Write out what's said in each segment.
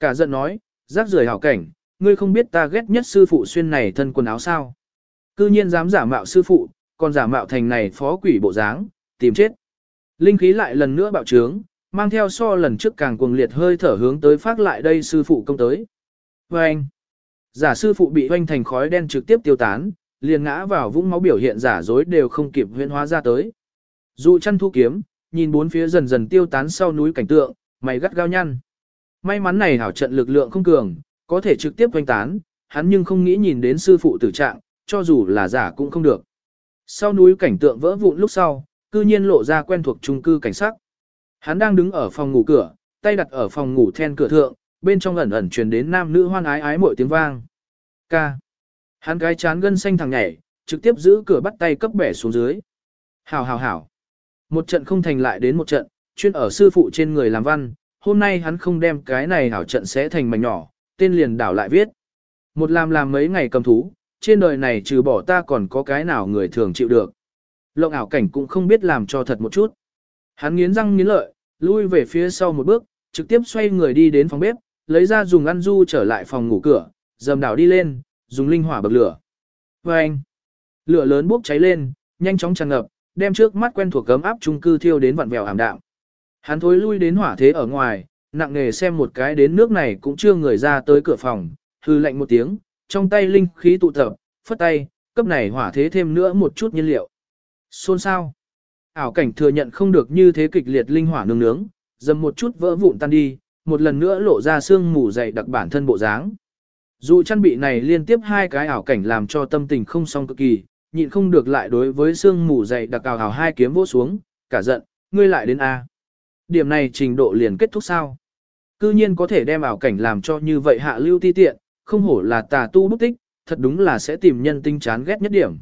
Cả giận nói, rác rưởi hảo cảnh, ngươi không biết ta ghét nhất sư phụ xuyên này thân quần áo sao. Cư nhiên dám giả mạo sư phụ, còn giả mạo thành này phó quỷ bộ dáng, tìm chết. Linh khí lại lần nữa bạo trướng, mang theo so lần trước càng cuồng liệt hơi thở hướng tới phát lại đây sư phụ công tới. Và anh, giả sư phụ bị hoanh thành khói đen trực tiếp tiêu tán, liền ngã vào vũng máu biểu hiện giả dối đều không kịp huyễn hóa ra tới. Dụ chăn thu kiếm, nhìn bốn phía dần dần tiêu tán sau núi cảnh tượng, mày gắt gao nhăn. May mắn này hảo trận lực lượng không cường, có thể trực tiếp hoanh tán, hắn nhưng không nghĩ nhìn đến sư phụ tử trạng, cho dù là giả cũng không được. Sau núi cảnh tượng vỡ vụn lúc sau, cư nhiên lộ ra quen thuộc trung cư cảnh sắc. Hắn đang đứng ở phòng ngủ cửa, tay đặt ở phòng ngủ then cửa thượng, bên trong ẩn ẩn truyền đến nam nữ hoan ái ái mỗi tiếng vang. Ca. Hắn cái chán gân xanh thằng nhảy, trực tiếp giữ cửa bắt tay cấp bẻ xuống dưới. Hảo hảo hảo. Một trận không thành lại đến một trận, chuyên ở sư phụ trên người làm văn, hôm nay hắn không đem cái này hảo trận sẽ thành mảnh nhỏ, tên liền đảo lại viết. Một làm làm mấy ngày cầm thú, trên đời này trừ bỏ ta còn có cái nào người thường chịu được. Lộng ảo cảnh cũng không biết làm cho thật một chút. Hắn nghiến răng nghiến lợi, lui về phía sau một bước, trực tiếp xoay người đi đến phòng bếp, lấy ra dùng ăn du trở lại phòng ngủ cửa, dầm đảo đi lên, dùng linh hỏa bậc lửa. Và anh, lửa lớn bốc cháy lên, nhanh chóng tràn ngập, đem trước mắt quen thuộc cấm áp trung cư thiêu đến vặn vẹo ảm đạm. Hắn thối lui đến hỏa thế ở ngoài, nặng nề xem một cái đến nước này cũng chưa người ra tới cửa phòng, hư lạnh một tiếng, trong tay linh khí tụ tập, phất tay, cấp này hỏa thế thêm nữa một chút nhiên liệu. Xôn sao? Ảo cảnh thừa nhận không được như thế kịch liệt linh hỏa nướng nướng, dầm một chút vỡ vụn tan đi, một lần nữa lộ ra xương mù dày đặc bản thân bộ dáng. Dù chăn bị này liên tiếp hai cái ảo cảnh làm cho tâm tình không song cực kỳ, nhịn không được lại đối với xương mù dày đặc ảo hào hai kiếm vỗ xuống, cả giận, ngươi lại đến A. Điểm này trình độ liền kết thúc sao? Cư nhiên có thể đem ảo cảnh làm cho như vậy hạ lưu ti tiện, không hổ là tà tu bức tích, thật đúng là sẽ tìm nhân tinh chán ghét nhất điểm.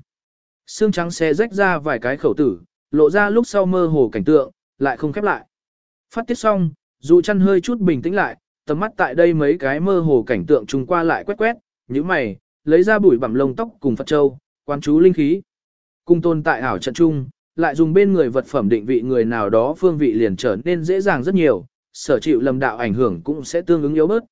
Xương trắng xe rách ra vài cái khẩu tử, lộ ra lúc sau mơ hồ cảnh tượng, lại không khép lại. Phát tiết xong, dù chăn hơi chút bình tĩnh lại, tầm mắt tại đây mấy cái mơ hồ cảnh tượng trùng qua lại quét quét, như mày, lấy ra bụi bằm lông tóc cùng Phật Châu, quan chú linh khí. Cùng tồn tại ảo trận chung, lại dùng bên người vật phẩm định vị người nào đó phương vị liền trở nên dễ dàng rất nhiều, sở chịu lầm đạo ảnh hưởng cũng sẽ tương ứng yếu bớt.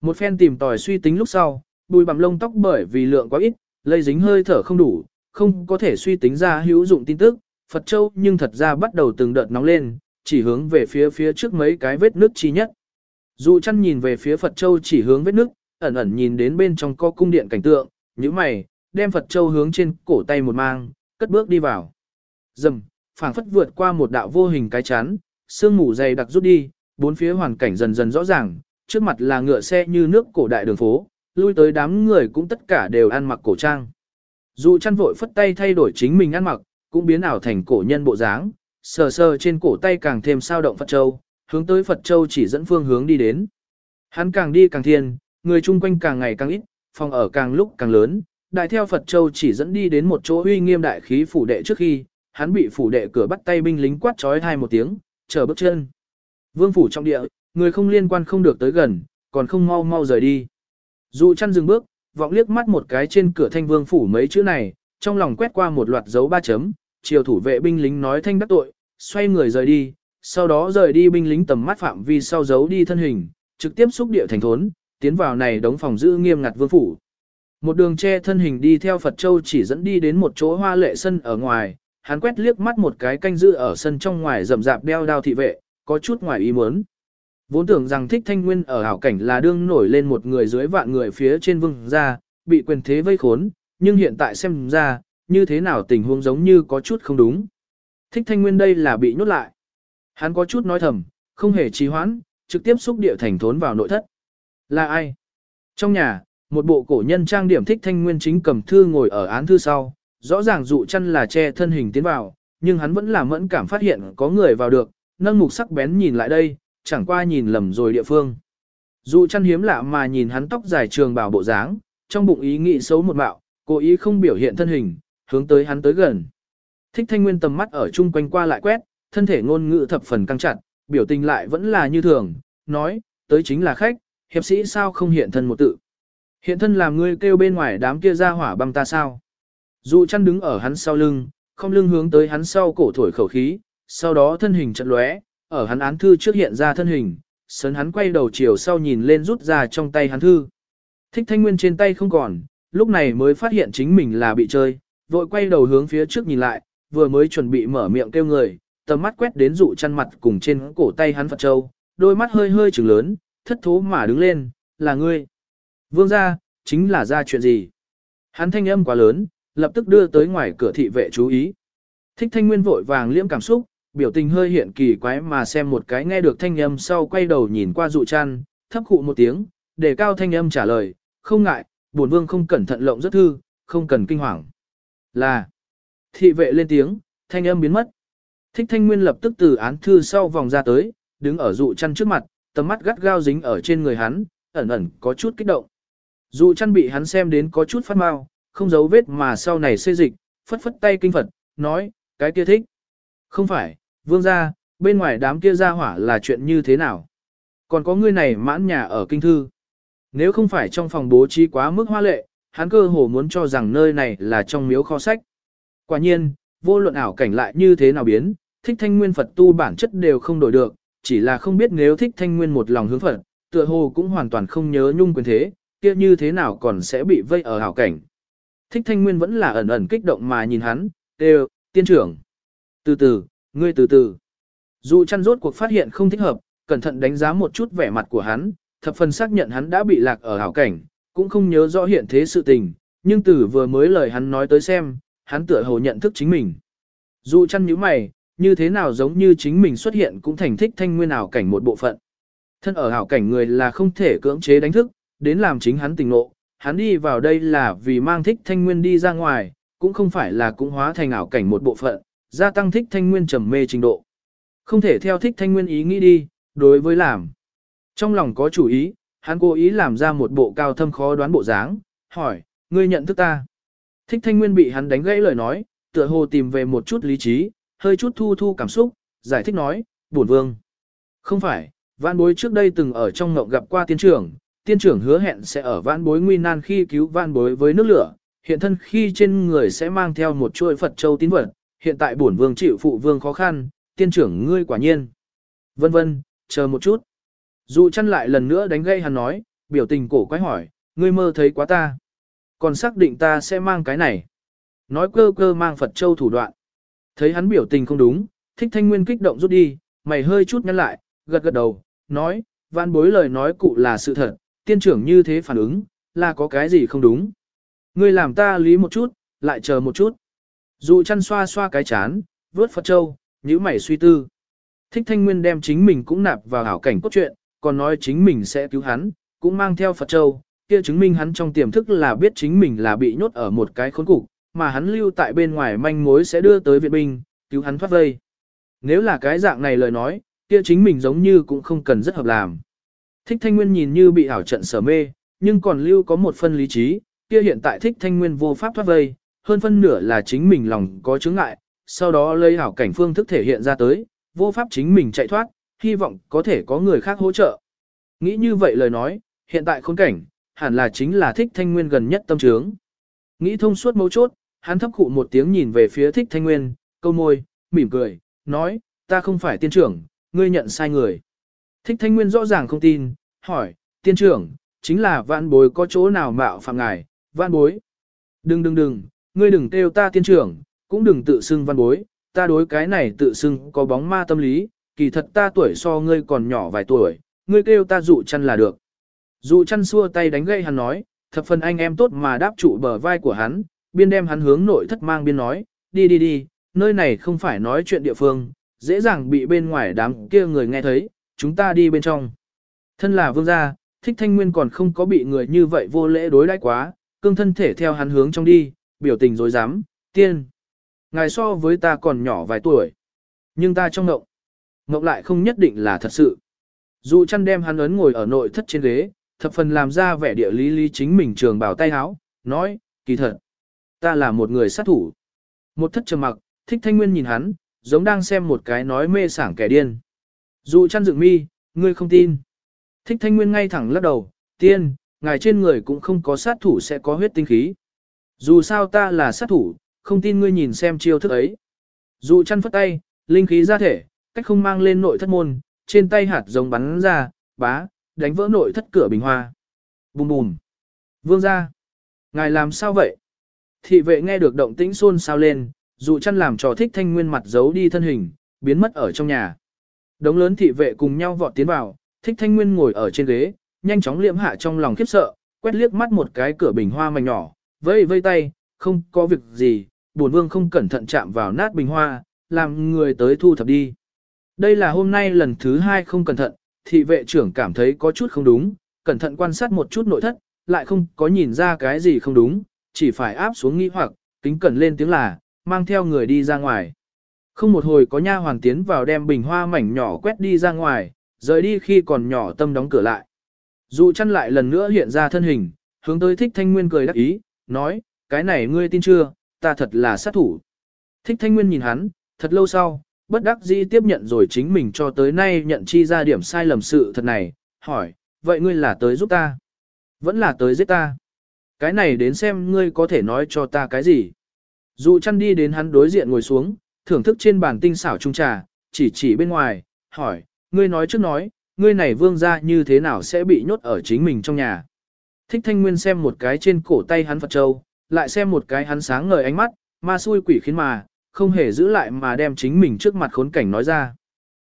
Một phen tìm tòi suy tính lúc sau, bùi bằm lông tóc bởi vì lượng quá ít, lây dính hơi thở không đủ, không có thể suy tính ra hữu dụng tin tức, Phật Châu nhưng thật ra bắt đầu từng đợt nóng lên, chỉ hướng về phía phía trước mấy cái vết nước chi nhất. Dù chăn nhìn về phía Phật Châu chỉ hướng vết nước, ẩn ẩn nhìn đến bên trong co cung điện cảnh tượng, như mày, đem Phật Châu hướng trên cổ tay một mang, cất bước đi vào. Dầm, phảng phất vượt qua một đạo vô hình cái chắn, sương mù dày đặc rút đi, bốn phía hoàn cảnh dần dần rõ ràng, trước mặt là ngựa xe như nước cổ đại đường phố, lui tới đám người cũng tất cả đều ăn mặc cổ trang. Dù chăn vội phất tay thay đổi chính mình ăn mặc, cũng biến ảo thành cổ nhân bộ dáng, sờ sờ trên cổ tay càng thêm sao động Phật Châu, hướng tới Phật Châu chỉ dẫn phương hướng đi đến. Hắn càng đi càng thiên, người chung quanh càng ngày càng ít, phòng ở càng lúc càng lớn, đại theo Phật Châu chỉ dẫn đi đến một chỗ uy nghiêm đại khí phủ đệ trước khi, hắn bị phủ đệ cửa bắt tay binh lính quát trói hai một tiếng, chờ bước chân. Vương phủ trong địa, người không liên quan không được tới gần, còn không mau mau rời đi. Dụ chăn dừng bước, vọng liếc mắt một cái trên cửa thanh vương phủ mấy chữ này, trong lòng quét qua một loạt dấu ba chấm, chiều thủ vệ binh lính nói thanh đắc tội, xoay người rời đi, sau đó rời đi binh lính tầm mắt phạm vi sau giấu đi thân hình, trực tiếp xúc địa thành thốn, tiến vào này đóng phòng giữ nghiêm ngặt vương phủ. Một đường che thân hình đi theo Phật Châu chỉ dẫn đi đến một chỗ hoa lệ sân ở ngoài, hắn quét liếc mắt một cái canh giữ ở sân trong ngoài rậm rạp đeo đao thị vệ, có chút ngoài ý muốn. Vốn tưởng rằng thích thanh nguyên ở hảo cảnh là đương nổi lên một người dưới vạn người phía trên vương ra, bị quyền thế vây khốn, nhưng hiện tại xem ra, như thế nào tình huống giống như có chút không đúng. Thích thanh nguyên đây là bị nhốt lại. Hắn có chút nói thầm, không hề trì hoãn, trực tiếp xúc địa thành thốn vào nội thất. Là ai? Trong nhà, một bộ cổ nhân trang điểm thích thanh nguyên chính cầm thư ngồi ở án thư sau, rõ ràng dụ chăn là che thân hình tiến vào, nhưng hắn vẫn là mẫn cảm phát hiện có người vào được, nâng mục sắc bén nhìn lại đây, chẳng qua nhìn lầm rồi địa phương. Dụ chăn hiếm lạ mà nhìn hắn tóc dài trường bảo bộ dáng, trong bụng ý nghĩ xấu một mạo, cố ý không biểu hiện thân hình, hướng tới hắn tới gần. Thích thanh nguyên tầm mắt ở chung quanh qua lại quét, thân thể ngôn ngữ thập phần căng chặt, biểu tình lại vẫn là như thường, nói, tới chính là khách, hiệp sĩ sao không hiện thân một tự. Hiện thân làm ngươi kêu bên ngoài đám kia ra hỏa băng ta sao. Dụ chăn đứng ở hắn sau lưng, không lưng hướng tới hắn sau cổ thổi khẩu khí, sau đó thân hình chật lóe, ở hắn án thư trước hiện ra thân hình, sấn hắn quay đầu chiều sau nhìn lên rút ra trong tay hắn thư. Thích thanh nguyên trên tay không còn, lúc này mới phát hiện chính mình là bị chơi, vội quay đầu hướng phía trước nhìn lại, vừa mới chuẩn bị mở miệng kêu người, tầm mắt quét đến dụ chăn mặt cùng trên cổ tay hắn Phật Châu, đôi mắt hơi hơi trừng lớn, thất thố mà đứng lên, là ngươi. Vương gia, chính là ra chuyện gì? Hắn thanh âm quá lớn, lập tức đưa tới ngoài cửa thị vệ chú ý. Thích thanh nguyên vội vàng liễm cảm xúc, biểu tình hơi hiện kỳ quái mà xem một cái nghe được thanh âm sau quay đầu nhìn qua dụ chăn, thấp khụ một tiếng, để cao thanh âm trả lời, không ngại, buồn vương không cẩn thận lộng rất thư, không cần kinh hoàng. Là, thị vệ lên tiếng, thanh âm biến mất. Thích thanh nguyên lập tức từ án thư sau vòng ra tới, đứng ở dụ chăn trước mặt, tầm mắt gắt gao dính ở trên người hắn, ẩn ẩn có chút kích động. Dụ chăn bị hắn xem đến có chút phát mau, không giấu vết mà sau này xê dịch, phất phất tay kinh Phật, nói, cái kia thích. Không phải, vương gia, bên ngoài đám kia ra hỏa là chuyện như thế nào? Còn có người này mãn nhà ở kinh thư. Nếu không phải trong phòng bố trí quá mức hoa lệ, hắn cơ hồ muốn cho rằng nơi này là trong miếu kho sách. Quả nhiên, vô luận ảo cảnh lại như thế nào biến, thích thanh nguyên Phật tu bản chất đều không đổi được, chỉ là không biết nếu thích thanh nguyên một lòng hướng Phật, tựa hồ cũng hoàn toàn không nhớ nhung quyền thế, kia như thế nào còn sẽ bị vây ở ảo cảnh. Thích thanh nguyên vẫn là ẩn ẩn kích động mà nhìn hắn, đều, tiên trưởng. Từ từ, ngươi từ từ. Dù chăn rốt cuộc phát hiện không thích hợp, cẩn thận đánh giá một chút vẻ mặt của hắn, thập phần xác nhận hắn đã bị lạc ở hảo cảnh, cũng không nhớ rõ hiện thế sự tình, nhưng từ vừa mới lời hắn nói tới xem, hắn tựa hồ nhận thức chính mình. Dù chăn nhíu mày, như thế nào giống như chính mình xuất hiện cũng thành thích thanh nguyên ảo cảnh một bộ phận. Thân ở hảo cảnh người là không thể cưỡng chế đánh thức, đến làm chính hắn tình nộ, hắn đi vào đây là vì mang thích thanh nguyên đi ra ngoài, cũng không phải là cũng hóa thành ảo cảnh một bộ phận, gia tăng thích thanh nguyên trầm mê trình độ. Không thể theo thích thanh nguyên ý nghĩ đi, đối với làm. Trong lòng có chủ ý, hắn cố ý làm ra một bộ cao thâm khó đoán bộ dáng, hỏi, ngươi nhận thức ta. Thích thanh nguyên bị hắn đánh gãy lời nói, tựa hồ tìm về một chút lý trí, hơi chút thu thu cảm xúc, giải thích nói, bổn vương. Không phải, vạn bối trước đây từng ở trong ngộng gặp qua tiên trưởng, tiên trưởng hứa hẹn sẽ ở vãn bối nguy nan khi cứu vãn bối với nước lửa, hiện thân khi trên người sẽ mang theo một chuỗi Phật châu tín vật, hiện tại bổn vương chịu phụ vương khó khăn, tiên trưởng ngươi quả nhiên. Vân vân, chờ một chút. Dụ chăn lại lần nữa đánh gây hắn nói, biểu tình cổ quái hỏi, ngươi mơ thấy quá ta. Còn xác định ta sẽ mang cái này. Nói cơ cơ mang Phật châu thủ đoạn. Thấy hắn biểu tình không đúng, thích thanh nguyên kích động rút đi, mày hơi chút nhăn lại, gật gật đầu, nói, vãn bối lời nói cụ là sự thật, tiên trưởng như thế phản ứng, là có cái gì không đúng. Ngươi làm ta lý một chút, lại chờ một chút. Dụ chăn xoa xoa cái chán, vớt Phật Châu, nhíu mày suy tư. Thích thanh nguyên đem chính mình cũng nạp vào hảo cảnh cốt truyện, còn nói chính mình sẽ cứu hắn, cũng mang theo Phật Châu, kia chứng minh hắn trong tiềm thức là biết chính mình là bị nhốt ở một cái khốn cục, mà hắn lưu tại bên ngoài manh mối sẽ đưa tới viện binh, cứu hắn thoát vây. Nếu là cái dạng này lời nói, kia chính mình giống như cũng không cần rất hợp làm. Thích Thanh Nguyên nhìn như bị ảo trận sở mê, nhưng còn lưu có một phân lý trí, kia hiện tại Thích Thanh Nguyên vô pháp thoát vây, hơn phân nửa là chính mình lòng có chướng ngại, sau đó lấy ảo cảnh phương thức thể hiện ra tới, vô pháp chính mình chạy thoát, hy vọng có thể có người khác hỗ trợ. Nghĩ như vậy lời nói, hiện tại khốn cảnh, hẳn là chính là Thích Thanh Nguyên gần nhất tâm trướng. Nghĩ thông suốt mấu chốt, hắn thấp cụ một tiếng nhìn về phía Thích Thanh Nguyên, câu môi, mỉm cười, nói, ta không phải tiên trưởng, ngươi nhận sai người. Thích Thanh Nguyên rõ ràng không tin, hỏi, tiên trưởng, chính là vạn bối có chỗ nào mạo phạm ngài, vạn bối. Đừng đừng đừng, ngươi đừng kêu ta tiên trưởng, cũng đừng tự xưng văn bối, ta đối cái này tự xưng có bóng ma tâm lý, kỳ thật ta tuổi so ngươi còn nhỏ vài tuổi, ngươi kêu ta dụ chăn là được. Dụ chăn xua tay đánh gây hắn nói, thập phần anh em tốt mà đáp trụ bờ vai của hắn, biên đem hắn hướng nội thất mang biên nói, đi đi đi, nơi này không phải nói chuyện địa phương, dễ dàng bị bên ngoài đám kia người nghe thấy, chúng ta đi bên trong. Thân là vương gia, thích thanh nguyên còn không có bị người như vậy vô lễ đối đãi quá, cương thân thể theo hắn hướng trong đi, biểu tình dối dám, tiên. Ngài so với ta còn nhỏ vài tuổi, nhưng ta trong ngộng, ngộng lại không nhất định là thật sự. Dù chăn đem hắn ấn ngồi ở nội thất trên ghế, thập phần làm ra vẻ địa lý lý chính mình trường bảo tay háo, nói, kỳ thật, ta là một người sát thủ. Một thất trầm mặc, thích thanh nguyên nhìn hắn, giống đang xem một cái nói mê sảng kẻ điên. Dù chăn dựng mi, ngươi không tin. Thích thanh nguyên ngay thẳng lắc đầu, tiên, ngài trên người cũng không có sát thủ sẽ có huyết tinh khí. Dù sao ta là sát thủ, không tin ngươi nhìn xem chiêu thức ấy. Dù chăn phất tay, linh khí ra thể, cách không mang lên nội thất môn, trên tay hạt giống bắn ra, bá, đánh vỡ nội thất cửa bình hoa. Bùm bùm. Vương ra. Ngài làm sao vậy? Thị vệ nghe được động tĩnh xôn xao lên, dụ chăn làm trò thích thanh nguyên mặt giấu đi thân hình, biến mất ở trong nhà. Đống lớn thị vệ cùng nhau vọt tiến vào, thích thanh nguyên ngồi ở trên ghế, nhanh chóng liệm hạ trong lòng khiếp sợ, quét liếc mắt một cái cửa bình hoa mảnh nhỏ, vây vây tay, không có việc gì, buồn vương không cẩn thận chạm vào nát bình hoa, làm người tới thu thập đi. Đây là hôm nay lần thứ hai không cẩn thận, thị vệ trưởng cảm thấy có chút không đúng, cẩn thận quan sát một chút nội thất, lại không có nhìn ra cái gì không đúng, chỉ phải áp xuống nghi hoặc, kính cẩn lên tiếng là, mang theo người đi ra ngoài. Không một hồi có nha hoàng tiến vào đem bình hoa mảnh nhỏ quét đi ra ngoài, rời đi khi còn nhỏ tâm đóng cửa lại. Dụ chăn lại lần nữa hiện ra thân hình, hướng tới thích thanh nguyên cười đắc ý, nói, cái này ngươi tin chưa, ta thật là sát thủ. Thích thanh nguyên nhìn hắn, thật lâu sau, bất đắc dĩ tiếp nhận rồi chính mình cho tới nay nhận chi ra điểm sai lầm sự thật này, hỏi, vậy ngươi là tới giúp ta? Vẫn là tới giết ta? Cái này đến xem ngươi có thể nói cho ta cái gì? Dụ chăn đi đến hắn đối diện ngồi xuống, thưởng thức trên bàn tinh xảo trung trà, chỉ chỉ bên ngoài, hỏi, ngươi nói trước nói, ngươi này vương ra như thế nào sẽ bị nhốt ở chính mình trong nhà. Thích thanh nguyên xem một cái trên cổ tay hắn Phật Châu, lại xem một cái hắn sáng ngời ánh mắt, ma xui quỷ khiến mà, không hề giữ lại mà đem chính mình trước mặt khốn cảnh nói ra.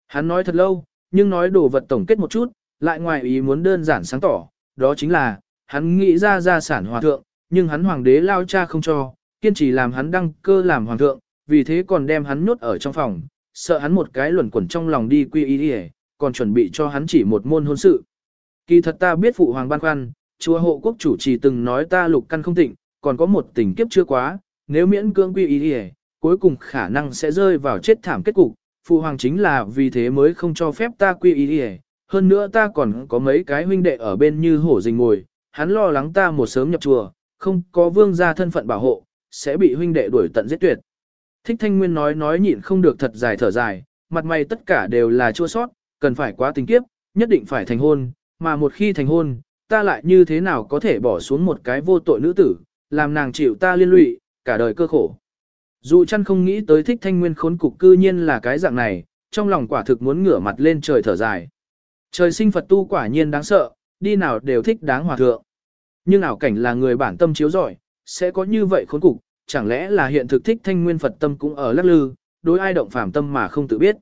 Hắn nói thật lâu, nhưng nói đồ vật tổng kết một chút, lại ngoài ý muốn đơn giản sáng tỏ, đó chính là, hắn nghĩ ra gia sản hòa thượng, nhưng hắn hoàng đế lao cha không cho, kiên trì làm hắn đăng cơ làm hoàng thượng, vì thế còn đem hắn nhốt ở trong phòng, sợ hắn một cái luẩn quẩn trong lòng đi quy y đi còn chuẩn bị cho hắn chỉ một môn hôn sự. Kỳ thật ta biết phụ hoàng ban khoăn, chúa hộ quốc chủ chỉ từng nói ta lục căn không tịnh, còn có một tình kiếp chưa quá, nếu miễn cưỡng quy y đi cuối cùng khả năng sẽ rơi vào chết thảm kết cục. Phụ hoàng chính là vì thế mới không cho phép ta quy y đi hơn nữa ta còn có mấy cái huynh đệ ở bên như hổ rình ngồi, hắn lo lắng ta một sớm nhập chùa, không có vương gia thân phận bảo hộ, sẽ bị huynh đệ đuổi tận giết tuyệt. Thích Thanh Nguyên nói nói nhịn không được thật dài thở dài, mặt mày tất cả đều là chua sót, cần phải quá tình kiếp, nhất định phải thành hôn, mà một khi thành hôn, ta lại như thế nào có thể bỏ xuống một cái vô tội nữ tử, làm nàng chịu ta liên lụy, cả đời cơ khổ. Dù chăn không nghĩ tới thích thanh nguyên khốn cục cư nhiên là cái dạng này, trong lòng quả thực muốn ngửa mặt lên trời thở dài. Trời sinh Phật tu quả nhiên đáng sợ, đi nào đều thích đáng hòa thượng. Nhưng ảo cảnh là người bản tâm chiếu giỏi, sẽ có như vậy khốn cục, chẳng lẽ là hiện thực thích thanh nguyên Phật tâm cũng ở lắc lư, đối ai động phàm tâm mà không tự biết.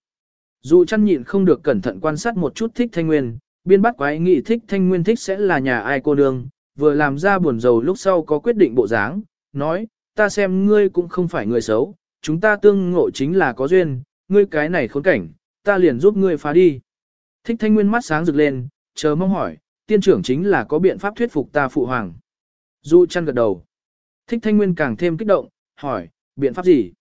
Dù chăn nhịn không được cẩn thận quan sát một chút thích thanh nguyên, biên bắt quái nghị thích thanh nguyên thích sẽ là nhà ai cô nương, vừa làm ra buồn rầu lúc sau có quyết định bộ dáng, nói, ta xem ngươi cũng không phải người xấu, chúng ta tương ngộ chính là có duyên, ngươi cái này khốn cảnh, ta liền giúp ngươi phá đi. Thích thanh nguyên mắt sáng rực lên, chờ mong hỏi, tiên trưởng chính là có biện pháp thuyết phục ta phụ hoàng. Dù chăn gật đầu. Thích thanh nguyên càng thêm kích động, hỏi, biện pháp gì?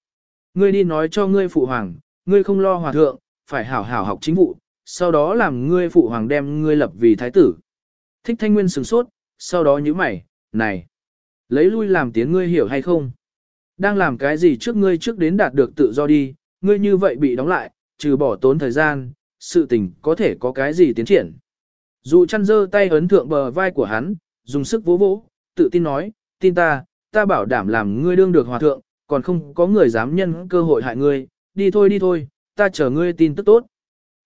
Ngươi đi nói cho ngươi phụ hoàng, ngươi không lo hòa thượng, phải hảo hảo học chính vụ, sau đó làm ngươi phụ hoàng đem ngươi lập vì thái tử. Thích thanh nguyên sửng sốt, sau đó nhíu mày, này, lấy lui làm tiếng ngươi hiểu hay không? Đang làm cái gì trước ngươi trước đến đạt được tự do đi, ngươi như vậy bị đóng lại, trừ bỏ tốn thời gian, sự tình có thể có cái gì tiến triển. Dù chăn dơ tay ấn thượng bờ vai của hắn, dùng sức vỗ vỗ, tự tin nói, tin ta, ta bảo đảm làm ngươi đương được hòa thượng, còn không có người dám nhân cơ hội hại ngươi, đi thôi đi thôi, ta chờ ngươi tin tức tốt.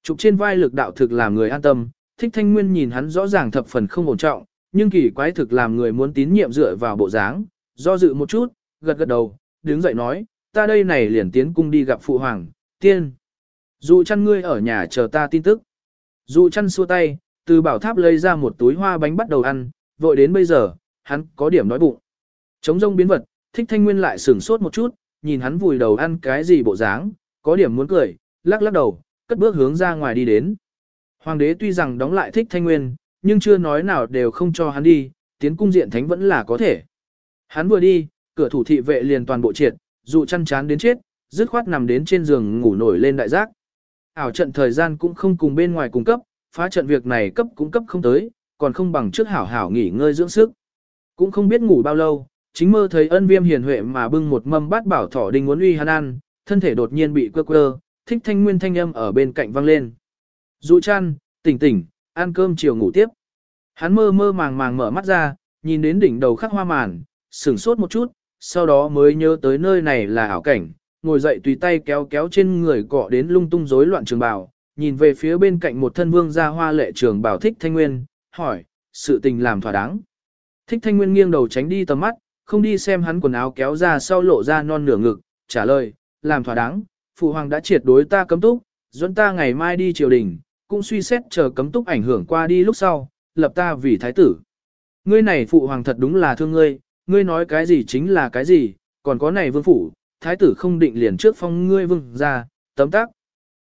Trục trên vai lực đạo thực làm người an tâm, thích thanh nguyên nhìn hắn rõ ràng thập phần không ổn trọng, nhưng kỳ quái thực làm người muốn tín nhiệm dựa vào bộ dáng, do dự một chút, gật gật đầu, đứng dậy nói, ta đây này liền tiến cung đi gặp phụ hoàng, tiên. Dụ chăn ngươi ở nhà chờ ta tin tức. Dụ chăn xua tay, từ bảo tháp lấy ra một túi hoa bánh bắt đầu ăn, vội đến bây giờ, hắn có điểm đói bụng. Chống rông biến vật, thích thanh nguyên lại sửng sốt một chút, nhìn hắn vùi đầu ăn cái gì bộ dáng, có điểm muốn cười, lắc lắc đầu, cất bước hướng ra ngoài đi đến. Hoàng đế tuy rằng đóng lại thích thanh nguyên, nhưng chưa nói nào đều không cho hắn đi, tiến cung diện thánh vẫn là có thể. Hắn vừa đi, cửa thủ thị vệ liền toàn bộ triệt, dụ chăn chán đến chết, dứt khoát nằm đến trên giường ngủ nổi lên đại giác. Ảo trận thời gian cũng không cùng bên ngoài cung cấp, phá trận việc này cấp cũng cấp không tới, còn không bằng trước hảo hảo nghỉ ngơi dưỡng sức. Cũng không biết ngủ bao lâu, chính mơ thấy ân viêm hiền huệ mà bưng một mâm bát bảo thỏ đinh muốn uy hắn ăn, thân thể đột nhiên bị quơ quơ, thích thanh nguyên thanh âm ở bên cạnh vang lên. Dụ chăn, tỉnh tỉnh, ăn cơm chiều ngủ tiếp. Hắn mơ mơ màng màng mở mắt ra, nhìn đến đỉnh đầu khắc hoa màn, sửng sốt một chút, sau đó mới nhớ tới nơi này là ảo cảnh, ngồi dậy tùy tay kéo kéo trên người cọ đến lung tung rối loạn trường bào, nhìn về phía bên cạnh một thân vương gia hoa lệ trường bảo thích thanh nguyên, hỏi, sự tình làm thỏa đáng. Thích thanh nguyên nghiêng đầu tránh đi tầm mắt, không đi xem hắn quần áo kéo ra sau lộ ra non nửa ngực, trả lời, làm thỏa đáng, phụ hoàng đã triệt đối ta cấm túc, dẫn ta ngày mai đi triều đình, cũng suy xét chờ cấm túc ảnh hưởng qua đi lúc sau, lập ta vì thái tử. Ngươi này phụ hoàng thật đúng là thương ngươi, ngươi nói cái gì chính là cái gì, còn có này vương phủ, thái tử không định liền trước phong ngươi vương ra, tấm tác.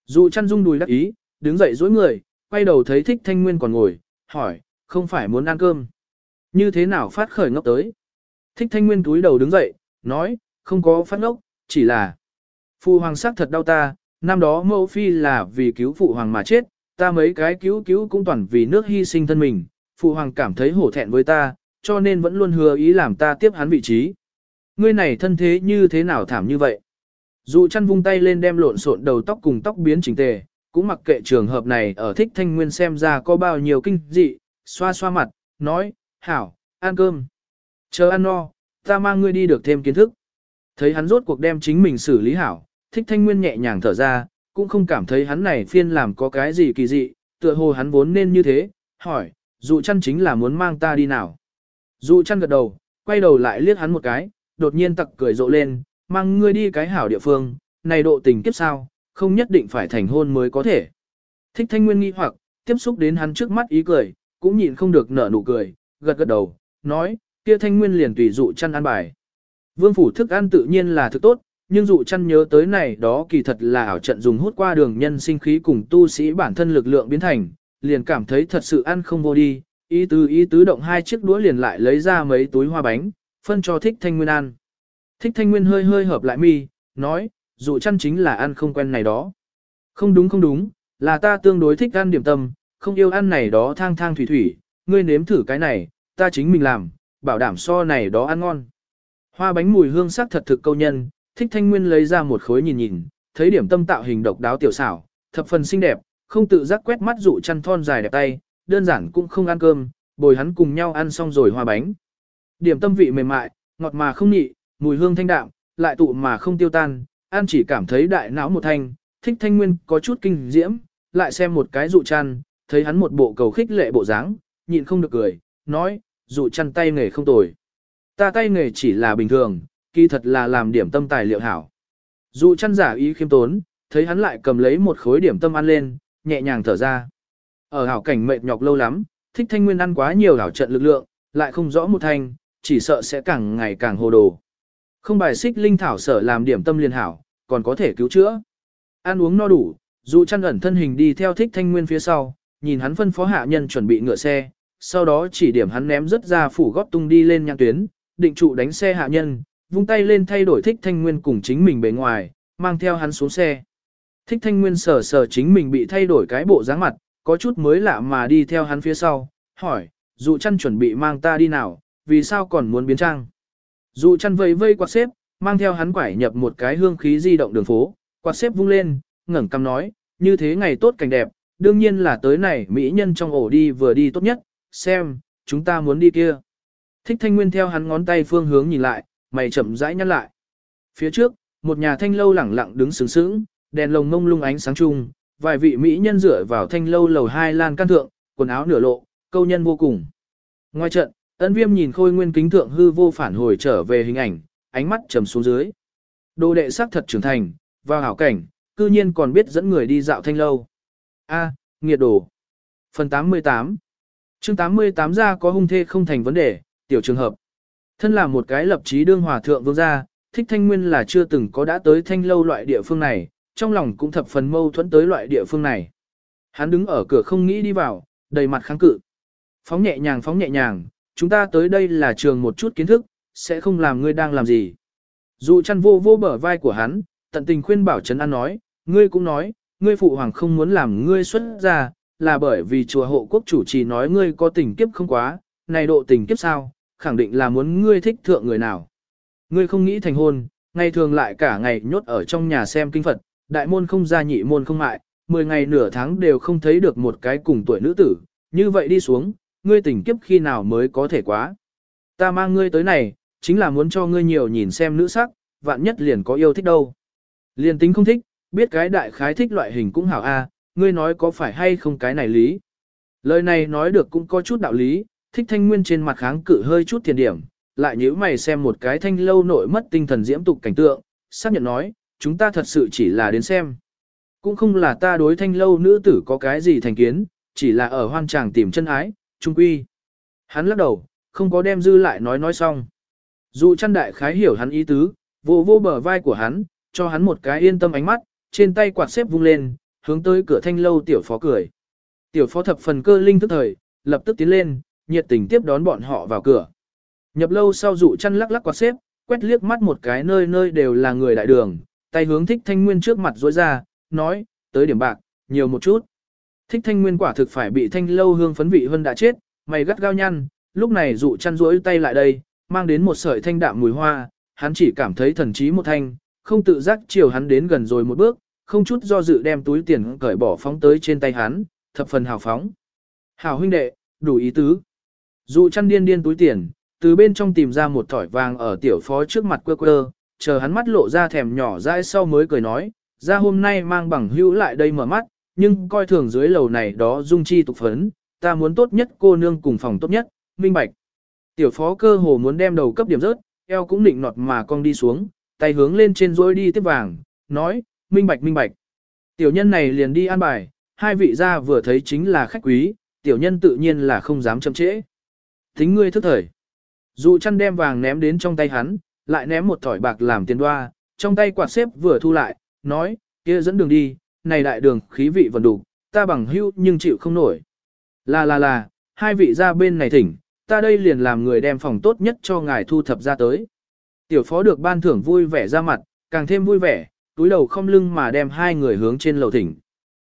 Dụ chăn rung đùi đắc ý, đứng dậy dối người, quay đầu thấy thích thanh nguyên còn ngồi, hỏi, không phải muốn ăn cơm. Như thế nào phát khởi ngốc tới? Thích thanh nguyên túi đầu đứng dậy, nói, không có phát ngốc, chỉ là Phụ hoàng sắc thật đau ta, năm đó mẫu phi là vì cứu phụ hoàng mà chết, ta mấy cái cứu cứu cũng toàn vì nước hy sinh thân mình, phụ hoàng cảm thấy hổ thẹn với ta, cho nên vẫn luôn hứa ý làm ta tiếp hắn vị trí. Ngươi này thân thế như thế nào thảm như vậy? Dụ chăn vung tay lên đem lộn xộn đầu tóc cùng tóc biến chỉnh tề, cũng mặc kệ trường hợp này ở thích thanh nguyên xem ra có bao nhiêu kinh dị, xoa xoa mặt, nói, hảo, ăn cơm. Chờ ăn no, ta mang ngươi đi được thêm kiến thức. Thấy hắn rốt cuộc đem chính mình xử lý hảo, thích thanh nguyên nhẹ nhàng thở ra, cũng không cảm thấy hắn này phiên làm có cái gì kỳ dị, tựa hồ hắn vốn nên như thế, hỏi, dụ chăn chính là muốn mang ta đi nào. Dụ chăn gật đầu, quay đầu lại liếc hắn một cái, đột nhiên tặc cười rộ lên, mang ngươi đi cái hảo địa phương, này độ tình kiếp sao, không nhất định phải thành hôn mới có thể. Thích thanh nguyên nghi hoặc, tiếp xúc đến hắn trước mắt ý cười, cũng nhịn không được nở nụ cười, gật gật đầu, nói, kia thanh nguyên liền tùy dụ chăn ăn bài. Vương phủ thức ăn tự nhiên là thức tốt, nhưng dụ chăn nhớ tới này đó kỳ thật là ảo trận dùng hút qua đường nhân sinh khí cùng tu sĩ bản thân lực lượng biến thành, liền cảm thấy thật sự ăn không vô đi, ý tứ ý tứ động hai chiếc đũa liền lại lấy ra mấy túi hoa bánh, phân cho thích thanh nguyên ăn. Thích thanh nguyên hơi hơi hợp lại mi, nói, dụ chăn chính là ăn không quen này đó. Không đúng không đúng, là ta tương đối thích ăn điểm tâm, không yêu ăn này đó thang thang thủy thủy, ngươi nếm thử cái này, ta chính mình làm, bảo đảm so này đó ăn ngon. Hoa bánh mùi hương sắc thật thực câu nhân, thích thanh nguyên lấy ra một khối nhìn nhìn, thấy điểm tâm tạo hình độc đáo tiểu xảo, thập phần xinh đẹp, không tự giác quét mắt dụ chăn thon dài đẹp tay, đơn giản cũng không ăn cơm, bồi hắn cùng nhau ăn xong rồi hoa bánh. Điểm tâm vị mềm mại, ngọt mà không nhị, mùi hương thanh đạm, lại tụ mà không tiêu tan, ăn chỉ cảm thấy đại não một thanh, thích thanh nguyên có chút kinh diễm, lại xem một cái dụ chăn, thấy hắn một bộ cầu khích lệ bộ dáng, nhịn không được cười, nói, dụ chăn tay nghề không tồi. Ta tay nghề chỉ là bình thường, kỳ thật là làm điểm tâm tài liệu hảo. Dụ chăn giả ý khiêm tốn, thấy hắn lại cầm lấy một khối điểm tâm ăn lên, nhẹ nhàng thở ra. Ở hảo cảnh mệt nhọc lâu lắm, thích thanh nguyên ăn quá nhiều hảo trận lực lượng, lại không rõ một thanh, chỉ sợ sẽ càng ngày càng hồ đồ. Không bài xích linh thảo sở làm điểm tâm liên hảo, còn có thể cứu chữa. Ăn uống no đủ, dụ chăn ẩn thân hình đi theo thích thanh nguyên phía sau, nhìn hắn phân phó hạ nhân chuẩn bị ngựa xe, sau đó chỉ điểm hắn ném rất ra phủ góp tung đi lên nhang tuyến, định trụ đánh xe hạ nhân, vung tay lên thay đổi thích thanh nguyên cùng chính mình bề ngoài, mang theo hắn xuống xe. Thích thanh nguyên sờ sờ chính mình bị thay đổi cái bộ dáng mặt, có chút mới lạ mà đi theo hắn phía sau, hỏi, dụ chăn chuẩn bị mang ta đi nào, vì sao còn muốn biến trang. Dụ chăn vây vây quạt xếp, mang theo hắn quải nhập một cái hương khí di động đường phố, quạt xếp vung lên, ngẩng cằm nói, như thế ngày tốt cảnh đẹp, đương nhiên là tới này mỹ nhân trong ổ đi vừa đi tốt nhất, xem, chúng ta muốn đi kia. Thích thanh nguyên theo hắn ngón tay phương hướng nhìn lại, mày chậm rãi nhăn lại. Phía trước, một nhà thanh lâu lẳng lặng đứng sướng sướng, đèn lồng mông lung ánh sáng chung, vài vị mỹ nhân dựa vào thanh lâu lầu hai lan can thượng, quần áo nửa lộ, câu nhân vô cùng. Ngoài trận, ân viêm nhìn khôi nguyên kính thượng hư vô phản hồi trở về hình ảnh, ánh mắt trầm xuống dưới. Đồ đệ sắc thật trưởng thành, vào hảo cảnh, cư nhiên còn biết dẫn người đi dạo thanh lâu. A, nghiệt đồ. Phần 88 chương 88 ra có hung thê không thành vấn đề, tiểu trường hợp. Thân là một cái lập chí đương hòa thượng vương gia, thích thanh nguyên là chưa từng có đã tới thanh lâu loại địa phương này, trong lòng cũng thập phần mâu thuẫn tới loại địa phương này. Hắn đứng ở cửa không nghĩ đi vào, đầy mặt kháng cự. Phóng nhẹ nhàng phóng nhẹ nhàng, chúng ta tới đây là trường một chút kiến thức, sẽ không làm ngươi đang làm gì. Dù chăn vô vô bờ vai của hắn, tận tình khuyên bảo Trấn An nói, ngươi cũng nói, ngươi phụ hoàng không muốn làm ngươi xuất ra, là bởi vì chùa hộ quốc chủ chỉ nói ngươi có tình kiếp không quá, này độ tình kiếp sao, khẳng định là muốn ngươi thích thượng người nào. Ngươi không nghĩ thành hôn, ngày thường lại cả ngày nhốt ở trong nhà xem kinh Phật, đại môn không ra nhị môn không mại, 10 ngày nửa tháng đều không thấy được một cái cùng tuổi nữ tử, như vậy đi xuống, ngươi tình kiếp khi nào mới có thể quá. Ta mang ngươi tới này, chính là muốn cho ngươi nhiều nhìn xem nữ sắc, vạn nhất liền có yêu thích đâu. Liền tính không thích, biết cái đại khái thích loại hình cũng hảo a, ngươi nói có phải hay không cái này lý. Lời này nói được cũng có chút đạo lý, thích thanh nguyên trên mặt kháng cự hơi chút thiền điểm, lại nhíu mày xem một cái thanh lâu nội mất tinh thần diễm tục cảnh tượng, xác nhận nói, chúng ta thật sự chỉ là đến xem. Cũng không là ta đối thanh lâu nữ tử có cái gì thành kiến, chỉ là ở hoan tràng tìm chân ái, trung quy. Hắn lắc đầu, không có đem dư lại nói nói xong. Dụ chăn đại khái hiểu hắn ý tứ, vô vô bờ vai của hắn, cho hắn một cái yên tâm ánh mắt, trên tay quạt xếp vung lên, hướng tới cửa thanh lâu tiểu phó cười. Tiểu phó thập phần cơ linh thức thời, lập tức tiến lên, nhiệt tình tiếp đón bọn họ vào cửa. Nhập lâu sau dụ chăn lắc lắc quạt xếp, quét liếc mắt một cái nơi nơi đều là người đại đường, tay hướng thích thanh nguyên trước mặt rối ra, nói, tới điểm bạc, nhiều một chút. Thích thanh nguyên quả thực phải bị thanh lâu hương phấn vị hơn đã chết, mày gắt gao nhăn, lúc này dụ chăn rối tay lại đây, mang đến một sợi thanh đạm mùi hoa, hắn chỉ cảm thấy thần trí một thanh, không tự giác chiều hắn đến gần rồi một bước, không chút do dự đem túi tiền cởi bỏ phóng tới trên tay hắn, thập phần hào phóng. Hào huynh đệ, đủ ý tứ. Dụ chăn điên điên túi tiền, từ bên trong tìm ra một thỏi vàng ở tiểu phó trước mặt quơ quơ, chờ hắn mắt lộ ra thèm nhỏ dãi sau mới cười nói, ra hôm nay mang bằng hữu lại đây mở mắt, nhưng coi thường dưới lầu này đó dung chi tục phấn, ta muốn tốt nhất cô nương cùng phòng tốt nhất, minh bạch. Tiểu phó cơ hồ muốn đem đầu cấp điểm rớt, eo cũng định nọt mà cong đi xuống, tay hướng lên trên rối đi tiếp vàng, nói, minh bạch minh bạch. Tiểu nhân này liền đi an bài, hai vị gia vừa thấy chính là khách quý, tiểu nhân tự nhiên là không dám chậm trễ. thính ngươi thức thời. Dụ chăn đem vàng ném đến trong tay hắn, lại ném một thỏi bạc làm tiền đoa, trong tay quạt xếp vừa thu lại, nói, kia dẫn đường đi, này đại đường khí vị vẫn đủ, ta bằng hưu nhưng chịu không nổi. Là là là, hai vị ra bên này thỉnh, ta đây liền làm người đem phòng tốt nhất cho ngài thu thập ra tới. Tiểu phó được ban thưởng vui vẻ ra mặt, càng thêm vui vẻ, túi đầu không lưng mà đem hai người hướng trên lầu thỉnh.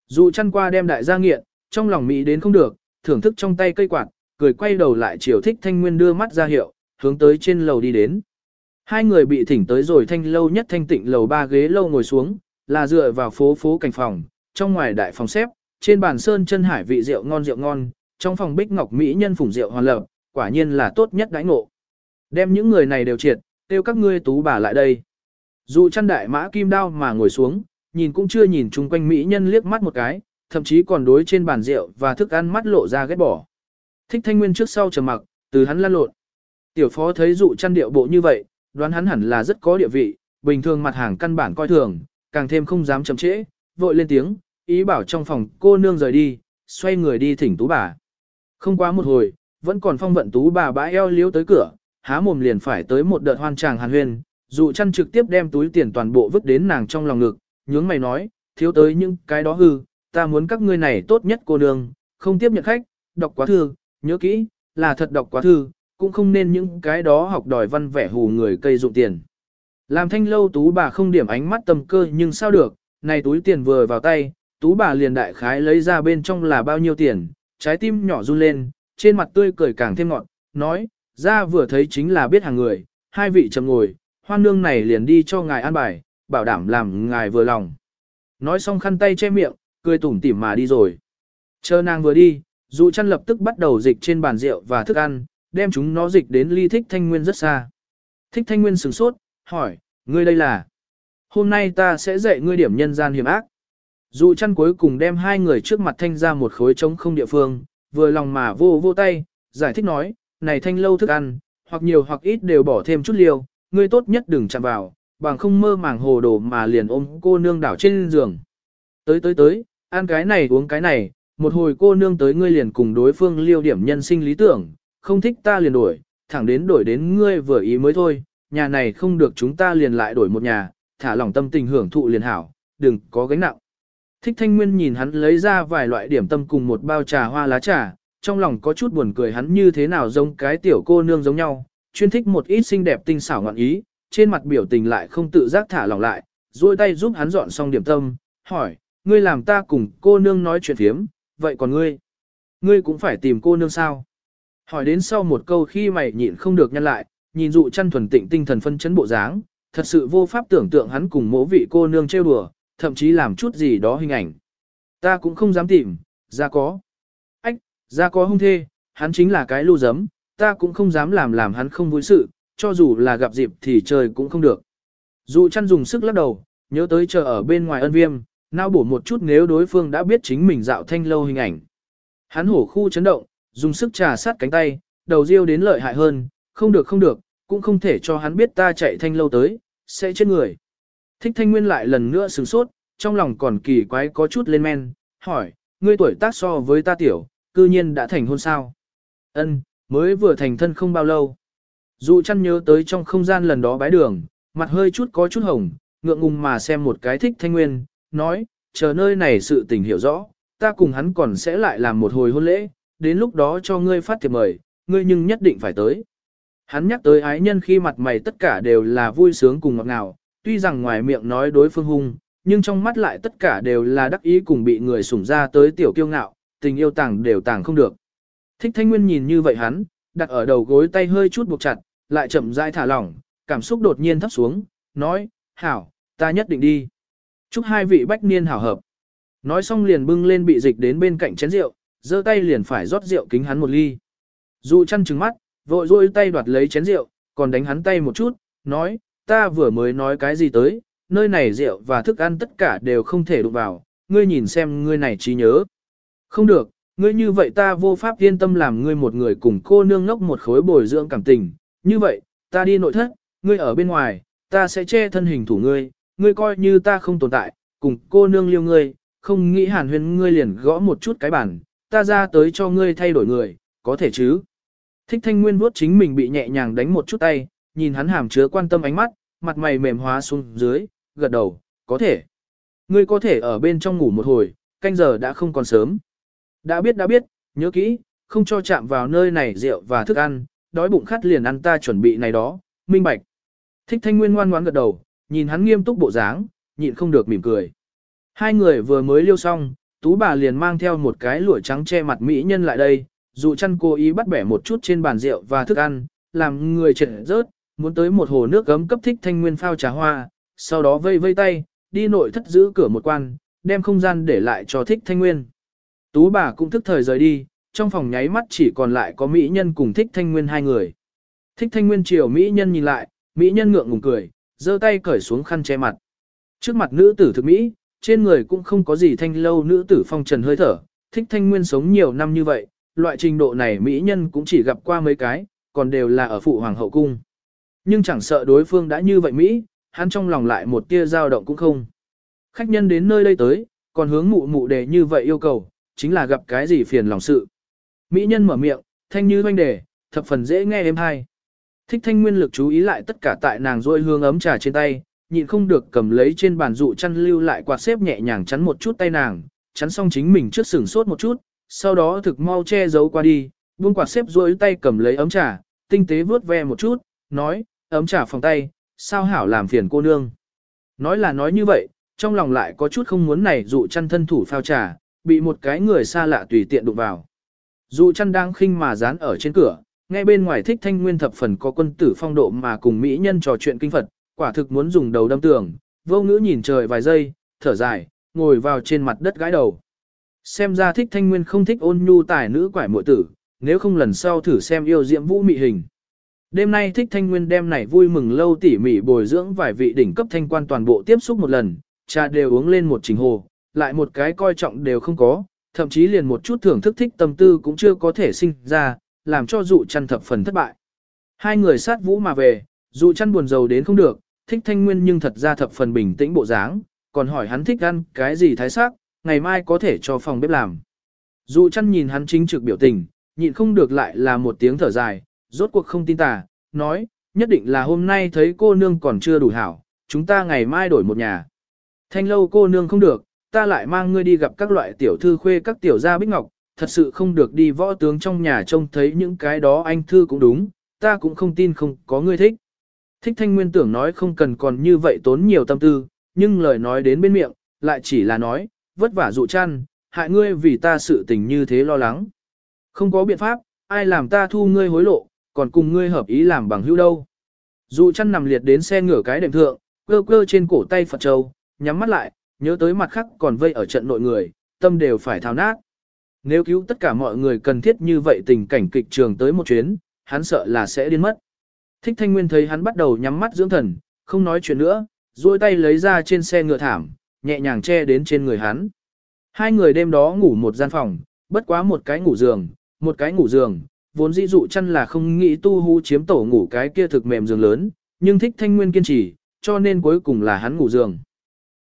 Dụ chăn qua đem đại gia nghiện, trong lòng mỹ đến không được, thưởng thức trong tay cây quạt, cười quay đầu lại chiều thích thanh nguyên đưa mắt ra hiệu, hướng tới trên lầu đi đến. Hai người bị thỉnh tới rồi thanh lâu nhất thanh tịnh lầu ba ghế lâu ngồi xuống, là dựa vào phố phố cảnh phòng, trong ngoài đại phòng xếp, trên bàn sơn chân hải vị rượu ngon rượu ngon, trong phòng bích ngọc mỹ nhân phùng rượu hoàn lập, quả nhiên là tốt nhất đãi ngộ. Đem những người này đều triệt, tiêu các ngươi tú bà lại đây. Dụ chăn đại mã kim đao mà ngồi xuống, nhìn cũng chưa nhìn chung quanh mỹ nhân liếc mắt một cái, thậm chí còn đối trên bàn rượu và thức ăn mắt lộ ra ghét bỏ. Thích thanh nguyên trước sau trầm mặc, từ hắn lan lộn. Tiểu phó thấy dụ chăn điệu bộ như vậy, đoán hắn hẳn là rất có địa vị, bình thường mặt hàng căn bản coi thường, càng thêm không dám chậm trễ, vội lên tiếng, ý bảo trong phòng cô nương rời đi, xoay người đi thỉnh tú bà. Không quá một hồi, vẫn còn phong vận tú bà bãi eo liếu tới cửa, há mồm liền phải tới một đợt hoan tràng hàn huyên, dụ chăn trực tiếp đem túi tiền toàn bộ vứt đến nàng trong lòng ngực, nhướng mày nói, thiếu tới những cái đó hư, ta muốn các ngươi này tốt nhất cô nương, không tiếp nhận khách, đọc quá thư, nhớ kỹ, là thật đọc quá thư, cũng không nên những cái đó học đòi văn vẻ hù người cây dụng tiền. Làm thanh lâu tú bà không điểm ánh mắt tầm cơ nhưng sao được, này túi tiền vừa vào tay, tú bà liền đại khái lấy ra bên trong là bao nhiêu tiền, trái tim nhỏ run lên, trên mặt tươi cười càng thêm ngọn, nói, ra vừa thấy chính là biết hàng người, hai vị chầm ngồi, hoan nương này liền đi cho ngài an bài, bảo đảm làm ngài vừa lòng. Nói xong khăn tay che miệng, cười tủm tỉm mà đi rồi. Chờ nàng vừa đi, dụ chăn lập tức bắt đầu dịch trên bàn rượu và thức ăn, đem chúng nó dịch đến ly thích thanh nguyên rất xa. Thích thanh nguyên sửng sốt, hỏi, ngươi đây là? Hôm nay ta sẽ dạy ngươi điểm nhân gian hiểm ác. Dụ chăn cuối cùng đem hai người trước mặt thanh ra một khối trống không địa phương, vừa lòng mà vô vô tay, giải thích nói, này thanh lâu thức ăn, hoặc nhiều hoặc ít đều bỏ thêm chút liều, ngươi tốt nhất đừng chạm vào, bằng không mơ màng hồ đồ mà liền ôm cô nương đảo trên giường. Tới tới tới, ăn cái này uống cái này, một hồi cô nương tới ngươi liền cùng đối phương liêu điểm nhân sinh lý tưởng, không thích ta liền đổi, thẳng đến đổi đến ngươi vừa ý mới thôi, nhà này không được chúng ta liền lại đổi một nhà, thả lỏng tâm tình hưởng thụ liền hảo, đừng có gánh nặng. Thích thanh nguyên nhìn hắn lấy ra vài loại điểm tâm cùng một bao trà hoa lá trà, trong lòng có chút buồn cười hắn như thế nào giống cái tiểu cô nương giống nhau, chuyên thích một ít xinh đẹp tinh xảo ngọn ý, trên mặt biểu tình lại không tự giác thả lỏng lại, duỗi tay giúp hắn dọn xong điểm tâm, hỏi, ngươi làm ta cùng cô nương nói chuyện thiếm, vậy còn ngươi? Ngươi cũng phải tìm cô nương sao? Hỏi đến sau một câu khi mày nhịn không được nhăn lại, nhìn dụ chăn thuần tịnh tinh thần phân chấn bộ dáng, thật sự vô pháp tưởng tượng hắn cùng mỗ vị cô nương trêu đùa, thậm chí làm chút gì đó hình ảnh. Ta cũng không dám tìm, ra có. Ách, ra có hung thê, hắn chính là cái lưu giấm, ta cũng không dám làm làm hắn không vui sự, cho dù là gặp dịp thì trời cũng không được. Dụ chăn dùng sức lắc đầu, nhớ tới chờ ở bên ngoài ân viêm, nao bổ một chút nếu đối phương đã biết chính mình dạo thanh lâu hình ảnh. Hắn hổ khu chấn động, dùng sức trà sát cánh tay, đầu riêu đến lợi hại hơn, không được không được, cũng không thể cho hắn biết ta chạy thanh lâu tới, sẽ chết người. Thích thanh nguyên lại lần nữa sửng sốt, trong lòng còn kỳ quái có chút lên men, hỏi, ngươi tuổi tác so với ta tiểu, cư nhiên đã thành hôn sao? Ân, mới vừa thành thân không bao lâu. Dụ chăn nhớ tới trong không gian lần đó bái đường, mặt hơi chút có chút hồng, ngượng ngùng mà xem một cái thích thanh nguyên, nói, chờ nơi này sự tình hiểu rõ, ta cùng hắn còn sẽ lại làm một hồi hôn lễ, đến lúc đó cho ngươi phát thiệp mời, ngươi nhưng nhất định phải tới. Hắn nhắc tới ái nhân khi mặt mày tất cả đều là vui sướng cùng ngọt ngào, tuy rằng ngoài miệng nói đối phương hung, nhưng trong mắt lại tất cả đều là đắc ý cùng bị người sủng ra tới tiểu kiêu ngạo, tình yêu tàng đều tàng không được. Thích thanh nguyên nhìn như vậy hắn, đặt ở đầu gối tay hơi chút buộc chặt, lại chậm rãi thả lỏng, cảm xúc đột nhiên thấp xuống, nói, hảo, ta nhất định đi. Chúc hai vị bách niên hảo hợp. Nói xong liền bưng lên bị dịch đến bên cạnh chén rượu, giơ tay liền phải rót rượu kính hắn một ly. Dụ chăn trừng mắt, vội rôi tay đoạt lấy chén rượu, còn đánh hắn tay một chút, nói, ta vừa mới nói cái gì tới, nơi này rượu và thức ăn tất cả đều không thể đụng vào, ngươi nhìn xem ngươi này trí nhớ. Không được, ngươi như vậy ta vô pháp yên tâm làm ngươi một người cùng cô nương ngốc một khối bồi dưỡng cảm tình, như vậy, ta đi nội thất, ngươi ở bên ngoài, ta sẽ che thân hình thủ ngươi, ngươi coi như ta không tồn tại, cùng cô nương liêu ngươi, không nghĩ hàn huyên ngươi liền gõ một chút cái bản, ta ra tới cho ngươi thay đổi người, có thể chứ. Thích thanh nguyên vuốt chính mình bị nhẹ nhàng đánh một chút tay, nhìn hắn hàm chứa quan tâm ánh mắt, mặt mày mềm hóa xuống dưới, gật đầu, có thể. Ngươi có thể ở bên trong ngủ một hồi, canh giờ đã không còn sớm. Đã biết đã biết, nhớ kỹ, không cho chạm vào nơi này rượu và thức ăn, đói bụng khát liền ăn ta chuẩn bị này đó, minh bạch. Thích thanh nguyên ngoan ngoãn gật đầu, nhìn hắn nghiêm túc bộ dáng, nhịn không được mỉm cười. Hai người vừa mới liêu xong, tú bà liền mang theo một cái lụa trắng che mặt mỹ nhân lại đây, dụ chăn cố ý bắt bẻ một chút trên bàn rượu và thức ăn, làm người trật rớt, muốn tới một hồ nước gấm cấp thích thanh nguyên phao trà hoa, sau đó vây vây tay, đi nội thất giữ cửa một quan, đem không gian để lại cho thích thanh nguyên. Tú bà cũng thức thời rời đi, trong phòng nháy mắt chỉ còn lại có mỹ nhân cùng thích thanh nguyên hai người. Thích thanh nguyên chiều mỹ nhân nhìn lại, mỹ nhân ngượng ngùng cười, giơ tay cởi xuống khăn che mặt. Trước mặt nữ tử thực mỹ, trên người cũng không có gì thanh lâu nữ tử phong trần hơi thở, thích thanh nguyên sống nhiều năm như vậy, loại trình độ này mỹ nhân cũng chỉ gặp qua mấy cái, còn đều là ở phụ hoàng hậu cung. Nhưng chẳng sợ đối phương đã như vậy Mỹ, hắn trong lòng lại một tia dao động cũng không. Khách nhân đến nơi đây tới, còn hướng mụ mụ đề như vậy yêu cầu, chính là gặp cái gì phiền lòng sự. Mỹ nhân mở miệng, thanh như doanh đề, thập phần dễ nghe êm hay. Thích thanh nguyên lực chú ý lại tất cả tại nàng rôi hương ấm trà trên tay, nhịn không được cầm lấy trên bàn dụ chăn lưu lại quạt xếp nhẹ nhàng chắn một chút tay nàng, chắn xong chính mình trước sừng sốt một chút, sau đó thực mau che giấu qua đi, buông quạt xếp rôi tay cầm lấy ấm trà, tinh tế vuốt ve một chút, nói, ấm trà phòng tay, sao hảo làm phiền cô nương. Nói là nói như vậy, trong lòng lại có chút không muốn này dụ chăn thân thủ phao trà, bị một cái người xa lạ tùy tiện đụng vào. Dụ chăn đang khinh mà dán ở trên cửa, nghe bên ngoài thích thanh nguyên thập phần có quân tử phong độ mà cùng mỹ nhân trò chuyện kinh Phật, quả thực muốn dùng đầu đâm tường, vô ngữ nhìn trời vài giây, thở dài, ngồi vào trên mặt đất gãi đầu. Xem ra thích thanh nguyên không thích ôn nhu tài nữ quải muội tử, nếu không lần sau thử xem yêu diễm vũ mị hình. Đêm nay thích thanh nguyên đêm này vui mừng lâu tỉ mỉ bồi dưỡng vài vị đỉnh cấp thanh quan toàn bộ tiếp xúc một lần, trà đều uống lên một trình hồ, lại một cái coi trọng đều không có, thậm chí liền một chút thưởng thức thích tâm tư cũng chưa có thể sinh ra, làm cho dụ chăn thập phần thất bại. Hai người sát vũ mà về, dụ chăn buồn giàu đến không được, thích thanh nguyên nhưng thật ra thập phần bình tĩnh bộ dáng, còn hỏi hắn thích ăn cái gì thái sắc, ngày mai có thể cho phòng bếp làm. Dụ chăn nhìn hắn chính trực biểu tình, nhịn không được lại là một tiếng thở dài, rốt cuộc không tin tà, nói, nhất định là hôm nay thấy cô nương còn chưa đủ hảo, chúng ta ngày mai đổi một nhà. Thanh lâu cô nương không được, ta lại mang ngươi đi gặp các loại tiểu thư khuê các tiểu gia bích ngọc, thật sự không được đi võ tướng trong nhà trông thấy những cái đó anh thư cũng đúng, ta cũng không tin không có ngươi thích. Thích thanh nguyên tưởng nói không cần còn như vậy tốn nhiều tâm tư, nhưng lời nói đến bên miệng, lại chỉ là nói, vất vả dụ chăn, hại ngươi vì ta sự tình như thế lo lắng. Không có biện pháp, ai làm ta thu ngươi hối lộ, còn cùng ngươi hợp ý làm bằng hữu đâu. Dụ chăn nằm liệt đến xe ngửa cái đệm thượng, cơ cơ trên cổ tay Phật Châu, nhắm mắt lại, nhớ tới mặt khác còn vây ở trận nội người, tâm đều phải thao nát. Nếu cứu tất cả mọi người cần thiết như vậy tình cảnh kịch trường tới một chuyến, hắn sợ là sẽ điên mất. Thích Thanh Nguyên thấy hắn bắt đầu nhắm mắt dưỡng thần, không nói chuyện nữa, duỗi tay lấy ra trên xe ngựa thảm, nhẹ nhàng che đến trên người hắn. Hai người đêm đó ngủ một gian phòng, bất quá một cái ngủ giường, một cái ngủ giường, vốn dĩ dụ chăn là không nghĩ tu hú chiếm tổ ngủ cái kia thực mềm giường lớn, nhưng thích thanh nguyên kiên trì, cho nên cuối cùng là hắn ngủ giường.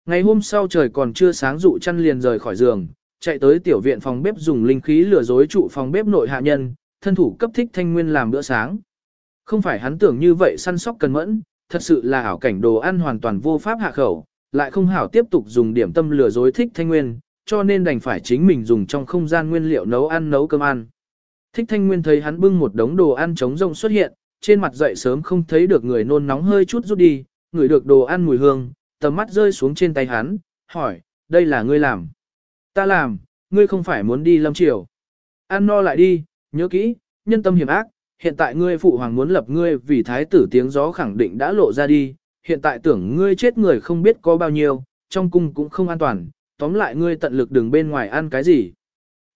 Ngày hôm sau trời còn chưa sáng dụ chăn liền rời khỏi giường, chạy tới tiểu viện phòng bếp dùng linh khí lừa dối trụ phòng bếp nội hạ nhân, thân thủ cấp thích thanh nguyên làm bữa sáng. Không phải hắn tưởng như vậy săn sóc cần mẫn, thật sự là ảo cảnh đồ ăn hoàn toàn vô pháp hạ khẩu, lại không hảo tiếp tục dùng điểm tâm lừa dối thích thanh nguyên, cho nên đành phải chính mình dùng trong không gian nguyên liệu nấu ăn nấu cơm ăn. Thích thanh nguyên thấy hắn bưng một đống đồ ăn trống rông xuất hiện, trên mặt dậy sớm không thấy được người nôn nóng hơi chút rút đi, ngửi được đồ ăn mùi hương, tầm mắt rơi xuống trên tay hắn, hỏi, đây là ngươi làm. Ta làm, ngươi không phải muốn đi lâm triều. Ăn no lại đi, nhớ kỹ, nhân tâm hiểm ác, hiện tại ngươi phụ hoàng muốn lập ngươi vì thái tử tiếng gió khẳng định đã lộ ra đi, hiện tại tưởng ngươi chết người không biết có bao nhiêu, trong cung cũng không an toàn, tóm lại ngươi tận lực đừng bên ngoài ăn cái gì.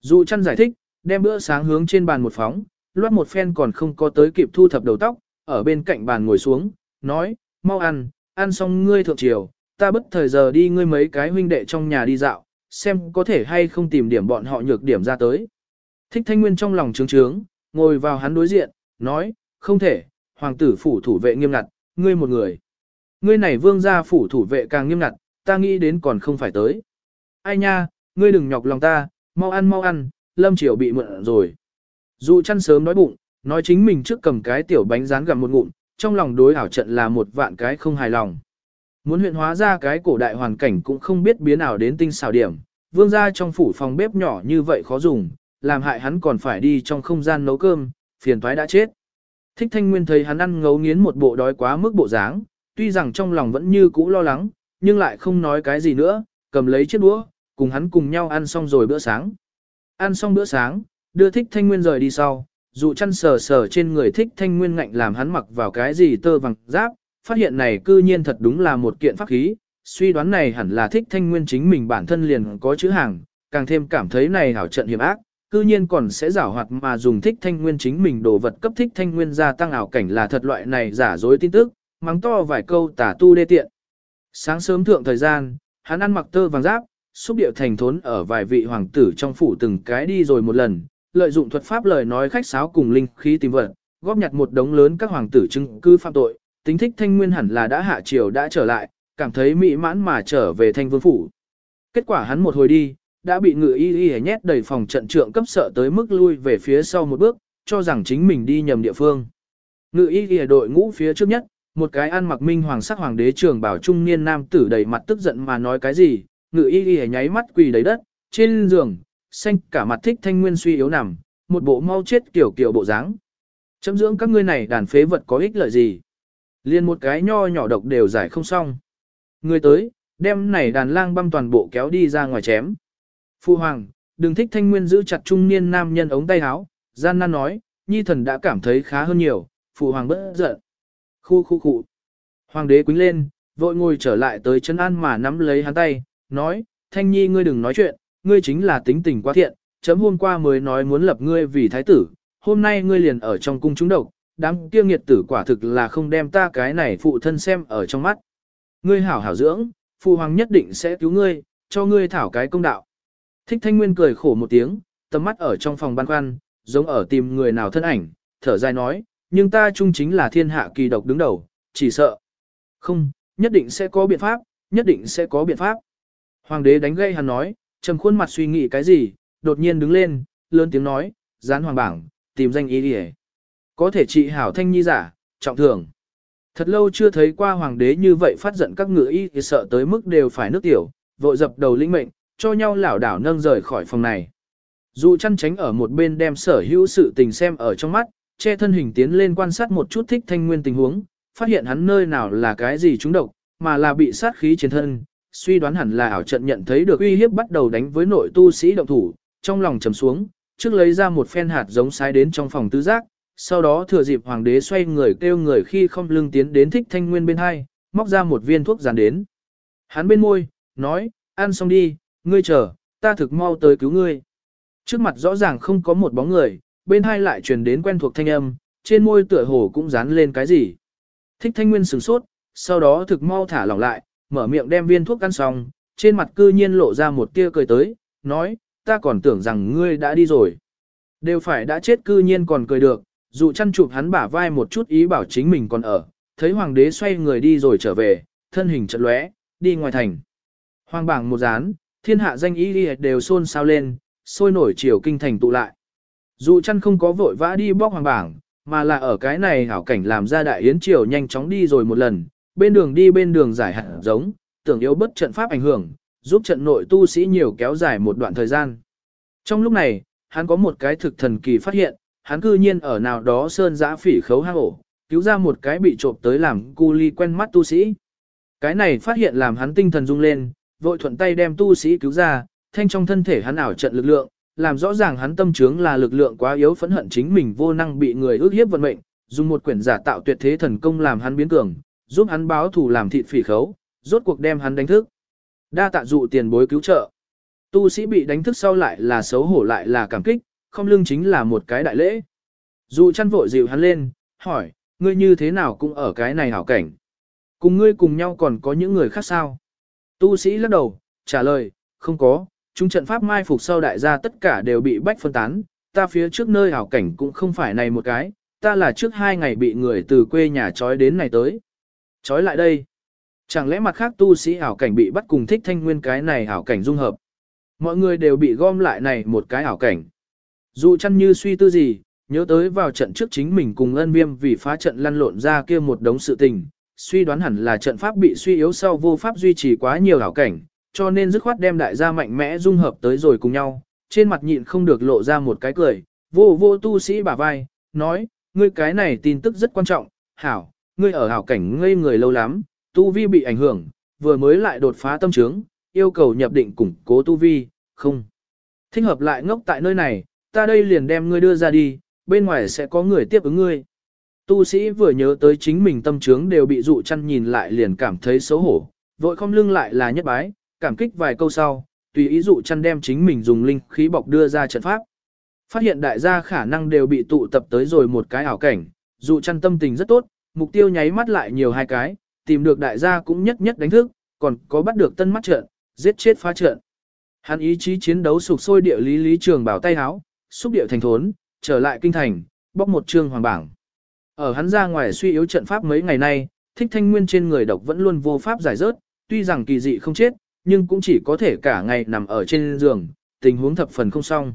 Dụ chăn giải thích, đem bữa sáng hướng trên bàn một phóng, loát một phen còn không có tới kịp thu thập đầu tóc, ở bên cạnh bàn ngồi xuống, nói, mau ăn, ăn xong ngươi thượng triều, ta bất thời giờ đi ngươi mấy cái huynh đệ trong nhà đi dạo, xem có thể hay không tìm điểm bọn họ nhược điểm ra tới. Thích thanh nguyên trong lòng trướng trướng, ngồi vào hắn đối diện, nói, không thể, hoàng tử phủ thủ vệ nghiêm ngặt, ngươi một người. Ngươi này vương gia phủ thủ vệ càng nghiêm ngặt, ta nghĩ đến còn không phải tới. Ai nha, ngươi đừng nhọc lòng ta, mau ăn mau ăn, lâm triều bị mượn rồi. Dụ chăn sớm nói bụng, nói chính mình trước cầm cái tiểu bánh rán gặm một ngụm, trong lòng đối ảo trận là một vạn cái không hài lòng. Muốn huyện hóa ra cái cổ đại hoàn cảnh cũng không biết biến nào đến tinh xảo điểm, vương gia trong phủ phòng bếp nhỏ như vậy khó dùng, làm hại hắn còn phải đi trong không gian nấu cơm, phiền toái đã chết. Thích thanh nguyên thấy hắn ăn ngấu nghiến một bộ đói quá mức bộ dáng, tuy rằng trong lòng vẫn như cũ lo lắng, nhưng lại không nói cái gì nữa, cầm lấy chiếc đũa, cùng hắn cùng nhau ăn xong rồi bữa sáng. Ăn xong bữa sáng, đưa thích thanh nguyên rời đi sau, dụ chăn sờ sờ trên người thích thanh nguyên ngạnh làm hắn mặc vào cái gì tơ vàng giáp, phát hiện này cư nhiên thật đúng là một kiện pháp khí, suy đoán này hẳn là thích thanh nguyên chính mình bản thân liền có chữ hàng, càng thêm cảm thấy này hảo trận hiểm ác, cư nhiên còn sẽ giả hoạt mà dùng thích thanh nguyên chính mình đồ vật cấp thích thanh nguyên gia tăng ảo cảnh là thật loại này giả dối tin tức, mắng to vài câu tả tu đê tiện. Sáng sớm thượng thời gian, hắn ăn mặc tơ vàng giáp, xúc điệu thành thốn ở vài vị hoàng tử trong phủ từng cái đi rồi một lần, lợi dụng thuật pháp lời nói khách sáo cùng linh khí tìm vật, góp nhặt một đống lớn các hoàng tử chứng cư phạm tội, tính thích thanh nguyên hẳn là đã hạ triều đã trở lại, cảm thấy mỹ mãn mà trở về thanh vương phủ. Kết quả hắn một hồi đi, đã bị ngự y y nhét đầy phòng trận trượng cấp sợ tới mức lui về phía sau một bước, cho rằng chính mình đi nhầm địa phương. Ngự y y đội ngũ phía trước nhất, một cái ăn mặc minh hoàng sắc hoàng đế trường bảo trung niên nam tử đầy mặt tức giận mà nói cái gì, ngự y y nháy mắt quỳ đầy đất, trên giường, xanh cả mặt thích thanh nguyên suy yếu nằm, một bộ mau chết kiểu kiểu bộ dáng. Chấm dưỡng các ngươi này đàn phế vật có ích lợi gì? Liên một cái nho nhỏ độc đều giải không xong. Người tới, đem này đàn lang băm toàn bộ kéo đi ra ngoài chém. Phu hoàng, đừng thích thanh nguyên giữ chặt trung niên nam nhân ống tay áo, gian nan nói, nhi thần đã cảm thấy khá hơn nhiều, phụ hoàng bất giận. Khu khu khu. Hoàng đế quính lên, vội ngồi trở lại tới chân an mà nắm lấy hắn tay, nói, thanh nhi ngươi đừng nói chuyện, ngươi chính là tính tình quá thiện, chấm hôm qua mới nói muốn lập ngươi vì thái tử, hôm nay ngươi liền ở trong cung chúng độc, đám kia nghiệt tử quả thực là không đem ta cái này phụ thân xem ở trong mắt. Ngươi hảo hảo dưỡng, phụ hoàng nhất định sẽ cứu ngươi, cho ngươi thảo cái công đạo. Thích thanh nguyên cười khổ một tiếng, tầm mắt ở trong phòng ban khoăn, giống ở tìm người nào thân ảnh, thở dài nói, nhưng ta chung chính là thiên hạ kỳ độc đứng đầu, chỉ sợ. Không, nhất định sẽ có biện pháp, nhất định sẽ có biện pháp. Hoàng đế đánh gây hắn nói, trầm khuôn mặt suy nghĩ cái gì, đột nhiên đứng lên, lớn tiếng nói, dán hoàng bảng, tìm danh ý đi có thể trị hảo thanh nhi giả, trọng thường. Thật lâu chưa thấy qua hoàng đế như vậy phát giận các ngựa y thì sợ tới mức đều phải nước tiểu, vội dập đầu linh mệnh, cho nhau lảo đảo nâng rời khỏi phòng này. Dù chăn tránh ở một bên đem sở hữu sự tình xem ở trong mắt, che thân hình tiến lên quan sát một chút thích thanh nguyên tình huống, phát hiện hắn nơi nào là cái gì trúng độc, mà là bị sát khí trên thân, suy đoán hẳn là ảo trận nhận thấy được uy hiếp bắt đầu đánh với nội tu sĩ động thủ, trong lòng trầm xuống, trước lấy ra một phen hạt giống sai đến trong phòng tứ giác, sau đó thừa dịp hoàng đế xoay người kêu người khi không lưng tiến đến thích thanh nguyên bên hai, móc ra một viên thuốc dàn đến. Hắn bên môi, nói, ăn xong đi, ngươi chờ, ta thực mau tới cứu ngươi. Trước mặt rõ ràng không có một bóng người, bên hai lại truyền đến quen thuộc thanh âm, trên môi tựa hồ cũng dán lên cái gì. Thích thanh nguyên sửng sốt, sau đó thực mau thả lỏng lại, mở miệng đem viên thuốc ăn xong, trên mặt cư nhiên lộ ra một tia cười tới, nói, ta còn tưởng rằng ngươi đã đi rồi. Đều phải đã chết cư nhiên còn cười được, dụ chăn chụp hắn bả vai một chút ý bảo chính mình còn ở, thấy hoàng đế xoay người đi rồi trở về, thân hình chợt lóe, đi ngoài thành. Hoàng bảng một dán, thiên hạ danh ý đều xôn xao lên, sôi nổi chiều kinh thành tụ lại. Dụ chăn không có vội vã đi bóc hoàng bảng, mà là ở cái này hảo cảnh làm ra đại yến triều nhanh chóng đi rồi một lần, bên đường đi bên đường giải hạt giống, tưởng yếu bất trận pháp ảnh hưởng, giúp trận nội tu sĩ nhiều kéo dài một đoạn thời gian. Trong lúc này, hắn có một cái thực thần kỳ phát hiện, hắn cư nhiên ở nào đó sơn giã phỉ khấu hang ổ, cứu ra một cái bị trộm tới làm cu ly quen mắt tu sĩ. Cái này phát hiện làm hắn tinh thần rung lên, vội thuận tay đem tu sĩ cứu ra, thanh trong thân thể hắn ảo trận lực lượng, làm rõ ràng hắn tâm trướng là lực lượng quá yếu phẫn hận chính mình vô năng bị người ước hiếp vận mệnh, dùng một quyển giả tạo tuyệt thế thần công làm hắn biến cường, giúp hắn báo thù làm thịt phỉ khấu, rốt cuộc đem hắn đánh thức. Đa tạ dụ tiền bối cứu trợ. Tu sĩ bị đánh thức sau lại là xấu hổ lại là cảm kích, không lưng chính là một cái đại lễ. Dụ chăn vội dịu hắn lên, hỏi, ngươi như thế nào cũng ở cái này hảo cảnh. Cùng ngươi cùng nhau còn có những người khác sao? Tu sĩ lắc đầu, trả lời, không có, chúng trận pháp mai phục sau đại gia tất cả đều bị bách phân tán, ta phía trước nơi hảo cảnh cũng không phải này một cái, ta là trước hai ngày bị người từ quê nhà trói đến này tới. Trói lại đây. Chẳng lẽ mặt khác tu sĩ hảo cảnh bị bắt cùng thích thanh nguyên cái này hảo cảnh dung hợp. Mọi người đều bị gom lại này một cái hảo cảnh. Dù chăn như suy tư gì, nhớ tới vào trận trước chính mình cùng ân viêm vì phá trận lăn lộn ra kia một đống sự tình, suy đoán hẳn là trận pháp bị suy yếu sau vô pháp duy trì quá nhiều hảo cảnh, cho nên dứt khoát đem đại gia mạnh mẽ dung hợp tới rồi cùng nhau, trên mặt nhịn không được lộ ra một cái cười, vô vô tu sĩ bả vai, nói, ngươi cái này tin tức rất quan trọng, hảo, ngươi ở hảo cảnh ngây người lâu lắm, tu vi bị ảnh hưởng, vừa mới lại đột phá tâm trướng, yêu cầu nhập định củng cố tu vi, không. Thích hợp lại ngốc tại nơi này, ta đây liền đem ngươi đưa ra đi, bên ngoài sẽ có người tiếp ứng ngươi. Tu sĩ vừa nhớ tới chính mình tâm trướng đều bị dụ chăn nhìn lại liền cảm thấy xấu hổ, vội không lưng lại là nhất bái, cảm kích vài câu sau, tùy ý dụ chăn đem chính mình dùng linh khí bọc đưa ra trận pháp. Phát hiện đại gia khả năng đều bị tụ tập tới rồi một cái ảo cảnh, dụ chăn tâm tình rất tốt, mục tiêu nháy mắt lại nhiều hai cái, tìm được đại gia cũng nhất nhất đánh thức, còn có bắt được tân mắt trận, giết chết phá trận. Hắn ý chí chiến đấu sục sôi địa lý lý trường bảo tay háo, xúc điệu thành thốn, trở lại kinh thành, bóc một trương hoàng bảng. Ở hắn ra ngoài suy yếu trận pháp mấy ngày nay, thích thanh nguyên trên người độc vẫn luôn vô pháp giải rớt, tuy rằng kỳ dị không chết, nhưng cũng chỉ có thể cả ngày nằm ở trên giường, tình huống thập phần không xong.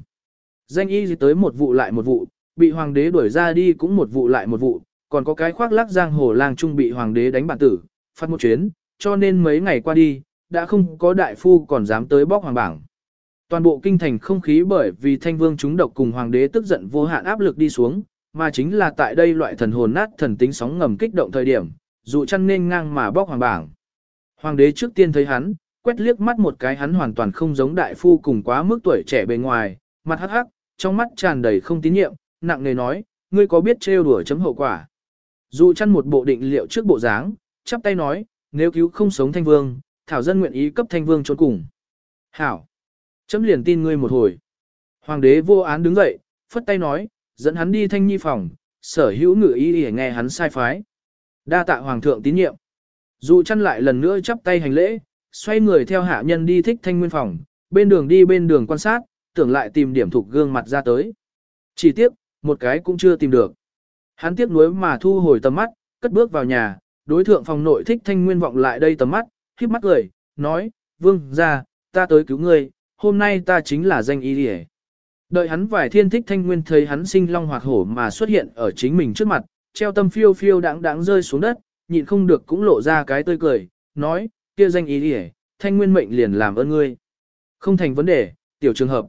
Danh y gì tới một vụ lại một vụ, bị hoàng đế đuổi ra đi cũng một vụ lại một vụ, còn có cái khoác lác giang hồ lang trung bị hoàng đế đánh bản tử, phát một chuyến, cho nên mấy ngày qua đi, đã không có đại phu còn dám tới bóc hoàng bảng. Toàn bộ kinh thành không khí bởi vì thanh vương chúng độc cùng hoàng đế tức giận vô hạn áp lực đi xuống, mà chính là tại đây loại thần hồn nát thần tính sóng ngầm kích động thời điểm, dụ chăn nên ngang mà bóc hoàng bảng. Hoàng đế trước tiên thấy hắn, quét liếc mắt một cái hắn hoàn toàn không giống đại phu cùng quá mức tuổi trẻ bề ngoài, mặt hắc hắc, trong mắt tràn đầy không tín nhiệm, nặng nề nói, ngươi có biết trêu đùa chấm hậu quả. Dụ chăn một bộ định liệu trước bộ dáng, chắp tay nói, nếu cứu không sống thanh vương, thảo dân nguyện ý cấp thanh vương trốn cùng. Hảo! Chấm liền tin ngươi một hồi. Hoàng đế vô án đứng dậy, phất tay nói, dẫn hắn đi thanh nhi phòng, sở hữu ngự ý để nghe hắn sai phái. Đa tạ hoàng thượng tín nhiệm. Dụ chăn lại lần nữa chắp tay hành lễ, xoay người theo hạ nhân đi thích thanh nguyên phòng, bên đường đi bên đường quan sát, tưởng lại tìm điểm thuộc gương mặt ra tới. Chỉ tiếc, một cái cũng chưa tìm được. Hắn tiếc nuối mà thu hồi tầm mắt, cất bước vào nhà, đối thượng phòng nội thích thanh nguyên vọng lại đây tầm mắt, khiếp mắt cười, nói, vương ra, ta tới cứu ngươi, hôm nay ta chính là danh y đi Đợi hắn vài thiên thích thanh nguyên thấy hắn sinh long hoạt hổ mà xuất hiện ở chính mình trước mặt, treo tâm phiêu phiêu đáng đáng rơi xuống đất, nhịn không được cũng lộ ra cái tươi cười, nói, kia danh ý đi thanh nguyên mệnh liền làm ơn ngươi. Không thành vấn đề, tiểu trường hợp.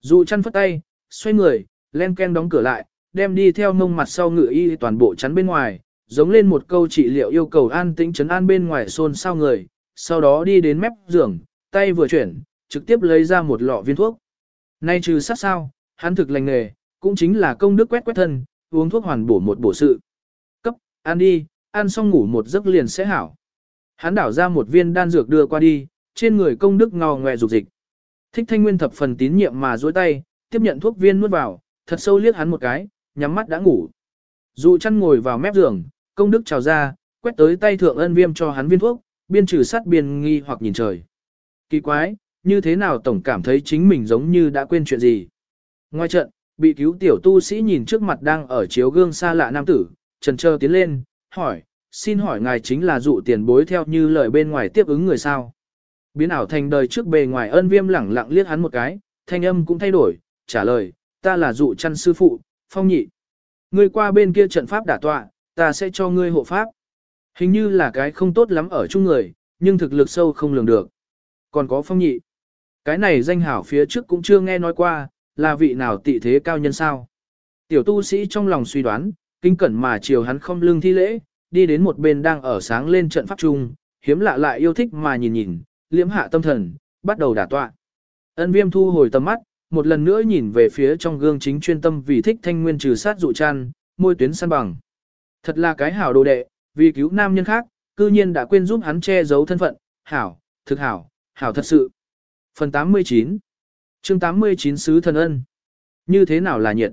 Dù chăn phất tay, xoay người, len ken đóng cửa lại, đem đi theo mông mặt sau ngự y toàn bộ chắn bên ngoài, giống lên một câu trị liệu yêu cầu an tĩnh chấn an bên ngoài xôn xao người, sau đó đi đến mép giường, tay vừa chuyển, trực tiếp lấy ra một lọ viên thuốc. Nay trừ sát sao, hắn thực lành nghề, cũng chính là công đức quét quét thân, uống thuốc hoàn bổ một bổ sự. Cấp, ăn đi, ăn xong ngủ một giấc liền sẽ hảo. Hắn đảo ra một viên đan dược đưa qua đi, trên người công đức ngò ngoẹ dục dịch. Thích thanh nguyên thập phần tín nhiệm mà duỗi tay, tiếp nhận thuốc viên nuốt vào, thật sâu liếc hắn một cái, nhắm mắt đã ngủ. Dụ chăn ngồi vào mép giường, công đức trào ra, quét tới tay thượng ân viêm cho hắn viên thuốc, biên trừ sát biên nghi hoặc nhìn trời. Kỳ quái, như thế nào tổng cảm thấy chính mình giống như đã quên chuyện gì. Ngoài trận, bị cứu tiểu tu sĩ nhìn trước mặt đang ở chiếu gương xa lạ nam tử, trần trơ tiến lên, hỏi, xin hỏi ngài chính là dụ tiền bối theo như lời bên ngoài tiếp ứng người sao. Biến ảo thành đời trước bề ngoài ân viêm lẳng lặng liếc hắn một cái, thanh âm cũng thay đổi, trả lời, ta là dụ chăn sư phụ, phong nhị. Ngươi qua bên kia trận pháp đả tọa, ta sẽ cho ngươi hộ pháp. Hình như là cái không tốt lắm ở chung người, nhưng thực lực sâu không lường được. Còn có phong nhị. Cái này danh hảo phía trước cũng chưa nghe nói qua, là vị nào tị thế cao nhân sao. Tiểu tu sĩ trong lòng suy đoán, kinh cẩn mà chiều hắn không lưng thi lễ, đi đến một bên đang ở sáng lên trận pháp trung, hiếm lạ lại yêu thích mà nhìn nhìn, liễm hạ tâm thần, bắt đầu đả tọa. Ân viêm thu hồi tầm mắt, một lần nữa nhìn về phía trong gương chính chuyên tâm vì thích thanh nguyên trừ sát dụ chăn, môi tuyến săn bằng. Thật là cái hảo đồ đệ, vì cứu nam nhân khác, cư nhiên đã quên giúp hắn che giấu thân phận, hảo, thực hảo, hảo thật sự. Phần 89 chương 89 Sứ Thần Ân Như thế nào là nhiệt?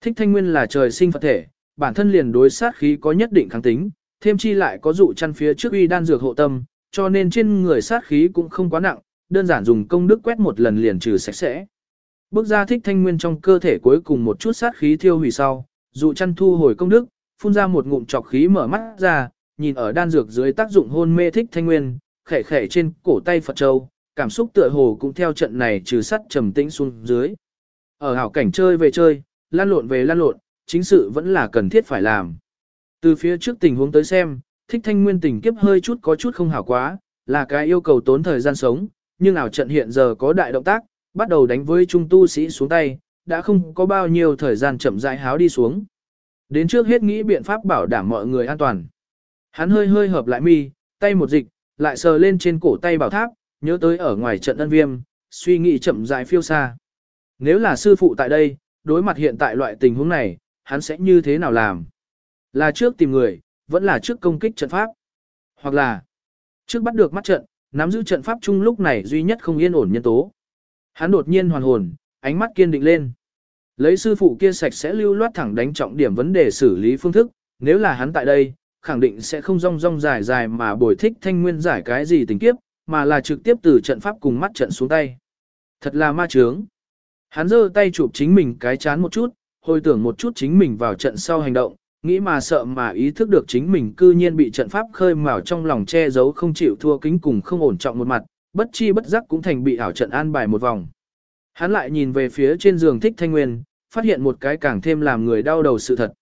Thích thanh nguyên là trời sinh Phật thể, bản thân liền đối sát khí có nhất định kháng tính, thêm chi lại có dụ chăn phía trước uy đan dược hộ tâm, cho nên trên người sát khí cũng không quá nặng, đơn giản dùng công đức quét một lần liền trừ sạch sẽ. Bước ra thích thanh nguyên trong cơ thể cuối cùng một chút sát khí thiêu hủy sau, dụ chăn thu hồi công đức, phun ra một ngụm trọc khí mở mắt ra, nhìn ở đan dược dưới tác dụng hôn mê thích thanh nguyên, khẽ khẽ trên cổ tay Phật Châu, cảm xúc tựa hồ cũng theo trận này trừ sắt trầm tĩnh xuống dưới. Ở hảo cảnh chơi về chơi, lan lộn về lan lộn, chính sự vẫn là cần thiết phải làm. Từ phía trước tình huống tới xem, thích thanh nguyên tình kiếp hơi chút có chút không hảo quá, là cái yêu cầu tốn thời gian sống, nhưng ảo trận hiện giờ có đại động tác, bắt đầu đánh với trung tu sĩ xuống tay, đã không có bao nhiêu thời gian chậm rãi háo đi xuống. Đến trước hết nghĩ biện pháp bảo đảm mọi người an toàn. Hắn hơi hơi hợp lại mi, tay một dịch, lại sờ lên trên cổ tay bảo tháp, nhớ tới ở ngoài trận ân viêm, suy nghĩ chậm rãi phiêu xa. Nếu là sư phụ tại đây, đối mặt hiện tại loại tình huống này, hắn sẽ như thế nào làm? Là trước tìm người, vẫn là trước công kích trận pháp. Hoặc là trước bắt được mắt trận, nắm giữ trận pháp chung lúc này duy nhất không yên ổn nhân tố. Hắn đột nhiên hoàn hồn, ánh mắt kiên định lên. Lấy sư phụ kia sạch sẽ lưu loát thẳng đánh trọng điểm vấn đề xử lý phương thức, nếu là hắn tại đây, khẳng định sẽ không rong rong dài dài mà bồi thích thanh nguyên giải cái gì tình kiếp, mà là trực tiếp từ trận pháp cùng mắt trận xuống tay. Thật là ma trướng. Hắn giơ tay chụp chính mình cái chán một chút, hồi tưởng một chút chính mình vào trận sau hành động, nghĩ mà sợ mà ý thức được chính mình cư nhiên bị trận pháp khơi mào trong lòng che giấu không chịu thua kính cùng không ổn trọng một mặt, bất chi bất giác cũng thành bị ảo trận an bài một vòng. Hắn lại nhìn về phía trên giường thích thanh nguyên, phát hiện một cái càng thêm làm người đau đầu sự thật.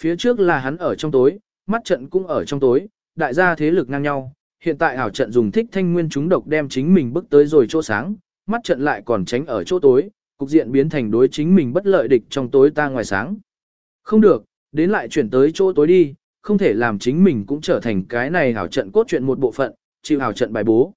Phía trước là hắn ở trong tối, mắt trận cũng ở trong tối, đại gia thế lực ngang nhau, hiện tại ảo trận dùng thích thanh nguyên chúng độc đem chính mình bước tới rồi chỗ sáng, mắt trận lại còn tránh ở chỗ tối, cục diện biến thành đối chính mình bất lợi địch trong tối ta ngoài sáng. Không được, đến lại chuyển tới chỗ tối đi, không thể làm chính mình cũng trở thành cái này ảo trận cốt truyện một bộ phận, chịu ảo trận bài bố.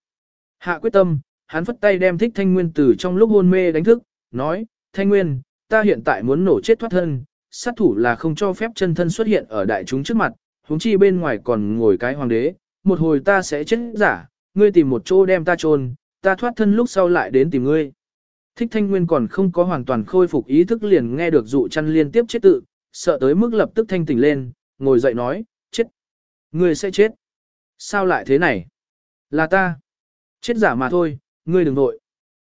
Hạ quyết tâm, hắn phất tay đem thích thanh nguyên từ trong lúc hôn mê đánh thức, nói, thanh nguyên, ta hiện tại muốn nổ chết thoát thân, sát thủ là không cho phép chân thân xuất hiện ở đại chúng trước mặt, huống chi bên ngoài còn ngồi cái hoàng đế, một hồi ta sẽ chết giả, ngươi tìm một chỗ đem ta chôn, ta thoát thân lúc sau lại đến tìm ngươi. Thích thanh nguyên còn không có hoàn toàn khôi phục ý thức liền nghe được dụ chăn liên tiếp chết tự, sợ tới mức lập tức thanh tỉnh lên, ngồi dậy nói, chết. Ngươi sẽ chết. Sao lại thế này? Là ta. Chết giả mà thôi, ngươi đừng nội.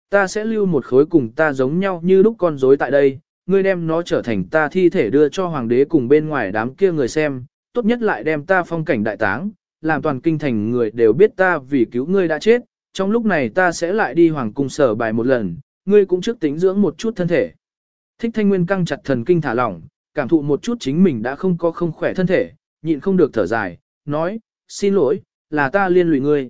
Ta sẽ lưu một khối cùng ta giống nhau như lúc con rối tại đây, ngươi đem nó trở thành ta thi thể đưa cho hoàng đế cùng bên ngoài đám kia người xem, tốt nhất lại đem ta phong cảnh đại táng, làm toàn kinh thành người đều biết ta vì cứu ngươi đã chết, trong lúc này ta sẽ lại đi hoàng cung sở bài một lần, ngươi cũng trước tính dưỡng một chút thân thể. Thích thanh nguyên căng chặt thần kinh thả lỏng, cảm thụ một chút chính mình đã không có không khỏe thân thể, nhịn không được thở dài, nói, xin lỗi, là ta liên lụy ngươi.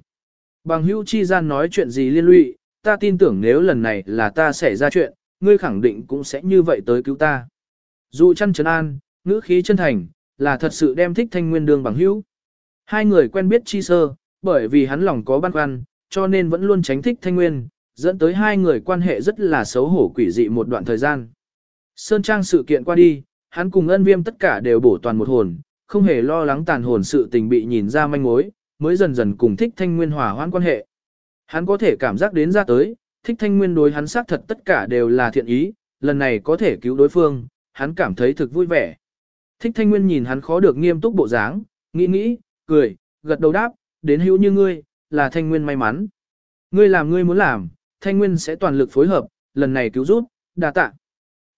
Bằng hữu chi gian nói chuyện gì liên lụy, ta tin tưởng nếu lần này là ta xảy ra chuyện, ngươi khẳng định cũng sẽ như vậy tới cứu ta. Dụ chăn trấn an, ngữ khí chân thành, là thật sự đem thích thanh nguyên đương bằng hữu. Hai người quen biết chi sơ, bởi vì hắn lòng có băn khoăn, cho nên vẫn luôn tránh thích thanh nguyên, dẫn tới hai người quan hệ rất là xấu hổ quỷ dị một đoạn thời gian. Sơn Trang sự kiện qua đi, hắn cùng ân viêm tất cả đều bổ toàn một hồn, không hề lo lắng tàn hồn sự tình bị nhìn ra manh mối, mới dần dần cùng thích thanh nguyên hòa hoãn quan hệ. Hắn có thể cảm giác đến ra tới, thích thanh nguyên đối hắn xác thật tất cả đều là thiện ý, lần này có thể cứu đối phương, hắn cảm thấy thực vui vẻ. Thích thanh nguyên nhìn hắn khó được nghiêm túc bộ dáng, nghĩ nghĩ, cười, gật đầu đáp, đến hữu như ngươi, là thanh nguyên may mắn. Ngươi làm ngươi muốn làm, thanh nguyên sẽ toàn lực phối hợp, lần này cứu giúp, đà tạ.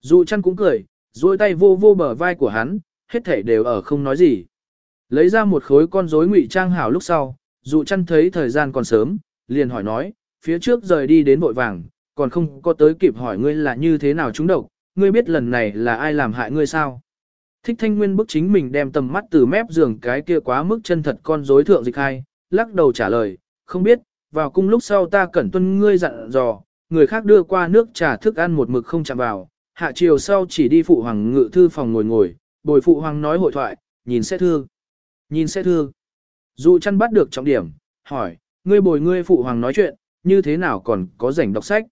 Dụ chăn cũng cười, duỗi tay vô vô bờ vai của hắn, hết thể đều ở không nói gì. Lấy ra một khối con rối ngụy trang hảo lúc sau, dụ chăn thấy thời gian còn sớm, liền hỏi nói, phía trước rời đi đến vội vàng, còn không có tới kịp hỏi ngươi là như thế nào chúng độc, ngươi biết lần này là ai làm hại ngươi sao? Thích thanh nguyên bức chính mình đem tầm mắt từ mép giường cái kia quá mức chân thật con rối thượng dịch hai, lắc đầu trả lời, không biết, vào cung lúc sau ta cẩn tuân ngươi dặn dò, người khác đưa qua nước trà thức ăn một mực không chạm vào, hạ chiều sau chỉ đi phụ hoàng ngự thư phòng ngồi ngồi, bồi phụ hoàng nói hội thoại, nhìn sẽ thương. Nhìn sẽ thương. Dụ chăn bắt được trọng điểm, hỏi, ngươi bồi ngươi phụ hoàng nói chuyện, như thế nào còn có rảnh đọc sách.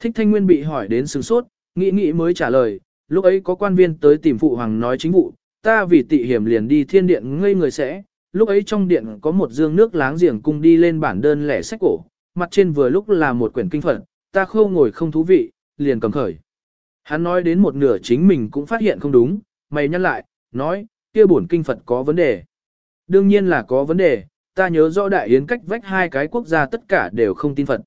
Thích thanh nguyên bị hỏi đến sừng sốt, nghĩ nghĩ mới trả lời, lúc ấy có quan viên tới tìm phụ hoàng nói chính vụ, ta vì tị hiểm liền đi thiên điện ngây người sẽ, lúc ấy trong điện có một dương nước láng giềng cung đi lên bản đơn lẻ sách cổ, mặt trên vừa lúc là một quyển kinh phật, ta khâu ngồi không thú vị, liền cầm khởi. Hắn nói đến một nửa chính mình cũng phát hiện không đúng, mày nhắc lại, nói, kia bổn kinh Phật có vấn đề. Đương nhiên là có vấn đề, ta nhớ rõ đại yến cách vách hai cái quốc gia tất cả đều không tin Phật.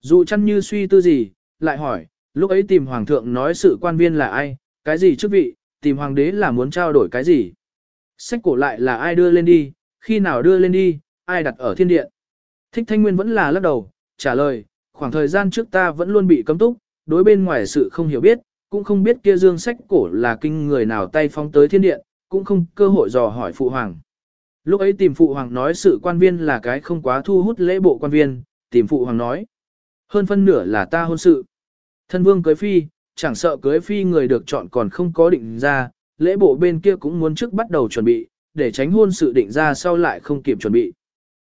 Dù chăn như suy tư gì, lại hỏi, lúc ấy tìm hoàng thượng nói sự quan viên là ai, cái gì chức vị, tìm hoàng đế là muốn trao đổi cái gì. Sách cổ lại là ai đưa lên đi, khi nào đưa lên đi, ai đặt ở thiên điện. Thích thanh nguyên vẫn là lắc đầu, trả lời, khoảng thời gian trước ta vẫn luôn bị cấm túc, đối bên ngoài sự không hiểu biết, cũng không biết kia dương sách cổ là kinh người nào tay phóng tới thiên điện, cũng không cơ hội dò hỏi phụ hoàng. Lúc ấy tìm phụ hoàng nói sự quan viên là cái không quá thu hút lễ bộ quan viên, tìm phụ hoàng nói. Hơn phân nửa là ta hôn sự. Thân vương cưới phi, chẳng sợ cưới phi người được chọn còn không có định ra, lễ bộ bên kia cũng muốn trước bắt đầu chuẩn bị, để tránh hôn sự định ra sau lại không kịp chuẩn bị.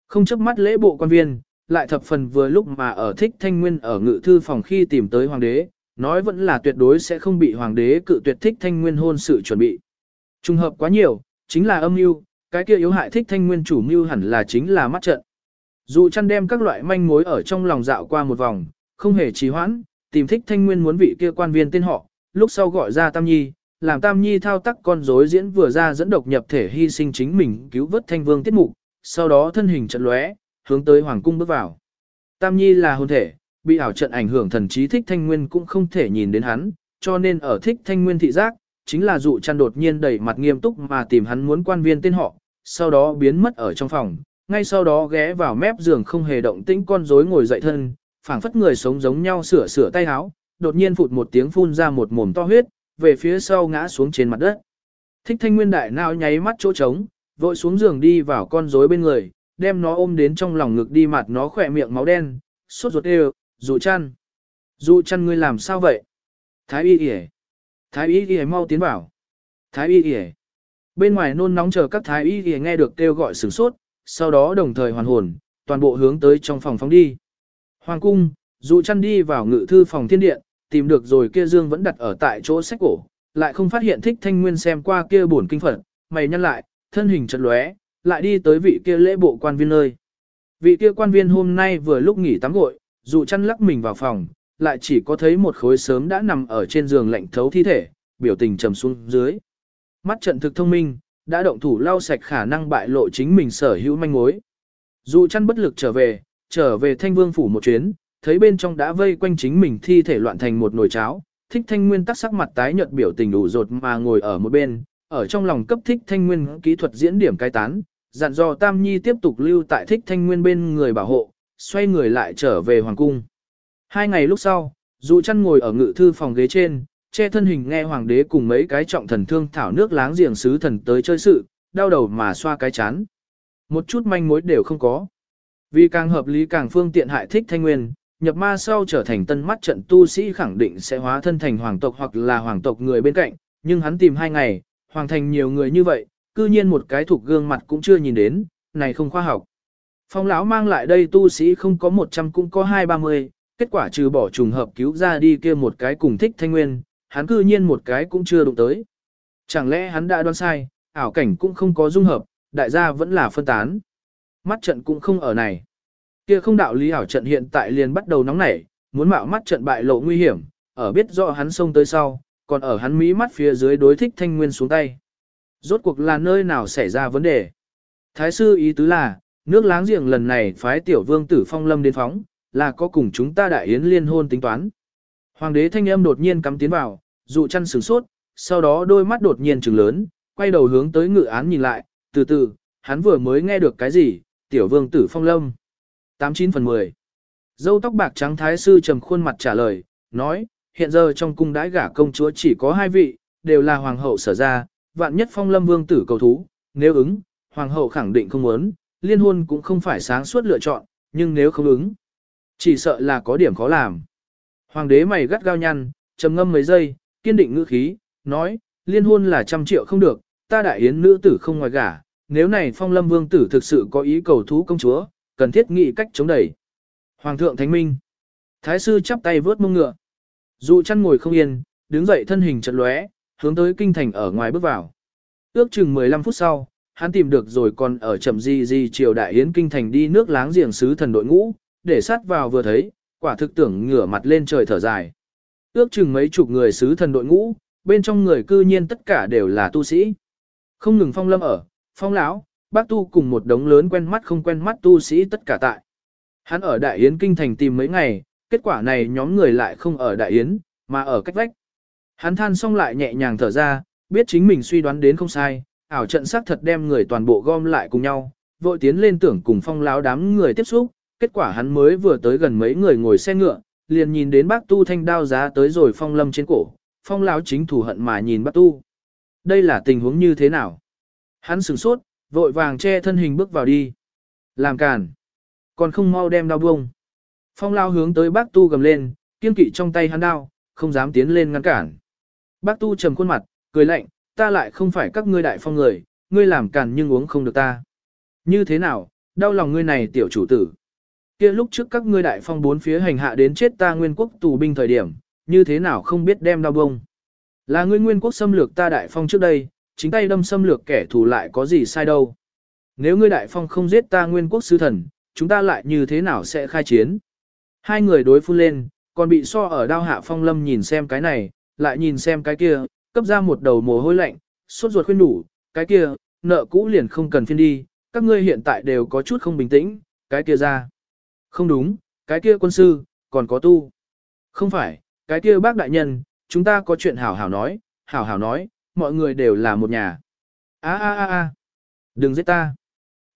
Không chấp mắt lễ bộ quan viên, lại thập phần vừa lúc mà ở thích thanh nguyên ở ngự thư phòng khi tìm tới hoàng đế, nói vẫn là tuyệt đối sẽ không bị hoàng đế cự tuyệt thích thanh nguyên hôn sự chuẩn bị. Trùng hợp quá nhiều, chính là âm mưu, cái kia yếu hại thích thanh nguyên chủ mưu hẳn là chính là mắt trận. Dù chăn đem các loại manh mối ở trong lòng dạo qua một vòng, không hề trì hoãn, tìm thích thanh nguyên muốn vị kia quan viên tên họ, lúc sau gọi ra Tam Nhi, làm Tam Nhi thao tác con rối diễn vừa ra dẫn độc nhập thể hy sinh chính mình cứu vớt thanh vương tiết mục, sau đó thân hình trận lóe, hướng tới hoàng cung bước vào. Tam Nhi là hồn thể, bị ảo trận ảnh hưởng thần trí thích thanh nguyên cũng không thể nhìn đến hắn, cho nên ở thích thanh nguyên thị giác, chính là dụ chăn đột nhiên đẩy mặt nghiêm túc mà tìm hắn muốn quan viên tên họ, sau đó biến mất ở trong phòng, ngay sau đó ghé vào mép giường không hề động tĩnh con rối ngồi dậy thân, phảng phất người sống giống nhau sửa sửa tay áo, đột nhiên phụt một tiếng phun ra một mồm to huyết, về phía sau ngã xuống trên mặt đất. Thích thanh nguyên đại nào nháy mắt chỗ trống, vội xuống giường đi vào con rối bên người, đem nó ôm đến trong lòng ngực đi mặt nó khỏe miệng máu đen, sốt ruột đều, dụ chăn. Dụ chăn ngươi làm sao vậy? Thái y kìa. Thái y kìa mau tiến vào. Thái y kìa. Bên ngoài nôn nóng chờ các thái y kìa nghe được kêu gọi sửng sốt, sau đó đồng thời hoàn hồn, toàn bộ hướng tới trong phòng phóng đi. Hoàng cung, dụ chăn đi vào ngự thư phòng thiên điện, tìm được rồi kia dương vẫn đặt ở tại chỗ sách cổ, lại không phát hiện thích thanh nguyên xem qua kia bổn kinh phật, mày nhăn lại, thân hình chật lóe, lại đi tới vị kia lễ bộ quan viên nơi. Vị kia quan viên hôm nay vừa lúc nghỉ tắm gội, dụ chăn lắc mình vào phòng, lại chỉ có thấy một khối sớm đã nằm ở trên giường lạnh thấu thi thể, biểu tình trầm xuống dưới. Mắt trận thực thông minh, đã động thủ lau sạch khả năng bại lộ chính mình sở hữu manh mối. Dụ chăn bất lực trở về, trở về thanh vương phủ một chuyến, thấy bên trong đã vây quanh chính mình thi thể loạn thành một nồi cháo, thích thanh nguyên tắc sắc mặt tái nhợt biểu tình đủ rột mà ngồi ở một bên, ở trong lòng cấp thích thanh nguyên kỹ thuật diễn điểm cai tán, dặn dò Tam Nhi tiếp tục lưu tại thích thanh nguyên bên người bảo hộ, xoay người lại trở về hoàng cung. Hai ngày lúc sau, dụ chăn ngồi ở ngự thư phòng ghế trên, che thân hình nghe hoàng đế cùng mấy cái trọng thần thương thảo nước láng giềng sứ thần tới chơi sự, đau đầu mà xoa cái chán. Một chút manh mối đều không có. Vì càng hợp lý càng phương tiện hại thích thanh nguyên, nhập ma sau trở thành tân mắt trận tu sĩ khẳng định sẽ hóa thân thành hoàng tộc hoặc là hoàng tộc người bên cạnh, nhưng hắn tìm hai ngày, hoàng thành nhiều người như vậy, cư nhiên một cái thuộc gương mặt cũng chưa nhìn đến, này không khoa học. Phong lão mang lại đây tu sĩ không có 100 cũng có hai ba mươi, kết quả trừ bỏ trùng hợp cứu ra đi kia một cái cùng thích thanh nguyên, hắn cư nhiên một cái cũng chưa đụng tới. Chẳng lẽ hắn đã đoán sai, ảo cảnh cũng không có dung hợp, đại gia vẫn là phân tán. Mắt trận cũng không ở này. Kia không đạo lý ảo trận hiện tại liền bắt đầu nóng nảy, muốn mạo mắt trận bại lộ nguy hiểm, ở biết rõ hắn xông tới sau, còn ở hắn mỹ mắt phía dưới đối thích thanh nguyên xuống tay. Rốt cuộc là nơi nào xảy ra vấn đề? Thái sư ý tứ là, nước láng giềng lần này phái tiểu vương tử phong lâm đến phóng, là có cùng chúng ta đại yến liên hôn tính toán. Hoàng đế thanh âm đột nhiên cắm tiến vào, dụ chăn sửng sốt, sau đó đôi mắt đột nhiên trừng lớn, quay đầu hướng tới ngự án nhìn lại, từ từ, hắn vừa mới nghe được cái gì, tiểu vương tử phong lâm. 89 phần 10 Dâu tóc bạc trắng thái sư trầm khuôn mặt trả lời, nói, hiện giờ trong cung đãi gả công chúa chỉ có hai vị, đều là hoàng hậu sở ra, vạn nhất phong lâm vương tử cầu thú, nếu ứng, hoàng hậu khẳng định không muốn, liên hôn cũng không phải sáng suốt lựa chọn, nhưng nếu không ứng, chỉ sợ là có điểm khó làm. Hoàng đế mày gắt gao nhăn, trầm ngâm mấy giây, kiên định ngữ khí, nói, liên hôn là trăm triệu không được, ta đại yến nữ tử không ngoài gả, nếu này phong lâm vương tử thực sự có ý cầu thú công chúa, cần thiết nghị cách chống đẩy. Hoàng thượng thánh minh. Thái sư chắp tay vớt mông ngựa. Dụ chăn ngồi không yên, đứng dậy thân hình chật lóe, hướng tới kinh thành ở ngoài bước vào. Ước chừng 15 phút sau, hắn tìm được rồi còn ở chậm di di triều đại yến kinh thành đi nước láng giềng sứ thần đội ngũ, để sát vào vừa thấy, quả thực tưởng ngửa mặt lên trời thở dài. Ước chừng mấy chục người sứ thần đội ngũ, bên trong người cư nhiên tất cả đều là tu sĩ. Không ngừng phong lâm ở, phong lão, bác tu cùng một đống lớn quen mắt không quen mắt tu sĩ tất cả tại. Hắn ở Đại Yến Kinh Thành tìm mấy ngày, kết quả này nhóm người lại không ở Đại Yến, mà ở cách vách. Hắn than xong lại nhẹ nhàng thở ra, biết chính mình suy đoán đến không sai, ảo trận xác thật đem người toàn bộ gom lại cùng nhau, vội tiến lên tưởng cùng phong láo đám người tiếp xúc, kết quả hắn mới vừa tới gần mấy người ngồi xe ngựa, liền nhìn đến bác tu thanh đao giá tới rồi phong lâm trên cổ, phong láo chính thủ hận mà nhìn bác tu. Đây là tình huống như thế nào? Hắn sửng sốt, vội vàng che thân hình bước vào đi. Làm cản, Còn không mau đem đao buông. Phong lao hướng tới bác tu gầm lên, kiên kỵ trong tay hắn đao, không dám tiến lên ngăn cản. Bác tu trầm khuôn mặt, cười lạnh, ta lại không phải các ngươi đại phong người, ngươi làm cản nhưng uống không được ta. Như thế nào, đau lòng ngươi này tiểu chủ tử. kia lúc trước các ngươi đại phong bốn phía hành hạ đến chết ta nguyên quốc tù binh thời điểm, như thế nào không biết đem đau bông. Là ngươi nguyên quốc xâm lược ta đại phong trước đây, chính tay đâm xâm lược kẻ thù lại có gì sai đâu. Nếu ngươi đại phong không giết ta nguyên quốc sư thần, chúng ta lại như thế nào sẽ khai chiến? Hai người đối phun lên, còn bị so ở đao hạ phong lâm nhìn xem cái này, lại nhìn xem cái kia, cấp ra một đầu mồ hôi lạnh, sốt ruột khuyên đủ, cái kia, nợ cũ liền không cần phiên đi, các ngươi hiện tại đều có chút không bình tĩnh, cái kia ra. Không đúng, cái kia quân sư, còn có tu. Không phải, cái kia bác đại nhân, chúng ta có chuyện hảo hảo nói, hảo hảo nói, mọi người đều là một nhà. a a a a đừng giết ta.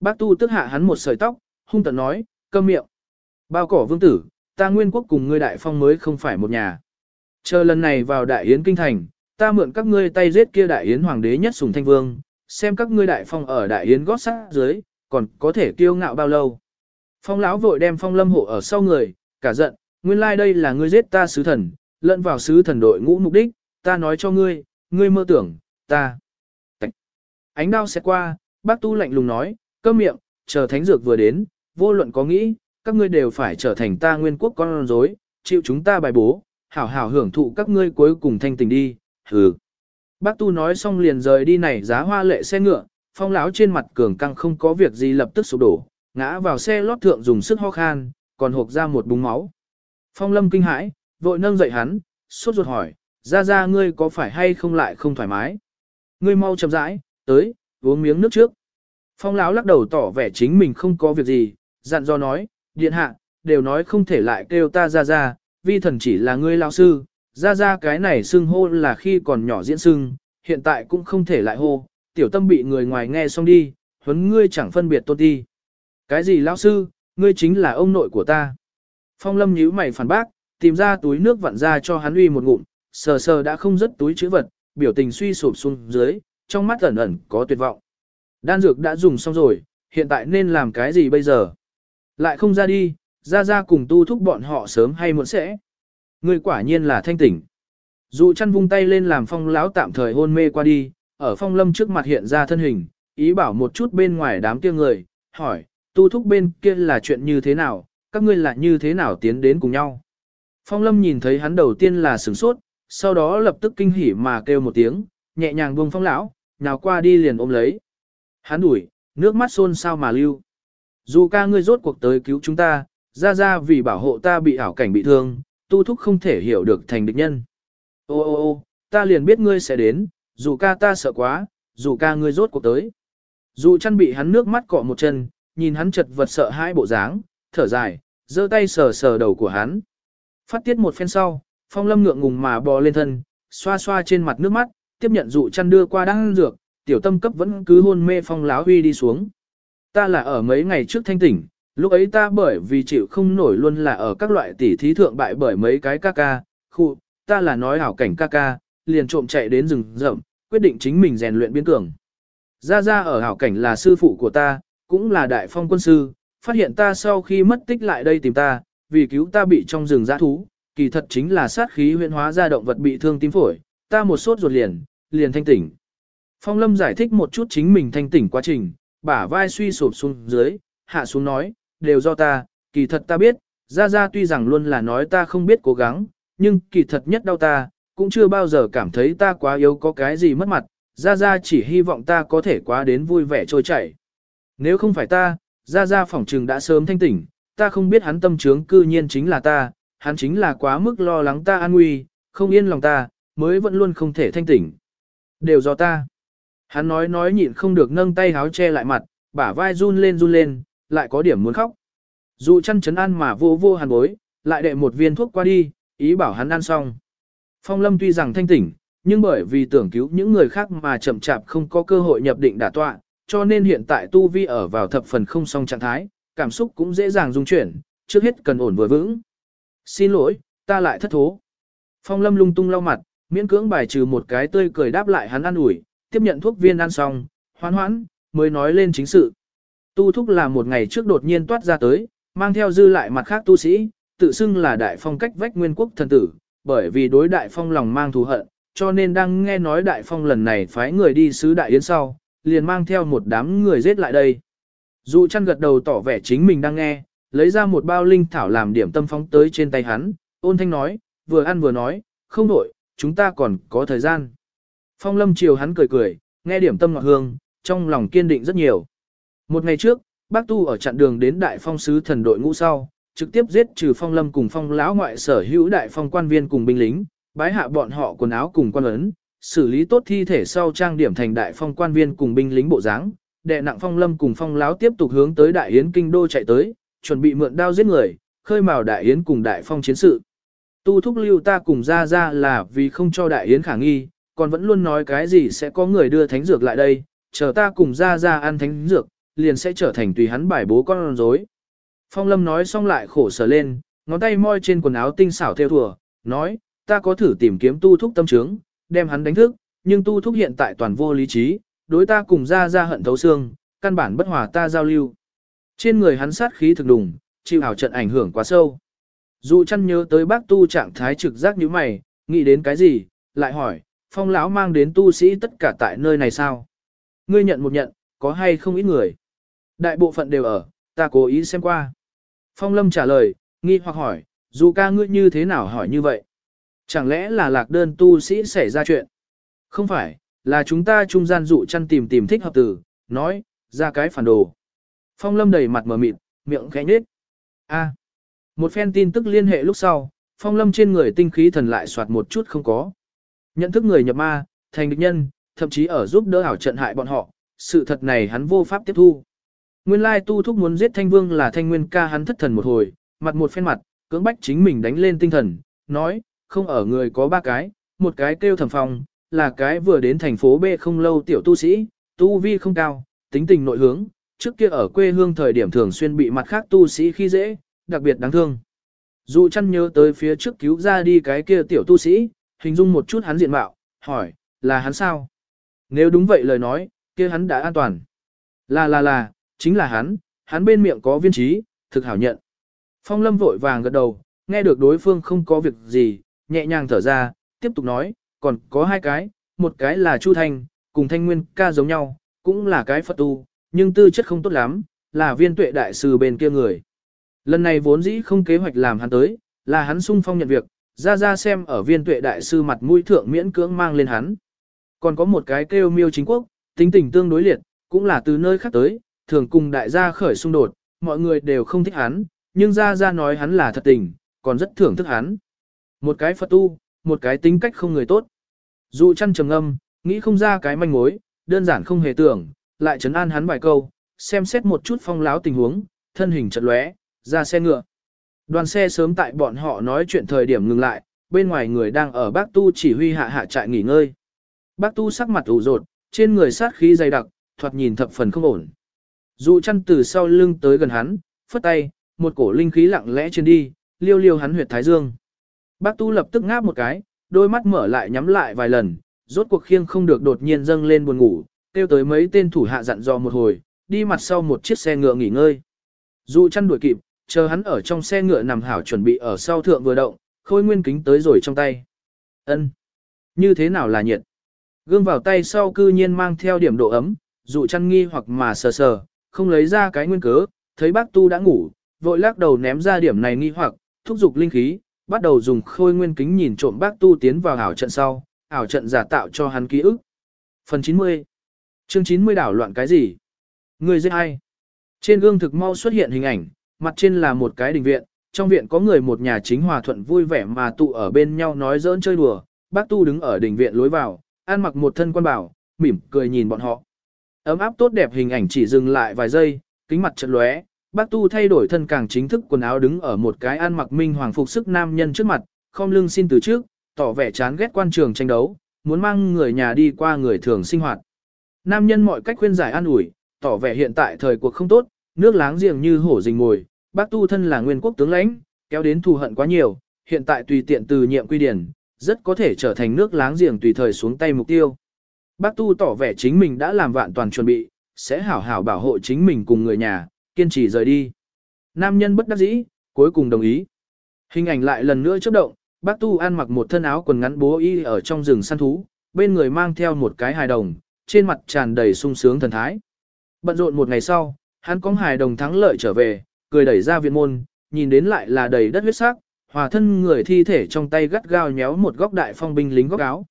Bác tu tức hạ hắn một sợi tóc, hung tận nói, câm miệng. Bao cỏ vương tử, ta nguyên quốc cùng ngươi đại phong mới không phải một nhà. Chờ lần này vào đại yến kinh thành, ta mượn các ngươi tay giết kia đại yến hoàng đế nhất sùng thanh vương, xem các ngươi đại phong ở đại yến gót sát dưới, còn có thể kiêu ngạo bao lâu. Phong lão vội đem phong lâm hộ ở sau người, cả giận, nguyên lai like đây là ngươi giết ta sứ thần, lẫn vào sứ thần đội ngũ mục đích, ta nói cho ngươi, ngươi mơ tưởng, ta. Tạch. Ánh đao sẽ qua, bác tu lạnh lùng nói, câm miệng, chờ thánh dược vừa đến, vô luận có nghĩ, các ngươi đều phải trở thành ta nguyên quốc con rối, chịu chúng ta bài bố, hảo hảo hưởng thụ các ngươi cuối cùng thanh tình đi, hừ. Bác tu nói xong liền rời đi này giá hoa lệ xe ngựa, phong lão trên mặt cường căng không có việc gì lập tức sụp đổ, ngã vào xe lót thượng dùng sức ho khan, còn hộp ra một búng máu. Phong lâm kinh hãi, vội nâng dậy hắn, sốt ruột hỏi, ra ra ngươi có phải hay không lại không thoải mái? Ngươi mau chậm rãi, tới, uống miếng nước trước. Phong lão lắc đầu tỏ vẻ chính mình không có việc gì, dặn do nói, điện hạ, đều nói không thể lại kêu ta ra ra, vi thần chỉ là ngươi lão sư, ra ra cái này xưng hô là khi còn nhỏ diễn xưng, hiện tại cũng không thể lại hô, tiểu tâm bị người ngoài nghe xong đi, huấn ngươi chẳng phân biệt tốt đi, Cái gì lão sư, ngươi chính là ông nội của ta. Phong lâm nhíu mày phản bác, tìm ra túi nước vặn ra cho hắn uy một ngụm, sờ sờ đã không rất túi chữ vật, biểu tình suy sụp xuống dưới, trong mắt ẩn ẩn có tuyệt vọng. Đan dược đã dùng xong rồi, hiện tại nên làm cái gì bây giờ? Lại không ra đi, ra ra cùng tu thúc bọn họ sớm hay muộn sẽ. Người quả nhiên là thanh tỉnh. Dụ chăn vung tay lên làm phong lão tạm thời hôn mê qua đi, ở phong lâm trước mặt hiện ra thân hình, ý bảo một chút bên ngoài đám kia người, hỏi, tu thúc bên kia là chuyện như thế nào, các ngươi là như thế nào tiến đến cùng nhau. Phong lâm nhìn thấy hắn đầu tiên là sửng sốt, sau đó lập tức kinh hỉ mà kêu một tiếng, nhẹ nhàng buông phong lão, nào qua đi liền ôm lấy. Hắn đuổi, nước mắt xôn sao mà lưu. Dù ca ngươi rốt cuộc tới cứu chúng ta, ra ra vì bảo hộ ta bị ảo cảnh bị thương, tu thúc không thể hiểu được thành địch nhân. Ô ô ô, ta liền biết ngươi sẽ đến, dù ca ta sợ quá, dù ca ngươi rốt cuộc tới. Dù chăn bị hắn nước mắt cọ một chân, nhìn hắn chật vật sợ hai bộ dáng, thở dài, giơ tay sờ sờ đầu của hắn. Phát tiết một phen sau, phong lâm ngượng ngùng mà bò lên thân, xoa xoa trên mặt nước mắt, tiếp nhận dụ chăn đưa qua đang dược, tiểu tâm cấp vẫn cứ hôn mê phong láo huy đi xuống. Ta là ở mấy ngày trước thanh tỉnh, lúc ấy ta bởi vì chịu không nổi luôn là ở các loại tỉ thí thượng bại bởi mấy cái ca ca, khu, ta là nói hảo cảnh ca ca, liền trộm chạy đến rừng rậm, quyết định chính mình rèn luyện biến cường. Ra ra ở hảo cảnh là sư phụ của ta, cũng là đại phong quân sư, phát hiện ta sau khi mất tích lại đây tìm ta, vì cứu ta bị trong rừng giã thú, kỳ thật chính là sát khí huyễn hóa ra động vật bị thương tim phổi, ta một sốt ruột liền, liền thanh tỉnh. Phong Lâm giải thích một chút chính mình thanh tỉnh quá trình, bả vai suy sụp xuống dưới, hạ xuống nói, đều do ta, kỳ thật ta biết, ra ra tuy rằng luôn là nói ta không biết cố gắng, nhưng kỳ thật nhất đau ta, cũng chưa bao giờ cảm thấy ta quá yếu có cái gì mất mặt, ra ra chỉ hy vọng ta có thể quá đến vui vẻ trôi chảy. Nếu không phải ta, ra ra phỏng trừng đã sớm thanh tỉnh, ta không biết hắn tâm trướng cư nhiên chính là ta, hắn chính là quá mức lo lắng ta an nguy, không yên lòng ta, mới vẫn luôn không thể thanh tỉnh. Đều do ta. Hắn nói nói nhịn không được nâng tay háo che lại mặt, bả vai run lên run lên, lại có điểm muốn khóc. Dụ chăn chấn an mà vô vô hàn bối, lại đệ một viên thuốc qua đi, ý bảo hắn ăn xong. Phong lâm tuy rằng thanh tỉnh, nhưng bởi vì tưởng cứu những người khác mà chậm chạp không có cơ hội nhập định đả tọa, cho nên hiện tại tu vi ở vào thập phần không song trạng thái, cảm xúc cũng dễ dàng dung chuyển, trước hết cần ổn vừa vững. Xin lỗi, ta lại thất thố. Phong lâm lung tung lau mặt, miễn cưỡng bài trừ một cái tươi cười đáp lại hắn ăn ủi, tiếp nhận thuốc viên ăn xong, hoan hoãn, mới nói lên chính sự. Tu thúc là một ngày trước đột nhiên toát ra tới, mang theo dư lại mặt khác tu sĩ, tự xưng là đại phong cách vách nguyên quốc thần tử, bởi vì đối đại phong lòng mang thù hận, cho nên đang nghe nói đại phong lần này phái người đi sứ đại yến sau, liền mang theo một đám người giết lại đây. Dụ chăn gật đầu tỏ vẻ chính mình đang nghe, lấy ra một bao linh thảo làm điểm tâm phóng tới trên tay hắn, ôn thanh nói, vừa ăn vừa nói, không đổi, chúng ta còn có thời gian. Phong lâm chiều hắn cười cười, nghe điểm tâm ngọt hương, trong lòng kiên định rất nhiều. Một ngày trước, bác tu ở chặn đường đến đại phong sứ thần đội ngũ sau, trực tiếp giết trừ phong lâm cùng phong lão ngoại sở hữu đại phong quan viên cùng binh lính, bái hạ bọn họ quần áo cùng quan ấn, xử lý tốt thi thể sau trang điểm thành đại phong quan viên cùng binh lính bộ dáng, đệ nặng phong lâm cùng phong láo tiếp tục hướng tới đại yến kinh đô chạy tới, chuẩn bị mượn đao giết người, khơi mào đại yến cùng đại phong chiến sự. Tu thúc lưu ta cùng ra ra là vì không cho đại yến khả nghi, còn vẫn luôn nói cái gì sẽ có người đưa thánh dược lại đây, chờ ta cùng ra ra ăn thánh dược, liền sẽ trở thành tùy hắn bài bố con rối. Phong lâm nói xong lại khổ sở lên, ngón tay moi trên quần áo tinh xảo theo thùa, nói, ta có thử tìm kiếm tu thúc tâm trướng, đem hắn đánh thức, nhưng tu thúc hiện tại toàn vô lý trí, đối ta cùng ra ra hận thấu xương, căn bản bất hòa ta giao lưu. Trên người hắn sát khí thực đùng, chịu hảo trận ảnh hưởng quá sâu. dù chăn nhớ tới bác tu trạng thái trực giác như mày, nghĩ đến cái gì, lại hỏi, phong lão mang đến tu sĩ tất cả tại nơi này sao? Ngươi nhận một nhận, có hay không ít người? Đại bộ phận đều ở, ta cố ý xem qua. Phong lâm trả lời, nghi hoặc hỏi, dù ca ngươi như thế nào hỏi như vậy? Chẳng lẽ là lạc đơn tu sĩ xảy ra chuyện? Không phải, là chúng ta trung gian dụ chăn tìm tìm thích hợp tử, nói, ra cái phản đồ. Phong lâm đầy mặt mờ mịt, miệng khẽ nhếch. A. Một phen tin tức liên hệ lúc sau, phong lâm trên người tinh khí thần lại soạt một chút không có. Nhận thức người nhập ma, thành địch nhân, thậm chí ở giúp đỡ ảo trận hại bọn họ, sự thật này hắn vô pháp tiếp thu. Nguyên lai tu thúc muốn giết thanh vương là thanh nguyên ca hắn thất thần một hồi, mặt một phen mặt, cưỡng bách chính mình đánh lên tinh thần, nói, không ở người có ba cái, một cái kêu thẩm phong, là cái vừa đến thành phố B không lâu tiểu tu sĩ, tu vi không cao, tính tình nội hướng, trước kia ở quê hương thời điểm thường xuyên bị mặt khác tu sĩ khi dễ, đặc biệt đáng thương. Dù chăn nhớ tới phía trước cứu ra đi cái kia tiểu tu sĩ, hình dung một chút hắn diện mạo, hỏi, là hắn sao? Nếu đúng vậy lời nói, kia hắn đã an toàn. Là là là, chính là hắn, hắn bên miệng có viên trí, thực hảo nhận. Phong lâm vội vàng gật đầu, nghe được đối phương không có việc gì, nhẹ nhàng thở ra, tiếp tục nói, còn có hai cái, một cái là Chu Thanh, cùng Thanh Nguyên ca giống nhau, cũng là cái Phật tu, nhưng tư chất không tốt lắm, là viên tuệ đại sư bên kia người. Lần này vốn dĩ không kế hoạch làm hắn tới, là hắn sung phong nhận việc, ra ra xem ở viên tuệ đại sư mặt mũi thượng miễn cưỡng mang lên hắn. Còn có một cái kêu miêu chính quốc, tính tình tương đối liệt, cũng là từ nơi khác tới, thường cùng đại gia khởi xung đột, mọi người đều không thích hắn, nhưng ra ra nói hắn là thật tình, còn rất thưởng thức hắn. Một cái Phật tu, một cái tính cách không người tốt. Dụ chăn trầm âm, nghĩ không ra cái manh mối, đơn giản không hề tưởng, lại trấn an hắn vài câu, xem xét một chút phong láo tình huống, thân hình chợt lóe, ra xe ngựa. Đoàn xe sớm tại bọn họ nói chuyện thời điểm ngừng lại, bên ngoài người đang ở bác tu chỉ huy hạ hạ trại nghỉ ngơi. Bác tu sắc mặt ủ rột, trên người sát khí dày đặc, thoạt nhìn thập phần không ổn. Dụ chăn từ sau lưng tới gần hắn, phất tay, một cổ linh khí lặng lẽ trên đi, liêu liêu hắn huyệt thái dương. Bác tu lập tức ngáp một cái, đôi mắt mở lại nhắm lại vài lần, rốt cuộc khiêng không được đột nhiên dâng lên buồn ngủ, kêu tới mấy tên thủ hạ dặn dò một hồi, đi mặt sau một chiếc xe ngựa nghỉ ngơi. Dù chăn đuổi kịp, chờ hắn ở trong xe ngựa nằm hảo chuẩn bị ở sau thượng vừa động, khôi nguyên kính tới rồi trong tay. ân Như thế nào là nhiệt? Gương vào tay sau cư nhiên mang theo điểm độ ấm, dù chăn nghi hoặc mà sờ sờ, không lấy ra cái nguyên cớ, thấy bác tu đã ngủ, vội lắc đầu ném ra điểm này nghi hoặc, thúc giục linh khí, bắt đầu dùng khôi nguyên kính nhìn trộm bác tu tiến vào ảo trận sau, ảo trận giả tạo cho hắn ký ức. Phần 90 Chương 90 đảo loạn cái gì? Người giết ai? Trên gương thực mau xuất hiện hình ảnh, mặt trên là một cái đình viện, trong viện có người một nhà chính hòa thuận vui vẻ mà tụ ở bên nhau nói giỡn chơi đùa, bác tu đứng ở đình viện lối vào, ăn mặc một thân quan bảo, mỉm cười nhìn bọn họ. Ấm áp tốt đẹp hình ảnh chỉ dừng lại vài giây, kính mặt chợt lóe, bác tu thay đổi thân càng chính thức quần áo đứng ở một cái ăn mặc minh hoàng phục sức nam nhân trước mặt, không lưng xin từ trước, tỏ vẻ chán ghét quan trường tranh đấu, muốn mang người nhà đi qua người thường sinh hoạt. Nam nhân mọi cách khuyên giải an ủi, tỏ vẻ hiện tại thời cuộc không tốt, nước láng giềng như hổ rình ngồi, bác tu thân là nguyên quốc tướng lãnh, kéo đến thù hận quá nhiều, hiện tại tùy tiện từ nhiệm quy điển, rất có thể trở thành nước láng giềng tùy thời xuống tay mục tiêu. Bác tu tỏ vẻ chính mình đã làm vạn toàn chuẩn bị, sẽ hảo hảo bảo hộ chính mình cùng người nhà, kiên trì rời đi. Nam nhân bất đắc dĩ, cuối cùng đồng ý. Hình ảnh lại lần nữa chớp động, bác tu ăn mặc một thân áo quần ngắn bố y ở trong rừng săn thú, bên người mang theo một cái hài đồng, trên mặt tràn đầy sung sướng thần thái. Bận rộn một ngày sau, hắn có hài đồng thắng lợi trở về, cười đẩy ra viện môn, nhìn đến lại là đầy đất huyết sắc, hòa thân người thi thể trong tay gắt gao nhéo một góc đại phong binh lính góc áo.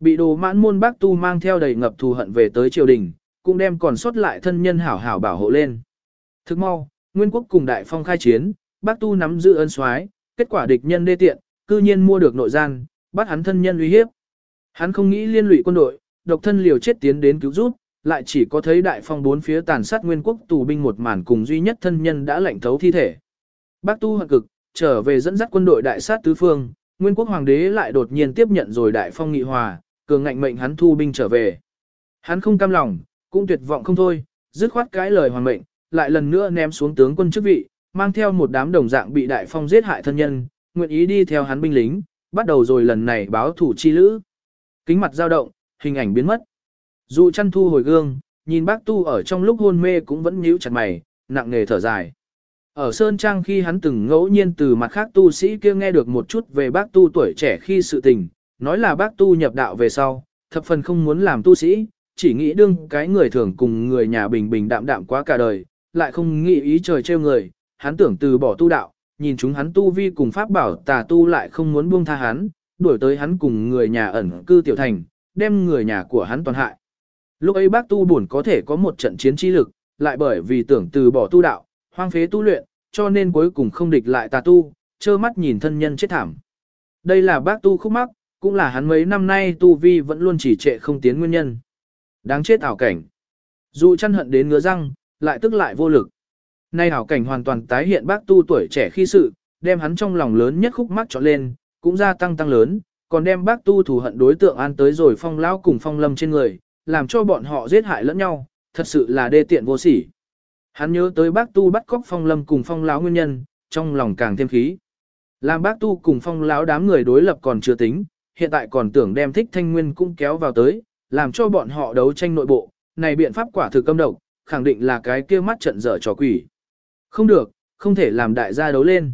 Bị đồ mãn môn bác tu mang theo đầy ngập thù hận về tới triều đình, cũng đem còn sót lại thân nhân hảo hảo bảo hộ lên. Thức mau, Nguyên quốc cùng đại phong khai chiến, bác tu nắm giữ ân soái, kết quả địch nhân đê tiện, cư nhiên mua được nội gian, bắt hắn thân nhân uy hiếp. Hắn không nghĩ liên lụy quân đội, độc thân liều chết tiến đến cứu giúp, lại chỉ có thấy đại phong bốn phía tàn sát nguyên quốc tù binh một màn cùng duy nhất thân nhân đã lệnh thấu thi thể. Bác tu hận cực, trở về dẫn dắt quân đội đại sát tứ phương, nguyên quốc hoàng đế lại đột nhiên tiếp nhận rồi đại phong nghị hòa, cường ngạnh mệnh hắn thu binh trở về. Hắn không cam lòng, cũng tuyệt vọng không thôi, dứt khoát cái lời hoàng mệnh, lại lần nữa ném xuống tướng quân chức vị, mang theo một đám đồng dạng bị đại phong giết hại thân nhân, nguyện ý đi theo hắn binh lính, bắt đầu rồi lần này báo thủ chi lữ. Kính mặt dao động, hình ảnh biến mất. Dù chăn thu hồi gương, nhìn bác tu ở trong lúc hôn mê cũng vẫn nhíu chặt mày, nặng nề thở dài. Ở Sơn Trang khi hắn từng ngẫu nhiên từ mặt khác tu sĩ kia nghe được một chút về bác tu tuổi trẻ khi sự tình, nói là bác tu nhập đạo về sau, thập phần không muốn làm tu sĩ, chỉ nghĩ đương cái người thường cùng người nhà bình bình đạm đạm quá cả đời, lại không nghĩ ý trời trêu người, hắn tưởng từ bỏ tu đạo, nhìn chúng hắn tu vi cùng pháp bảo tà tu lại không muốn buông tha hắn, đuổi tới hắn cùng người nhà ẩn cư tiểu thành, đem người nhà của hắn toàn hại. Lúc ấy bác tu buồn có thể có một trận chiến trí lực, lại bởi vì tưởng từ bỏ tu đạo, hoang phế tu luyện, cho nên cuối cùng không địch lại tà tu, trơ mắt nhìn thân nhân chết thảm. Đây là bác tu khúc mắc, cũng là hắn mấy năm nay tu vi vẫn luôn chỉ trệ không tiến nguyên nhân. Đáng chết ảo cảnh. Dù chăn hận đến ngứa răng, lại tức lại vô lực. Nay ảo cảnh hoàn toàn tái hiện bác tu tuổi trẻ khi sự, đem hắn trong lòng lớn nhất khúc mắc trọn lên, cũng gia tăng tăng lớn, còn đem bác tu thù hận đối tượng an tới rồi phong lão cùng phong lâm trên người, làm cho bọn họ giết hại lẫn nhau, thật sự là đê tiện vô sỉ. Hắn nhớ tới bác tu bắt cóc phong lâm cùng phong lão nguyên nhân, trong lòng càng thêm khí. Làm bác tu cùng phong lão đám người đối lập còn chưa tính, hiện tại còn tưởng đem thích thanh nguyên cũng kéo vào tới, làm cho bọn họ đấu tranh nội bộ, này biện pháp quả thực câm độc, khẳng định là cái kia mắt trận dở trò quỷ. Không được, không thể làm đại gia đấu lên.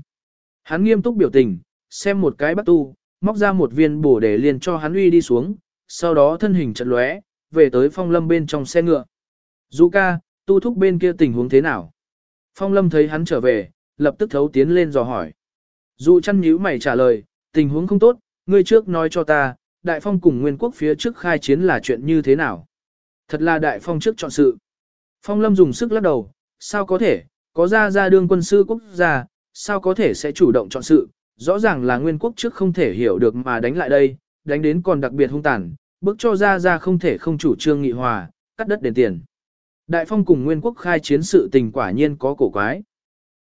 Hắn nghiêm túc biểu tình, xem một cái bác tu, móc ra một viên bổ để liền cho hắn uy đi xuống, sau đó thân hình trận lóe, về tới phong lâm bên trong xe ngựa. Dũ ca, tu thúc bên kia tình huống thế nào? Phong lâm thấy hắn trở về, lập tức thấu tiến lên dò hỏi. Dụ chăn nhíu mày trả lời, tình huống không tốt, ngươi trước nói cho ta, đại phong cùng nguyên quốc phía trước khai chiến là chuyện như thế nào? Thật là đại phong trước chọn sự. Phong lâm dùng sức lắc đầu, sao có thể, có ra ra đương quân sư quốc gia, sao có thể sẽ chủ động chọn sự, rõ ràng là nguyên quốc trước không thể hiểu được mà đánh lại đây, đánh đến còn đặc biệt hung tàn, bức cho ra ra không thể không chủ trương nghị hòa, cắt đất đền tiền. Đại phong cùng nguyên quốc khai chiến sự tình quả nhiên có cổ quái.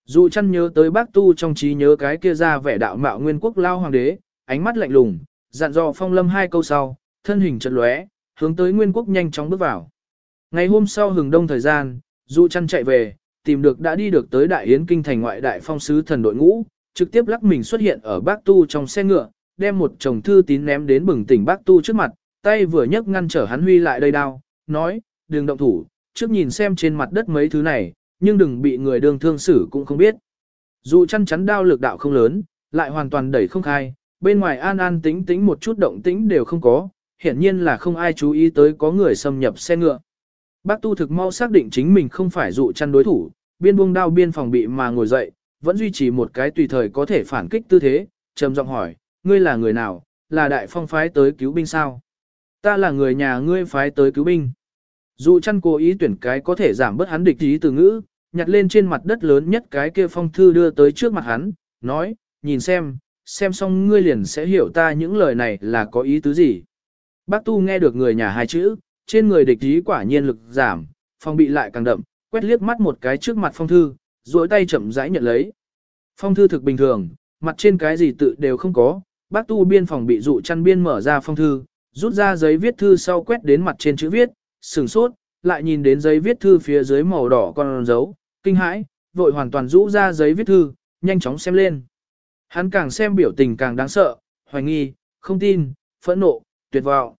Dụ chăn nhớ tới bác tu trong trí nhớ cái kia ra vẻ đạo mạo nguyên quốc lao hoàng đế, ánh mắt lạnh lùng, dặn dò phong lâm hai câu sau, thân hình chật lóe, hướng tới nguyên quốc nhanh chóng bước vào. Ngày hôm sau hừng đông thời gian, dụ chăn chạy về, tìm được đã đi được tới đại yến kinh thành ngoại đại phong sứ thần đội ngũ, trực tiếp lắc mình xuất hiện ở bác tu trong xe ngựa, đem một chồng thư tín ném đến bừng tỉnh bác tu trước mặt, tay vừa nhấc ngăn trở hắn huy lại đây đao, nói, đừng động thủ, trước nhìn xem trên mặt đất mấy thứ này, nhưng đừng bị người đương thương xử cũng không biết. Dù chăn chắn đao lực đạo không lớn, lại hoàn toàn đẩy không khai, bên ngoài an an tĩnh tĩnh một chút động tĩnh đều không có, hiển nhiên là không ai chú ý tới có người xâm nhập xe ngựa. Bác tu thực mau xác định chính mình không phải dụ chăn đối thủ, biên buông đao biên phòng bị mà ngồi dậy, vẫn duy trì một cái tùy thời có thể phản kích tư thế, trầm giọng hỏi, ngươi là người nào, là đại phong phái tới cứu binh sao? Ta là người nhà ngươi phái tới cứu binh. Dụ chăn cố ý tuyển cái có thể giảm bớt hắn địch ý từ ngữ, nhặt lên trên mặt đất lớn nhất cái kia phong thư đưa tới trước mặt hắn, nói, nhìn xem, xem xong ngươi liền sẽ hiểu ta những lời này là có ý tứ gì. Bác Tu nghe được người nhà hai chữ, trên người địch ý quả nhiên lực giảm, phong bị lại càng đậm, quét liếc mắt một cái trước mặt phong thư, duỗi tay chậm rãi nhận lấy. Phong thư thực bình thường, mặt trên cái gì tự đều không có, bác Tu biên phòng bị dụ chăn biên mở ra phong thư, rút ra giấy viết thư sau quét đến mặt trên chữ viết, sừng sốt, lại nhìn đến giấy viết thư phía dưới màu đỏ con dấu, kinh hãi, vội hoàn toàn rũ ra giấy viết thư, nhanh chóng xem lên. Hắn càng xem biểu tình càng đáng sợ, hoài nghi, không tin, phẫn nộ, tuyệt vọng.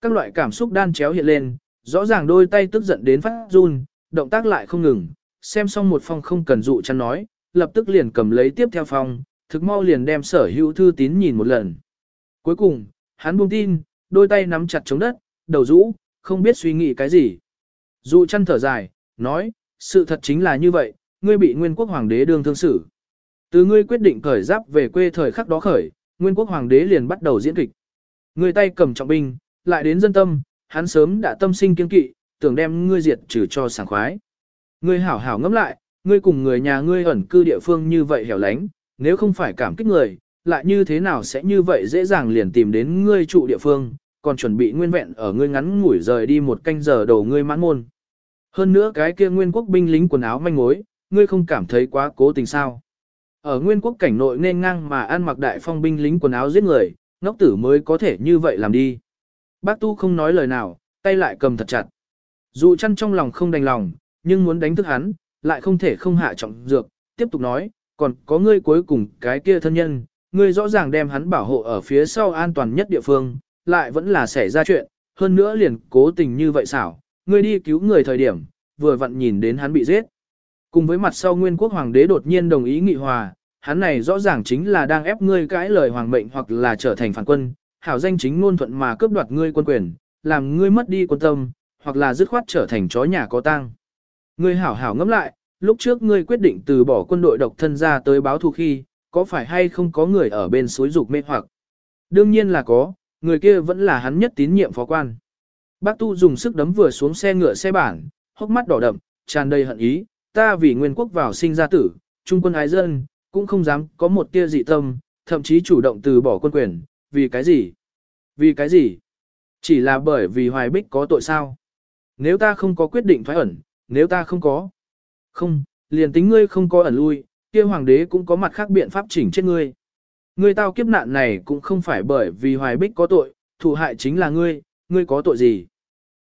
Các loại cảm xúc đan chéo hiện lên, rõ ràng đôi tay tức giận đến phát run, động tác lại không ngừng, xem xong một phong không cần dụ chăn nói, lập tức liền cầm lấy tiếp theo phong, thực mau liền đem sở hữu thư tín nhìn một lần. Cuối cùng, hắn buông tin, đôi tay nắm chặt chống đất, đầu rũ, không biết suy nghĩ cái gì. Dụ chăn thở dài, nói, sự thật chính là như vậy, ngươi bị nguyên quốc hoàng đế đương thương xử. Từ ngươi quyết định khởi giáp về quê thời khắc đó khởi, nguyên quốc hoàng đế liền bắt đầu diễn kịch. Ngươi tay cầm trọng binh, lại đến dân tâm, hắn sớm đã tâm sinh kiên kỵ, tưởng đem ngươi diệt trừ cho sảng khoái. Ngươi hảo hảo ngẫm lại, ngươi cùng người nhà ngươi ẩn cư địa phương như vậy hẻo lánh, nếu không phải cảm kích người, lại như thế nào sẽ như vậy dễ dàng liền tìm đến ngươi trụ địa phương, còn chuẩn bị nguyên vẹn ở ngươi ngắn ngủi rời đi một canh giờ đầu ngươi mãn môn. Hơn nữa cái kia nguyên quốc binh lính quần áo manh mối, ngươi không cảm thấy quá cố tình sao. Ở nguyên quốc cảnh nội nên ngang mà ăn mặc đại phong binh lính quần áo giết người, ngốc tử mới có thể như vậy làm đi. Bác Tu không nói lời nào, tay lại cầm thật chặt. Dù chăn trong lòng không đành lòng, nhưng muốn đánh thức hắn, lại không thể không hạ trọng dược, tiếp tục nói, còn có ngươi cuối cùng cái kia thân nhân, ngươi rõ ràng đem hắn bảo hộ ở phía sau an toàn nhất địa phương, lại vẫn là xảy ra chuyện, hơn nữa liền cố tình như vậy xảo, ngươi đi cứu người thời điểm, vừa vặn nhìn đến hắn bị giết. Cùng với mặt sau nguyên quốc hoàng đế đột nhiên đồng ý nghị hòa, hắn này rõ ràng chính là đang ép ngươi cãi lời hoàng mệnh hoặc là trở thành phản quân, hảo danh chính ngôn thuận mà cướp đoạt ngươi quân quyền, làm ngươi mất đi quân tâm, hoặc là dứt khoát trở thành chó nhà có tang. Ngươi hảo hảo ngẫm lại, lúc trước ngươi quyết định từ bỏ quân đội độc thân ra tới báo thù khi, có phải hay không có người ở bên suối dục mê hoặc? Đương nhiên là có, người kia vẫn là hắn nhất tín nhiệm phó quan. Bác Tu dùng sức đấm vừa xuống xe ngựa xe bản, hốc mắt đỏ đậm, tràn đầy hận ý, ta vì nguyên quốc vào sinh ra tử, trung quân ái dân, cũng không dám có một tia dị tâm, thậm chí chủ động từ bỏ quân quyền, vì cái gì? Vì cái gì? Chỉ là bởi vì hoài bích có tội sao? Nếu ta không có quyết định thoái ẩn, nếu ta không có. Không, liền tính ngươi không có ẩn lui, kia hoàng đế cũng có mặt khác biện pháp chỉnh chết ngươi. Ngươi tao kiếp nạn này cũng không phải bởi vì hoài bích có tội, thủ hại chính là ngươi, ngươi có tội gì?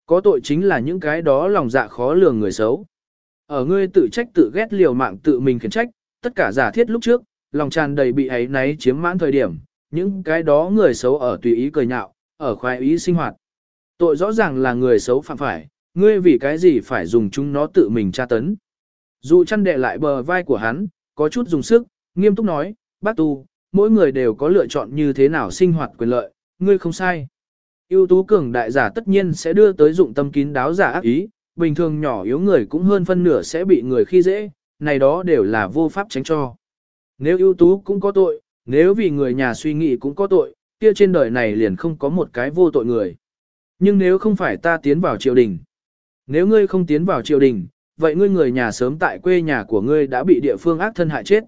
Có tội chính là những cái đó lòng dạ khó lường người xấu. Ở ngươi tự trách tự ghét liều mạng tự mình khiển trách, tất cả giả thiết lúc trước, lòng tràn đầy bị ấy náy chiếm mãn thời điểm, những cái đó người xấu ở tùy ý cười nhạo, ở khoái ý sinh hoạt. Tội rõ ràng là người xấu phạm phải, ngươi vì cái gì phải dùng chúng nó tự mình tra tấn. Dù chăn đệ lại bờ vai của hắn, có chút dùng sức, nghiêm túc nói, bác tu, mỗi người đều có lựa chọn như thế nào sinh hoạt quyền lợi, ngươi không sai. Yêu tú cường đại giả tất nhiên sẽ đưa tới dụng tâm kín đáo giả ác ý, bình thường nhỏ yếu người cũng hơn phân nửa sẽ bị người khi dễ, này đó đều là vô pháp tránh cho. Nếu ưu tú cũng có tội, nếu vì người nhà suy nghĩ cũng có tội, kia trên đời này liền không có một cái vô tội người. Nhưng nếu không phải ta tiến vào triều đình, nếu ngươi không tiến vào triều đình, vậy ngươi người nhà sớm tại quê nhà của ngươi đã bị địa phương ác thân hại chết.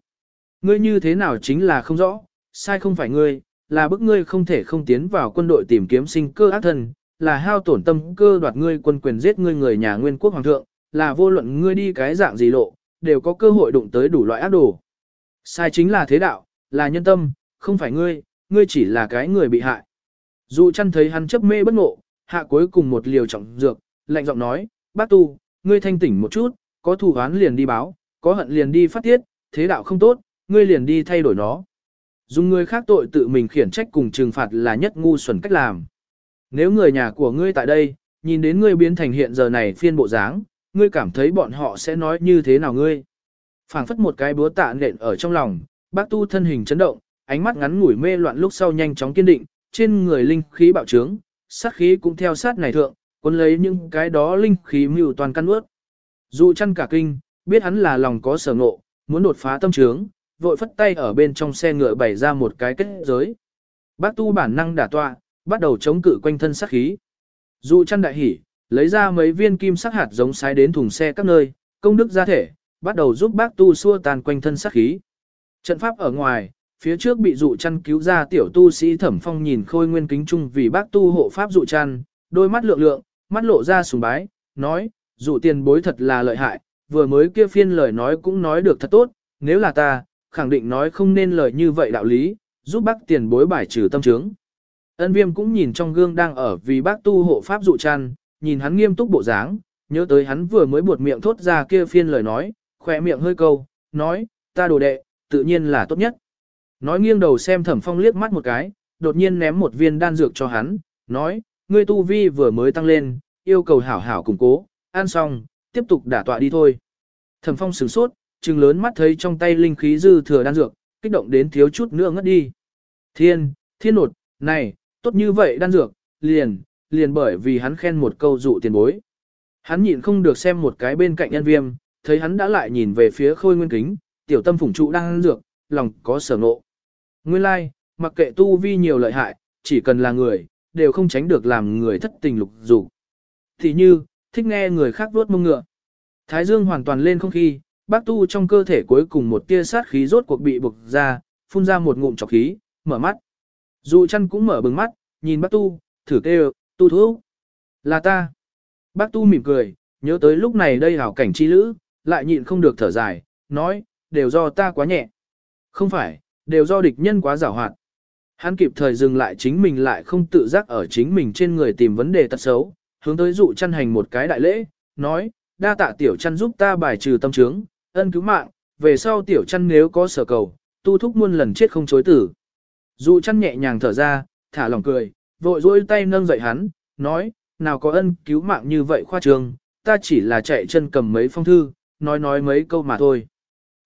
Ngươi như thế nào chính là không rõ, sai không phải ngươi, là bức ngươi không thể không tiến vào quân đội tìm kiếm sinh cơ ác thân, là hao tổn tâm cơ đoạt ngươi quân quyền giết ngươi người nhà nguyên quốc hoàng thượng, là vô luận ngươi đi cái dạng gì lộ, đều có cơ hội đụng tới đủ loại ác đồ. Sai chính là thế đạo, là nhân tâm, không phải ngươi, ngươi chỉ là cái người bị hại. Dụ chăn thấy hắn chấp mê bất ngộ, hạ cuối cùng một liều trọng dược, lạnh giọng nói, bác tu, ngươi thanh tỉnh một chút, có thù oán liền đi báo, có hận liền đi phát tiết, thế đạo không tốt, ngươi liền đi thay đổi nó. Dùng người khác tội tự mình khiển trách cùng trừng phạt là nhất ngu xuẩn cách làm. Nếu người nhà của ngươi tại đây, nhìn đến ngươi biến thành hiện giờ này phiên bộ dáng, ngươi cảm thấy bọn họ sẽ nói như thế nào ngươi. phảng phất một cái búa tạ nện ở trong lòng, bác tu thân hình chấn động, ánh mắt ngắn ngủi mê loạn lúc sau nhanh chóng kiên định, trên người linh khí bạo trướng, sát khí cũng theo sát này thượng, cuốn lấy những cái đó linh khí mưu toàn căn ướt. Dụ chăn cả kinh, biết hắn là lòng có sở ngộ, muốn đột phá tâm trướng, vội phất tay ở bên trong xe ngựa bày ra một cái kết giới. Bác tu bản năng đả tọa, bắt đầu chống cự quanh thân sát khí. Dụ chăn đại hỉ, lấy ra mấy viên kim sắc hạt giống sái đến thùng xe các nơi, công đức ra thể, bắt đầu giúp bác tu xua tàn quanh thân sát khí. Trận pháp ở ngoài, phía trước bị dụ chăn cứu ra tiểu tu sĩ thẩm phong nhìn khôi nguyên kính trung vì bác tu hộ pháp dụ chăn, đôi mắt lượng lượng, mắt lộ ra sùng bái, nói, dụ tiền bối thật là lợi hại, vừa mới kia phiên lời nói cũng nói được thật tốt, nếu là ta, khẳng định nói không nên lời như vậy đạo lý, giúp bác tiền bối bài trừ tâm trướng. Ân viêm cũng nhìn trong gương đang ở vì bác tu hộ pháp dụ chăn, nhìn hắn nghiêm túc bộ dáng, nhớ tới hắn vừa mới buột miệng thốt ra kia phiên lời nói, khỏe miệng hơi câu, nói, ta đồ đệ, tự nhiên là tốt nhất. Nói nghiêng đầu xem thẩm phong liếc mắt một cái, đột nhiên ném một viên đan dược cho hắn, nói, ngươi tu vi vừa mới tăng lên, yêu cầu hảo hảo củng cố, ăn xong, tiếp tục đả tọa đi thôi. Thẩm phong sửng sốt, trừng lớn mắt thấy trong tay linh khí dư thừa đan dược, kích động đến thiếu chút nữa ngất đi. Thiên, thiên nột, này, tốt như vậy đan dược, liền, liền bởi vì hắn khen một câu dụ tiền bối. Hắn nhịn không được xem một cái bên cạnh nhân viêm, thấy hắn đã lại nhìn về phía khôi nguyên kính, tiểu tâm phủng trụ đang ăn dược, lòng có sở ngộ. Nguyên lai, like, mặc kệ tu vi nhiều lợi hại, chỉ cần là người, đều không tránh được làm người thất tình lục dục. Thì như, thích nghe người khác vuốt mông ngựa. Thái dương hoàn toàn lên không khí, bác tu trong cơ thể cuối cùng một tia sát khí rốt cuộc bị bực ra, phun ra một ngụm trọc khí, mở mắt. Dù chăn cũng mở bừng mắt, nhìn bác tu, thử kêu, tu thú. Là ta. Bác tu mỉm cười, nhớ tới lúc này đây hảo cảnh chi lữ, lại nhịn không được thở dài, nói, đều do ta quá nhẹ. Không phải, đều do địch nhân quá giảo hoạt. Hắn kịp thời dừng lại chính mình lại không tự giác ở chính mình trên người tìm vấn đề tật xấu, hướng tới dụ chăn hành một cái đại lễ, nói, đa tạ tiểu chăn giúp ta bài trừ tâm trướng, ân cứu mạng, về sau tiểu chăn nếu có sở cầu, tu thúc muôn lần chết không chối tử. Dụ chăn nhẹ nhàng thở ra, thả lòng cười, vội dỗi tay nâng dậy hắn, nói, nào có ân cứu mạng như vậy khoa trương, ta chỉ là chạy chân cầm mấy phong thư, nói nói mấy câu mà thôi.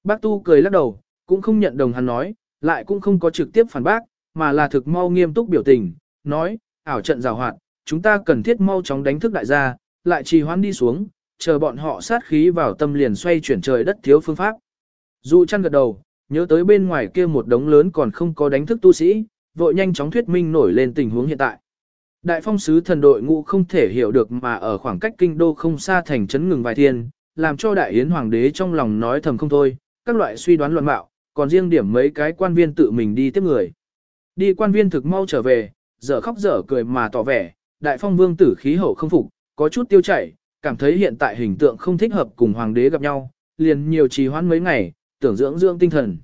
Bác tu cười lắc đầu, cũng không nhận đồng hắn nói, lại cũng không có trực tiếp phản bác, mà là thực mau nghiêm túc biểu tình, nói, ảo trận rào hoạt, chúng ta cần thiết mau chóng đánh thức đại gia, lại trì hoãn đi xuống, chờ bọn họ sát khí vào tâm liền xoay chuyển trời đất thiếu phương pháp. Dụ chăn gật đầu, nhớ tới bên ngoài kia một đống lớn còn không có đánh thức tu sĩ, vội nhanh chóng thuyết minh nổi lên tình huống hiện tại. Đại phong sứ thần đội ngũ không thể hiểu được mà ở khoảng cách kinh đô không xa thành trấn ngừng vài thiên, làm cho đại yến hoàng đế trong lòng nói thầm không thôi, các loại suy đoán luận mạo, còn riêng điểm mấy cái quan viên tự mình đi tiếp người. Đi quan viên thực mau trở về, dở khóc dở cười mà tỏ vẻ, đại phong vương tử khí hậu không phục, có chút tiêu chảy, cảm thấy hiện tại hình tượng không thích hợp cùng hoàng đế gặp nhau, liền nhiều trì hoãn mấy ngày, tưởng dưỡng dưỡng tinh thần.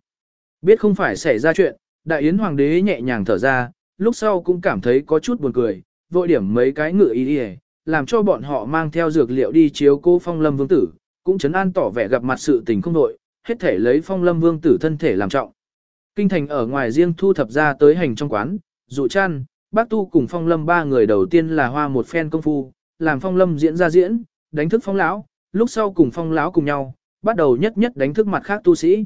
Biết không phải xảy ra chuyện, đại yến hoàng đế nhẹ nhàng thở ra, lúc sau cũng cảm thấy có chút buồn cười, vội điểm mấy cái ngựa ý đi làm cho bọn họ mang theo dược liệu đi chiếu cô phong lâm vương tử, cũng chấn an tỏ vẻ gặp mặt sự tình không đội, hết thể lấy phong lâm vương tử thân thể làm trọng. Kinh thành ở ngoài riêng thu thập ra tới hành trong quán, dụ chăn, bác tu cùng phong lâm ba người đầu tiên là hoa một phen công phu, làm phong lâm diễn ra diễn, đánh thức phong lão, lúc sau cùng phong lão cùng nhau, bắt đầu nhất nhất đánh thức mặt khác tu sĩ.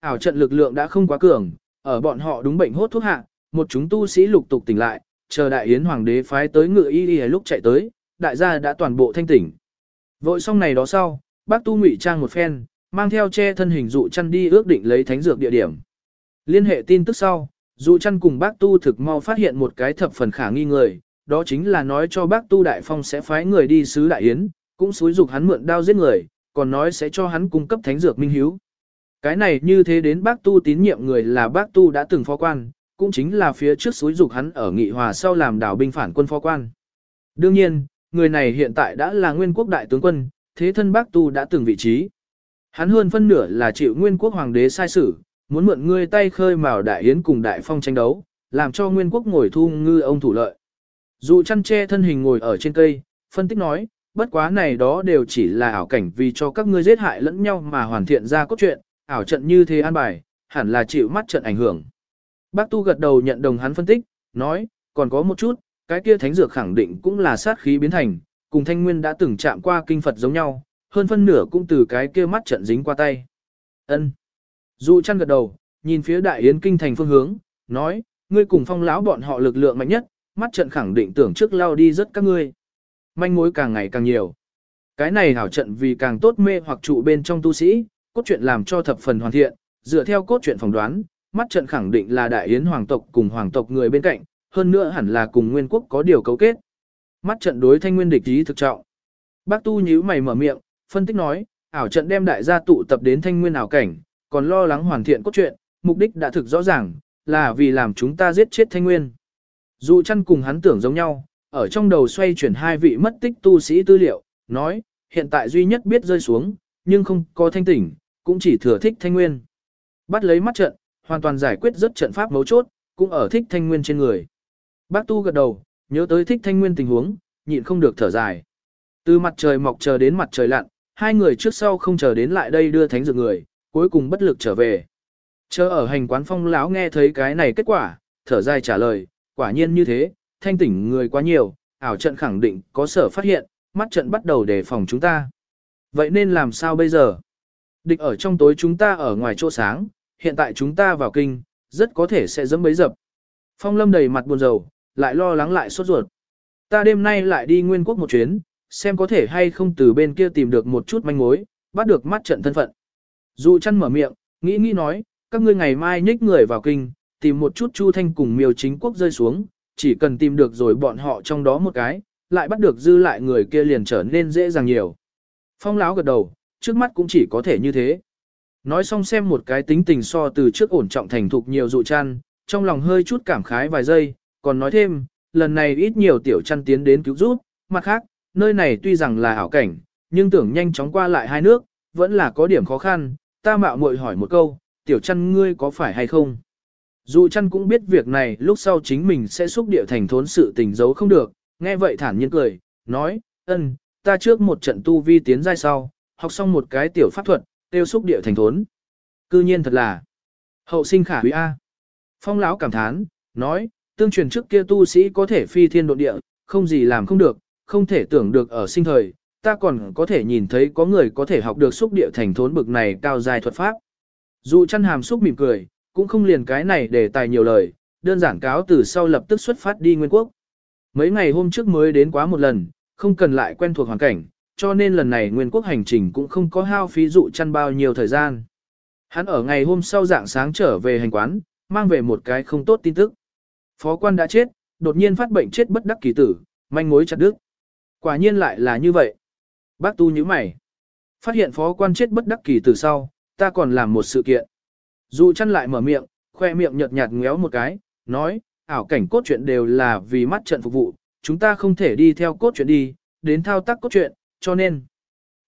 Ảo trận lực lượng đã không quá cường, ở bọn họ đúng bệnh hốt thuốc hạ, một chúng tu sĩ lục tục tỉnh lại, chờ đại yến hoàng đế phái tới ngựa y y lúc chạy tới, đại gia đã toàn bộ thanh tỉnh. Vội xong này đó sau, bác tu ngụy trang một phen, mang theo che thân hình dụ chăn đi ước định lấy thánh dược địa điểm. Liên hệ tin tức sau, dụ chăn cùng bác tu thực mau phát hiện một cái thập phần khả nghi người, đó chính là nói cho bác tu đại phong sẽ phái người đi sứ đại yến, cũng xúi dục hắn mượn đao giết người, còn nói sẽ cho hắn cung cấp thánh dược minh hiếu. Cái này như thế đến bác tu tín nhiệm người là bác tu đã từng phó quan, cũng chính là phía trước xúi dục hắn ở nghị hòa sau làm đảo binh phản quân phó quan. Đương nhiên, người này hiện tại đã là nguyên quốc đại tướng quân, thế thân bác tu đã từng vị trí. Hắn hơn phân nửa là chịu nguyên quốc hoàng đế sai sử, muốn mượn ngươi tay khơi mào đại yến cùng đại phong tranh đấu, làm cho nguyên quốc ngồi thu ngư ông thủ lợi. Dụ chăn che thân hình ngồi ở trên cây, phân tích nói, bất quá này đó đều chỉ là ảo cảnh vì cho các ngươi giết hại lẫn nhau mà hoàn thiện ra cốt truyện, ảo trận như thế an bài, hẳn là chịu mắt trận ảnh hưởng. Bác Tu gật đầu nhận đồng hắn phân tích, nói, còn có một chút, cái kia thánh dược khẳng định cũng là sát khí biến thành, cùng thanh nguyên đã từng chạm qua kinh Phật giống nhau, hơn phân nửa cũng từ cái kia mắt trận dính qua tay. Ân. Dụ chăn gật đầu, nhìn phía đại yến kinh thành phương hướng, nói, ngươi cùng phong lão bọn họ lực lượng mạnh nhất, mắt trận khẳng định tưởng trước lao đi rất các ngươi. Manh mối càng ngày càng nhiều. Cái này hảo trận vì càng tốt mê hoặc trụ bên trong tu sĩ, cốt truyện làm cho thập phần hoàn thiện, dựa theo cốt truyện phỏng đoán, mắt trận khẳng định là đại yến hoàng tộc cùng hoàng tộc người bên cạnh, hơn nữa hẳn là cùng nguyên quốc có điều cấu kết. Mắt trận đối thanh nguyên địch ý thực trọng. Bác tu nhíu mày mở miệng, phân tích nói, ảo trận đem đại gia tụ tập đến thanh nguyên ảo cảnh, còn lo lắng hoàn thiện cốt truyện, mục đích đã thực rõ ràng, là vì làm chúng ta giết chết thanh nguyên. Dụ chăn cùng hắn tưởng giống nhau, ở trong đầu xoay chuyển hai vị mất tích tu sĩ tư liệu, nói, hiện tại duy nhất biết rơi xuống, nhưng không có thanh tỉnh, cũng chỉ thừa thích thanh nguyên. Bắt lấy mắt trận, hoàn toàn giải quyết rất trận pháp mấu chốt, cũng ở thích thanh nguyên trên người. Bác tu gật đầu, nhớ tới thích thanh nguyên tình huống, nhịn không được thở dài. Từ mặt trời mọc chờ đến mặt trời lặn, hai người trước sau không chờ đến lại đây đưa thánh dược người, cuối cùng bất lực trở về. Chờ ở hành quán phong lão nghe thấy cái này kết quả, thở dài trả lời, quả nhiên như thế, thanh tỉnh người quá nhiều, ảo trận khẳng định có sở phát hiện, mắt trận bắt đầu đề phòng chúng ta. Vậy nên làm sao bây giờ? Địch ở trong tối chúng ta ở ngoài chỗ sáng, hiện tại chúng ta vào kinh, rất có thể sẽ dẫm bấy dập. Phong lâm đầy mặt buồn rầu, lại lo lắng lại sốt ruột. Ta đêm nay lại đi nguyên quốc một chuyến, xem có thể hay không từ bên kia tìm được một chút manh mối, bắt được mắt trận thân phận. Dù chăn mở miệng, nghĩ nghĩ nói, các ngươi ngày mai nhích người vào kinh, tìm một chút Chu Thanh cùng miêu chính quốc rơi xuống, chỉ cần tìm được rồi bọn họ trong đó một cái, lại bắt được dư lại người kia liền trở nên dễ dàng nhiều. Phong láo gật đầu, trước mắt cũng chỉ có thể như thế. Nói xong xem một cái tính tình so từ trước ổn trọng thành thục nhiều dụ chăn, trong lòng hơi chút cảm khái vài giây, còn nói thêm, lần này ít nhiều tiểu chăn tiến đến cứu giúp, mặt khác, nơi này tuy rằng là ảo cảnh, nhưng tưởng nhanh chóng qua lại hai nước, vẫn là có điểm khó khăn, ta mạo muội hỏi một câu, tiểu chăn ngươi có phải hay không? Dù chăn cũng biết việc này lúc sau chính mình sẽ xúc địa thành thốn sự tình giấu không được, nghe vậy thản nhiên cười, nói, ân, ta trước một trận tu vi tiến giai sau, học xong một cái tiểu pháp thuật, tiêu xúc địa thành thốn. Cư nhiên thật là hậu sinh khả quý A. Phong lão cảm thán, nói, tương truyền trước kia tu sĩ có thể phi thiên độ địa, không gì làm không được, không thể tưởng được ở sinh thời, ta còn có thể nhìn thấy có người có thể học được xúc địa thành thốn bực này cao dài thuật pháp. Dù chăn hàm xúc mỉm cười, cũng không liền cái này để tài nhiều lời, đơn giản cáo từ sau lập tức xuất phát đi Nguyên Quốc. Mấy ngày hôm trước mới đến quá một lần, không cần lại quen thuộc hoàn cảnh, cho nên lần này Nguyên Quốc hành trình cũng không có hao phí dụ chăn bao nhiêu thời gian. Hắn ở ngày hôm sau dạng sáng trở về hành quán, mang về một cái không tốt tin tức. Phó quan đã chết, đột nhiên phát bệnh chết bất đắc kỳ tử, manh mối chặt đứt. Quả nhiên lại là như vậy. Bác tu như mày. Phát hiện phó quan chết bất đắc kỳ tử sau, ta còn làm một sự kiện. Dụ chăn lại mở miệng, khoe miệng nhợt nhạt ngéo một cái, nói, ảo cảnh cốt truyện đều là vì mắt trận phục vụ, chúng ta không thể đi theo cốt truyện đi, đến thao tác cốt truyện, cho nên,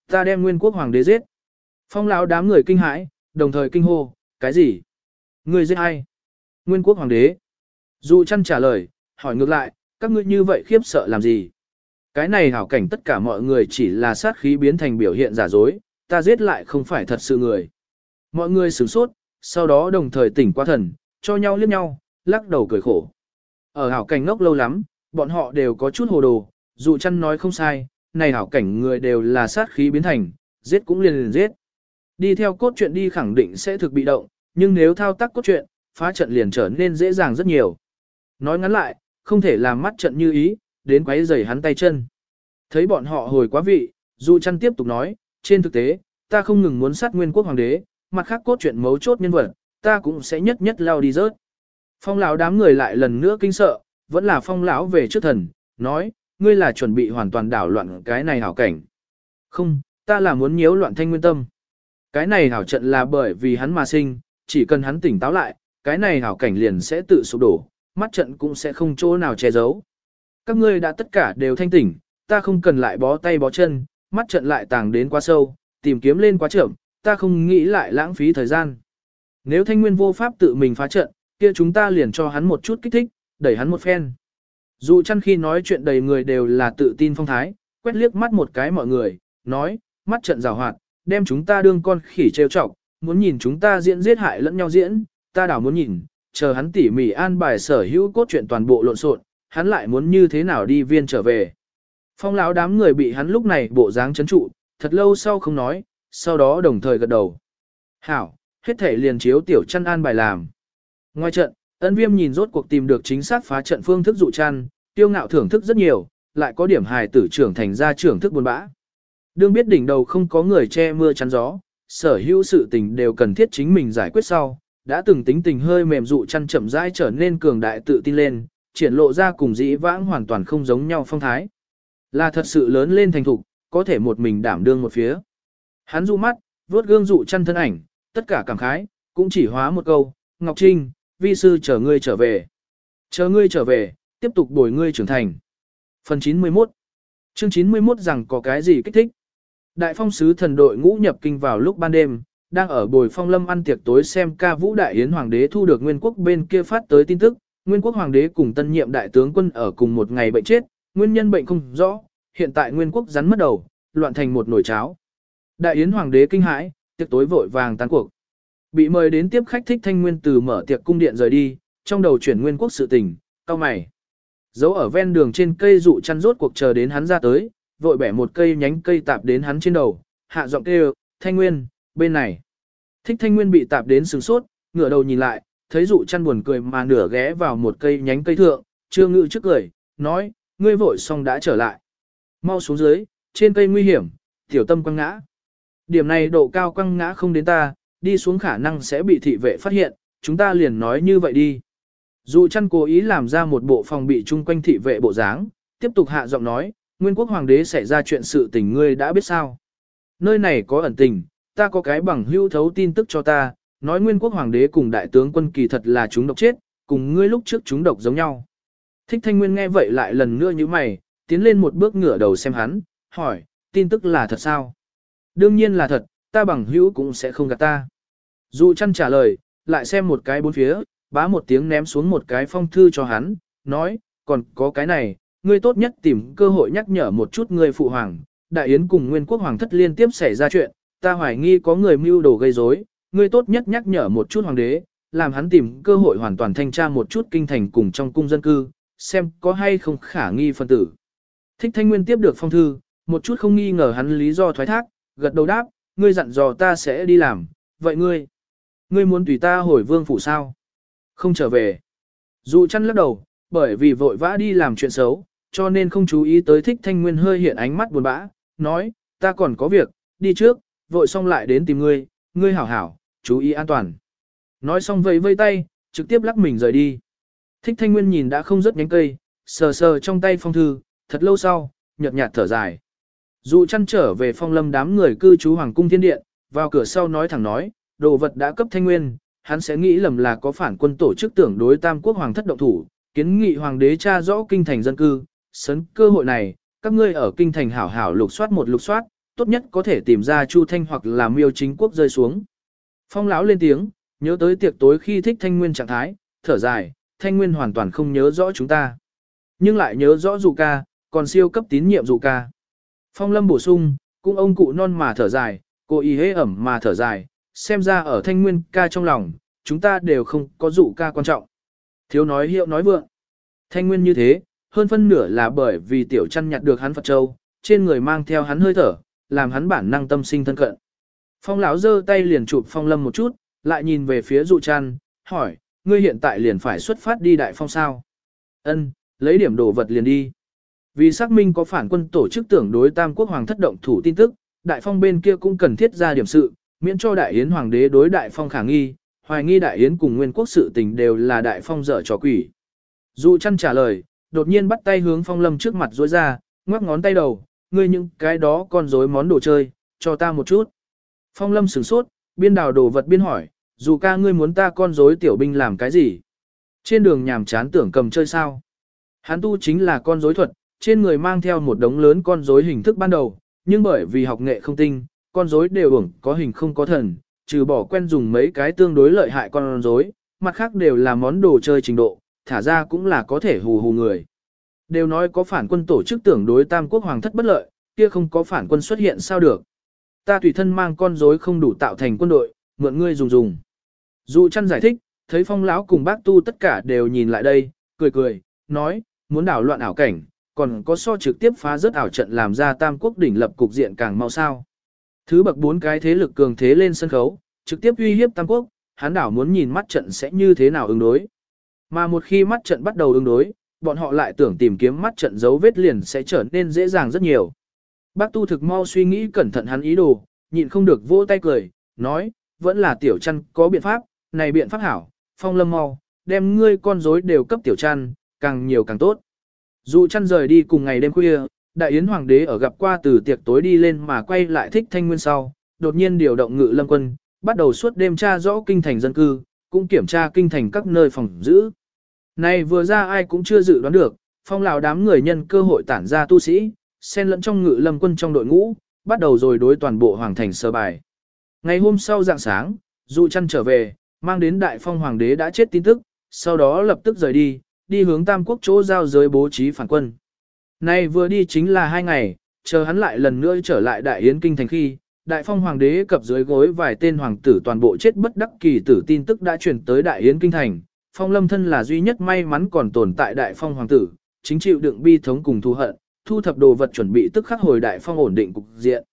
ta đem nguyên quốc hoàng đế giết. Phong lão đám người kinh hãi, đồng thời kinh hô, cái gì? Người giết ai? Nguyên quốc hoàng đế. Dụ chăn trả lời, hỏi ngược lại, các ngươi như vậy khiếp sợ làm gì? Cái này hảo cảnh tất cả mọi người chỉ là sát khí biến thành biểu hiện giả dối, ta giết lại không phải thật sự người. Mọi người sửng sốt, sau đó đồng thời tỉnh qua thần, cho nhau liếc nhau, lắc đầu cười khổ. Ở hảo cảnh ngốc lâu lắm, bọn họ đều có chút hồ đồ, dù chăn nói không sai, này hảo cảnh người đều là sát khí biến thành, giết cũng liền liền giết. Đi theo cốt truyện đi khẳng định sẽ thực bị động, nhưng nếu thao tác cốt truyện, phá trận liền trở nên dễ dàng rất nhiều. Nói ngắn lại, không thể làm mắt trận như ý, đến quấy rầy hắn tay chân. Thấy bọn họ hồi quá vị, Du chăn tiếp tục nói, trên thực tế, ta không ngừng muốn sát nguyên quốc hoàng đế, mặt khác cốt truyện mấu chốt nhân vật, ta cũng sẽ nhất nhất lao đi rớt. Phong lão đám người lại lần nữa kinh sợ, vẫn là phong lão về trước thần, nói, ngươi là chuẩn bị hoàn toàn đảo loạn cái này hảo cảnh. Không, ta là muốn nhiễu loạn thanh nguyên tâm. Cái này hảo trận là bởi vì hắn mà sinh, chỉ cần hắn tỉnh táo lại, cái này hảo cảnh liền sẽ tự sụp đổ, mắt trận cũng sẽ không chỗ nào che giấu. Các ngươi đã tất cả đều thanh tỉnh, ta không cần lại bó tay bó chân, mắt trận lại tàng đến quá sâu, tìm kiếm lên quá chậm, ta không nghĩ lại lãng phí thời gian. Nếu thanh nguyên vô pháp tự mình phá trận, kia chúng ta liền cho hắn một chút kích thích, đẩy hắn một phen. Dù chăn khi nói chuyện đầy người đều là tự tin phong thái, quét liếc mắt một cái mọi người, nói, mắt trận rào hoạt, đem chúng ta đương con khỉ trêu chọc, muốn nhìn chúng ta diễn giết hại lẫn nhau diễn, ta đảo muốn nhìn, chờ hắn tỉ mỉ an bài sở hữu cốt truyện toàn bộ lộn xộn, hắn lại muốn như thế nào đi viên trở về. Phong lão đám người bị hắn lúc này bộ dáng chấn trụ, thật lâu sau không nói, sau đó đồng thời gật đầu. Hảo, hết thể liền chiếu tiểu chăn an bài làm. Ngoài trận, ân viêm nhìn rốt cuộc tìm được chính xác phá trận phương thức dụ chăn, tiêu ngạo thưởng thức rất nhiều, lại có điểm hài tử trưởng thành ra trưởng thức buồn bã. Đương biết đỉnh đầu không có người che mưa chắn gió, sở hữu sự tình đều cần thiết chính mình giải quyết sau, đã từng tính tình hơi mềm dụ chăn chậm rãi trở nên cường đại tự tin lên, triển lộ ra cùng dĩ vãng hoàn toàn không giống nhau phong thái. Là thật sự lớn lên thành thục, có thể một mình đảm đương một phía. Hắn du mắt, vuốt gương dụ chăn thân ảnh, tất cả cảm khái, cũng chỉ hóa một câu, Ngọc Trinh, vi sư chờ ngươi trở về. Chờ ngươi trở về, tiếp tục bồi ngươi trưởng thành. Phần 91 Chương 91 rằng có cái gì kích thích? Đại phong sứ thần đội ngũ nhập kinh vào lúc ban đêm, đang ở bồi phong lâm ăn tiệc tối xem ca vũ đại yến hoàng đế thu được nguyên quốc bên kia phát tới tin tức, nguyên quốc hoàng đế cùng tân nhiệm đại tướng quân ở cùng một ngày bệnh chết, nguyên nhân bệnh không rõ, hiện tại nguyên quốc rắn mất đầu, loạn thành một nồi cháo. Đại yến hoàng đế kinh hãi, tiệc tối vội vàng tan cuộc. Bị mời đến tiếp khách thích thanh nguyên từ mở tiệc cung điện rời đi, trong đầu chuyển nguyên quốc sự tình, cao mày. Giấu ở ven đường trên cây dụ chăn rốt cuộc chờ đến hắn ra tới, vội bẻ một cây nhánh cây tạp đến hắn trên đầu, hạ giọng kêu, thanh nguyên, bên này. Thích thanh nguyên bị tạp đến sừng sốt, ngửa đầu nhìn lại, thấy dụ chăn buồn cười mà nửa ghé vào một cây nhánh cây thượng, chưa ngự trước cười, nói, ngươi vội xong đã trở lại. Mau xuống dưới, trên cây nguy hiểm, tiểu tâm quăng ngã. Điểm này độ cao quăng ngã không đến ta, đi xuống khả năng sẽ bị thị vệ phát hiện, chúng ta liền nói như vậy đi. Dụ chăn cố ý làm ra một bộ phòng bị chung quanh thị vệ bộ dáng, tiếp tục hạ giọng nói, nguyên quốc hoàng đế xảy ra chuyện sự tình ngươi đã biết sao. Nơi này có ẩn tình, ta có cái bằng hữu thấu tin tức cho ta, nói nguyên quốc hoàng đế cùng đại tướng quân kỳ thật là chúng độc chết, cùng ngươi lúc trước chúng độc giống nhau. Thích thanh nguyên nghe vậy lại lần nữa như mày, tiến lên một bước ngửa đầu xem hắn, hỏi, tin tức là thật sao? Đương nhiên là thật, ta bằng hữu cũng sẽ không gạt ta. Dụ chăn trả lời, lại xem một cái bốn phía, bá một tiếng ném xuống một cái phong thư cho hắn, nói, còn có cái này, ngươi tốt nhất tìm cơ hội nhắc nhở một chút ngươi phụ hoàng, đại yến cùng nguyên quốc hoàng thất liên tiếp xảy ra chuyện, ta hoài nghi có người mưu đồ gây rối, ngươi tốt nhất nhắc nhở một chút hoàng đế, làm hắn tìm cơ hội hoàn toàn thanh tra một chút kinh thành cùng trong cung dân cư, xem có hay không khả nghi phân tử. Thích Thanh Nguyên tiếp được phong thư, một chút không nghi ngờ hắn lý do thoái thác, gật đầu đáp, ngươi dặn dò ta sẽ đi làm, vậy ngươi, ngươi muốn tùy ta hồi vương phủ sao? Không trở về. Dụ chăn lắc đầu, bởi vì vội vã đi làm chuyện xấu, cho nên không chú ý tới thích thanh nguyên hơi hiện ánh mắt buồn bã, nói, ta còn có việc, đi trước, vội xong lại đến tìm ngươi, ngươi hảo hảo, chú ý an toàn. Nói xong vẫy vây tay, trực tiếp lắc mình rời đi. Thích thanh nguyên nhìn đã không rớt nhánh cây, sờ sờ trong tay phong thư, thật lâu sau, nhợt nhạt thở dài. Dụ chăn trở về phong lâm đám người cư trú hoàng cung thiên điện, vào cửa sau nói thẳng nói, đồ vật đã cấp thanh nguyên, hắn sẽ nghĩ lầm là có phản quân tổ chức tưởng đối tam quốc hoàng thất động thủ, kiến nghị hoàng đế tra rõ kinh thành dân cư, sấn cơ hội này, các ngươi ở kinh thành hảo hảo lục soát một lục soát, tốt nhất có thể tìm ra Chu Thanh hoặc là miêu chính quốc rơi xuống. Phong lão lên tiếng, nhớ tới tiệc tối khi thích thanh nguyên trạng thái, thở dài, thanh nguyên hoàn toàn không nhớ rõ chúng ta. Nhưng lại nhớ rõ dù ca, còn siêu cấp tín nhiệm dù ca. Phong lâm bổ sung, cũng ông cụ non mà thở dài, cô y hế ẩm mà thở dài, xem ra ở thanh nguyên ca trong lòng, chúng ta đều không có dụ ca quan trọng. Thiếu nói hiệu nói vượng. Thanh nguyên như thế, hơn phân nửa là bởi vì tiểu chăn nhặt được hắn Phật Châu, trên người mang theo hắn hơi thở, làm hắn bản năng tâm sinh thân cận. Phong lão giơ tay liền chụp phong lâm một chút, lại nhìn về phía dụ chăn, hỏi, ngươi hiện tại liền phải xuất phát đi đại phong sao? Ân, lấy điểm đồ vật liền đi. Vì xác minh có phản quân tổ chức tưởng đối tam quốc hoàng thất động thủ tin tức, đại phong bên kia cũng cần thiết ra điểm sự, miễn cho đại yến hoàng đế đối đại phong khả nghi, hoài nghi đại yến cùng nguyên quốc sự tình đều là đại phong dở trò quỷ. Dụ chăn trả lời, đột nhiên bắt tay hướng phong lâm trước mặt rối ra, ngoắc ngón tay đầu, ngươi những cái đó con rối món đồ chơi, cho ta một chút. Phong lâm sửng sốt, biên đào đồ vật biên hỏi, dù ca ngươi muốn ta con rối tiểu binh làm cái gì? Trên đường nhàm chán tưởng cầm chơi sao? Hắn tu chính là con rối thuật, trên người mang theo một đống lớn con rối hình thức ban đầu, nhưng bởi vì học nghệ không tinh, con rối đều ủng có hình không có thần, trừ bỏ quen dùng mấy cái tương đối lợi hại con rối, mặt khác đều là món đồ chơi trình độ, thả ra cũng là có thể hù hù người. Đều nói có phản quân tổ chức tưởng đối tam quốc hoàng thất bất lợi, kia không có phản quân xuất hiện sao được. Ta tùy thân mang con rối không đủ tạo thành quân đội, mượn ngươi dùng dùng. Dụ chăn giải thích, thấy phong lão cùng bác tu tất cả đều nhìn lại đây, cười cười, nói, muốn đảo loạn ảo cảnh, còn có so trực tiếp phá rớt ảo trận làm ra tam quốc đỉnh lập cục diện càng mau sao. Thứ bậc bốn cái thế lực cường thế lên sân khấu, trực tiếp uy hiếp tam quốc, hắn đảo muốn nhìn mắt trận sẽ như thế nào ứng đối. Mà một khi mắt trận bắt đầu ứng đối, bọn họ lại tưởng tìm kiếm mắt trận dấu vết liền sẽ trở nên dễ dàng rất nhiều. Bác tu thực mau suy nghĩ cẩn thận hắn ý đồ, nhịn không được vỗ tay cười, nói, vẫn là tiểu chăn có biện pháp, này biện pháp hảo, phong lâm mau, đem ngươi con rối đều cấp tiểu chăn, càng nhiều càng tốt. Dụ chăn rời đi cùng ngày đêm khuya, đại yến hoàng đế ở gặp qua từ tiệc tối đi lên mà quay lại thích thanh nguyên sau, đột nhiên điều động ngự lâm quân, bắt đầu suốt đêm tra rõ kinh thành dân cư, cũng kiểm tra kinh thành các nơi phòng giữ. Này vừa ra ai cũng chưa dự đoán được, phong lào đám người nhân cơ hội tản ra tu sĩ, xen lẫn trong ngự lâm quân trong đội ngũ, bắt đầu rồi đối toàn bộ hoàng thành sơ bài. Ngày hôm sau dạng sáng, dụ chăn trở về, mang đến đại phong hoàng đế đã chết tin tức, sau đó lập tức rời đi, đi hướng tam quốc chỗ giao giới bố trí phản quân. Nay vừa đi chính là hai ngày, chờ hắn lại lần nữa trở lại đại yến kinh thành khi, đại phong hoàng đế cập dưới gối vài tên hoàng tử toàn bộ chết bất đắc kỳ tử tin tức đã truyền tới đại yến kinh thành. Phong lâm thân là duy nhất may mắn còn tồn tại đại phong hoàng tử, chính chịu đựng bi thống cùng thù hận, thu thập đồ vật chuẩn bị tức khắc hồi đại phong ổn định cục diện.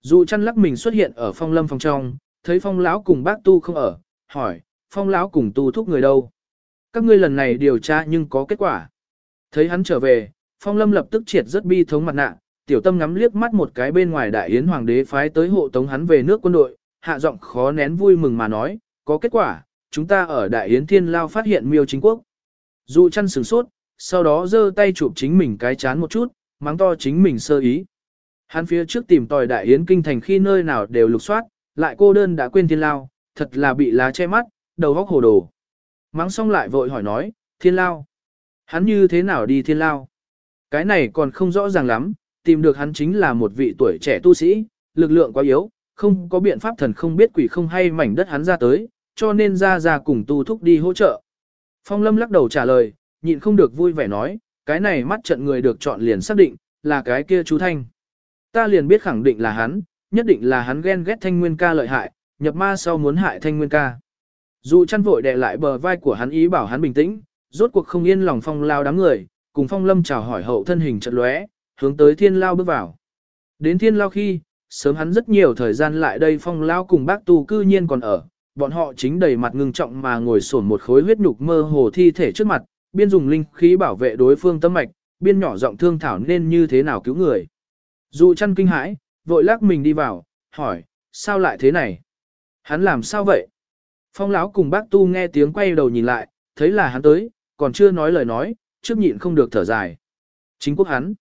Dù chăn lắc mình xuất hiện ở phong lâm phòng trong, thấy phong lão cùng bác tu không ở, hỏi, phong lão cùng tu thúc người đâu? Các ngươi lần này điều tra nhưng có kết quả. Thấy hắn trở về, phong lâm lập tức triệt rất bi thống mặt nạ, tiểu tâm ngắm liếc mắt một cái bên ngoài đại yến hoàng đế phái tới hộ tống hắn về nước quân đội, hạ giọng khó nén vui mừng mà nói, có kết quả, chúng ta ở đại yến thiên lao phát hiện miêu chính quốc. Dụ chăn sửng sốt, sau đó giơ tay chụp chính mình cái chán một chút, mắng to chính mình sơ ý. Hắn phía trước tìm tòi đại yến kinh thành khi nơi nào đều lục soát, lại cô đơn đã quên thiên lao, thật là bị lá che mắt, đầu góc hồ đồ. Mắng xong lại vội hỏi nói, thiên lao. Hắn như thế nào đi thiên lao? Cái này còn không rõ ràng lắm, tìm được hắn chính là một vị tuổi trẻ tu sĩ, lực lượng quá yếu, không có biện pháp thần không biết quỷ không hay mảnh đất hắn ra tới, cho nên ra ra cùng tu thúc đi hỗ trợ. Phong Lâm lắc đầu trả lời, nhịn không được vui vẻ nói, cái này mắt trận người được chọn liền xác định, là cái kia chú Thanh. Ta liền biết khẳng định là hắn, nhất định là hắn ghen ghét Thanh Nguyên ca lợi hại, nhập ma sau muốn hại Thanh Nguyên ca. Dù chăn vội đè lại bờ vai của hắn ý bảo hắn bình tĩnh, rốt cuộc không yên lòng phong lao đám người, cùng phong lâm chào hỏi hậu thân hình trận lóe, hướng tới thiên lao bước vào. Đến thiên lao khi, sớm hắn rất nhiều thời gian lại đây phong lao cùng bác tu cư nhiên còn ở, bọn họ chính đầy mặt ngưng trọng mà ngồi sổn một khối huyết nhục mơ hồ thi thể trước mặt, biên dùng linh khí bảo vệ đối phương tâm mạch, biên nhỏ giọng thương thảo nên như thế nào cứu người. Dụ chăn kinh hãi, vội lắc mình đi vào, hỏi, sao lại thế này? Hắn làm sao vậy? Phong lão cùng bác tu nghe tiếng quay đầu nhìn lại, thấy là hắn tới, còn chưa nói lời nói, trước nhịn không được thở dài. Chính quốc hắn.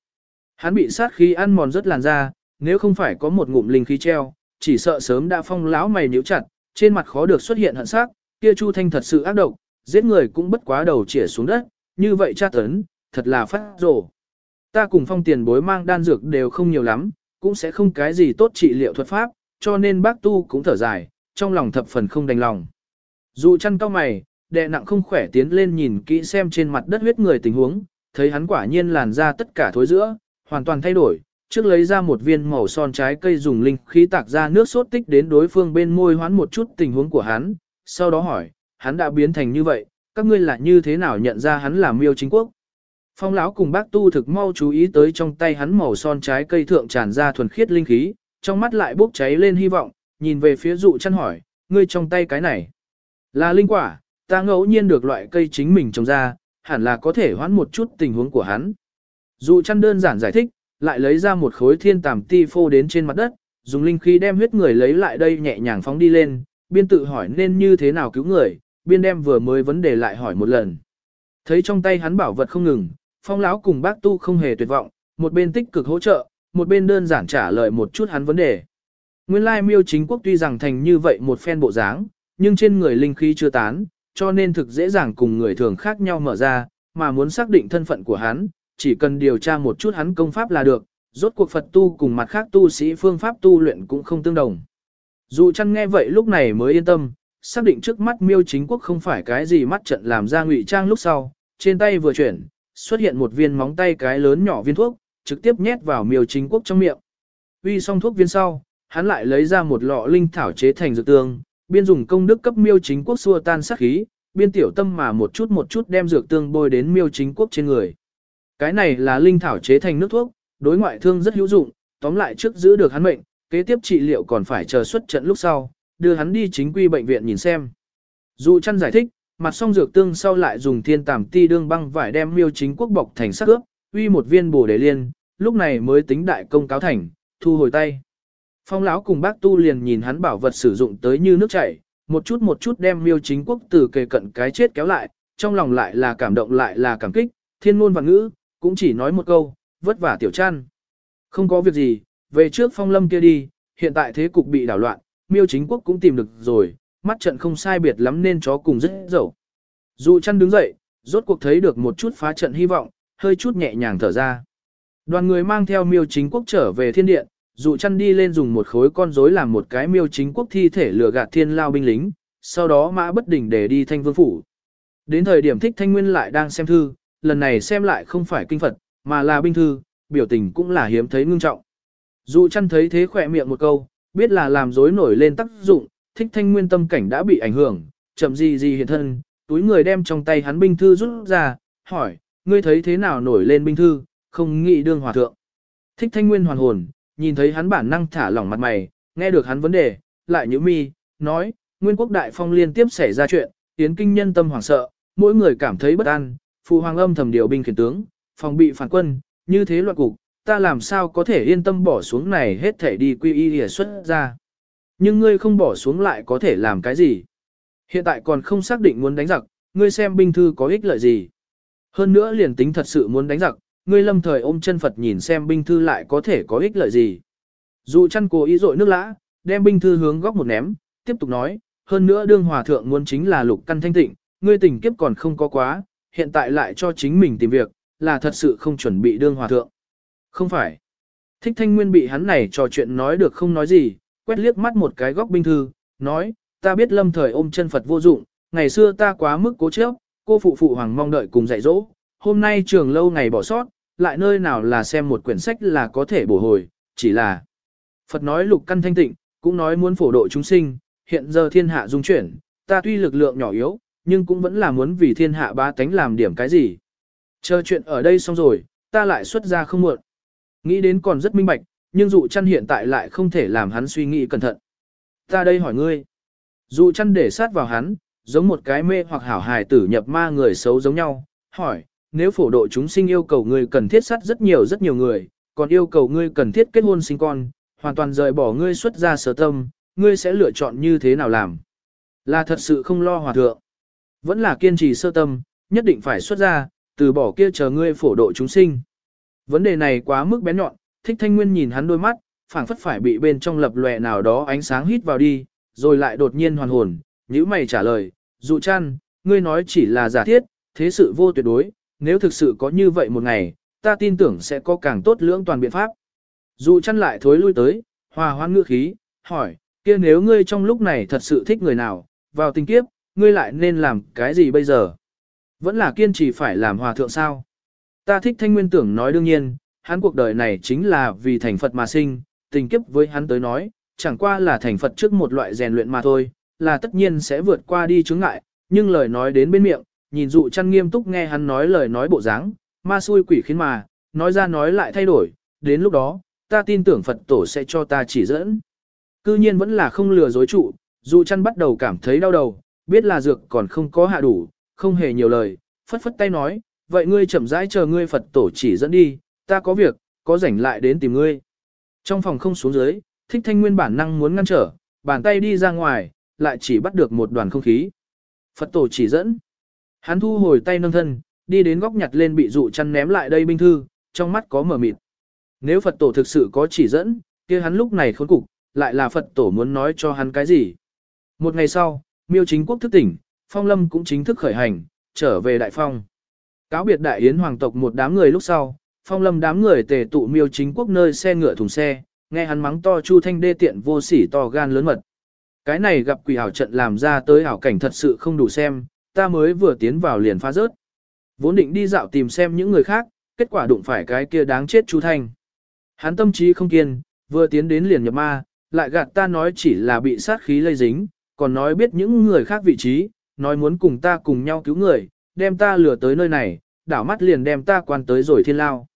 Hắn bị sát khí ăn mòn rất làn da, nếu không phải có một ngụm linh khí treo, chỉ sợ sớm đã phong lão mày nhíu chặt, trên mặt khó được xuất hiện hận sắc, kia Chu Thanh thật sự ác độc, giết người cũng bất quá đầu chĩa xuống đất, như vậy tra tấn, thật là phát rồ. Ta cùng phong tiền bối mang đan dược đều không nhiều lắm, cũng sẽ không cái gì tốt trị liệu thuật pháp, cho nên bác tu cũng thở dài, trong lòng thập phần không đành lòng. Dù chăn cao mày, đệ nặng không khỏe tiến lên nhìn kỹ xem trên mặt đất huyết người tình huống, thấy hắn quả nhiên làn ra tất cả thối giữa, hoàn toàn thay đổi, trước lấy ra một viên màu son trái cây dùng linh khí tạc ra nước sốt tích đến đối phương bên môi hoán một chút tình huống của hắn, sau đó hỏi, hắn đã biến thành như vậy, các ngươi là như thế nào nhận ra hắn là miêu chính quốc? Phong lão cùng bác tu thực mau chú ý tới trong tay hắn màu son trái cây thượng tràn ra thuần khiết linh khí, trong mắt lại bốc cháy lên hy vọng, nhìn về phía dụ chăn hỏi, ngươi trong tay cái này là linh quả, ta ngẫu nhiên được loại cây chính mình trồng ra, hẳn là có thể hoãn một chút tình huống của hắn. Dụ chăn đơn giản giải thích, lại lấy ra một khối thiên tàm ti phô đến trên mặt đất, dùng linh khí đem huyết người lấy lại đây nhẹ nhàng phóng đi lên, biên tự hỏi nên như thế nào cứu người, biên đem vừa mới vấn đề lại hỏi một lần. Thấy trong tay hắn bảo vật không ngừng, phong lão cùng bác tu không hề tuyệt vọng, một bên tích cực hỗ trợ, một bên đơn giản trả lời một chút hắn vấn đề. Nguyên lai miêu chính quốc tuy rằng thành như vậy một phen bộ dáng, nhưng trên người linh khí chưa tán, cho nên thực dễ dàng cùng người thường khác nhau mở ra, mà muốn xác định thân phận của hắn, chỉ cần điều tra một chút hắn công pháp là được, rốt cuộc Phật tu cùng mặt khác tu sĩ phương pháp tu luyện cũng không tương đồng. Dù chăn nghe vậy lúc này mới yên tâm, xác định trước mắt miêu chính quốc không phải cái gì mắt trận làm ra ngụy trang lúc sau, trên tay vừa chuyển, xuất hiện một viên móng tay cái lớn nhỏ viên thuốc, trực tiếp nhét vào miêu chính quốc trong miệng. Uy xong thuốc viên sau, hắn lại lấy ra một lọ linh thảo chế thành dược tương, biên dùng công đức cấp miêu chính quốc xua tan sát khí, biên tiểu tâm mà một chút một chút đem dược tương bôi đến miêu chính quốc trên người. Cái này là linh thảo chế thành nước thuốc, đối ngoại thương rất hữu dụng, tóm lại trước giữ được hắn mệnh, kế tiếp trị liệu còn phải chờ xuất trận lúc sau, đưa hắn đi chính quy bệnh viện nhìn xem. Dụ chăn giải thích, mặt xong dược tương sau lại dùng thiên tàm ti đương băng vải đem miêu chính quốc bọc thành sắc ướp, uy một viên bổ đề liên, lúc này mới tính đại công cáo thành, thu hồi tay. Phong lão cùng bác tu liền nhìn hắn bảo vật sử dụng tới như nước chảy, một chút một chút đem miêu chính quốc từ kề cận cái chết kéo lại, trong lòng lại là cảm động lại là cảm kích, thiên ngôn và ngữ, cũng chỉ nói một câu, vất vả tiểu chăn. Không có việc gì, về trước phong lâm kia đi, hiện tại thế cục bị đảo loạn, miêu chính quốc cũng tìm được rồi, mắt trận không sai biệt lắm nên chó cùng rất dẫu. Dụ chăn đứng dậy, rốt cuộc thấy được một chút phá trận hy vọng, hơi chút nhẹ nhàng thở ra. Đoàn người mang theo miêu chính quốc trở về thiên điện, dụ chăn đi lên dùng một khối con rối làm một cái miêu chính quốc thi thể lừa gạt thiên lao binh lính, sau đó mã bất đỉnh để đi thanh vương phủ. Đến thời điểm thích thanh nguyên lại đang xem thư, lần này xem lại không phải kinh Phật, mà là binh thư, biểu tình cũng là hiếm thấy ngưng trọng. Dụ chăn thấy thế khỏe miệng một câu, biết là làm rối nổi lên tác dụng, thích thanh nguyên tâm cảnh đã bị ảnh hưởng, chậm gì gì hiện thân, túi người đem trong tay hắn binh thư rút ra, hỏi, ngươi thấy thế nào nổi lên binh thư, không nghĩ đương hòa thượng. Thích thanh nguyên hoàn hồn, nhìn thấy hắn bản năng thả lỏng mặt mày, nghe được hắn vấn đề, lại nhíu mi, nói, nguyên quốc đại phong liên tiếp xảy ra chuyện, tiến kinh nhân tâm hoảng sợ, mỗi người cảm thấy bất an, phụ hoàng âm thầm điều binh khiển tướng, phòng bị phản quân, như thế loạn cục, ta làm sao có thể yên tâm bỏ xuống này hết thể đi quy y hề xuất ra. Nhưng ngươi không bỏ xuống lại có thể làm cái gì? Hiện tại còn không xác định muốn đánh giặc, ngươi xem binh thư có ích lợi gì? Hơn nữa liền tính thật sự muốn đánh giặc, ngươi lâm thời ôm chân Phật nhìn xem binh thư lại có thể có ích lợi gì. Dù chăn cố ý dội nước lã, đem binh thư hướng góc một ném, tiếp tục nói, hơn nữa đương hòa thượng muốn chính là lục căn thanh tịnh, ngươi tình kiếp còn không có quá, hiện tại lại cho chính mình tìm việc, là thật sự không chuẩn bị đương hòa thượng. Không phải. Thích thanh nguyên bị hắn này trò chuyện nói được không nói gì, quét liếc mắt một cái góc binh thư, nói, ta biết lâm thời ôm chân Phật vô dụng, ngày xưa ta quá mức cố chấp, cô phụ phụ hoàng mong đợi cùng dạy dỗ, hôm nay trường lâu ngày bỏ sót, lại nơi nào là xem một quyển sách là có thể bổ hồi, chỉ là Phật nói lục căn thanh tịnh, cũng nói muốn phổ độ chúng sinh, hiện giờ thiên hạ dung chuyển, ta tuy lực lượng nhỏ yếu, nhưng cũng vẫn là muốn vì thiên hạ ba tánh làm điểm cái gì. Chờ chuyện ở đây xong rồi, ta lại xuất ra không muộn. Nghĩ đến còn rất minh bạch, nhưng dụ chăn hiện tại lại không thể làm hắn suy nghĩ cẩn thận. Ta đây hỏi ngươi. Dụ chăn để sát vào hắn, giống một cái mê hoặc hảo hài tử nhập ma người xấu giống nhau, hỏi, nếu phổ độ chúng sinh yêu cầu ngươi cần thiết sát rất nhiều rất nhiều người, còn yêu cầu ngươi cần thiết kết hôn sinh con, hoàn toàn rời bỏ ngươi xuất ra sở tâm, ngươi sẽ lựa chọn như thế nào làm? Là thật sự không lo hòa thượng. Vẫn là kiên trì sơ tâm, nhất định phải xuất ra, từ bỏ kia chờ ngươi phổ độ chúng sinh. Vấn đề này quá mức bén nhọn, thích thanh nguyên nhìn hắn đôi mắt, phảng phất phải bị bên trong lập lòe nào đó ánh sáng hít vào đi, rồi lại đột nhiên hoàn hồn, nhữ mày trả lời, dụ chăn, ngươi nói chỉ là giả thiết, thế sự vô tuyệt đối, nếu thực sự có như vậy một ngày, ta tin tưởng sẽ có càng tốt lưỡng toàn biện pháp. Dụ chăn lại thối lui tới, hòa hoan ngữ khí, hỏi, kia nếu ngươi trong lúc này thật sự thích người nào, vào tình kiếp, ngươi lại nên làm cái gì bây giờ? Vẫn là kiên trì phải làm hòa thượng sao? Ta thích thanh nguyên tưởng nói đương nhiên, hắn cuộc đời này chính là vì thành Phật mà sinh, tình kiếp với hắn tới nói, chẳng qua là thành Phật trước một loại rèn luyện mà thôi, là tất nhiên sẽ vượt qua đi chứng ngại, nhưng lời nói đến bên miệng, nhìn dụ chăn nghiêm túc nghe hắn nói lời nói bộ dáng, ma xui quỷ khiến mà, nói ra nói lại thay đổi, đến lúc đó, ta tin tưởng Phật tổ sẽ cho ta chỉ dẫn. Cư nhiên vẫn là không lừa dối trụ, dụ chăn bắt đầu cảm thấy đau đầu, biết là dược còn không có hạ đủ, không hề nhiều lời, phất phất tay nói, vậy ngươi chậm rãi chờ ngươi Phật tổ chỉ dẫn đi, ta có việc, có rảnh lại đến tìm ngươi. Trong phòng không xuống dưới, thích thanh nguyên bản năng muốn ngăn trở, bàn tay đi ra ngoài, lại chỉ bắt được một đoàn không khí. Phật tổ chỉ dẫn. Hắn thu hồi tay nâng thân, đi đến góc nhặt lên bị dụ chăn ném lại đây binh thư, trong mắt có mở mịt. Nếu Phật tổ thực sự có chỉ dẫn, kia hắn lúc này khốn cục, lại là Phật tổ muốn nói cho hắn cái gì. Một ngày sau, miêu chính quốc thức tỉnh, phong lâm cũng chính thức khởi hành, trở về đại phong. Cáo biệt đại yến hoàng tộc một đám người lúc sau, phong lâm đám người tề tụ miêu chính quốc nơi xe ngựa thùng xe, nghe hắn mắng to Chu Thanh đê tiện vô sỉ to gan lớn mật. Cái này gặp quỷ hảo trận làm ra tới hảo cảnh thật sự không đủ xem, ta mới vừa tiến vào liền phá rớt. Vốn định đi dạo tìm xem những người khác, kết quả đụng phải cái kia đáng chết Chu Thanh. Hắn tâm trí không kiên, vừa tiến đến liền nhập ma, lại gạt ta nói chỉ là bị sát khí lây dính, còn nói biết những người khác vị trí, nói muốn cùng ta cùng nhau cứu người, đem ta lừa tới nơi này, đảo mắt liền đem ta quan tới rồi thiên lao.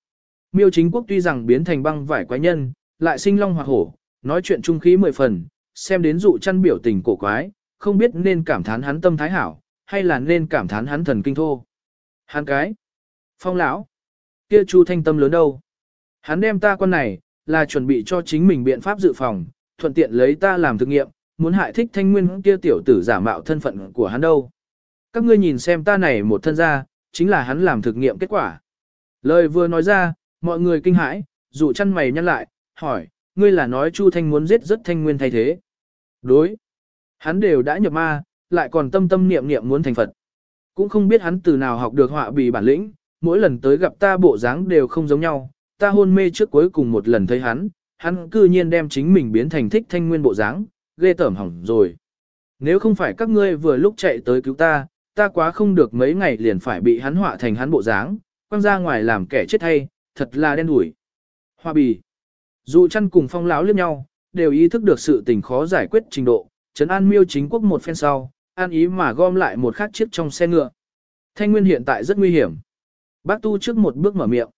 Miêu chính quốc tuy rằng biến thành băng vải quái nhân, lại sinh long hoặc hổ, nói chuyện trung khí mười phần, xem đến dụ chăn biểu tình cổ quái, không biết nên cảm thán hắn tâm thái hảo, hay là nên cảm thán hắn thần kinh thô. Hắn cái, phong lão, kia chu thanh tâm lớn đâu. Hắn đem ta quan này, là chuẩn bị cho chính mình biện pháp dự phòng, thuận tiện lấy ta làm thực nghiệm, muốn hại thích thanh nguyên kia tiểu tử giả mạo thân phận của hắn đâu. Các ngươi nhìn xem ta này một thân ra, chính là hắn làm thực nghiệm kết quả. Lời vừa nói ra, mọi người kinh hãi, dụ chăn mày nhăn lại, hỏi, ngươi là nói Chu Thanh muốn giết rất thanh nguyên thay thế. Đối. Hắn đều đã nhập ma, lại còn tâm tâm niệm niệm muốn thành Phật. Cũng không biết hắn từ nào học được họa bì bản lĩnh, mỗi lần tới gặp ta bộ dáng đều không giống nhau, ta hôn mê trước cuối cùng một lần thấy hắn, hắn cư nhiên đem chính mình biến thành thích thanh nguyên bộ dáng, ghê tởm hỏng rồi. Nếu không phải các ngươi vừa lúc chạy tới cứu ta, ta quá không được mấy ngày liền phải bị hắn họa thành hắn bộ dáng, quăng ra ngoài làm kẻ chết hay, thật là đen đủi. Hoa bì. Dù chăn cùng phong lão liếc nhau, đều ý thức được sự tình khó giải quyết trình độ, trấn an miêu chính quốc một phen sau, an ý mà gom lại một khát chiếc trong xe ngựa. Thanh Nguyên hiện tại rất nguy hiểm. Bác Tu trước một bước mở miệng.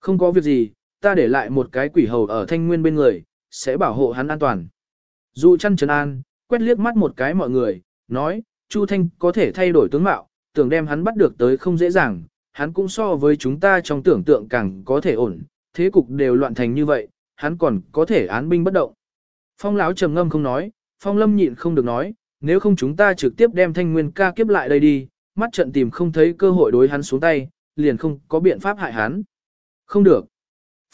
Không có việc gì, ta để lại một cái quỷ hầu ở Thanh Nguyên bên người, sẽ bảo hộ hắn an toàn. Dù chăn trấn an, quét liếc mắt một cái mọi người, nói, Chu Thanh có thể thay đổi tướng mạo, tưởng đem hắn bắt được tới không dễ dàng, hắn cũng so với chúng ta trong tưởng tượng càng có thể ổn, thế cục đều loạn thành như vậy, hắn còn có thể án binh bất động. Phong lão trầm ngâm không nói, Phong Lâm nhịn không được nói, nếu không chúng ta trực tiếp đem Thanh Nguyên ca kiếp lại đây đi, mắt trận tìm không thấy cơ hội đối hắn xuống tay, liền không có biện pháp hại hắn. Không được.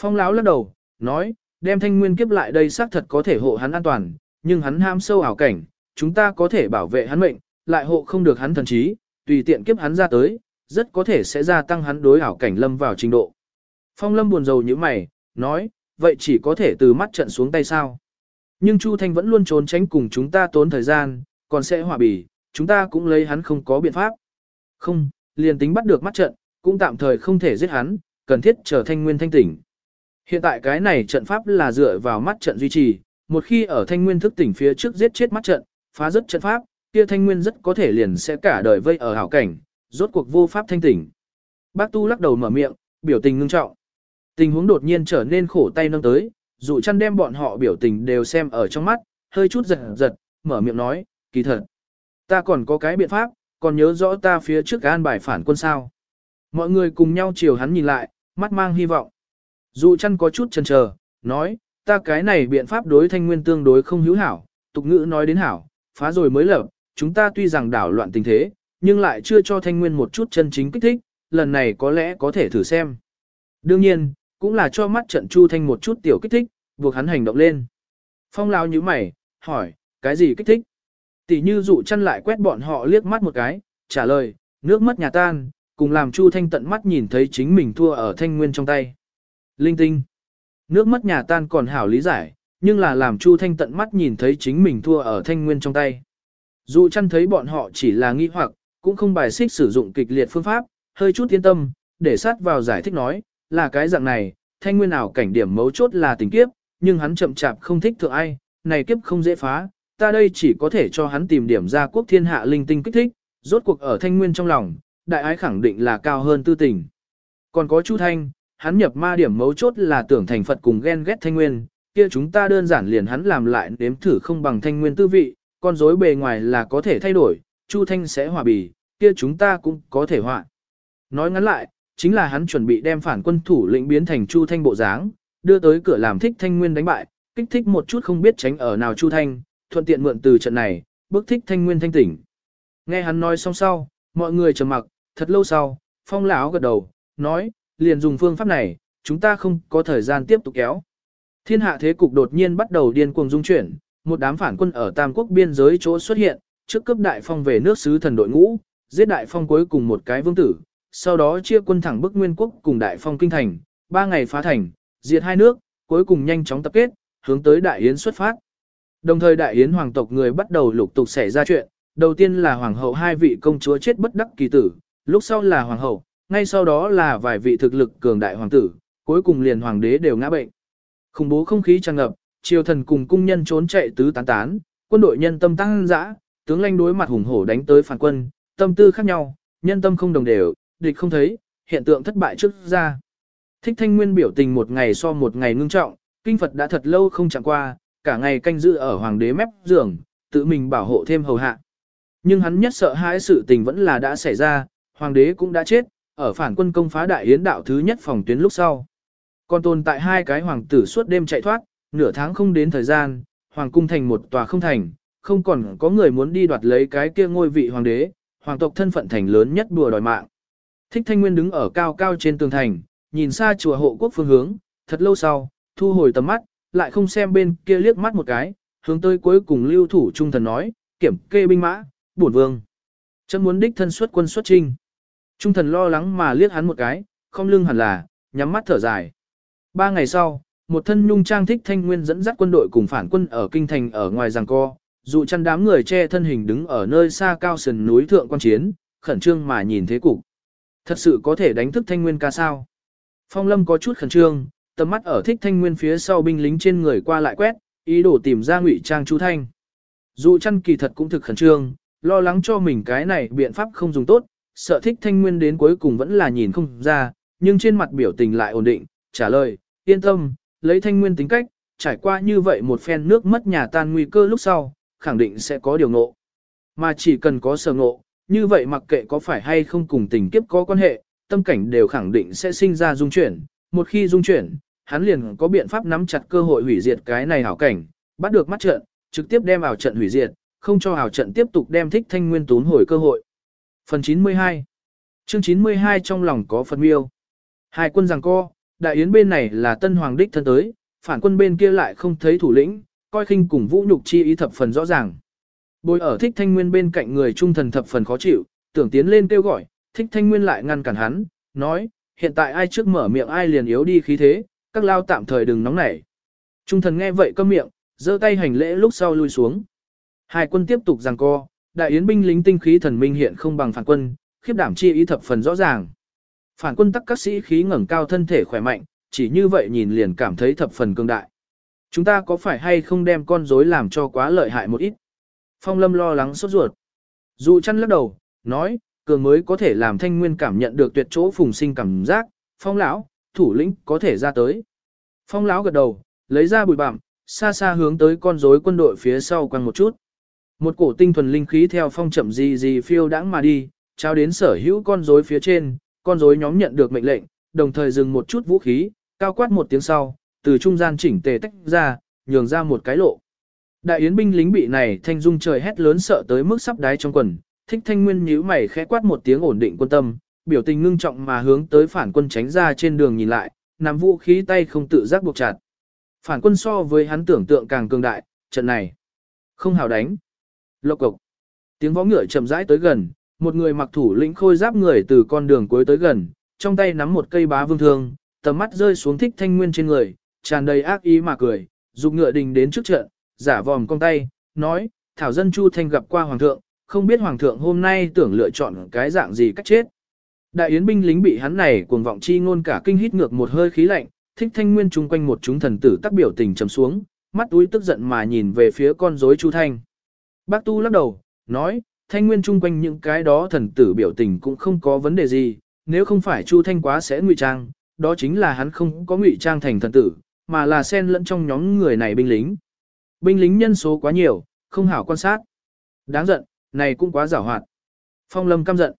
Phong lão lắc đầu, nói, đem Thanh Nguyên kiếp lại đây xác thật có thể hộ hắn an toàn, nhưng hắn ham sâu ảo cảnh, chúng ta có thể bảo vệ hắn mệnh, lại hộ không được hắn thần trí, tùy tiện kiếp hắn ra tới, rất có thể sẽ gia tăng hắn đối ảo cảnh lâm vào trình độ. Phong Lâm buồn rầu như mày, nói, vậy chỉ có thể từ mắt trận xuống tay sao. Nhưng Chu Thanh vẫn luôn trốn tránh cùng chúng ta tốn thời gian, còn sẽ hòa bỉ, chúng ta cũng lấy hắn không có biện pháp. Không, liền tính bắt được mắt trận, cũng tạm thời không thể giết hắn, cần thiết trở thanh nguyên thanh tỉnh. Hiện tại cái này trận pháp là dựa vào mắt trận duy trì, một khi ở thanh nguyên thức tỉnh phía trước giết chết mắt trận, phá rất trận pháp, kia thanh nguyên rất có thể liền sẽ cả đời vây ở hảo cảnh, rốt cuộc vô pháp thanh tỉnh. Bác Tu lắc đầu mở miệng, biểu tình ngưng trọng. Tình huống đột nhiên trở nên khổ tay nâng tới, dụ chăn đem bọn họ biểu tình đều xem ở trong mắt, hơi chút giật giật, mở miệng nói, kỳ thật. Ta còn có cái biện pháp, còn nhớ rõ ta phía trước an bài phản quân sao. Mọi người cùng nhau chiều hắn nhìn lại, mắt mang hy vọng. Dụ chăn có chút chần chờ, nói, ta cái này biện pháp đối thanh nguyên tương đối không hữu hảo, tục ngữ nói đến hảo, phá rồi mới lập, chúng ta tuy rằng đảo loạn tình thế, nhưng lại chưa cho thanh nguyên một chút chân chính kích thích, lần này có lẽ có thể thử xem. Đương nhiên, cũng là cho mắt trận Chu Thanh một chút tiểu kích thích, buộc hắn hành động lên. Phong lao như mày, hỏi, cái gì kích thích? Tỷ như dụ chăn lại quét bọn họ liếc mắt một cái, trả lời, nước mất nhà tan, cùng làm Chu Thanh tận mắt nhìn thấy chính mình thua ở thanh nguyên trong tay. Linh tinh. Nước mất nhà tan còn hảo lý giải, nhưng là làm Chu Thanh tận mắt nhìn thấy chính mình thua ở thanh nguyên trong tay. Dù chăn thấy bọn họ chỉ là nghi hoặc, cũng không bài xích sử dụng kịch liệt phương pháp, hơi chút yên tâm, để sát vào giải thích nói, là cái dạng này, thanh nguyên ảo cảnh điểm mấu chốt là tình kiếp, nhưng hắn chậm chạp không thích thượng ai, này kiếp không dễ phá, ta đây chỉ có thể cho hắn tìm điểm ra quốc thiên hạ linh tinh kích thích, rốt cuộc ở thanh nguyên trong lòng, đại ái khẳng định là cao hơn tư tình. Còn có Chu Thanh, hắn nhập ma điểm mấu chốt là tưởng thành Phật cùng ghen ghét thanh nguyên, kia chúng ta đơn giản liền hắn làm lại nếm thử không bằng thanh nguyên tư vị, con rối bề ngoài là có thể thay đổi, Chu Thanh sẽ hòa bì, kia chúng ta cũng có thể họa. Nói ngắn lại, chính là hắn chuẩn bị đem phản quân thủ lĩnh biến thành Chu Thanh bộ dáng, đưa tới cửa làm thích Thanh Nguyên đánh bại, kích thích một chút không biết tránh ở nào Chu Thanh, thuận tiện mượn từ trận này, bức thích Thanh Nguyên thanh tỉnh. Nghe hắn nói xong sau, mọi người trầm mặc, thật lâu sau, Phong lão gật đầu, nói, liền dùng phương pháp này, chúng ta không có thời gian tiếp tục kéo. Thiên hạ thế cục đột nhiên bắt đầu điên cuồng dung chuyển, một đám phản quân ở Tam Quốc biên giới chỗ xuất hiện, trước cấp đại phong về nước sứ thần đội ngũ, giết đại phong cuối cùng một cái vương tử, sau đó chia quân thẳng bức nguyên quốc cùng đại phong kinh thành, ba ngày phá thành, diệt hai nước, cuối cùng nhanh chóng tập kết, hướng tới đại yến xuất phát. Đồng thời đại yến hoàng tộc người bắt đầu lục tục xảy ra chuyện, đầu tiên là hoàng hậu hai vị công chúa chết bất đắc kỳ tử, lúc sau là hoàng hậu, ngay sau đó là vài vị thực lực cường đại hoàng tử, cuối cùng liền hoàng đế đều ngã bệnh. Khủng bố không khí tràn ngập, triều thần cùng cung nhân trốn chạy tứ tán tán, quân đội nhân tâm tăng dã, tướng lãnh đối mặt hùng hổ đánh tới phản quân, tâm tư khác nhau, nhân tâm không đồng đều, địch không thấy, hiện tượng thất bại trước ra. Thích thanh nguyên biểu tình một ngày so một ngày ngưng trọng, kinh Phật đã thật lâu không chẳng qua, cả ngày canh giữ ở hoàng đế mép giường, tự mình bảo hộ thêm hầu hạ. Nhưng hắn nhất sợ hãi sự tình vẫn là đã xảy ra, hoàng đế cũng đã chết, ở phản quân công phá đại yến đạo thứ nhất phòng tuyến lúc sau. Còn tồn tại hai cái hoàng tử suốt đêm chạy thoát, nửa tháng không đến thời gian, hoàng cung thành một tòa không thành, không còn có người muốn đi đoạt lấy cái kia ngôi vị hoàng đế, hoàng tộc thân phận thành lớn nhất đùa đòi mạng. Thích Thanh Nguyên đứng ở cao cao trên tường thành, nhìn xa chùa hộ quốc phương hướng, thật lâu sau, thu hồi tầm mắt, lại không xem bên kia liếc mắt một cái, hướng tới cuối cùng lưu thủ trung thần nói, kiểm kê binh mã, bổn vương. Chấm muốn đích thân xuất quân xuất trinh. Trung thần lo lắng mà liếc hắn một cái, không lưng hẳn là, nhắm mắt thở dài. Ba ngày sau, một thân nhung trang thích thanh nguyên dẫn dắt quân đội cùng phản quân ở kinh thành ở ngoài giằng co, dụ chăn đám người che thân hình đứng ở nơi xa cao sườn núi thượng quan chiến, khẩn trương mà nhìn thế cục. Thật sự có thể đánh thức thanh nguyên ca sao? Phong lâm có chút khẩn trương, tầm mắt ở thích thanh nguyên phía sau binh lính trên người qua lại quét, ý đồ tìm ra ngụy trang chú thanh. Dụ chăn kỳ thật cũng thực khẩn trương, lo lắng cho mình cái này biện pháp không dùng tốt, sợ thích thanh nguyên đến cuối cùng vẫn là nhìn không ra, nhưng trên mặt biểu tình lại ổn định, trả lời, yên tâm, lấy thanh nguyên tính cách, trải qua như vậy một phen nước mất nhà tan nguy cơ lúc sau, khẳng định sẽ có điều ngộ. Mà chỉ cần có sở ngộ, như vậy mặc kệ có phải hay không cùng tình kiếp có quan hệ, tâm cảnh đều khẳng định sẽ sinh ra dung chuyển, một khi dung chuyển, hắn liền có biện pháp nắm chặt cơ hội hủy diệt cái này hảo cảnh, bắt được mắt trận, trực tiếp đem ảo trận hủy diệt, không cho ảo trận tiếp tục đem thích thanh nguyên tốn hồi cơ hội. Phần 92 Chương 92 trong lòng có phần miêu. Hai quân giằng co, đại yến bên này là tân hoàng đích thân tới, phản quân bên kia lại không thấy thủ lĩnh, coi khinh cùng vũ nhục chi ý thập phần rõ ràng. Bồi ở thích thanh nguyên bên cạnh người trung thần thập phần khó chịu, tưởng tiến lên kêu gọi, thích thanh nguyên lại ngăn cản hắn, nói, hiện tại ai trước mở miệng ai liền yếu đi khí thế, các lao tạm thời đừng nóng nảy. Trung thần nghe vậy câm miệng, giơ tay hành lễ lúc sau lui xuống. Hai quân tiếp tục giằng co, đại yến binh lính tinh khí thần minh hiện không bằng phản quân, khiếp đảm chi ý thập phần rõ ràng. Phản quân tắc các sĩ khí ngẩng cao thân thể khỏe mạnh, chỉ như vậy nhìn liền cảm thấy thập phần cường đại. Chúng ta có phải hay không đem con rối làm cho quá lợi hại một ít? Phong lâm lo lắng sốt ruột. Dù chăn lắc đầu, nói, cường mới có thể làm thanh nguyên cảm nhận được tuyệt chỗ phùng sinh cảm giác, phong lão, thủ lĩnh có thể ra tới. Phong lão gật đầu, lấy ra bụi bặm, xa xa hướng tới con rối quân đội phía sau quăng một chút. Một cổ tinh thuần linh khí theo phong chậm gì gì phiêu đãng mà đi, trao đến sở hữu con rối phía trên, con rối nhóm nhận được mệnh lệnh, đồng thời dừng một chút vũ khí, cao quát một tiếng sau, từ trung gian chỉnh tề tách ra, nhường ra một cái lộ. Đại yến binh lính bị này thanh dung trời hét lớn sợ tới mức sắp đái trong quần, thích thanh nguyên nhíu mày khẽ quát một tiếng ổn định quân tâm, biểu tình ngưng trọng mà hướng tới phản quân tránh ra trên đường nhìn lại, nắm vũ khí tay không tự giác buộc chặt. Phản quân so với hắn tưởng tượng càng cường đại, trận này không hào đánh. Lộc cục Tiếng võ ngựa chậm rãi tới gần, một người mặc thủ lĩnh khôi giáp người từ con đường cuối tới gần, trong tay nắm một cây bá vương thương, tầm mắt rơi xuống thích thanh nguyên trên người, tràn đầy ác ý mà cười, dục ngựa đình đến trước trận, giả vòm cong tay, nói, thảo dân Chu Thanh gặp qua hoàng thượng, không biết hoàng thượng hôm nay tưởng lựa chọn cái dạng gì cách chết. Đại yến binh lính bị hắn này cuồng vọng chi ngôn cả kinh hít ngược một hơi khí lạnh, thích thanh nguyên chung quanh một chúng thần tử tác biểu tình trầm xuống, mắt túi tức giận mà nhìn về phía con rối Chu Thanh. Bác Tu lắc đầu, nói, thanh nguyên chung quanh những cái đó thần tử biểu tình cũng không có vấn đề gì, nếu không phải Chu Thanh quá sẽ ngụy trang, đó chính là hắn không có ngụy trang thành thần tử, mà là xen lẫn trong nhóm người này binh lính. Binh lính nhân số quá nhiều, không hảo quan sát. Đáng giận, này cũng quá giảo hoạt. Phong lâm căm giận.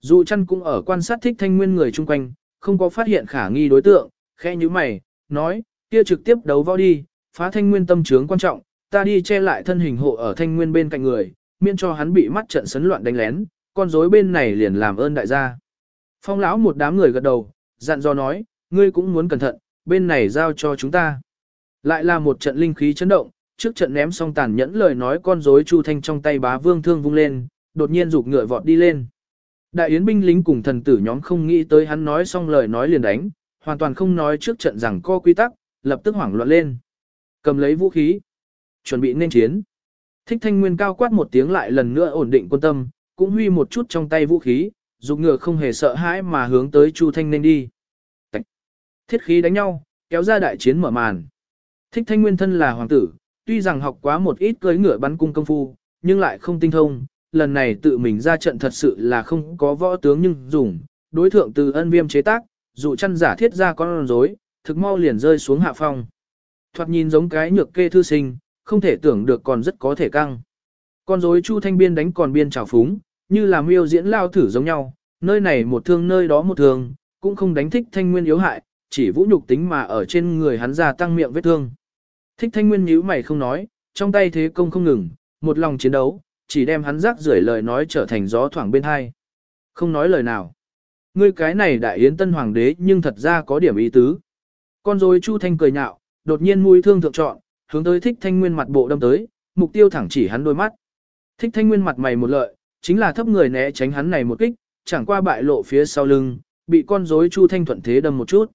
Dù chăn cũng ở quan sát thích thanh nguyên người chung quanh, không có phát hiện khả nghi đối tượng, khẽ như mày, nói, kia trực tiếp đấu võ đi, phá thanh nguyên tâm trướng quan trọng, ta đi che lại thân hình hộ ở thanh nguyên bên cạnh người, miễn cho hắn bị mắt trận sấn loạn đánh lén, con rối bên này liền làm ơn đại gia. Phong lão một đám người gật đầu, dặn dò nói, ngươi cũng muốn cẩn thận, bên này giao cho chúng ta. Lại là một trận linh khí chấn động, trước trận ném xong tàn nhẫn lời nói con rối Chu Thanh trong tay bá vương thương vung lên, đột nhiên rụt ngựa vọt đi lên. Đại yến binh lính cùng thần tử nhóm không nghĩ tới hắn nói xong lời nói liền đánh, hoàn toàn không nói trước trận rằng co quy tắc, lập tức hoảng loạn lên. Cầm lấy vũ khí, chuẩn bị nên chiến. Thích thanh nguyên cao quát một tiếng lại lần nữa ổn định quân tâm, cũng huy một chút trong tay vũ khí, dục ngựa không hề sợ hãi mà hướng tới Chu Thanh nên đi. Tạch. Thiết khí đánh nhau, kéo ra đại chiến mở màn. Thích thanh nguyên thân là hoàng tử, tuy rằng học quá một ít cưỡi ngựa bắn cung công phu, nhưng lại không tinh thông, lần này tự mình ra trận thật sự là không có võ tướng nhưng dùng, đối thượng từ ân viêm chế tác, dù chăn giả thiết ra con rối, thực mau liền rơi xuống hạ phong. Thoạt nhìn giống cái nhược kê thư sinh, không thể tưởng được còn rất có thể căng. Con rối Chu Thanh Biên đánh còn biên trào phúng, như là miêu diễn lao thử giống nhau, nơi này một thương nơi đó một thương, cũng không đánh thích thanh nguyên yếu hại, chỉ vũ nhục tính mà ở trên người hắn ra tăng miệng vết thương. Thích thanh nguyên nhíu mày không nói, trong tay thế công không ngừng, một lòng chiến đấu, chỉ đem hắn rác rưởi lời nói trở thành gió thoảng bên hai. Không nói lời nào. Ngươi cái này đại yến tân hoàng đế nhưng thật ra có điểm ý tứ. Con rối Chu Thanh cười nhạo, đột nhiên mũi thương thượng trọn, hướng tới thích thanh nguyên mặt bộ đâm tới, mục tiêu thẳng chỉ hắn đôi mắt. Thích thanh nguyên mặt mày một lợi, chính là thấp người né tránh hắn này một kích, chẳng qua bại lộ phía sau lưng, bị con rối Chu Thanh thuận thế đâm một chút.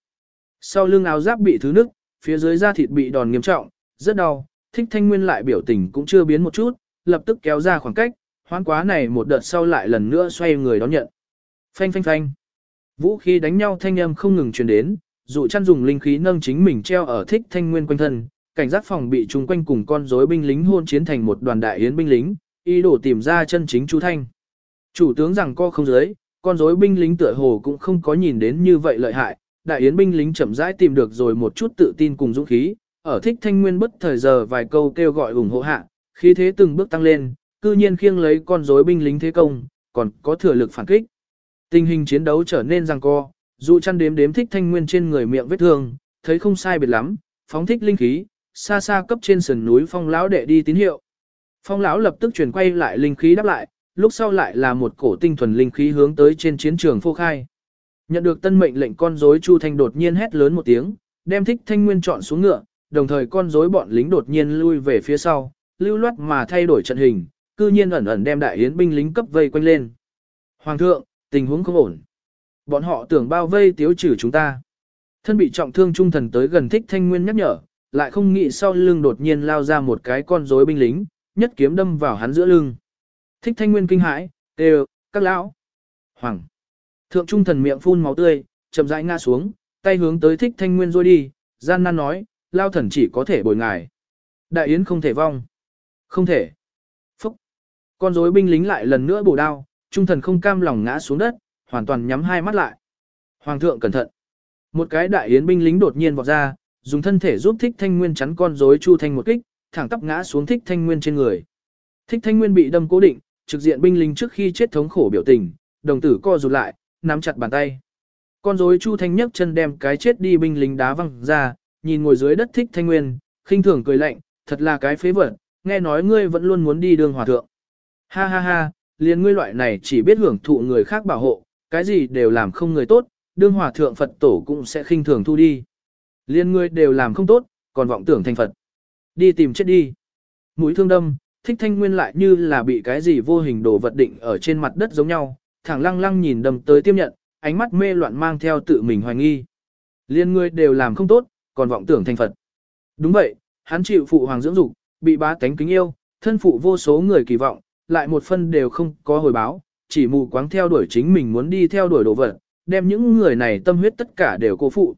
Sau lưng áo giáp bị thứ nứt, phía dưới da thịt bị đòn nghiêm trọng, rất đau, thích thanh nguyên lại biểu tình cũng chưa biến một chút, lập tức kéo ra khoảng cách, hoán quá này một đợt sau lại lần nữa xoay người đón nhận. Phanh phanh phanh. Vũ khí đánh nhau thanh âm không ngừng truyền đến, dụ chăn dùng linh khí nâng chính mình treo ở thích thanh nguyên quanh thân, cảnh giác phòng bị chung quanh cùng con rối binh lính hôn chiến thành một đoàn đại yến binh lính, ý đồ tìm ra chân chính Chu Thanh. Chủ tướng rằng co không giới, con rối binh lính tựa hồ cũng không có nhìn đến như vậy lợi hại, đại yến binh lính chậm rãi tìm được rồi một chút tự tin cùng dũng khí, ở thích thanh nguyên bất thời giờ vài câu kêu gọi ủng hộ hạ, khí thế từng bước tăng lên, cư nhiên khiêng lấy con rối binh lính thế công, còn có thừa lực phản kích. Tình hình chiến đấu trở nên giằng co, dụ chăn đếm đếm thích thanh nguyên trên người miệng vết thương, thấy không sai biệt lắm, phóng thích linh khí, xa xa cấp trên sườn núi phong lão đệ đi tín hiệu. Phong lão lập tức chuyển quay lại linh khí đáp lại, lúc sau lại là một cổ tinh thuần linh khí hướng tới trên chiến trường phô khai. Nhận được tân mệnh lệnh con rối Chu Thanh đột nhiên hét lớn một tiếng, đem thích thanh nguyên chọn xuống ngựa, đồng thời con rối bọn lính đột nhiên lui về phía sau, lưu loát mà thay đổi trận hình, cư nhiên ẩn ẩn đem đại yến binh lính cấp vây quanh lên. Hoàng thượng, tình huống không ổn. Bọn họ tưởng bao vây tiếu trừ chúng ta. Thân bị trọng thương trung thần tới gần thích thanh nguyên nhắc nhở, lại không nghĩ sau lưng đột nhiên lao ra một cái con rối binh lính, nhất kiếm đâm vào hắn giữa lưng. Thích thanh nguyên kinh hãi, đều, các lão. Hoàng. Thượng trung thần miệng phun máu tươi, chậm rãi ngã xuống, tay hướng tới thích thanh nguyên rồi đi, gian nan nói, lao thần chỉ có thể bồi ngài. Đại yến không thể vong. Không thể. Phúc. Con rối binh lính lại lần nữa bổ đao, trung thần không cam lòng ngã xuống đất, hoàn toàn nhắm hai mắt lại. Hoàng thượng cẩn thận. Một cái đại yến binh lính đột nhiên vọt ra, dùng thân thể giúp thích thanh nguyên chắn con rối chu thanh một kích, thẳng tắp ngã xuống thích thanh nguyên trên người. Thích thanh nguyên bị đâm cố định, trực diện binh lính trước khi chết thống khổ biểu tình, đồng tử co rụt lại, nắm chặt bàn tay. Con rối chu thanh nhấc chân đem cái chết đi binh lính đá văng ra, nhìn ngồi dưới đất thích thanh nguyên, khinh thường cười lạnh, thật là cái phế vật, nghe nói ngươi vẫn luôn muốn đi đường hòa thượng. Ha ha ha, liền ngươi loại này chỉ biết hưởng thụ người khác bảo hộ, cái gì đều làm không người tốt, đương hòa thượng Phật tổ cũng sẽ khinh thường thu đi. Liên ngươi đều làm không tốt, còn vọng tưởng thành Phật. Đi tìm chết đi. Mũi thương đâm, thích thanh nguyên lại như là bị cái gì vô hình đồ vật định ở trên mặt đất giống nhau, thẳng lăng lăng nhìn đâm tới tiếp nhận, ánh mắt mê loạn mang theo tự mình hoài nghi. Liên ngươi đều làm không tốt, còn vọng tưởng thành Phật. Đúng vậy, hắn chịu phụ hoàng dưỡng dục, bị bá tánh kính yêu, thân phụ vô số người kỳ vọng, lại một phân đều không có hồi báo, chỉ mù quáng theo đuổi chính mình muốn đi theo đuổi đồ vật, đem những người này tâm huyết tất cả đều cô phụ.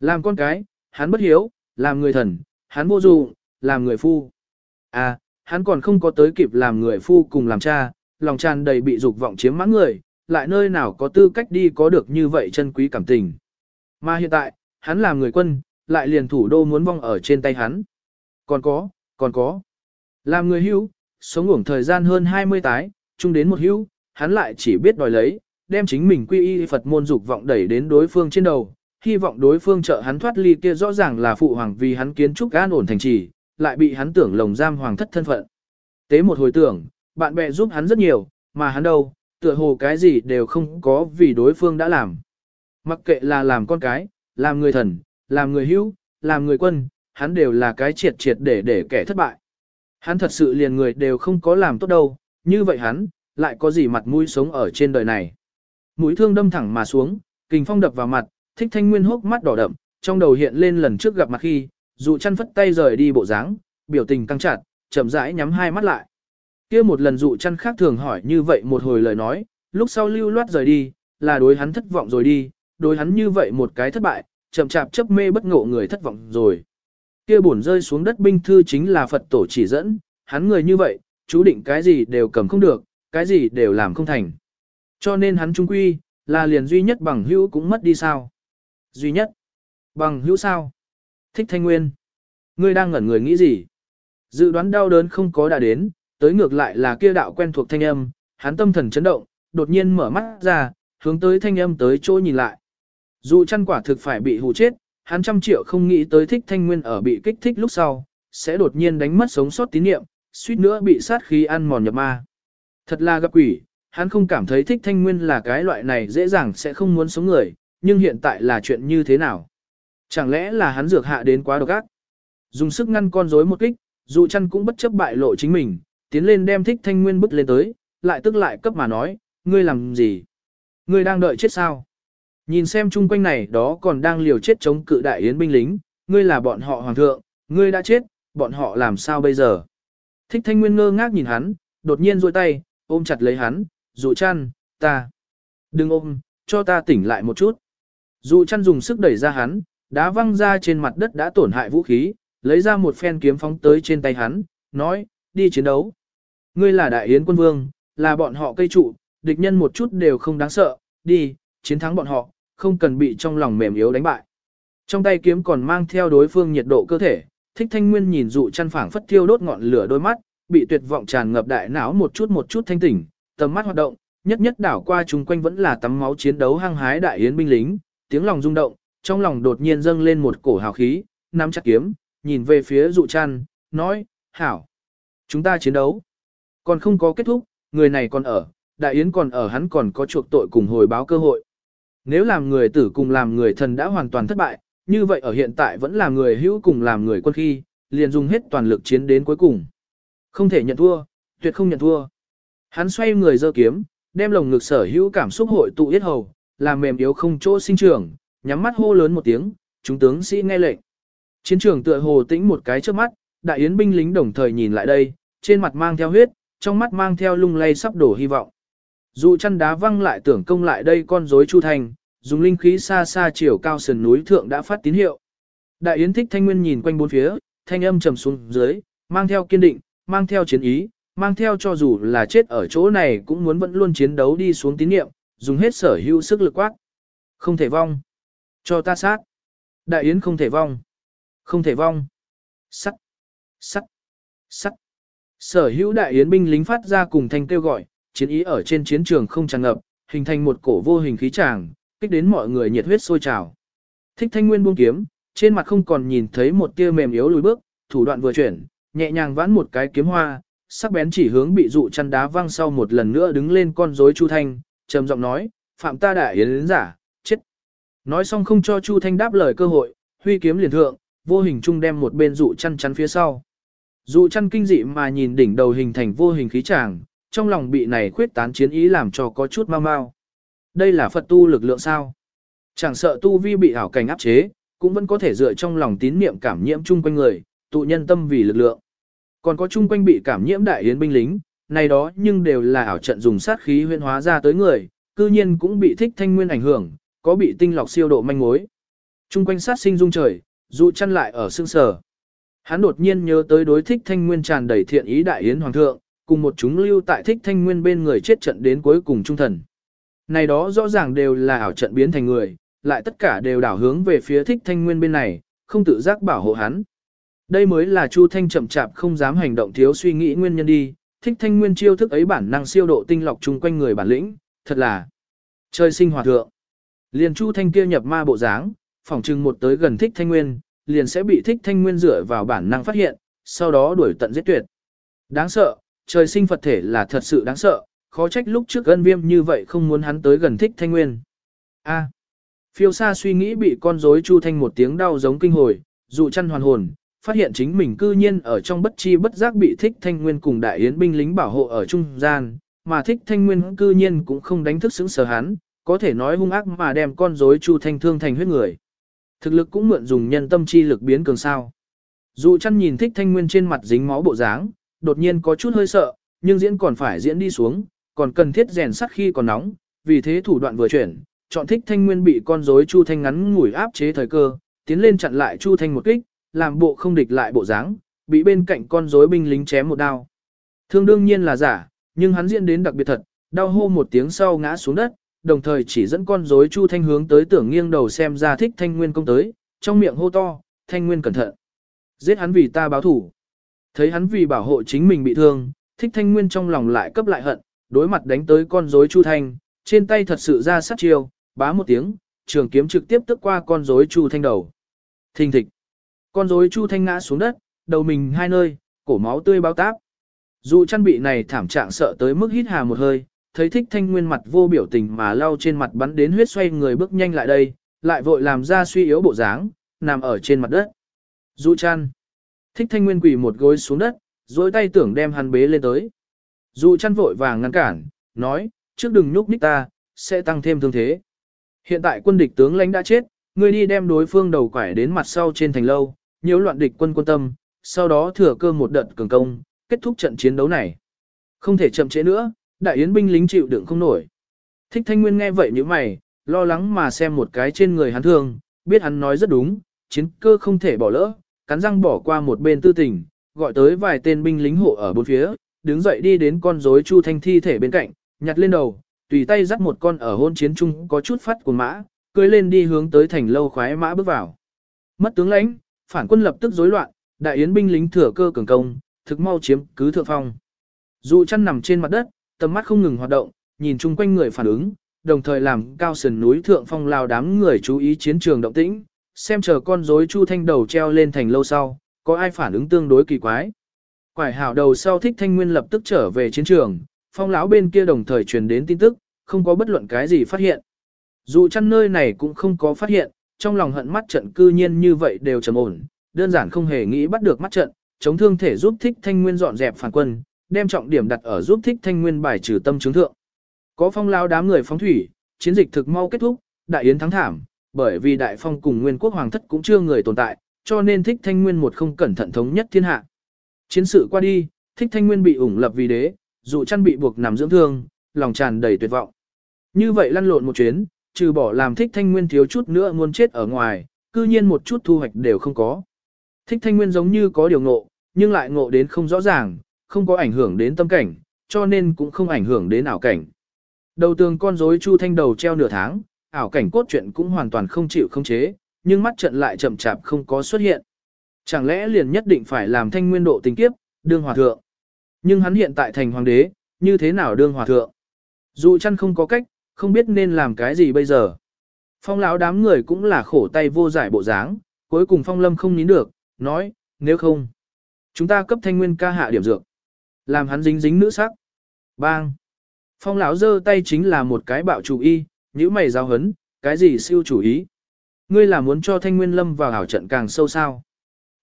Làm con cái, hắn bất hiếu, làm người thần, hắn vô dụng, làm người phu. À, hắn còn không có tới kịp làm người phu cùng làm cha, lòng tràn đầy bị dục vọng chiếm mãn người, lại nơi nào có tư cách đi có được như vậy chân quý cảm tình. Mà hiện tại, hắn làm người quân, lại liền thủ đô muốn vong ở trên tay hắn. Còn có, còn có. Làm người hưu, sống ngủng thời gian hơn 20 tái, chung đến một hưu, hắn lại chỉ biết đòi lấy, đem chính mình quy y Phật môn dục vọng đẩy đến đối phương trên đầu, hy vọng đối phương trợ hắn thoát ly kia rõ ràng là phụ hoàng vì hắn kiến trúc an ổn thành trì, lại bị hắn tưởng lồng giam hoàng thất thân phận. Tế một hồi tưởng, bạn bè giúp hắn rất nhiều, mà hắn đâu, tựa hồ cái gì đều không có vì đối phương đã làm. Mặc kệ là làm con cái, làm người thần, làm người hữu, làm người quân, hắn đều là cái triệt triệt để để kẻ thất bại. Hắn thật sự liền người đều không có làm tốt đâu, như vậy hắn, lại có gì mặt mũi sống ở trên đời này. Mũi thương đâm thẳng mà xuống, kình phong đập vào mặt, Thích thanh nguyên hốc mắt đỏ đậm, trong đầu hiện lên lần trước gặp mặt khi, dụ chăn phất tay rời đi bộ dáng, biểu tình căng chặt, chậm rãi nhắm hai mắt lại. kia một lần dụ chăn khác thường hỏi như vậy một hồi lời nói, lúc sau lưu loát rời đi, là đối hắn thất vọng rồi đi, đối hắn như vậy một cái thất bại, chậm chạp chấp mê bất ngộ người thất vọng rồi. Kia bổn rơi xuống đất binh thư chính là Phật tổ chỉ dẫn, hắn người như vậy, chú định cái gì đều cầm không được, cái gì đều làm không thành. Cho nên hắn trung quy, là liền duy nhất bằng hữu cũng mất đi sao. Duy nhất. Bằng hữu sao? Thích thanh nguyên. Ngươi đang ngẩn người nghĩ gì? Dự đoán đau đớn không có đã đến, tới ngược lại là kia đạo quen thuộc thanh âm, hắn tâm thần chấn động, đột nhiên mở mắt ra, hướng tới thanh âm tới chỗ nhìn lại. Dù chăn quả thực phải bị hù chết, hắn trăm triệu không nghĩ tới thích thanh nguyên ở bị kích thích lúc sau, sẽ đột nhiên đánh mất sống sót tín niệm, suýt nữa bị sát khí ăn mòn nhập ma. Thật là gặp quỷ, hắn không cảm thấy thích thanh nguyên là cái loại này dễ dàng sẽ không muốn sống người, nhưng hiện tại là chuyện như thế nào? Chẳng lẽ là hắn dược hạ đến quá độc ác? Dùng sức ngăn con rối một kích, dù chăn cũng bất chấp bại lộ chính mình, tiến lên đem thích thanh nguyên bức lên tới, lại tức lại cấp mà nói, ngươi làm gì? Ngươi đang đợi chết sao? Nhìn xem chung quanh này đó còn đang liều chết chống cự đại yến binh lính, ngươi là bọn họ hoàng thượng, ngươi đã chết, bọn họ làm sao bây giờ? Thích thanh nguyên ngơ ngác nhìn hắn, đột nhiên rôi tay, ôm chặt lấy hắn, dụ chăn, ta. Đừng ôm, cho ta tỉnh lại một chút. Dụ chăn dùng sức đẩy ra hắn, đá văng ra trên mặt đất đã tổn hại vũ khí, lấy ra một phen kiếm phóng tới trên tay hắn, nói, đi chiến đấu. Ngươi là đại yến quân vương, là bọn họ cây trụ, địch nhân một chút đều không đáng sợ, đi, chiến thắng bọn họ, không cần bị trong lòng mềm yếu đánh bại. Trong tay kiếm còn mang theo đối phương nhiệt độ cơ thể, thích thanh nguyên nhìn dụ chăn phảng phất thiêu đốt ngọn lửa đôi mắt, bị tuyệt vọng tràn ngập đại não một chút một chút thanh tỉnh, tầm mắt hoạt động, nhất nhất đảo qua chung quanh vẫn là tắm máu chiến đấu hăng hái đại yến binh lính, tiếng lòng rung động, trong lòng đột nhiên dâng lên một cổ hào khí, nắm chặt kiếm, nhìn về phía dụ chăn, nói, hảo, chúng ta chiến đấu. Còn không có kết thúc, người này còn ở, đại yến còn ở hắn còn có chuộc tội cùng hồi báo cơ hội. Nếu làm người tử cùng làm người thần đã hoàn toàn thất bại, như vậy ở hiện tại vẫn là người hữu cùng làm người quân khi, liền dùng hết toàn lực chiến đến cuối cùng. Không thể nhận thua, tuyệt không nhận thua. Hắn xoay người giơ kiếm, đem lồng ngực sở hữu cảm xúc hội tụ yết hầu, làm mềm yếu không chỗ sinh trưởng, nhắm mắt hô lớn một tiếng, chúng tướng sĩ nghe lệnh. Chiến trường tựa hồ tĩnh một cái trước mắt, đại yến binh lính đồng thời nhìn lại đây, trên mặt mang theo huyết, trong mắt mang theo lung lay sắp đổ hy vọng. Dù chăn đá văng lại tưởng công lại đây con rối Chu Thành, dùng linh khí xa xa chiều cao sườn núi thượng đã phát tín hiệu. Đại yến thích thanh nguyên nhìn quanh bốn phía, thanh âm trầm xuống dưới, mang theo kiên định, mang theo chiến ý, mang theo cho dù là chết ở chỗ này cũng muốn vẫn luôn chiến đấu đi xuống tín niệm, dùng hết sở hữu sức lực quát. Không thể vong. Cho ta sát. Đại yến không thể vong. Không thể vong. Sắt. Sắt. Sắt. Sở hữu đại yến binh lính phát ra cùng thanh kêu gọi, chiến ý ở trên chiến trường không tràn ngập, hình thành một cổ vô hình khí tràng, kích đến mọi người nhiệt huyết sôi trào. Thích thanh nguyên buông kiếm, trên mặt không còn nhìn thấy một tia mềm yếu lùi bước, thủ đoạn vừa chuyển, nhẹ nhàng vãn một cái kiếm hoa, sắc bén chỉ hướng bị dụ chăn đá văng sau một lần nữa đứng lên con rối Chu Thanh, trầm giọng nói, phạm ta đại yến giả, chết. Nói xong không cho Chu Thanh đáp lời cơ hội, huy kiếm liền thượng, vô hình trung đem một bên dụ chăn chắn phía sau. Dụ chăn kinh dị mà nhìn đỉnh đầu hình thành vô hình khí tràng, trong lòng bị này khuyết tán chiến ý làm cho có chút mau mau. Đây là Phật tu lực lượng sao? Chẳng sợ tu vi bị ảo cảnh áp chế, cũng vẫn có thể dựa trong lòng tín niệm cảm nhiễm chung quanh người, tụ nhân tâm vì lực lượng. Còn có chung quanh bị cảm nhiễm đại yến binh lính, này đó nhưng đều là ảo trận dùng sát khí huyên hóa ra tới người, cư nhiên cũng bị thích thanh nguyên ảnh hưởng, có bị tinh lọc siêu độ manh mối. Trung quanh sát sinh dung trời, dụ chăn lại ở xương sở. Hắn đột nhiên nhớ tới đối thích thanh nguyên tràn đầy thiện ý đại yến hoàng thượng, cùng một chúng lưu tại thích thanh nguyên bên người chết trận đến cuối cùng trung thần. Này đó rõ ràng đều là ảo trận biến thành người, lại tất cả đều đảo hướng về phía thích thanh nguyên bên này, không tự giác bảo hộ hắn. Đây mới là Chu Thanh chậm chạp không dám hành động thiếu suy nghĩ nguyên nhân đi, thích thanh nguyên chiêu thức ấy bản năng siêu độ tinh lọc chung quanh người bản lĩnh, thật là trời sinh hòa thượng. Liền Chu Thanh kia nhập ma bộ dáng, phỏng chừng một tới gần thích thanh nguyên, liền sẽ bị thích thanh nguyên dựa vào bản năng phát hiện, sau đó đuổi tận giết tuyệt. Đáng sợ, trời sinh Phật thể là thật sự đáng sợ, khó trách lúc trước ân viêm như vậy không muốn hắn tới gần thích thanh nguyên. A. phiêu xa suy nghĩ bị con rối chu thanh một tiếng đau giống kinh hồi, dụ chăn hoàn hồn, phát hiện chính mình cư nhiên ở trong bất chi bất giác bị thích thanh nguyên cùng đại yến binh lính bảo hộ ở trung gian, mà thích thanh nguyên cư nhiên cũng không đánh thức xứng sở hắn, có thể nói hung ác mà đem con rối Chu Thanh thương thành huyết người. Thực lực cũng mượn dùng nhân tâm chi lực biến cường sao. Dụ chăn nhìn thích thanh nguyên trên mặt dính máu bộ dáng, đột nhiên có chút hơi sợ, nhưng diễn còn phải diễn đi xuống, còn cần thiết rèn sắt khi còn nóng, vì thế thủ đoạn vừa chuyển, chọn thích thanh nguyên bị con rối Chu Thanh ngắn ngủi áp chế thời cơ, tiến lên chặn lại Chu Thanh một kích, làm bộ không địch lại bộ dáng, bị bên cạnh con rối binh lính chém một đao. Thương đương nhiên là giả, nhưng hắn diễn đến đặc biệt thật, đau hô một tiếng sau ngã xuống đất, đồng thời chỉ dẫn con rối Chu Thanh hướng tới tưởng nghiêng đầu xem ra thích Thanh Nguyên công tới, trong miệng hô to, Thanh Nguyên cẩn thận. Giết hắn vì ta báo thủ. Thấy hắn vì bảo hộ chính mình bị thương, thích Thanh Nguyên trong lòng lại cấp lại hận, đối mặt đánh tới con rối Chu Thanh, trên tay thật sự ra sát chiêu, bá một tiếng, trường kiếm trực tiếp tức qua con rối Chu Thanh đầu. Thình thịch. Con rối Chu Thanh ngã xuống đất, đầu mình hai nơi, cổ máu tươi bao táp. Dù chăn bị này thảm trạng sợ tới mức hít hà một hơi, thấy thích thanh nguyên mặt vô biểu tình mà lau trên mặt bắn đến huyết xoay người bước nhanh lại đây, lại vội làm ra suy yếu bộ dáng, nằm ở trên mặt đất. Dụ chăn. Thích thanh nguyên quỳ một gối xuống đất, dối tay tưởng đem hắn bế lên tới. Dụ chăn vội vàng ngăn cản, nói, trước đừng nhúc nhích ta, sẽ tăng thêm thương thế. Hiện tại quân địch tướng lãnh đã chết, ngươi đi đem đối phương đầu quải đến mặt sau trên thành lâu, nhiễu loạn địch quân quân tâm, sau đó thừa cơ một đợt cường công, kết thúc trận chiến đấu này. Không thể chậm trễ nữa, đại yến binh lính chịu đựng không nổi. Thích thanh nguyên nghe vậy như mày, lo lắng mà xem một cái trên người hắn thương, biết hắn nói rất đúng, chiến cơ không thể bỏ lỡ, cắn răng bỏ qua một bên tư tình, gọi tới vài tên binh lính hộ ở bốn phía, đứng dậy đi đến con rối chu thanh thi thể bên cạnh, nhặt lên đầu, tùy tay dắt một con ở hôn chiến trung có chút phát của mã, cưỡi lên đi hướng tới thành lâu khoái mã bước vào. Mất tướng lãnh, phản quân lập tức rối loạn, đại yến binh lính thừa cơ cường công, thực mau chiếm cứ thượng phong. Dụ chăn nằm trên mặt đất, tầm mắt không ngừng hoạt động, nhìn chung quanh người phản ứng, đồng thời làm cao sườn núi thượng phong lao đám người chú ý chiến trường động tĩnh, xem chờ con rối chu thanh đầu treo lên thành lâu sau, có ai phản ứng tương đối kỳ quái. Quải hảo đầu sau thích thanh nguyên lập tức trở về chiến trường, phong lão bên kia đồng thời truyền đến tin tức, không có bất luận cái gì phát hiện. Dù chăn nơi này cũng không có phát hiện, trong lòng hận mắt trận cư nhiên như vậy đều trầm ổn, đơn giản không hề nghĩ bắt được mắt trận, chống thương thể giúp thích thanh nguyên dọn dẹp phản quân, đem trọng điểm đặt ở giúp thích thanh nguyên bài trừ tâm chứng thượng. Có phong lao đám người phóng thủy, chiến dịch thực mau kết thúc, đại yến thắng thảm, bởi vì đại phong cùng nguyên quốc hoàng thất cũng chưa người tồn tại, cho nên thích thanh nguyên một không cẩn thận thống nhất thiên hạ. Chiến sự qua đi, thích thanh nguyên bị ủng lập vì đế, dụ chăn bị buộc nằm dưỡng thương, lòng tràn đầy tuyệt vọng. Như vậy lăn lộn một chuyến, trừ bỏ làm thích thanh nguyên thiếu chút nữa muốn chết ở ngoài, cư nhiên một chút thu hoạch đều không có. Thích thanh nguyên giống như có điều ngộ, nhưng lại ngộ đến không rõ ràng, không có ảnh hưởng đến tâm cảnh, cho nên cũng không ảnh hưởng đến ảo cảnh. Đầu tường con rối chu thanh đầu treo nửa tháng, ảo cảnh cốt truyện cũng hoàn toàn không chịu không chế, nhưng mắt trận lại chậm chạp không có xuất hiện. Chẳng lẽ liền nhất định phải làm thanh nguyên độ tình kiếp, đương hòa thượng. Nhưng hắn hiện tại thành hoàng đế, như thế nào đương hòa thượng? Dù chăn không có cách, không biết nên làm cái gì bây giờ. Phong lão đám người cũng là khổ tay vô giải bộ dáng, cuối cùng phong lâm không nín được, nói, nếu không, chúng ta cấp thanh nguyên ca hạ điểm dược. Làm hắn dính dính nữ sắc. Bang. Phong lão giơ tay chính là một cái bạo chủ y, nhữ mày giáo hấn, cái gì siêu chủ ý. Ngươi là muốn cho thanh nguyên lâm vào hảo trận càng sâu sao.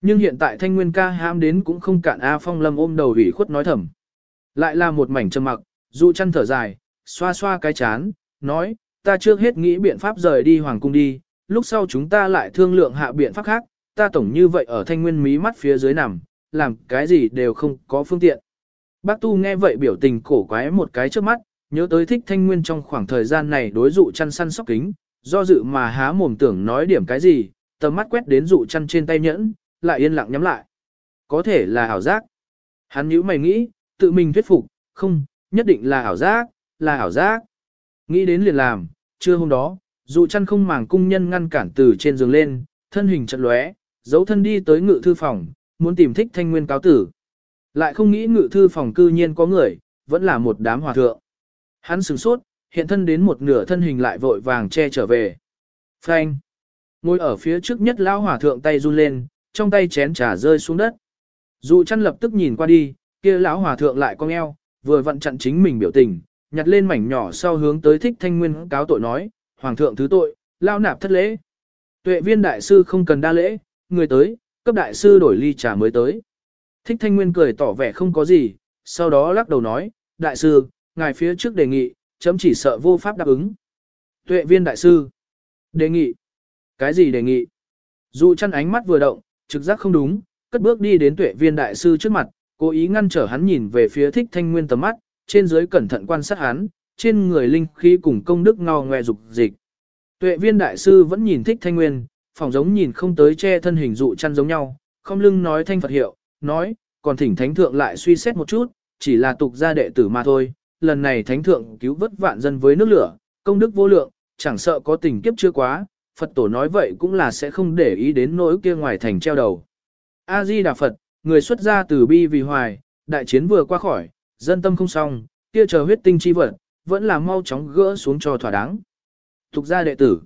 Nhưng hiện tại thanh nguyên ca ham đến cũng không cạn A phong lâm ôm đầu ủy khuất nói thầm. Lại là một mảnh trầm mặc, dụ chăn thở dài, xoa xoa cái chán, nói, ta trước hết nghĩ biện pháp rời đi hoàng cung đi, lúc sau chúng ta lại thương lượng hạ biện pháp khác, ta tổng như vậy ở thanh nguyên mí mắt phía dưới nằm, làm cái gì đều không có phương tiện. Bác Tu nghe vậy biểu tình cổ quái một cái trước mắt, nhớ tới thích thanh nguyên trong khoảng thời gian này đối dụ chăn săn sóc kính, do dự mà há mồm tưởng nói điểm cái gì, tầm mắt quét đến dụ chăn trên tay nhẫn, lại yên lặng nhắm lại. Có thể là ảo giác. Hắn nhíu mày nghĩ, tự mình thuyết phục, không, nhất định là ảo giác, là ảo giác. Nghĩ đến liền làm, trưa hôm đó, dụ chăn không màng cung nhân ngăn cản từ trên giường lên, thân hình chật lóe, giấu thân đi tới ngự thư phòng, muốn tìm thích thanh nguyên cáo tử. Lại không nghĩ ngự thư phòng cư nhiên có người, vẫn là một đám hòa thượng. Hắn sửng sốt, hiện thân đến một nửa thân hình lại vội vàng che trở về. Phanh. Ngồi ở phía trước nhất lão hòa thượng tay run lên, trong tay chén trà rơi xuống đất. Dụ chăn lập tức nhìn qua đi, kia lão hòa thượng lại cong eo, vừa vặn chặn chính mình biểu tình, nhặt lên mảnh nhỏ sau hướng tới thích thanh nguyên cáo tội nói, hoàng thượng thứ tội, lao nạp thất lễ. Tuệ viên đại sư không cần đa lễ, người tới, cấp đại sư đổi ly trà mới tới. Thích thanh nguyên cười tỏ vẻ không có gì, sau đó lắc đầu nói, đại sư, ngài phía trước đề nghị, chấm chỉ sợ vô pháp đáp ứng. Tuệ viên đại sư. Đề nghị. Cái gì đề nghị? Dụ chăn ánh mắt vừa động, trực giác không đúng, cất bước đi đến tuệ viên đại sư trước mặt, cố ý ngăn trở hắn nhìn về phía thích thanh nguyên tầm mắt, trên dưới cẩn thận quan sát hắn, trên người linh khí cùng công đức ngao ngoe dục dịch. Tuệ viên đại sư vẫn nhìn thích thanh nguyên, phòng giống nhìn không tới che thân hình dụ chăn giống nhau, không lưng nói thanh Phật hiệu, nói, còn thỉnh thánh thượng lại suy xét một chút, chỉ là tục gia đệ tử mà thôi, lần này thánh thượng cứu vớt vạn dân với nước lửa, công đức vô lượng, chẳng sợ có tình kiếp chưa quá, Phật tổ nói vậy cũng là sẽ không để ý đến nỗi kia ngoài thành treo đầu. A-di Đà Phật, người xuất gia từ bi vì hoài, đại chiến vừa qua khỏi, dân tâm không xong, kia chờ huyết tinh chi vật, vẫn là mau chóng gỡ xuống cho thỏa đáng. Tục gia đệ tử.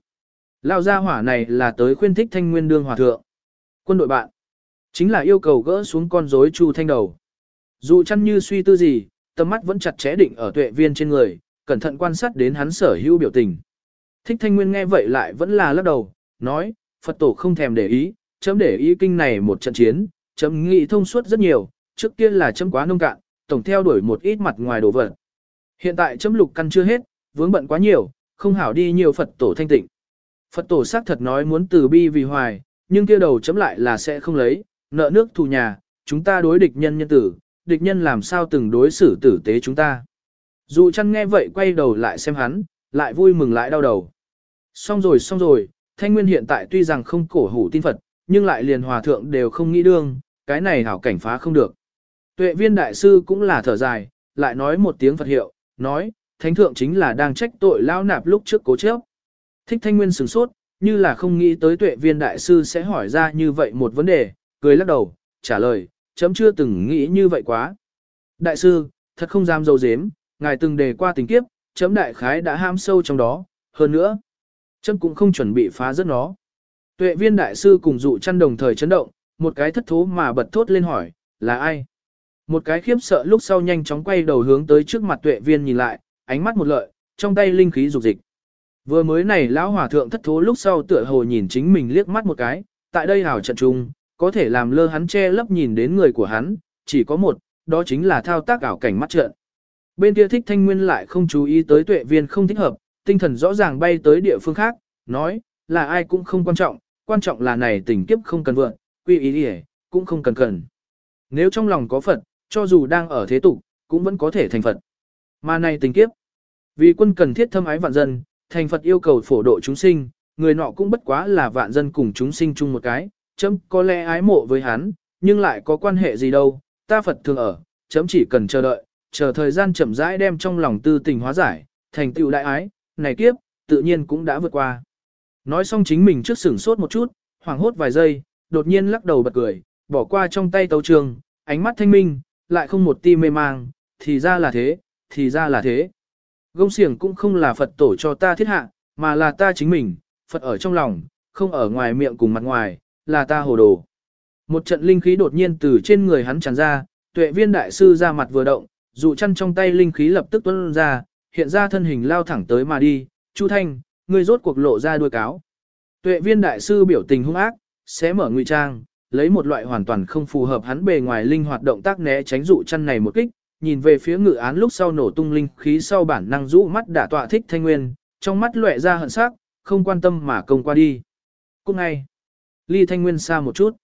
Lao gia hỏa này là tới khuyên thích thanh nguyên đương hòa thượng. Quân đội bạn. Chính là yêu cầu gỡ xuống con rối chu thanh đầu. Dù chăn như suy tư gì, tầm mắt vẫn chặt chẽ định ở tuệ viên trên người, cẩn thận quan sát đến hắn sở hữu biểu tình. Thích thanh nguyên nghe vậy lại vẫn là lắc đầu, nói, Phật tổ không thèm để ý, chấm để ý kinh này một trận chiến, chấm nghĩ thông suốt rất nhiều, trước kia là chấm quá nông cạn, tổng theo đuổi một ít mặt ngoài đồ vật. Hiện tại chấm lục căn chưa hết, vướng bận quá nhiều, không hảo đi nhiều Phật tổ thanh tịnh. Phật tổ xác thật nói muốn từ bi vì hoài, nhưng kia đầu chấm lại là sẽ không lấy, nợ nước thù nhà, chúng ta đối địch nhân nhân tử, địch nhân làm sao từng đối xử tử tế chúng ta. Dù chăn nghe vậy quay đầu lại xem hắn, lại vui mừng lại đau đầu. Xong rồi xong rồi, thanh nguyên hiện tại tuy rằng không cổ hủ tin Phật, nhưng lại liền hòa thượng đều không nghĩ đương, cái này hảo cảnh phá không được. Tuệ viên đại sư cũng là thở dài, lại nói một tiếng Phật hiệu, nói, thánh thượng chính là đang trách tội lao nạp lúc trước cố chấp. Thích thanh nguyên sửng sốt, như là không nghĩ tới tuệ viên đại sư sẽ hỏi ra như vậy một vấn đề, cười lắc đầu, trả lời, chấm chưa từng nghĩ như vậy quá. Đại sư, thật không dám dâu dếm, ngài từng đề qua tình kiếp, chấm đại khái đã ham sâu trong đó, hơn nữa, chấm cũng không chuẩn bị phá rớt nó. Tuệ viên đại sư cùng dụ chăn đồng thời chấn động, một cái thất thố mà bật thốt lên hỏi, là ai? Một cái khiếp sợ lúc sau nhanh chóng quay đầu hướng tới trước mặt tuệ viên nhìn lại, ánh mắt một lợi, trong tay linh khí dục dịch. Vừa mới này lão hòa thượng thất thố lúc sau tựa hồ nhìn chính mình liếc mắt một cái, tại đây hảo trận trung, có thể làm lơ hắn che lấp nhìn đến người của hắn, chỉ có một, đó chính là thao tác ảo cảnh mắt trận. Bên kia thích thanh nguyên lại không chú ý tới tuệ viên không thích hợp, tinh thần rõ ràng bay tới địa phương khác, nói, là ai cũng không quan trọng, quan trọng là này tình kiếp không cần vượng, quy ý đi cũng không cần cần. Nếu trong lòng có Phật, cho dù đang ở thế tục, cũng vẫn có thể thành Phật. Mà này tình kiếp, vì quân cần thiết thâm ái vạn dân, thành Phật yêu cầu phổ độ chúng sinh, người nọ cũng bất quá là vạn dân cùng chúng sinh chung một cái, chấm có lẽ ái mộ với hắn, nhưng lại có quan hệ gì đâu, ta Phật thường ở, chấm chỉ cần chờ đợi, chờ thời gian chậm rãi đem trong lòng tư tình hóa giải, thành tựu đại ái, này kiếp, tự nhiên cũng đã vượt qua. Nói xong chính mình trước sửng sốt một chút, hoảng hốt vài giây, đột nhiên lắc đầu bật cười, bỏ qua trong tay tấu trường, ánh mắt thanh minh, lại không một ti mê mang, thì ra là thế, thì ra là thế. Gông xiềng cũng không là Phật tổ cho ta thiết hạ, mà là ta chính mình, Phật ở trong lòng, không ở ngoài miệng cùng mặt ngoài, là ta hồ đồ. Một trận linh khí đột nhiên từ trên người hắn tràn ra, tuệ viên đại sư ra mặt vừa động, dụ chăn trong tay linh khí lập tức tuôn ra, hiện ra thân hình lao thẳng tới mà đi, Chu Thanh, ngươi rốt cuộc lộ ra đuôi cáo. Tuệ viên đại sư biểu tình hung ác, sẽ mở ngụy trang, lấy một loại hoàn toàn không phù hợp hắn bề ngoài linh hoạt động tác né tránh dụ chăn này một kích, nhìn về phía ngự án lúc sau nổ tung linh khí sau bản năng rũ mắt đả tọa thích thanh nguyên, trong mắt lóe ra hận sắc, không quan tâm mà công qua đi. Cũng ngay, ly thanh nguyên xa một chút.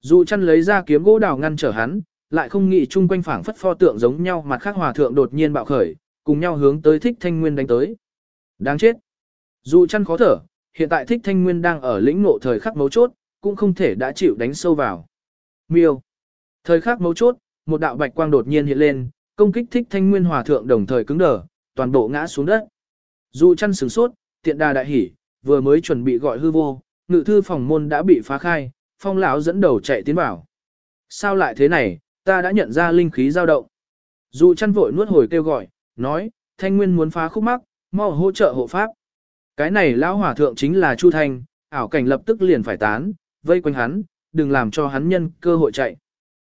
Dụ chăn lấy ra kiếm gỗ đào ngăn trở hắn, lại không nghĩ chung quanh phảng phất pho tượng giống nhau mặt khác hòa thượng đột nhiên bạo khởi, cùng nhau hướng tới thích thanh nguyên đánh tới. Đáng chết. Dụ chăn khó thở, hiện tại thích thanh nguyên đang ở lĩnh ngộ thời khắc mấu chốt, cũng không thể đã chịu đánh sâu vào. Miêu. Thời khắc mấu chốt, một đạo bạch quang đột nhiên hiện lên, công kích thích thanh nguyên hòa thượng đồng thời cứng đờ, toàn bộ ngã xuống đất. Dụ chăn sửng sốt, tiện đà đại hỉ, vừa mới chuẩn bị gọi hư vô, ngự thư phòng môn đã bị phá khai, phong lão dẫn đầu chạy tiến vào. Sao lại thế này, ta đã nhận ra linh khí dao động. Dụ chăn vội nuốt hồi kêu gọi, nói, thanh nguyên muốn phá khúc mắc, mau hỗ trợ hộ pháp. Cái này lão hòa thượng chính là Chu Thanh, ảo cảnh lập tức liền phải tán, vây quanh hắn, đừng làm cho hắn nhân cơ hội chạy.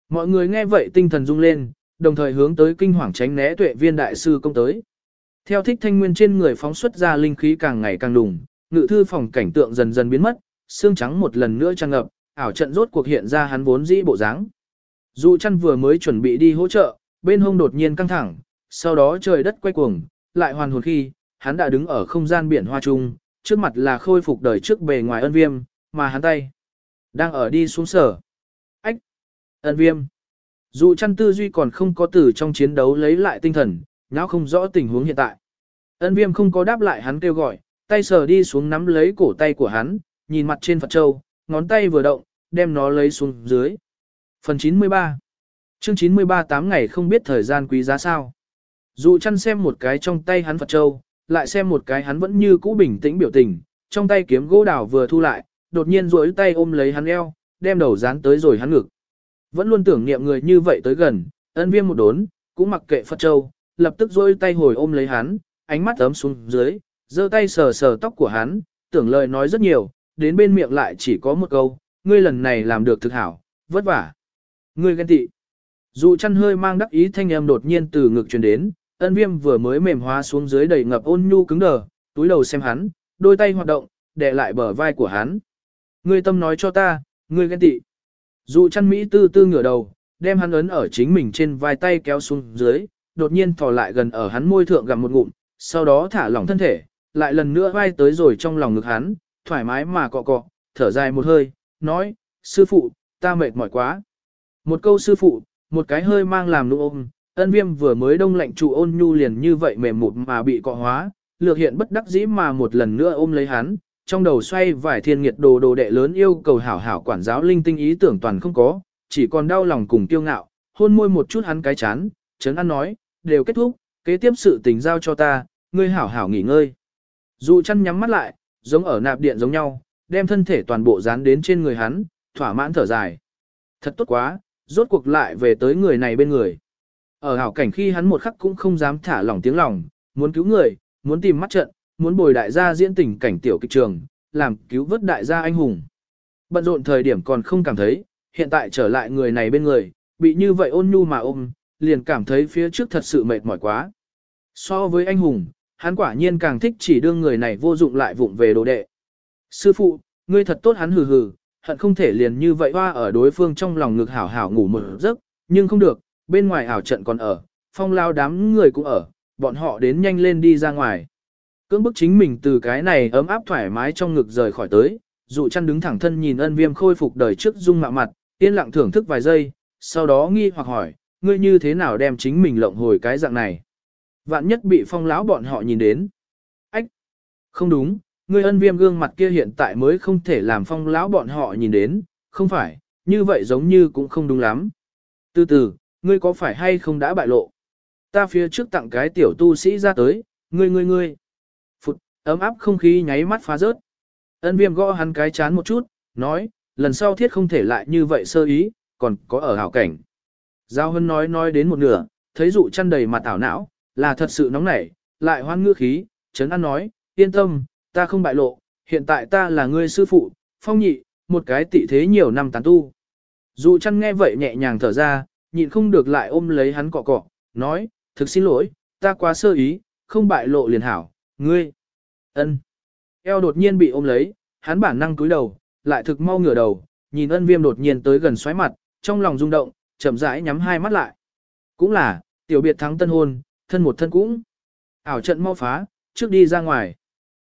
Mọi người nghe vậy tinh thần rung lên, đồng thời hướng tới kinh hoàng tránh né tuệ viên đại sư công tới. Theo thích thanh nguyên trên người phóng xuất ra linh khí càng ngày càng đùng, ngự thư phòng cảnh tượng dần dần biến mất, xương trắng một lần nữa tràn ngập, ảo trận rốt cuộc hiện ra hắn vốn dĩ bộ dáng. Dù chăn vừa mới chuẩn bị đi hỗ trợ, bên hông đột nhiên căng thẳng, sau đó trời đất quay cuồng, lại hoàn hồn khi, hắn đã đứng ở không gian biển hoa trung, trước mặt là khôi phục đời trước bề ngoài ân viêm, mà hắn tay đang ở đi xuống sở. Ách! Ân viêm! Dù chăn tư duy còn không có từ trong chiến đấu lấy lại tinh thần, nháo không rõ tình huống hiện tại. Ân viêm không có đáp lại hắn kêu gọi, tay sờ đi xuống nắm lấy cổ tay của hắn, nhìn mặt trên Phật Châu, ngón tay vừa động, đem nó lấy xuống dưới. Phần 93 Chương 93 8 ngày không biết thời gian quý giá sao. Dù chăn xem một cái trong tay hắn Phật Châu, lại xem một cái hắn vẫn như cũ bình tĩnh biểu tình, trong tay kiếm gỗ đào vừa thu lại, đột nhiên duỗi tay ôm lấy hắn eo, đem đầu dán tới rồi hắn ngực. Vẫn luôn tưởng niệm người như vậy tới gần, ân viêm một đốn, cũng mặc kệ Phật Châu, lập tức duỗi tay hồi ôm lấy hắn, ánh mắt ấm xuống dưới, giơ tay sờ sờ tóc của hắn, tưởng lời nói rất nhiều, đến bên miệng lại chỉ có một câu, ngươi lần này làm được thực hảo, vất vả. Ngươi ghen tị. Dù chăn hơi mang đắc ý thanh âm đột nhiên từ ngực truyền đến, ân viêm vừa mới mềm hóa xuống dưới đầy ngập ôn nhu cứng đờ, túi đầu xem hắn, đôi tay hoạt động, đè lại bờ vai của hắn. Ngươi tâm nói cho ta, ngươi ghen tị. Dụ chăn Mỹ tư tư ngửa đầu, đem hắn ấn ở chính mình trên vai tay kéo xuống dưới, đột nhiên thò lại gần ở hắn môi thượng gặm một ngụm, sau đó thả lỏng thân thể, lại lần nữa vai tới rồi trong lòng ngực hắn, thoải mái mà cọ cọ, thở dài một hơi, nói, sư phụ, ta mệt mỏi quá. Một câu sư phụ, một cái hơi mang làm nụ ôm, ân viêm vừa mới đông lạnh trụ ôn nhu liền như vậy mềm mụt mà bị cọ hóa, lược hiện bất đắc dĩ mà một lần nữa ôm lấy hắn, trong đầu xoay vài thiên nghiệt đồ đồ đệ lớn yêu cầu hảo hảo quản giáo linh tinh ý tưởng toàn không có, chỉ còn đau lòng cùng kiêu ngạo, hôn môi một chút hắn cái chán, chấn ăn nói, đều kết thúc, kế tiếp sự tình giao cho ta, ngươi hảo hảo nghỉ ngơi. Dù chăn nhắm mắt lại, giống ở nạp điện giống nhau, đem thân thể toàn bộ dán đến trên người hắn, thỏa mãn thở dài. Thật tốt quá, rốt cuộc lại về tới người này bên người. Ở hảo cảnh khi hắn một khắc cũng không dám thả lỏng tiếng lòng, muốn cứu người, muốn tìm mắt trận, muốn bồi đại gia diễn tình cảnh tiểu kịch trường, làm cứu vớt đại gia anh hùng. Bận rộn thời điểm còn không cảm thấy, hiện tại trở lại người này bên người, bị như vậy ôn nhu mà ôm, liền cảm thấy phía trước thật sự mệt mỏi quá. So với anh hùng, hắn quả nhiên càng thích chỉ đương người này vô dụng lại vụng về đồ đệ. Sư phụ, ngươi thật tốt hắn hừ hừ, hận không thể liền như vậy hoa ở đối phương trong lòng ngực hảo hảo ngủ một giấc, nhưng không được, bên ngoài ảo trận còn ở, phong lao đám người cũng ở, bọn họ đến nhanh lên đi ra ngoài. Cưỡng bức chính mình từ cái này ấm áp thoải mái trong ngực rời khỏi tới, dụ chăn đứng thẳng thân nhìn ân viêm khôi phục đời trước dung mạo mặt, yên lặng thưởng thức vài giây, sau đó nghi hoặc hỏi, ngươi như thế nào đem chính mình lộng hồi cái dạng này. Vạn nhất bị phong lão bọn họ nhìn đến. Ách! Không đúng, ngươi ân viêm gương mặt kia hiện tại mới không thể làm phong lão bọn họ nhìn đến, không phải, như vậy giống như cũng không đúng lắm. Từ từ, ngươi có phải hay không đã bại lộ? Ta phía trước tặng cái tiểu tu sĩ ra tới, ngươi ngươi ngươi. Ấm áp không khí nháy mắt phá rớt. Ân viêm gõ hắn cái chán một chút, nói, lần sau thiết không thể lại như vậy sơ ý, còn có ở hảo cảnh. Giao Hân nói nói đến một nửa, thấy dụ chăn đầy mặt ảo não, là thật sự nóng nảy, lại hoan ngữ khí, chấn an nói, yên tâm, ta không bại lộ, hiện tại ta là ngươi sư phụ, phong nhị, một cái tỷ thế nhiều năm tán tu. Dụ chăn nghe vậy nhẹ nhàng thở ra, nhịn không được lại ôm lấy hắn cọ cọ, nói, thực xin lỗi, ta quá sơ ý, không bại lộ liền hảo, ngươi ân. Eo đột nhiên bị ôm lấy, hắn bản năng cúi đầu, lại thực mau ngửa đầu, nhìn ân viêm đột nhiên tới gần xoáy mặt, trong lòng rung động, chậm rãi nhắm hai mắt lại. Cũng là, tiểu biệt thắng tân hôn, thân một thân cũng. Ảo trận mau phá, trước đi ra ngoài.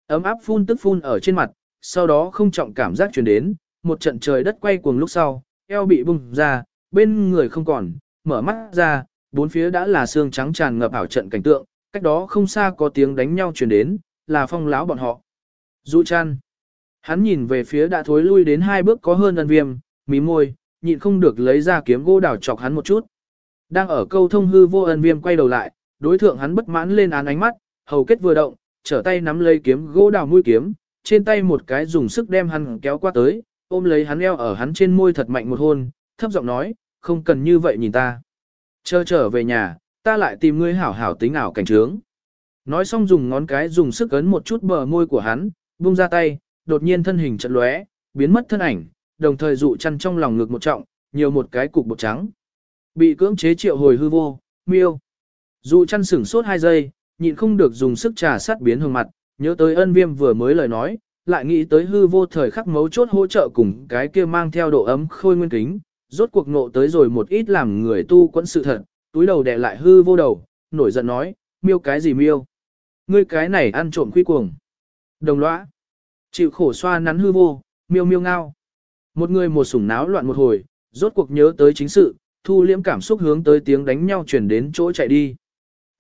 Ấm áp phun tức phun ở trên mặt, sau đó không trọng cảm giác truyền đến, một trận trời đất quay cuồng lúc sau, eo bị bung ra, bên người không còn, mở mắt ra, bốn phía đã là xương trắng tràn ngập ảo trận cảnh tượng, cách đó không xa có tiếng đánh nhau truyền đến, là phong láo bọn họ. Dụ chăn. Hắn nhìn về phía đã thối lui đến hai bước có hơn ân viêm, mí môi, nhịn không được lấy ra kiếm gỗ đào chọc hắn một chút. Đang ở câu thông hư vô ân viêm quay đầu lại, đối thượng hắn bất mãn lên án ánh mắt, hầu kết vừa động, trở tay nắm lấy kiếm gỗ đào mũi kiếm, trên tay một cái dùng sức đem hắn kéo qua tới, ôm lấy hắn eo ở hắn trên môi thật mạnh một hôn, thấp giọng nói, không cần như vậy nhìn ta. Chờ trở về nhà, ta lại tìm ngươi hảo hảo tính ảo cảnh trướng. Nói xong dùng ngón cái dùng sức ấn một chút bờ môi của hắn, buông ra tay, đột nhiên thân hình chợt lóe, biến mất thân ảnh, đồng thời dụ chăn trong lòng ngực một trọng, nhiều một cái cục bột trắng. Bị cưỡng chế triệu hồi hư vô, miêu. Dụ chăn sửng sốt hai giây, nhịn không được dùng sức trà sát biến hương mặt, nhớ tới ân viêm vừa mới lời nói, lại nghĩ tới hư vô thời khắc mấu chốt hỗ trợ cùng cái kia mang theo độ ấm khôi nguyên kính, rốt cuộc ngộ tới rồi một ít làm người tu quẫn sự thật, túi đầu đè lại hư vô đầu, nổi giận nói, miêu cái gì miêu. ngươi cái này ăn trộm quy cuồng. Đồng lõa, chịu khổ xoa nắn hư vô, miêu miêu ngao. Một người một sủng náo loạn một hồi, rốt cuộc nhớ tới chính sự, thu liễm cảm xúc hướng tới tiếng đánh nhau chuyển đến chỗ chạy đi.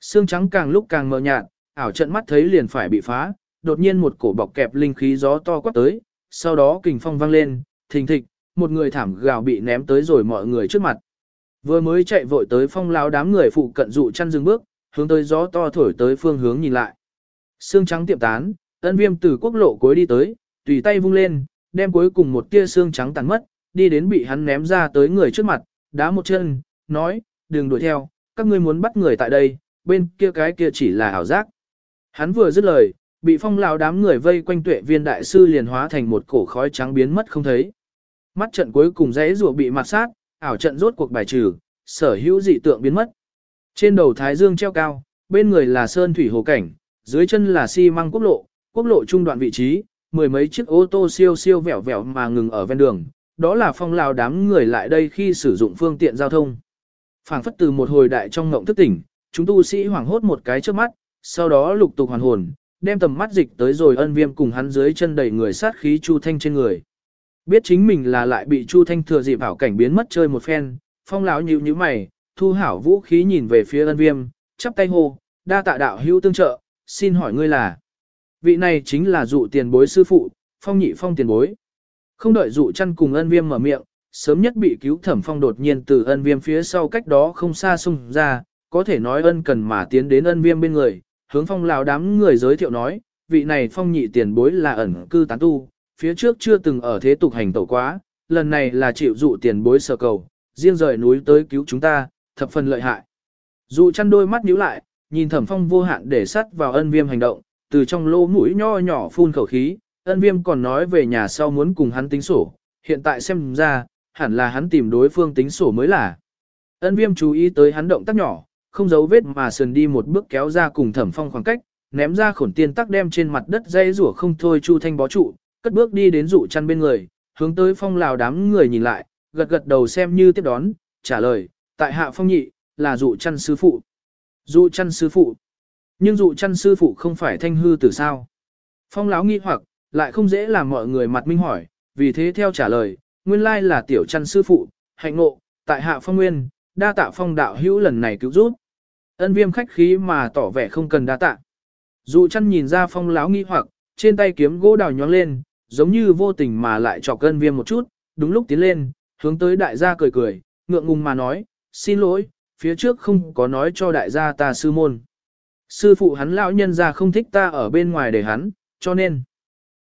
Xương trắng càng lúc càng mờ nhạt, ảo trận mắt thấy liền phải bị phá, đột nhiên một cổ bọc kẹp linh khí gió to quát tới, sau đó kình phong vang lên, thình thịch, một người thảm gào bị ném tới rồi mọi người trước mặt. Vừa mới chạy vội tới phong lao đám người phụ cận dụ chăn dừng bước, hướng tới gió to thổi tới phương hướng nhìn lại. Xương trắng tiệm tán, ân viêm từ quốc lộ cuối đi tới, tùy tay vung lên, đem cuối cùng một tia xương trắng tàn mất, đi đến bị hắn ném ra tới người trước mặt, đá một chân, nói, đừng đuổi theo, các ngươi muốn bắt người tại đây, bên kia cái kia chỉ là ảo giác. Hắn vừa dứt lời, bị phong lão đám người vây quanh tuệ viên đại sư liền hóa thành một cổ khói trắng biến mất không thấy. Mắt trận cuối cùng dãy rùa bị mặt sát, ảo trận rốt cuộc bài trừ, sở hữu dị tượng biến mất. Trên đầu thái dương treo cao, bên người là sơn thủy hồ cảnh, dưới chân là xi măng quốc lộ, quốc lộ trung đoạn vị trí, mười mấy chiếc ô tô siêu siêu vẹo vẹo mà ngừng ở ven đường, đó là phong lao đám người lại đây khi sử dụng phương tiện giao thông. phảng phất từ một hồi đại trong ngộng thức tỉnh, chúng tu sĩ hoảng hốt một cái trước mắt, sau đó lục tục hoàn hồn, đem tầm mắt dịch tới rồi ân viêm cùng hắn dưới chân đầy người sát khí Chu Thanh trên người. Biết chính mình là lại bị Chu Thanh thừa dịp ảo cảnh biến mất chơi một phen, phong lão nhíu nhíu mày, thu hảo vũ khí nhìn về phía ân viêm, chắp tay hô, đa tạ đạo hữu tương trợ, xin hỏi ngươi là. Vị này chính là dụ tiền bối sư phụ, phong nhị phong tiền bối. Không đợi dụ chăn cùng ân viêm mở miệng, sớm nhất bị cứu thẩm phong đột nhiên từ ân viêm phía sau cách đó không xa xung ra, có thể nói ân cần mà tiến đến ân viêm bên người, hướng phong lão đám người giới thiệu nói, vị này phong nhị tiền bối là ẩn cư tán tu, phía trước chưa từng ở thế tục hành tẩu quá, lần này là chịu dụ tiền bối sở cầu, riêng rời núi tới cứu chúng ta, thập phần lợi hại. Dụ chăn đôi mắt nhíu lại, nhìn thẩm phong vô hạn để sắt vào ân viêm hành động, từ trong lỗ mũi nho nhỏ phun khẩu khí, ân viêm còn nói về nhà sau muốn cùng hắn tính sổ, hiện tại xem ra, hẳn là hắn tìm đối phương tính sổ mới là. Ân viêm chú ý tới hắn động tác nhỏ, không giấu vết mà sườn đi một bước kéo ra cùng thẩm phong khoảng cách, ném ra khổn tiên tắc đem trên mặt đất dây rủa không thôi chu thanh bó trụ, cất bước đi đến dụ chăn bên người, hướng tới phong lào đám người nhìn lại, gật gật đầu xem như tiếp đón, trả lời, tại hạ phong nhị, là dụ chăn sư phụ. Dụ chăn sư phụ. Nhưng dụ chăn sư phụ không phải thanh hư từ sao. Phong láo nghi hoặc, lại không dễ làm mọi người mặt minh hỏi, vì thế theo trả lời, nguyên lai là tiểu chăn sư phụ, hạnh ngộ, tại hạ phong nguyên, đa tạ phong đạo hữu lần này cứu giúp. Ân viêm khách khí mà tỏ vẻ không cần đa tạ. Dụ chăn nhìn ra phong láo nghi hoặc, trên tay kiếm gỗ đào nhóng lên, giống như vô tình mà lại chọc ân viêm một chút, đúng lúc tiến lên, hướng tới đại gia cười cười, ngượng ngùng mà nói, xin lỗi, phía trước không có nói cho đại gia ta sư môn. Sư phụ hắn lão nhân ra không thích ta ở bên ngoài để hắn, cho nên.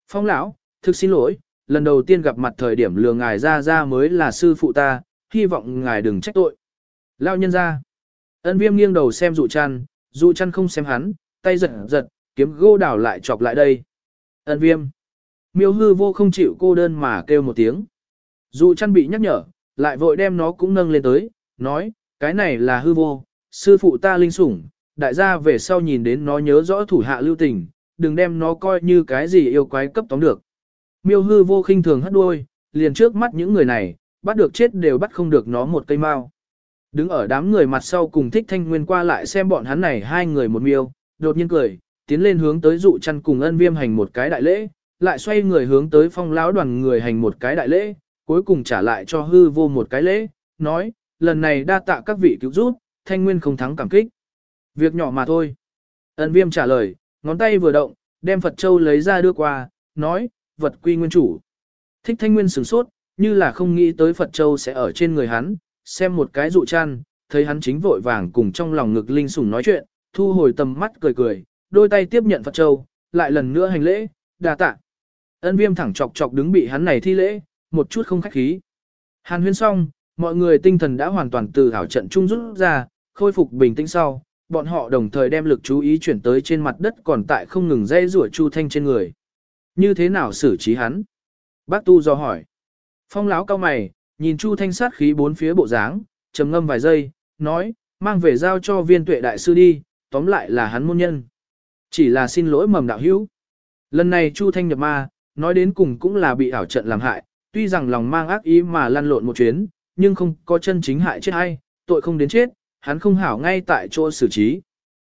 Phong lão, thực xin lỗi, lần đầu tiên gặp mặt thời điểm lừa ngài ra ra mới là sư phụ ta, hy vọng ngài đừng trách tội. Lão nhân ra. Ân viêm nghiêng đầu xem dụ chăn, dụ chăn không xem hắn, tay giật giật, kiếm gô đảo lại chọc lại đây. Ân viêm. Miêu hư vô không chịu cô đơn mà kêu một tiếng. Dụ chăn bị nhắc nhở, lại vội đem nó cũng nâng lên tới, nói, cái này là hư vô, sư phụ ta linh sủng, đại gia về sau nhìn đến nó nhớ rõ thủ hạ lưu tình, đừng đem nó coi như cái gì yêu quái cấp tóm được. Miêu hư vô khinh thường hất đuôi, liền trước mắt những người này, bắt được chết đều bắt không được nó một cây mao. Đứng ở đám người mặt sau cùng thích thanh nguyên qua lại xem bọn hắn này hai người một miêu, đột nhiên cười, tiến lên hướng tới dụ chăn cùng ân viêm hành một cái đại lễ, lại xoay người hướng tới phong lão đoàn người hành một cái đại lễ, cuối cùng trả lại cho hư vô một cái lễ, nói, lần này đa tạ các vị cứu giúp, thanh nguyên không thắng cảm kích. Việc nhỏ mà thôi. Ân viêm trả lời, ngón tay vừa động, đem Phật Châu lấy ra đưa qua, nói, vật quy nguyên chủ. Thích thanh nguyên sửng sốt, như là không nghĩ tới Phật Châu sẽ ở trên người hắn, xem một cái dụ chăn, thấy hắn chính vội vàng cùng trong lòng ngực linh sủng nói chuyện, thu hồi tầm mắt cười cười, đôi tay tiếp nhận Phật Châu, lại lần nữa hành lễ, đà tạ. Ân viêm thẳng chọc chọc đứng bị hắn này thi lễ, một chút không khách khí. Hàn huyên xong, mọi người tinh thần đã hoàn toàn từ hảo trận trung rút ra, khôi phục bình tĩnh sau, bọn họ đồng thời đem lực chú ý chuyển tới trên mặt đất còn tại không ngừng dây rủa Chu Thanh trên người. Như thế nào xử trí hắn? Bác Tu do hỏi. Phong láo cao mày, nhìn Chu Thanh sát khí bốn phía bộ dáng, trầm ngâm vài giây, nói, mang về giao cho viên tuệ đại sư đi, tóm lại là hắn môn nhân. Chỉ là xin lỗi mầm đạo hữu. Lần này Chu Thanh nhập ma, nói đến cùng cũng là bị ảo trận làm hại, tuy rằng lòng mang ác ý mà lăn lộn một chuyến, nhưng không có chân chính hại chết ai, tội không đến chết, hắn không hảo ngay tại chỗ xử trí.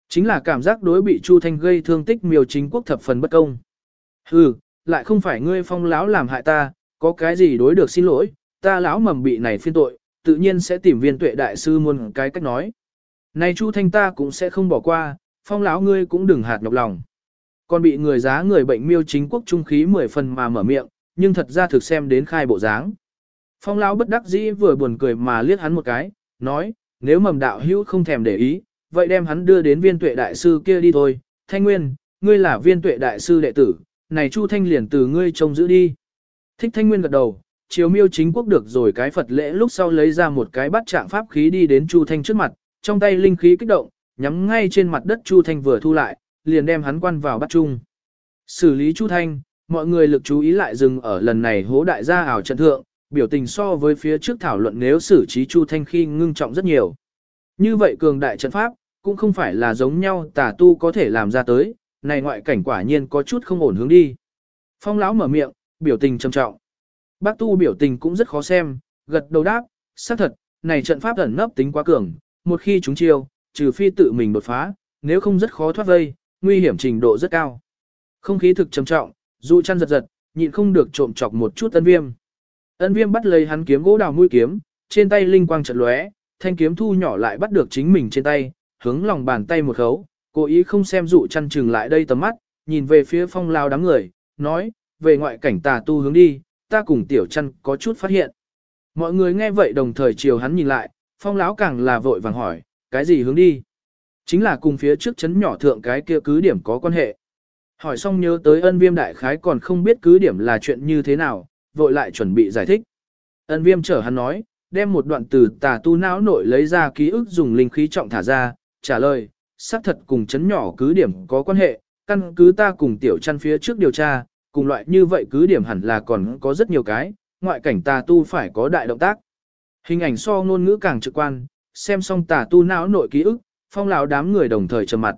Chính là cảm giác đối bị Chu Thanh gây thương tích miêu chính quốc thập phần bất công. Hừ, lại không phải ngươi phong lão làm hại ta, có cái gì đối được xin lỗi, ta lão mầm bị này phiên tội, tự nhiên sẽ tìm viên tuệ đại sư muôn cái cách nói. Này Chu Thanh ta cũng sẽ không bỏ qua, phong lão ngươi cũng đừng hạt nhọc lòng. Còn bị người giá người bệnh miêu chính quốc trung khí mười phần mà mở miệng, nhưng thật ra thực xem đến khai bộ dáng. Phong lão bất đắc dĩ vừa buồn cười mà liếc hắn một cái, nói, nếu mầm đạo hữu không thèm để ý, vậy đem hắn đưa đến viên tuệ đại sư kia đi thôi. Thanh Nguyên, ngươi là viên tuệ đại sư đệ tử, này Chu Thanh liền từ ngươi trông giữ đi. Thích Thanh Nguyên gật đầu, chiếu miêu chính quốc được rồi cái Phật lễ lúc sau lấy ra một cái bắt trạng pháp khí đi đến Chu Thanh trước mặt, trong tay linh khí kích động, nhắm ngay trên mặt đất Chu Thanh vừa thu lại, liền đem hắn quan vào bắt chung. Xử lý Chu Thanh, mọi người lực chú ý lại dừng ở lần này hố đại gia ảo trận thượng, biểu tình so với phía trước thảo luận nếu xử trí Chu Thanh khi ngưng trọng rất nhiều. Như vậy cường đại trận pháp, cũng không phải là giống nhau tà tu có thể làm ra tới, này ngoại cảnh quả nhiên có chút không ổn hướng đi. Phong lão mở miệng, biểu tình trầm trọng. Bác tu biểu tình cũng rất khó xem, gật đầu đáp, xác thật, này trận pháp ẩn nấp tính quá cường, một khi chúng chiêu, trừ phi tự mình đột phá, nếu không rất khó thoát vây, nguy hiểm trình độ rất cao. Không khí thực trầm trọng, dụ chăn giật giật, nhịn không được trộm chọc một chút tân viêm. Ân viêm bắt lấy hắn kiếm gỗ đào mũi kiếm, trên tay linh quang chợt lóe, thanh kiếm thu nhỏ lại bắt được chính mình trên tay, hướng lòng bàn tay một khấu, cố ý không xem dụ chăn chừng lại đây tầm mắt, nhìn về phía phong lao đám người, nói, về ngoại cảnh tà tu hướng đi, ta cùng tiểu chăn có chút phát hiện. Mọi người nghe vậy đồng thời chiều hắn nhìn lại, phong lão càng là vội vàng hỏi, cái gì hướng đi? Chính là cùng phía trước chấn nhỏ thượng cái kia cứ điểm có quan hệ. Hỏi xong nhớ tới ân viêm đại khái còn không biết cứ điểm là chuyện như thế nào, vội lại chuẩn bị giải thích. Ân viêm chở hắn nói, đem một đoạn từ tà tu não nội lấy ra ký ức dùng linh khí trọng thả ra, trả lời, xác thật cùng chấn nhỏ cứ điểm có quan hệ, căn cứ ta cùng tiểu chăn phía trước điều tra, cùng loại như vậy cứ điểm hẳn là còn có rất nhiều cái, ngoại cảnh tà tu phải có đại động tác. Hình ảnh so ngôn ngữ càng trực quan, xem xong tà tu não nội ký ức, phong lão đám người đồng thời trầm mặt.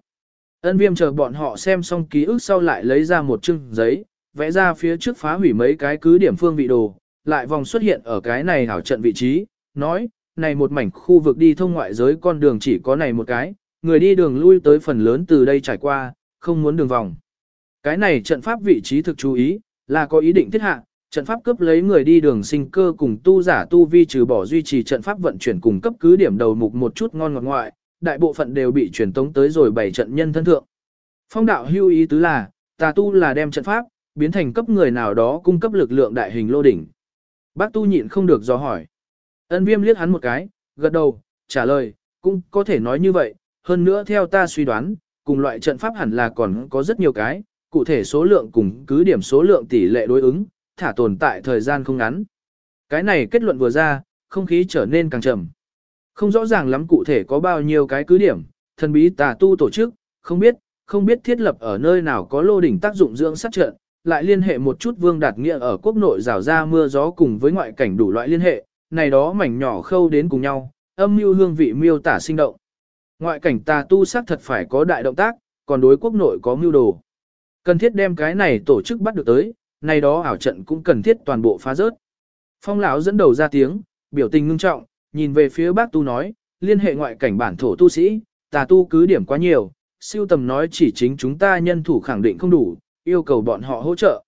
Ân viêm chờ bọn họ xem xong ký ức sau lại lấy ra một chương giấy, vẽ ra phía trước phá hủy mấy cái cứ điểm phương vị đồ, lại vòng xuất hiện ở cái này hảo trận vị trí, nói, này một mảnh khu vực đi thông ngoại giới con đường chỉ có này một cái, người đi đường lui tới phần lớn từ đây trải qua, không muốn đường vòng. Cái này trận pháp vị trí thực chú ý, là có ý định thiết hạ, trận pháp cướp lấy người đi đường sinh cơ cùng tu giả tu vi trừ bỏ duy trì trận pháp vận chuyển cùng cấp cứ điểm đầu mục một chút ngon ngọt ngoại, đại bộ phận đều bị truyền tống tới rồi bảy trận nhân thân thượng. Phong đạo hưu ý tứ là, tà tu là đem trận pháp, biến thành cấp người nào đó cung cấp lực lượng đại hình lô đỉnh. Bác tu nhịn không được do hỏi. Ân viêm liếc hắn một cái, gật đầu, trả lời, cũng có thể nói như vậy, hơn nữa theo ta suy đoán, cùng loại trận pháp hẳn là còn có rất nhiều cái, cụ thể số lượng cùng cứ điểm số lượng tỷ lệ đối ứng, thả tồn tại thời gian không ngắn. Cái này kết luận vừa ra, không khí trở nên càng trầm. Không rõ ràng lắm cụ thể có bao nhiêu cái cứ điểm, thần bí tà tu tổ chức, không biết, không biết thiết lập ở nơi nào có lô đỉnh tác dụng dưỡng sát trận, lại liên hệ một chút vương đạt nghĩa ở quốc nội rào ra mưa gió cùng với ngoại cảnh đủ loại liên hệ, này đó mảnh nhỏ khâu đến cùng nhau, âm mưu hương vị miêu tả sinh động. Ngoại cảnh tà tu sắc thật phải có đại động tác, còn đối quốc nội có mưu đồ. Cần thiết đem cái này tổ chức bắt được tới, này đó ảo trận cũng cần thiết toàn bộ phá rớt. Phong lão dẫn đầu ra tiếng, biểu tình ngưng trọng, nhìn về phía bác tu nói, liên hệ ngoại cảnh bản thổ tu sĩ, tà tu cứ điểm quá nhiều, siêu tầm nói chỉ chính chúng ta nhân thủ khẳng định không đủ, yêu cầu bọn họ hỗ trợ.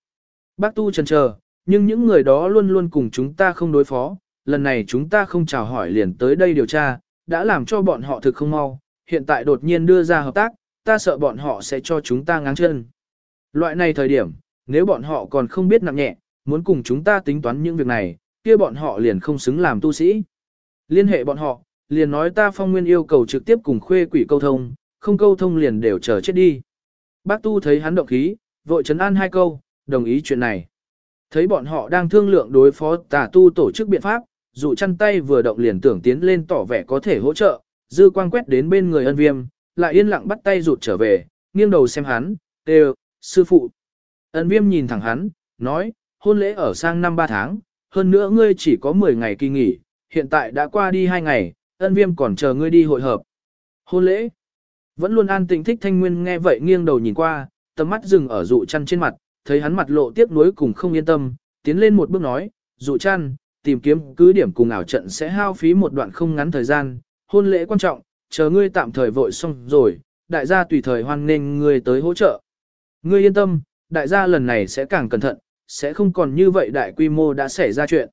Bác tu chần chờ, nhưng những người đó luôn luôn cùng chúng ta không đối phó, lần này chúng ta không chào hỏi liền tới đây điều tra, đã làm cho bọn họ thực không mau, hiện tại đột nhiên đưa ra hợp tác, ta sợ bọn họ sẽ cho chúng ta ngáng chân. Loại này thời điểm, nếu bọn họ còn không biết nặng nhẹ, muốn cùng chúng ta tính toán những việc này, kia bọn họ liền không xứng làm tu sĩ. Liên hệ bọn họ, liền nói ta phong nguyên yêu cầu trực tiếp cùng khuê quỷ câu thông, không câu thông liền đều chờ chết đi. Bác tu thấy hắn động khí, vội chấn an hai câu, đồng ý chuyện này. Thấy bọn họ đang thương lượng đối phó tà tu tổ chức biện pháp, dụ chăn tay vừa động liền tưởng tiến lên tỏ vẻ có thể hỗ trợ, dư quang quét đến bên người ân viêm, lại yên lặng bắt tay rụt trở về, nghiêng đầu xem hắn, đều, sư phụ. Ân viêm nhìn thẳng hắn, nói, hôn lễ ở sang năm ba tháng, hơn nữa ngươi chỉ có 10 ngày kỳ nghỉ, hiện tại đã qua đi 2 ngày, ân viêm còn chờ ngươi đi hội hợp. Hôn lễ. Vẫn luôn an tĩnh thích thanh nguyên nghe vậy nghiêng đầu nhìn qua, tầm mắt dừng ở dụ chăn trên mặt, thấy hắn mặt lộ tiếc nuối cùng không yên tâm, tiến lên một bước nói, dụ chăn, tìm kiếm cứ điểm cùng ảo trận sẽ hao phí một đoạn không ngắn thời gian, hôn lễ quan trọng, chờ ngươi tạm thời vội xong rồi, đại gia tùy thời hoan nghênh ngươi tới hỗ trợ. Ngươi yên tâm, đại gia lần này sẽ càng cẩn thận, sẽ không còn như vậy đại quy mô đã xảy ra chuyện.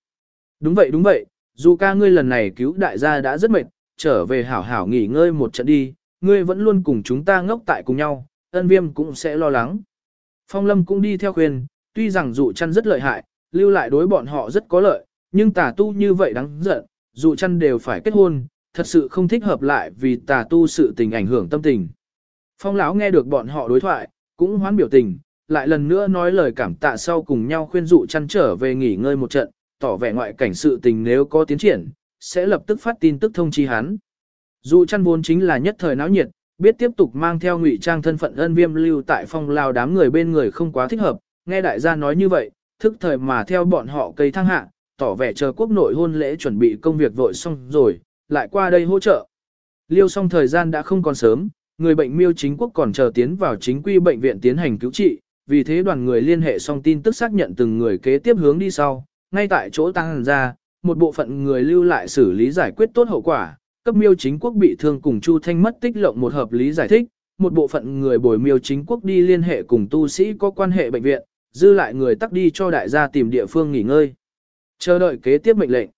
Đúng vậy đúng vậy, dù ca ngươi lần này cứu đại gia đã rất mệt, trở về hảo hảo nghỉ ngơi một trận đi, ngươi vẫn luôn cùng chúng ta ngốc tại cùng nhau, ân viêm cũng sẽ lo lắng. Phong lâm cũng đi theo khuyên, tuy rằng dụ chăn rất lợi hại, lưu lại đối bọn họ rất có lợi, nhưng tà tu như vậy đáng giận, dụ chăn đều phải kết hôn, thật sự không thích hợp lại vì tà tu sự tình ảnh hưởng tâm tình. Phong lão nghe được bọn họ đối thoại, cũng hoán biểu tình, lại lần nữa nói lời cảm tạ sau cùng nhau khuyên dụ chăn trở về nghỉ ngơi một trận, tỏ vẻ ngoại cảnh sự tình nếu có tiến triển, sẽ lập tức phát tin tức thông chi hắn. Dụ chăn vốn chính là nhất thời náo nhiệt, biết tiếp tục mang theo ngụy trang thân phận ân viêm lưu tại phong lao đám người bên người không quá thích hợp, nghe đại gia nói như vậy, thức thời mà theo bọn họ cây thăng hạ, tỏ vẻ chờ quốc nội hôn lễ chuẩn bị công việc vội xong rồi, lại qua đây hỗ trợ. Liêu xong thời gian đã không còn sớm, người bệnh miêu chính quốc còn chờ tiến vào chính quy bệnh viện tiến hành cứu trị, vì thế đoàn người liên hệ xong tin tức xác nhận từng người kế tiếp hướng đi sau, ngay tại chỗ tăng ra, một bộ phận người lưu lại xử lý giải quyết tốt hậu quả, cấp miêu chính quốc bị thương cùng Chu Thanh mất tích lộng một hợp lý giải thích, một bộ phận người bồi miêu chính quốc đi liên hệ cùng tu sĩ có quan hệ bệnh viện, dư lại người tắc đi cho đại gia tìm địa phương nghỉ ngơi. Chờ đợi kế tiếp mệnh lệnh.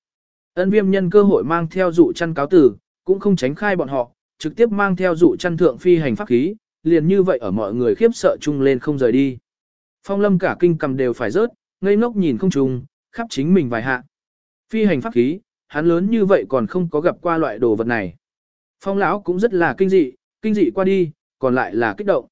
Ân viêm nhân cơ hội mang theo dụ chăn cáo tử, cũng không tránh khai bọn họ, trực tiếp mang theo dụ chăn thượng phi hành pháp khí, liền như vậy ở mọi người khiếp sợ chung lên không rời đi. Phong lâm cả kinh cầm đều phải rớt, ngây ngốc nhìn không trùng, khắp chính mình vài hạ. Phi hành pháp khí, hắn lớn như vậy còn không có gặp qua loại đồ vật này. Phong lão cũng rất là kinh dị, kinh dị qua đi, còn lại là kích động.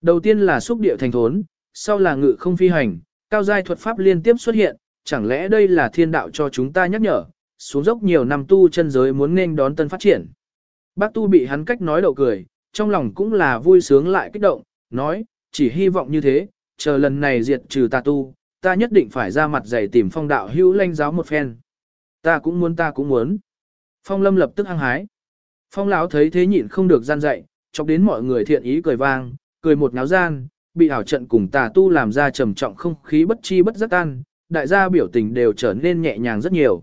Đầu tiên là xúc địa thành thốn, sau là ngự không phi hành, cao giai thuật pháp liên tiếp xuất hiện, chẳng lẽ đây là thiên đạo cho chúng ta nhắc nhở, xuống dốc nhiều năm tu chân giới muốn nên đón tân phát triển. Bác tu bị hắn cách nói đậu cười, trong lòng cũng là vui sướng lại kích động, nói, chỉ hy vọng như thế, chờ lần này diệt trừ tà tu, ta nhất định phải ra mặt dày tìm phong đạo hữu lanh giáo một phen. Ta cũng muốn ta cũng muốn. Phong lâm lập tức hăng hái. Phong lão thấy thế nhịn không được gian dậy, chọc đến mọi người thiện ý cười vang, cười một náo gian, bị ảo trận cùng tà tu làm ra trầm trọng không khí bất chi bất giác tan, đại gia biểu tình đều trở nên nhẹ nhàng rất nhiều.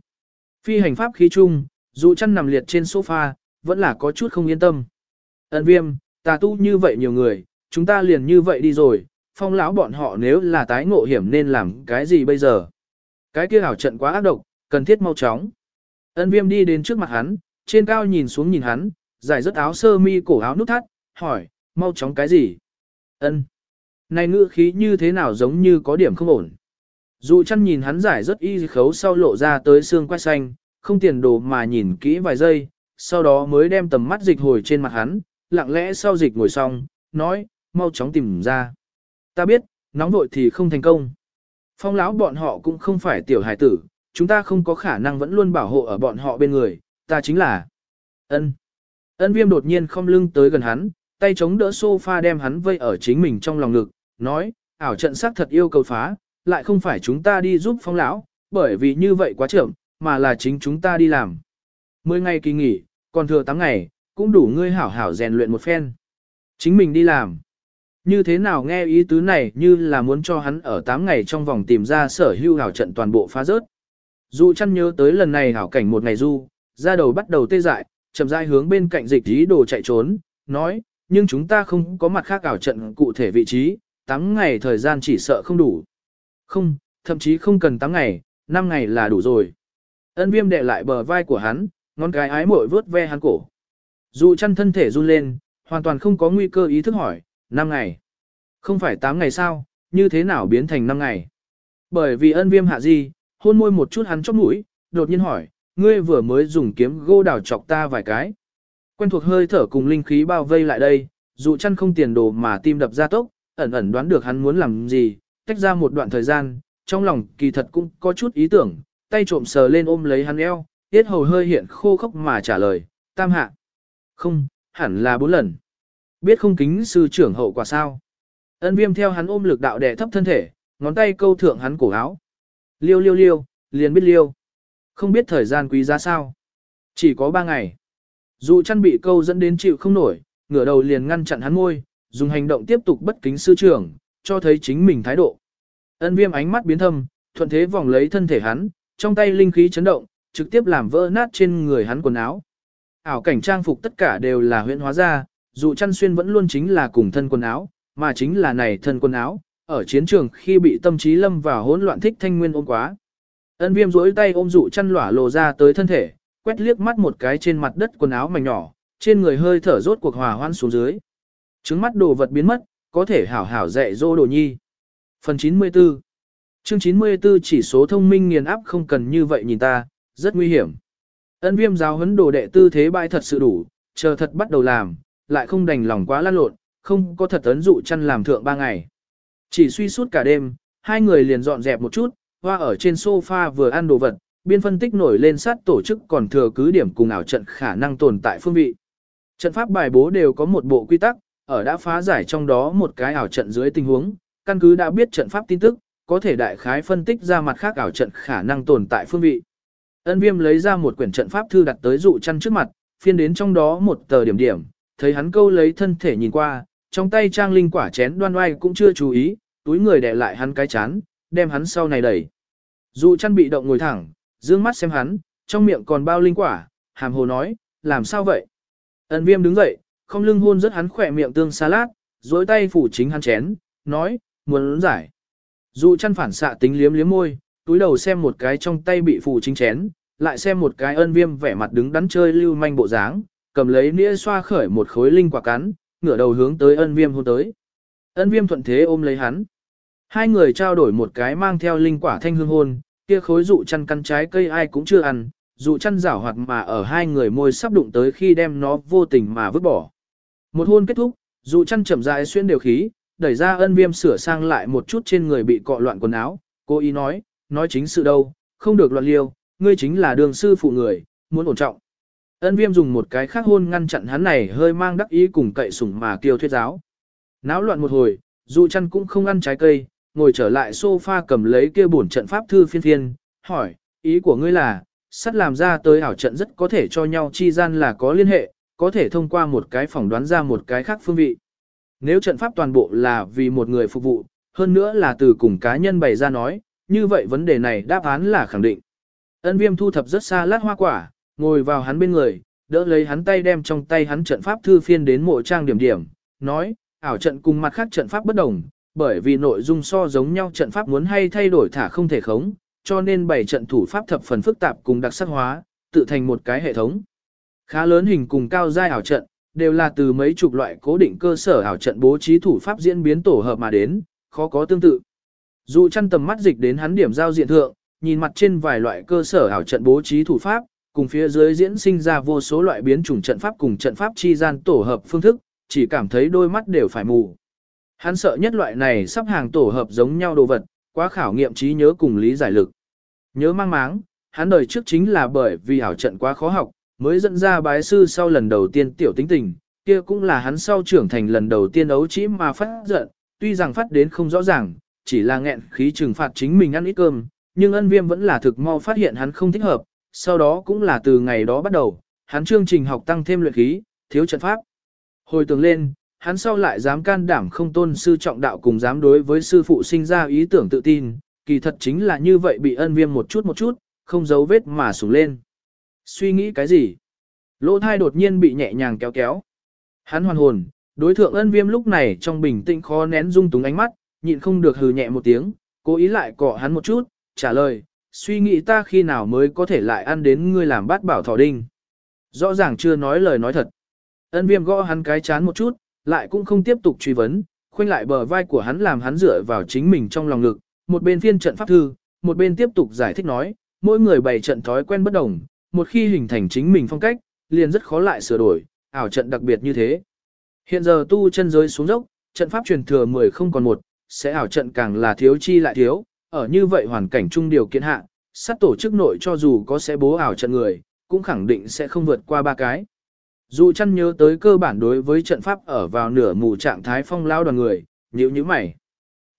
Phi hành pháp khí chung, dù chăn nằm liệt trên sofa, vẫn là có chút không yên tâm. Ấn viêm, tà tu như vậy nhiều người, chúng ta liền như vậy đi rồi, phong lão bọn họ nếu là tái ngộ hiểm nên làm cái gì bây giờ? Cái kia ảo trận quá ác độc, cần thiết mau chóng. Ân viêm đi đến trước mặt hắn, trên cao nhìn xuống nhìn hắn, giải rất áo sơ mi cổ áo nút thắt, hỏi, mau chóng cái gì? Ân. Này ngữ khí như thế nào giống như có điểm không ổn. Dù chăn nhìn hắn giải rất y khấu sau lộ ra tới xương quay xanh, không tiền đồ mà nhìn kỹ vài giây, sau đó mới đem tầm mắt dịch hồi trên mặt hắn, lặng lẽ sau dịch ngồi xong, nói, mau chóng tìm ra. Ta biết, nóng vội thì không thành công. Phong lão bọn họ cũng không phải tiểu hải tử, chúng ta không có khả năng vẫn luôn bảo hộ ở bọn họ bên người, ta chính là ân. Ân viêm đột nhiên không lưng tới gần hắn, tay chống đỡ sofa đem hắn vây ở chính mình trong lòng ngực, nói, ảo trận xác thật yêu cầu phá, lại không phải chúng ta đi giúp phong lão, bởi vì như vậy quá trưởng, mà là chính chúng ta đi làm. Mười ngày kỳ nghỉ, còn thừa 8 ngày, cũng đủ ngươi hảo hảo rèn luyện một phen. Chính mình đi làm. Như thế nào nghe ý tứ này như là muốn cho hắn ở 8 ngày trong vòng tìm ra sở hưu hảo trận toàn bộ phá rớt. Dù chăn nhớ tới lần này hảo cảnh một ngày du, ra đầu bắt đầu tê dại, chậm rãi hướng bên cạnh dịch ý đồ chạy trốn, nói, nhưng chúng ta không có mặt khác ảo trận cụ thể vị trí, 8 ngày thời gian chỉ sợ không đủ. Không, thậm chí không cần 8 ngày, 5 ngày là đủ rồi. Ân viêm đệ lại bờ vai của hắn, ngón cái ái mội vớt ve hắn cổ. Dù chăn thân thể run lên, hoàn toàn không có nguy cơ ý thức hỏi, 5 ngày. Không phải 8 ngày sao, như thế nào biến thành 5 ngày? Bởi vì ân viêm hạ gì, hôn môi một chút hắn chóp mũi, đột nhiên hỏi, ngươi vừa mới dùng kiếm gô đào chọc ta vài cái. Quen thuộc hơi thở cùng linh khí bao vây lại đây, dù chăn không tiền đồ mà tim đập ra tốc, ẩn ẩn đoán được hắn muốn làm gì, tách ra một đoạn thời gian, trong lòng kỳ thật cũng có chút ý tưởng, tay trộm sờ lên ôm lấy hắn eo, tiết hầu hơi hiện khô khốc mà trả lời, tam hạ. Không, hẳn là bốn lần. Biết không kính sư trưởng hậu quả sao. Ân viêm theo hắn ôm lực đạo đẻ thấp thân thể, ngón tay câu thượng hắn cổ áo. Liêu liêu liêu, liền biết liêu. Không biết thời gian quý giá sao. Chỉ có ba ngày. Dù chăn bị câu dẫn đến chịu không nổi, ngửa đầu liền ngăn chặn hắn ngôi, dùng hành động tiếp tục bất kính sư trưởng, cho thấy chính mình thái độ. Ân viêm ánh mắt biến thâm, thuận thế vòng lấy thân thể hắn, trong tay linh khí chấn động, trực tiếp làm vỡ nát trên người hắn quần áo. Ảo cảnh trang phục tất cả đều là huyễn hóa ra, dụ chăn xuyên vẫn luôn chính là cùng thân quần áo, mà chính là này thân quần áo, ở chiến trường khi bị tâm trí lâm vào hỗn loạn thích thanh nguyên ôm quá. Ân viêm rỗi tay ôm dụ chăn lỏa lồ ra tới thân thể, quét liếc mắt một cái trên mặt đất quần áo mảnh nhỏ, trên người hơi thở rốt cuộc hòa hoan xuống dưới. Trứng mắt đồ vật biến mất, có thể hảo hảo dạy dỗ đồ nhi. Phần 94 Chương 94 chỉ số thông minh nghiền áp không cần như vậy nhìn ta, rất nguy hiểm. Ân viêm giáo huấn đồ đệ tư thế bại thật sự đủ, chờ thật bắt đầu làm, lại không đành lòng quá lan lộn, không có thật ấn dụ chăn làm thượng ba ngày. Chỉ suy suốt cả đêm, hai người liền dọn dẹp một chút, hoa ở trên sofa vừa ăn đồ vật, biên phân tích nổi lên sát tổ chức còn thừa cứ điểm cùng ảo trận khả năng tồn tại phương vị. Trận pháp bài bố đều có một bộ quy tắc, ở đã phá giải trong đó một cái ảo trận dưới tình huống, căn cứ đã biết trận pháp tin tức, có thể đại khái phân tích ra mặt khác ảo trận khả năng tồn tại phương vị. Ân viêm lấy ra một quyển trận pháp thư đặt tới dụ chăn trước mặt, phiên đến trong đó một tờ điểm điểm, thấy hắn câu lấy thân thể nhìn qua, trong tay trang linh quả chén đoan oai cũng chưa chú ý, túi người đè lại hắn cái chán, đem hắn sau này đẩy. Dụ chăn bị động ngồi thẳng, dương mắt xem hắn, trong miệng còn bao linh quả, hàm hồ nói, làm sao vậy? Ân viêm đứng dậy, không lưng hôn rất hắn khỏe miệng tương salad, dối tay phủ chính hắn chén, nói, muốn giải. Dụ chăn phản xạ tính liếm liếm môi, túi đầu xem một cái trong tay bị phủ chính chén, lại xem một cái ân viêm vẻ mặt đứng đắn chơi lưu manh bộ dáng, cầm lấy nĩa xoa khởi một khối linh quả cắn, ngửa đầu hướng tới ân viêm hôn tới. Ân viêm thuận thế ôm lấy hắn. Hai người trao đổi một cái mang theo linh quả thanh hương hôn, kia khối dụ chăn căn trái cây ai cũng chưa ăn, dụ chăn rảo hoạt mà ở hai người môi sắp đụng tới khi đem nó vô tình mà vứt bỏ. Một hôn kết thúc, dụ chăn chậm rãi xuyên đều khí, đẩy ra ân viêm sửa sang lại một chút trên người bị cọ loạn quần áo, cô ý nói, nói chính sự đâu, không được loạn liêu, ngươi chính là đường sư phụ người, muốn ổn trọng. Ân viêm dùng một cái khác hôn ngăn chặn hắn này hơi mang đắc ý cùng cậy sủng mà kiêu thuyết giáo. Náo loạn một hồi, dụ chăn cũng không ăn trái cây, ngồi trở lại sofa cầm lấy kia bổn trận pháp thư phiên phiên, hỏi, ý của ngươi là, sắt làm ra tới ảo trận rất có thể cho nhau chi gian là có liên hệ, có thể thông qua một cái phỏng đoán ra một cái khác phương vị. Nếu trận pháp toàn bộ là vì một người phục vụ, hơn nữa là từ cùng cá nhân bày ra nói, như vậy vấn đề này đáp án là khẳng định. Ân viêm thu thập rất xa lát hoa quả, ngồi vào hắn bên người, đỡ lấy hắn tay đem trong tay hắn trận pháp thư phiên đến mộ trang điểm điểm, nói, ảo trận cùng mặt khác trận pháp bất đồng, bởi vì nội dung so giống nhau trận pháp muốn hay thay đổi thả không thể khống, cho nên bảy trận thủ pháp thập phần phức tạp cùng đặc sắc hóa, tự thành một cái hệ thống. Khá lớn hình cùng cao giai ảo trận, đều là từ mấy chục loại cố định cơ sở ảo trận bố trí thủ pháp diễn biến tổ hợp mà đến, khó có tương tự. Dù chăn tầm mắt dịch đến hắn điểm giao diện thượng, nhìn mặt trên vài loại cơ sở ảo trận bố trí thủ pháp, cùng phía dưới diễn sinh ra vô số loại biến chủng trận pháp cùng trận pháp chi gian tổ hợp phương thức, chỉ cảm thấy đôi mắt đều phải mù. Hắn sợ nhất loại này sắp hàng tổ hợp giống nhau đồ vật, quá khảo nghiệm trí nhớ cùng lý giải lực. Nhớ mang máng, hắn đời trước chính là bởi vì ảo trận quá khó học, mới dẫn ra bái sư sau lần đầu tiên tiểu tính tình, kia cũng là hắn sau trưởng thành lần đầu tiên ấu chỉ mà phát giận, tuy rằng phát đến không rõ ràng, chỉ là nghẹn khí trừng phạt chính mình ăn ít cơm, nhưng ân viêm vẫn là thực mau phát hiện hắn không thích hợp, sau đó cũng là từ ngày đó bắt đầu, hắn chương trình học tăng thêm luyện khí, thiếu trận pháp. Hồi tưởng lên, hắn sau lại dám can đảm không tôn sư trọng đạo cùng dám đối với sư phụ sinh ra ý tưởng tự tin, kỳ thật chính là như vậy bị ân viêm một chút một chút, không giấu vết mà sủng lên. Suy nghĩ cái gì? Lỗ thai đột nhiên bị nhẹ nhàng kéo kéo. Hắn hoàn hồn, đối thượng ân viêm lúc này trong bình tĩnh khó nén rung túng ánh mắt, nhịn không được hừ nhẹ một tiếng, cố ý lại cọ hắn một chút, trả lời, suy nghĩ ta khi nào mới có thể lại ăn đến ngươi làm bát bảo thỏ đinh. Rõ ràng chưa nói lời nói thật. Ân viêm gõ hắn cái chán một chút, lại cũng không tiếp tục truy vấn, khoanh lại bờ vai của hắn làm hắn dựa vào chính mình trong lòng ngực, một bên phiên trận pháp thư, một bên tiếp tục giải thích nói, mỗi người bày trận thói quen bất đồng, một khi hình thành chính mình phong cách, liền rất khó lại sửa đổi, ảo trận đặc biệt như thế. Hiện giờ tu chân giới xuống dốc, trận pháp truyền thừa 10 không còn một, sẽ ảo trận càng là thiếu chi lại thiếu, ở như vậy hoàn cảnh chung điều kiện hạ, sát tổ chức nội cho dù có sẽ bố ảo trận người, cũng khẳng định sẽ không vượt qua ba cái. Dù chăn nhớ tới cơ bản đối với trận pháp ở vào nửa mù trạng thái phong lão đoàn người, nhíu nhíu mày.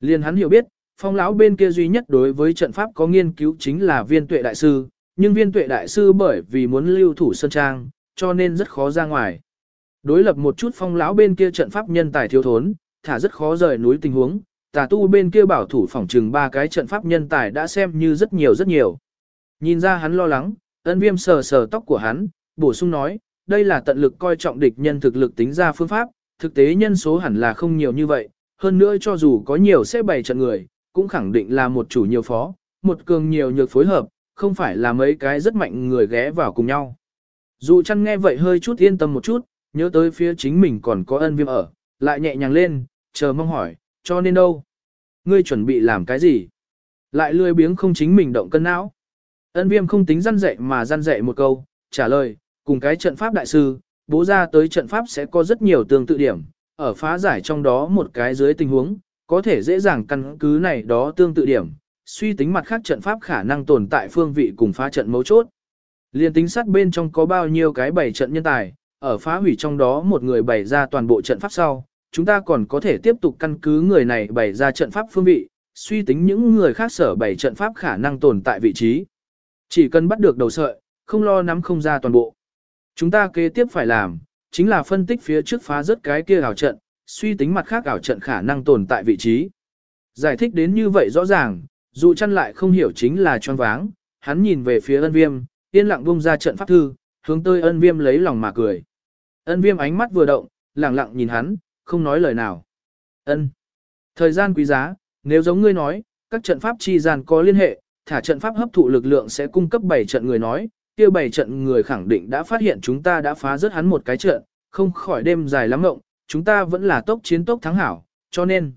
liền hắn hiểu biết, phong lão bên kia duy nhất đối với trận pháp có nghiên cứu chính là viên tuệ đại sư, nhưng viên tuệ đại sư bởi vì muốn lưu thủ sơn trang, cho nên rất khó ra ngoài. Đối lập một chút phong lão bên kia trận pháp nhân tài thiếu thốn, thả rất khó rời núi tình huống, tà tu bên kia bảo thủ phòng trừng ba cái trận pháp nhân tài đã xem như rất nhiều rất nhiều. Nhìn ra hắn lo lắng, ân viêm sờ sờ tóc của hắn, bổ sung nói, đây là tận lực coi trọng địch nhân thực lực tính ra phương pháp, thực tế nhân số hẳn là không nhiều như vậy, hơn nữa cho dù có nhiều sẽ bày trận người, cũng khẳng định là một chủ nhiều phó, một cường nhiều nhược phối hợp, không phải là mấy cái rất mạnh người ghé vào cùng nhau. Dù chăn nghe vậy hơi chút yên tâm một chút, nhớ tới phía chính mình còn có ân viêm ở, lại nhẹ nhàng lên, chờ mong hỏi, cho nên đâu? Ngươi chuẩn bị làm cái gì? Lại lười biếng không chính mình động cân não. Ân viêm không tính răn dạy mà răn dạy một câu, trả lời, cùng cái trận pháp đại sư, bố ra tới trận pháp sẽ có rất nhiều tương tự điểm, ở phá giải trong đó một cái dưới tình huống, có thể dễ dàng căn cứ này đó tương tự điểm, suy tính mặt khác trận pháp khả năng tồn tại phương vị cùng phá trận mấu chốt. Liên tính sát bên trong có bao nhiêu cái bảy trận nhân tài, ở phá hủy trong đó một người bày ra toàn bộ trận pháp sau, chúng ta còn có thể tiếp tục căn cứ người này bày ra trận pháp phương vị, suy tính những người khác sở bày trận pháp khả năng tồn tại vị trí. Chỉ cần bắt được đầu sợi, không lo nắm không ra toàn bộ. Chúng ta kế tiếp phải làm, chính là phân tích phía trước phá rớt cái kia ảo trận, suy tính mặt khác ảo trận khả năng tồn tại vị trí. Giải thích đến như vậy rõ ràng, dù chăn lại không hiểu chính là choáng váng, hắn nhìn về phía ân viêm, yên lặng bung ra trận pháp thư, hướng tới ân viêm lấy lòng mà cười. Ân viêm ánh mắt vừa động, lặng lặng nhìn hắn, không nói lời nào. Ân. Thời gian quý giá, nếu giống ngươi nói, các trận pháp chi gian có liên hệ, thả trận pháp hấp thụ lực lượng sẽ cung cấp 7 trận người nói, kia bảy trận người khẳng định đã phát hiện chúng ta đã phá rớt hắn một cái trận, không khỏi đêm dài lắm ngộng, chúng ta vẫn là tốc chiến tốc thắng hảo, cho nên,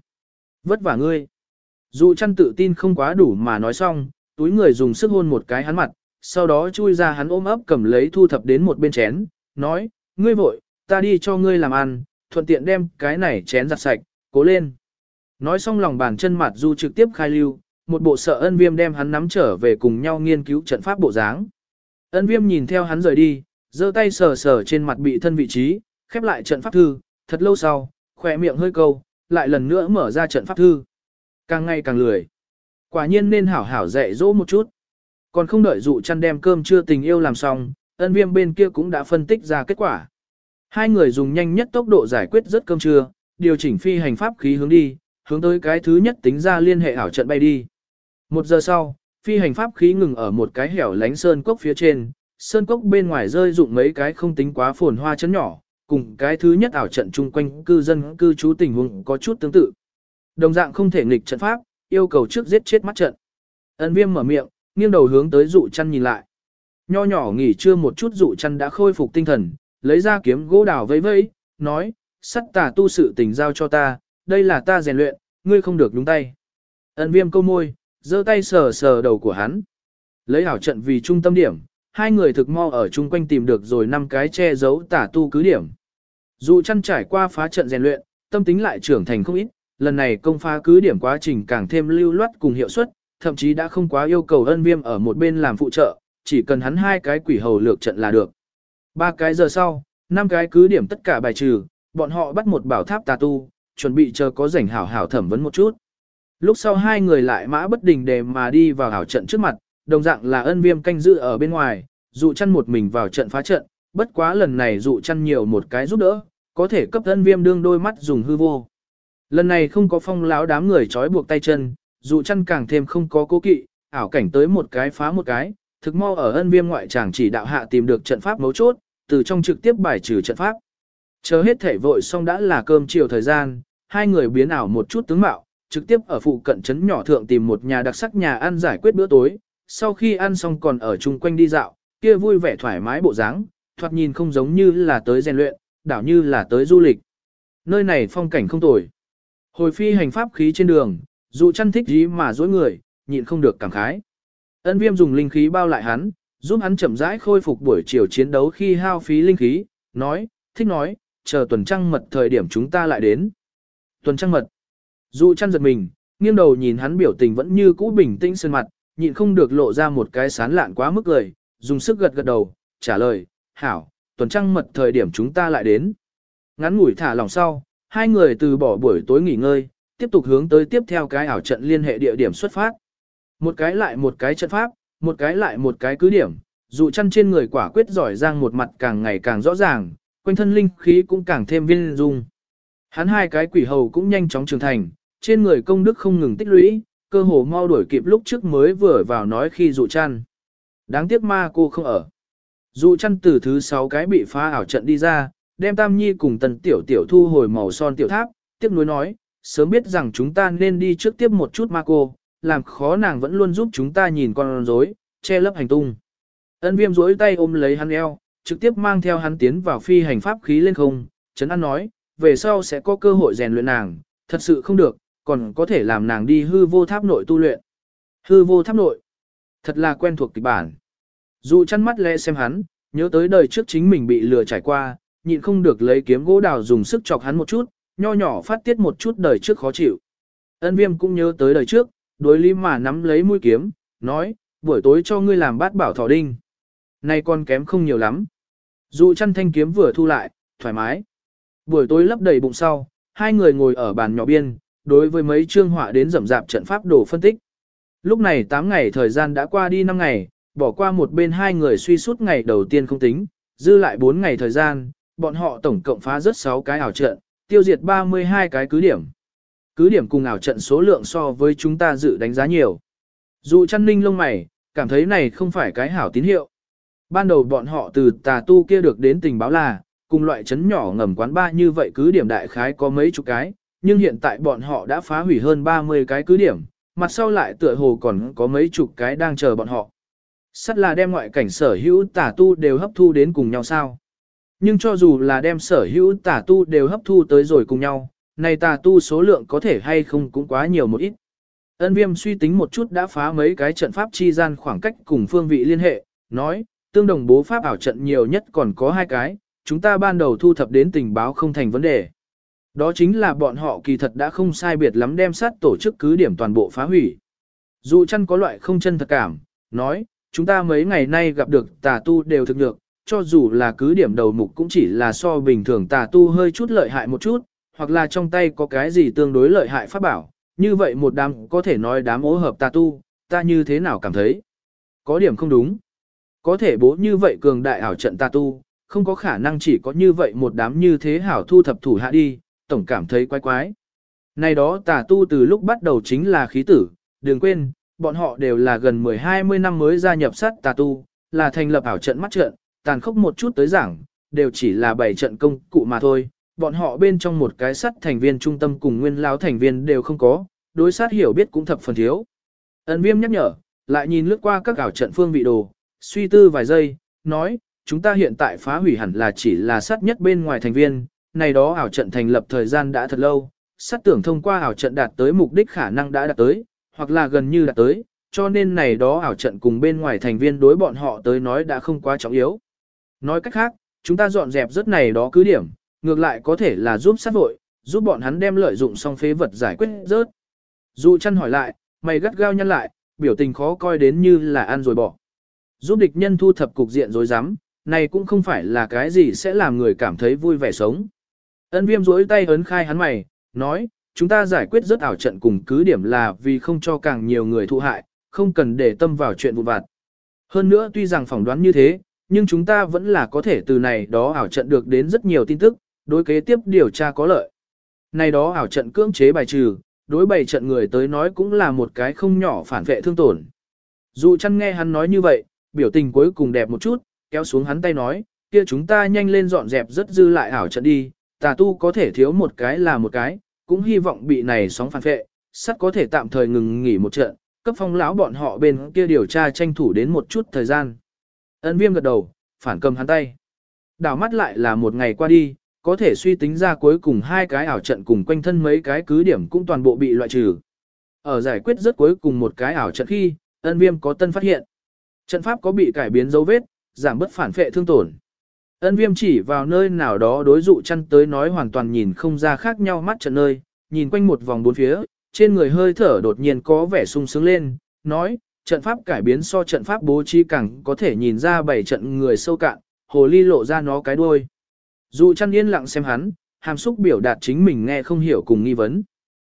vất vả ngươi. Dù chăn tự tin không quá đủ mà nói xong, túi người dùng sức hôn một cái hắn mặt, sau đó chui ra hắn ôm ấp cầm lấy thu thập đến một bên chén, nói, ngươi vội, ta đi cho ngươi làm ăn, thuận tiện đem cái này chén giặt sạch, cố lên. Nói xong lòng bàn chân mặt du trực tiếp khai lưu, một bộ sợ ân viêm đem hắn nắm trở về cùng nhau nghiên cứu trận pháp bộ dáng. Ân viêm nhìn theo hắn rời đi, giơ tay sờ sờ trên mặt bị thân vị trí, khép lại trận pháp thư, thật lâu sau, khỏe miệng hơi câu, lại lần nữa mở ra trận pháp thư. Càng ngày càng lười. Quả nhiên nên hảo hảo dạy dỗ một chút. Còn không đợi dụ chăn đem cơm chưa tình yêu làm xong, ân viêm bên kia cũng đã phân tích ra kết quả. Hai người dùng nhanh nhất tốc độ giải quyết rất cơm trưa, điều chỉnh phi hành pháp khí hướng đi, hướng tới cái thứ nhất tính ra liên hệ ảo trận bay đi. Một giờ sau, phi hành pháp khí ngừng ở một cái hẻo lánh sơn cốc phía trên, sơn cốc bên ngoài rơi dụng mấy cái không tính quá phồn hoa chấn nhỏ, cùng cái thứ nhất ảo trận chung quanh cư dân cư trú tình huống có chút tương tự. Đồng dạng không thể nghịch trận pháp, yêu cầu trước giết chết mắt trận. Ân viêm mở miệng, nghiêng đầu hướng tới dụ chăn nhìn lại. Nho nhỏ nghỉ trưa một chút dụ chăn đã khôi phục tinh thần, lấy ra kiếm gỗ đào vây vây, nói, sắt tà tu sự tình giao cho ta, đây là ta rèn luyện, ngươi không được nhúng tay. Ân viêm câu môi, giơ tay sờ sờ đầu của hắn. Lấy hảo trận vì trung tâm điểm, hai người thực mo ở chung quanh tìm được rồi năm cái che giấu tả tu cứ điểm. Dù chăn trải qua phá trận rèn luyện, tâm tính lại trưởng thành không ít, lần này công phá cứ điểm quá trình càng thêm lưu loát cùng hiệu suất, thậm chí đã không quá yêu cầu ân viêm ở một bên làm phụ trợ, chỉ cần hắn hai cái quỷ hầu lược trận là được. Ba cái giờ sau, năm cái cứ điểm tất cả bài trừ, bọn họ bắt một bảo tháp tà tu, chuẩn bị chờ có rảnh hảo hảo thẩm vấn một chút. Lúc sau hai người lại mã bất đình đề mà đi vào hảo trận trước mặt, đồng dạng là ân viêm canh giữ ở bên ngoài, dụ chăn một mình vào trận phá trận, bất quá lần này dụ chăn nhiều một cái giúp đỡ, có thể cấp ân viêm đương đôi mắt dùng hư vô. Lần này không có phong láo đám người trói buộc tay chân, dụ chăn càng thêm không có cố kỵ, ảo cảnh tới một cái phá một cái, thực mau ở ân viêm ngoại chàng chỉ đạo hạ tìm được trận pháp mấu chốt, từ trong trực tiếp bài trừ trận pháp. Chờ hết thể vội xong đã là cơm chiều thời gian, hai người biến ảo một chút tướng mạo, trực tiếp ở phụ cận trấn nhỏ thượng tìm một nhà đặc sắc nhà ăn giải quyết bữa tối, sau khi ăn xong còn ở chung quanh đi dạo, kia vui vẻ thoải mái bộ dáng, thoạt nhìn không giống như là tới rèn luyện, đảo như là tới du lịch. Nơi này phong cảnh không tồi. Hồi phi hành pháp khí trên đường, dù chăn thích gì mà dối người, nhịn không được cảm khái. Ân viêm dùng linh khí bao lại hắn, giúp hắn chậm rãi khôi phục buổi chiều chiến đấu khi hao phí linh khí, nói, thích nói, chờ tuần trăng mật thời điểm chúng ta lại đến. Tuần trăng mật. Dụ chăn giật mình, nghiêng đầu nhìn hắn biểu tình vẫn như cũ bình tĩnh sơn mặt, nhịn không được lộ ra một cái sán lạn quá mức lời, dùng sức gật gật đầu, trả lời, hảo, tuần trăng mật thời điểm chúng ta lại đến. Ngắn ngủi thả lòng sau, hai người từ bỏ buổi tối nghỉ ngơi, tiếp tục hướng tới tiếp theo cái ảo trận liên hệ địa điểm xuất phát. Một cái lại một cái trận pháp, một cái lại một cái cứ điểm, dụ chăn trên người quả quyết giỏi giang một mặt càng ngày càng rõ ràng, quanh thân linh khí cũng càng thêm viên dung. Hắn hai cái quỷ hầu cũng nhanh chóng trưởng thành, trên người công đức không ngừng tích lũy, cơ hồ mau đuổi kịp lúc trước mới vừa vào nói khi dụ chăn. Đáng tiếc ma cô không ở. Dụ chăn từ thứ 6 cái bị phá ảo trận đi ra, đem Tam Nhi cùng tần tiểu tiểu thu hồi màu son tiểu tháp, tiếp nối nói, sớm biết rằng chúng ta nên đi trước tiếp một chút ma cô, làm khó nàng vẫn luôn giúp chúng ta nhìn con rối, che lấp hành tung. Ân viêm rối tay ôm lấy hắn eo, trực tiếp mang theo hắn tiến vào phi hành pháp khí lên không, Trấn An nói, về sau sẽ có cơ hội rèn luyện nàng, thật sự không được, còn có thể làm nàng đi hư vô tháp nội tu luyện. Hư vô tháp nội, thật là quen thuộc kịch bản. Dù chăn mắt lẽ xem hắn, nhớ tới đời trước chính mình bị lừa trải qua, nhịn không được lấy kiếm gỗ đào dùng sức chọc hắn một chút, nho nhỏ phát tiết một chút đời trước khó chịu. Ân viêm cũng nhớ tới đời trước, đối lý mà nắm lấy mũi kiếm, nói, buổi tối cho ngươi làm bát bảo thỏ đinh. Này con kém không nhiều lắm. Dụ chăn thanh kiếm vừa thu lại, thoải mái. Buổi tối lấp đầy bụng sau, hai người ngồi ở bàn nhỏ biên, đối với mấy chương họa đến rậm rạp trận pháp đồ phân tích. Lúc này 8 ngày thời gian đã qua đi 5 ngày, bỏ qua một bên hai người suy suốt ngày đầu tiên không tính, dư lại 4 ngày thời gian, bọn họ tổng cộng phá rất 6 cái ảo trận, tiêu diệt 32 cái cứ điểm. Cứ điểm cùng ảo trận số lượng so với chúng ta dự đánh giá nhiều. Dù chăn ninh lông mày, cảm thấy này không phải cái hảo tín hiệu. Ban đầu bọn họ từ tà tu kia được đến tình báo là, cùng loại chấn nhỏ ngầm quán ba như vậy cứ điểm đại khái có mấy chục cái, nhưng hiện tại bọn họ đã phá hủy hơn 30 cái cứ điểm, mặt sau lại tựa hồ còn có mấy chục cái đang chờ bọn họ. Sắt là đem ngoại cảnh sở hữu tà tu đều hấp thu đến cùng nhau sao. Nhưng cho dù là đem sở hữu tà tu đều hấp thu tới rồi cùng nhau, này tà tu số lượng có thể hay không cũng quá nhiều một ít. Ân viêm suy tính một chút đã phá mấy cái trận pháp chi gian khoảng cách cùng phương vị liên hệ, nói, tương đồng bố pháp ảo trận nhiều nhất còn có hai cái, chúng ta ban đầu thu thập đến tình báo không thành vấn đề. Đó chính là bọn họ kỳ thật đã không sai biệt lắm đem sát tổ chức cứ điểm toàn bộ phá hủy. Dù chăn có loại không chân thật cảm, nói, chúng ta mấy ngày nay gặp được tà tu đều thực được, cho dù là cứ điểm đầu mục cũng chỉ là so bình thường tà tu hơi chút lợi hại một chút, hoặc là trong tay có cái gì tương đối lợi hại pháp bảo, như vậy một đám có thể nói đám ố hợp tà tu, ta như thế nào cảm thấy? Có điểm không đúng. Có thể bố như vậy cường đại ảo trận tà tu, không có khả năng chỉ có như vậy một đám như thế hảo thu thập thủ hạ đi, tổng cảm thấy quái quái. Này đó tà tu từ lúc bắt đầu chính là khí tử, đừng quên, bọn họ đều là gần 10-20 năm mới gia nhập sát tà tu, là thành lập ảo trận mắt trận, tàn khốc một chút tới giảng, đều chỉ là bảy trận công cụ mà thôi. Bọn họ bên trong một cái sắt thành viên trung tâm cùng nguyên lao thành viên đều không có, đối sát hiểu biết cũng thập phần thiếu. Ấn viêm nhắc nhở, lại nhìn lướt qua các ảo trận phương vị đồ, suy tư vài giây, nói, chúng ta hiện tại phá hủy hẳn là chỉ là sát nhất bên ngoài thành viên, này đó ảo trận thành lập thời gian đã thật lâu, sát tưởng thông qua ảo trận đạt tới mục đích khả năng đã đạt tới, hoặc là gần như đạt tới, cho nên này đó ảo trận cùng bên ngoài thành viên đối bọn họ tới nói đã không quá trọng yếu. Nói cách khác, chúng ta dọn dẹp rất này đó cứ điểm, ngược lại có thể là giúp sát vội, giúp bọn hắn đem lợi dụng xong phế vật giải quyết rớt. Dụ chăn hỏi lại, mày gắt gao nhăn lại, biểu tình khó coi đến như là ăn rồi bỏ. Giúp địch nhân thu thập cục diện rối rắm, này cũng không phải là cái gì sẽ làm người cảm thấy vui vẻ sống. Ân viêm rối tay ấn khai hắn mày, nói, chúng ta giải quyết rất ảo trận cùng cứ điểm là vì không cho càng nhiều người thụ hại, không cần để tâm vào chuyện vụ vặt. Hơn nữa tuy rằng phỏng đoán như thế, nhưng chúng ta vẫn là có thể từ này đó ảo trận được đến rất nhiều tin tức, đối kế tiếp điều tra có lợi. Này đó ảo trận cưỡng chế bài trừ, đối bày trận người tới nói cũng là một cái không nhỏ phản vệ thương tổn. Dù chăn nghe hắn nói như vậy, biểu tình cuối cùng đẹp một chút, kéo xuống hắn tay nói, kia chúng ta nhanh lên dọn dẹp rất dư lại ảo trận đi, tà tu có thể thiếu một cái là một cái, cũng hy vọng bị này sóng phản vệ, sắt có thể tạm thời ngừng nghỉ một trận, cấp phong lão bọn họ bên kia điều tra tranh thủ đến một chút thời gian. Ân viêm gật đầu, phản cầm hắn tay. Đảo mắt lại là một ngày qua đi, có thể suy tính ra cuối cùng hai cái ảo trận cùng quanh thân mấy cái cứ điểm cũng toàn bộ bị loại trừ. Ở giải quyết rất cuối cùng một cái ảo trận khi, ân viêm có tân phát hiện. Trận pháp có bị cải biến dấu vết, giảm bất phản phệ thương tổn. Ân viêm chỉ vào nơi nào đó đối dụ chăn tới nói hoàn toàn nhìn không ra khác nhau mắt trận nơi, nhìn quanh một vòng bốn phía, trên người hơi thở đột nhiên có vẻ sung sướng lên, nói, trận pháp cải biến so trận pháp bố trí càng có thể nhìn ra bảy trận người sâu cạn, hồ ly lộ ra nó cái đuôi. Dụ chăn yên lặng xem hắn, hàm xúc biểu đạt chính mình nghe không hiểu cùng nghi vấn.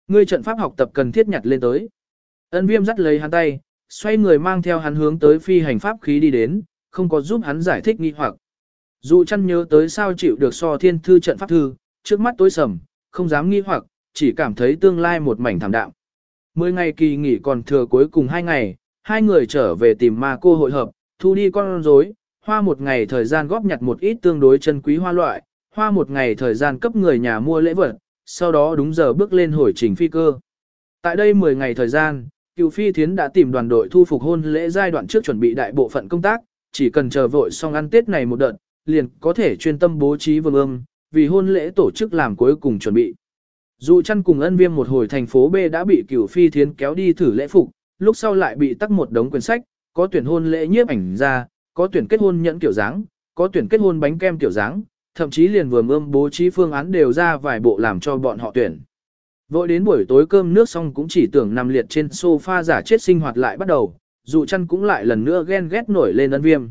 Ngươi trận pháp học tập cần thiết nhặt lên tới. Ân viêm dắt lấy hắn tay, xoay người mang theo hắn hướng tới phi hành pháp khí đi đến, không có giúp hắn giải thích nghi hoặc. Dụ chăn nhớ tới sao chịu được so thiên thư trận pháp thư, trước mắt tối sầm, không dám nghi hoặc, chỉ cảm thấy tương lai một mảnh thảm đạm. Mười ngày kỳ nghỉ còn thừa cuối cùng hai ngày, hai người trở về tìm ma cô hội hợp, thu đi con rối, hoa một ngày thời gian góp nhặt một ít tương đối chân quý hoa loại, hoa một ngày thời gian cấp người nhà mua lễ vật, sau đó đúng giờ bước lên hồi trình phi cơ. Tại đây 10 ngày thời gian, Cựu Phi Thiến đã tìm đoàn đội thu phục hôn lễ giai đoạn trước chuẩn bị đại bộ phận công tác, chỉ cần chờ vội xong ăn Tết này một đợt, liền có thể chuyên tâm bố trí vương ương, vì hôn lễ tổ chức làm cuối cùng chuẩn bị. Dù chăn cùng ân viêm một hồi thành phố B đã bị cửu Phi Thiến kéo đi thử lễ phục, lúc sau lại bị tắc một đống quyển sách, có tuyển hôn lễ nhiếp ảnh ra, có tuyển kết hôn nhẫn kiểu dáng, có tuyển kết hôn bánh kem kiểu dáng, thậm chí liền vừa ươm bố trí phương án đều ra vài bộ làm cho bọn họ tuyển. Vội đến buổi tối cơm nước xong cũng chỉ tưởng nằm liệt trên sofa giả chết sinh hoạt lại bắt đầu, dù chăn cũng lại lần nữa ghen ghét nổi lên ân viêm.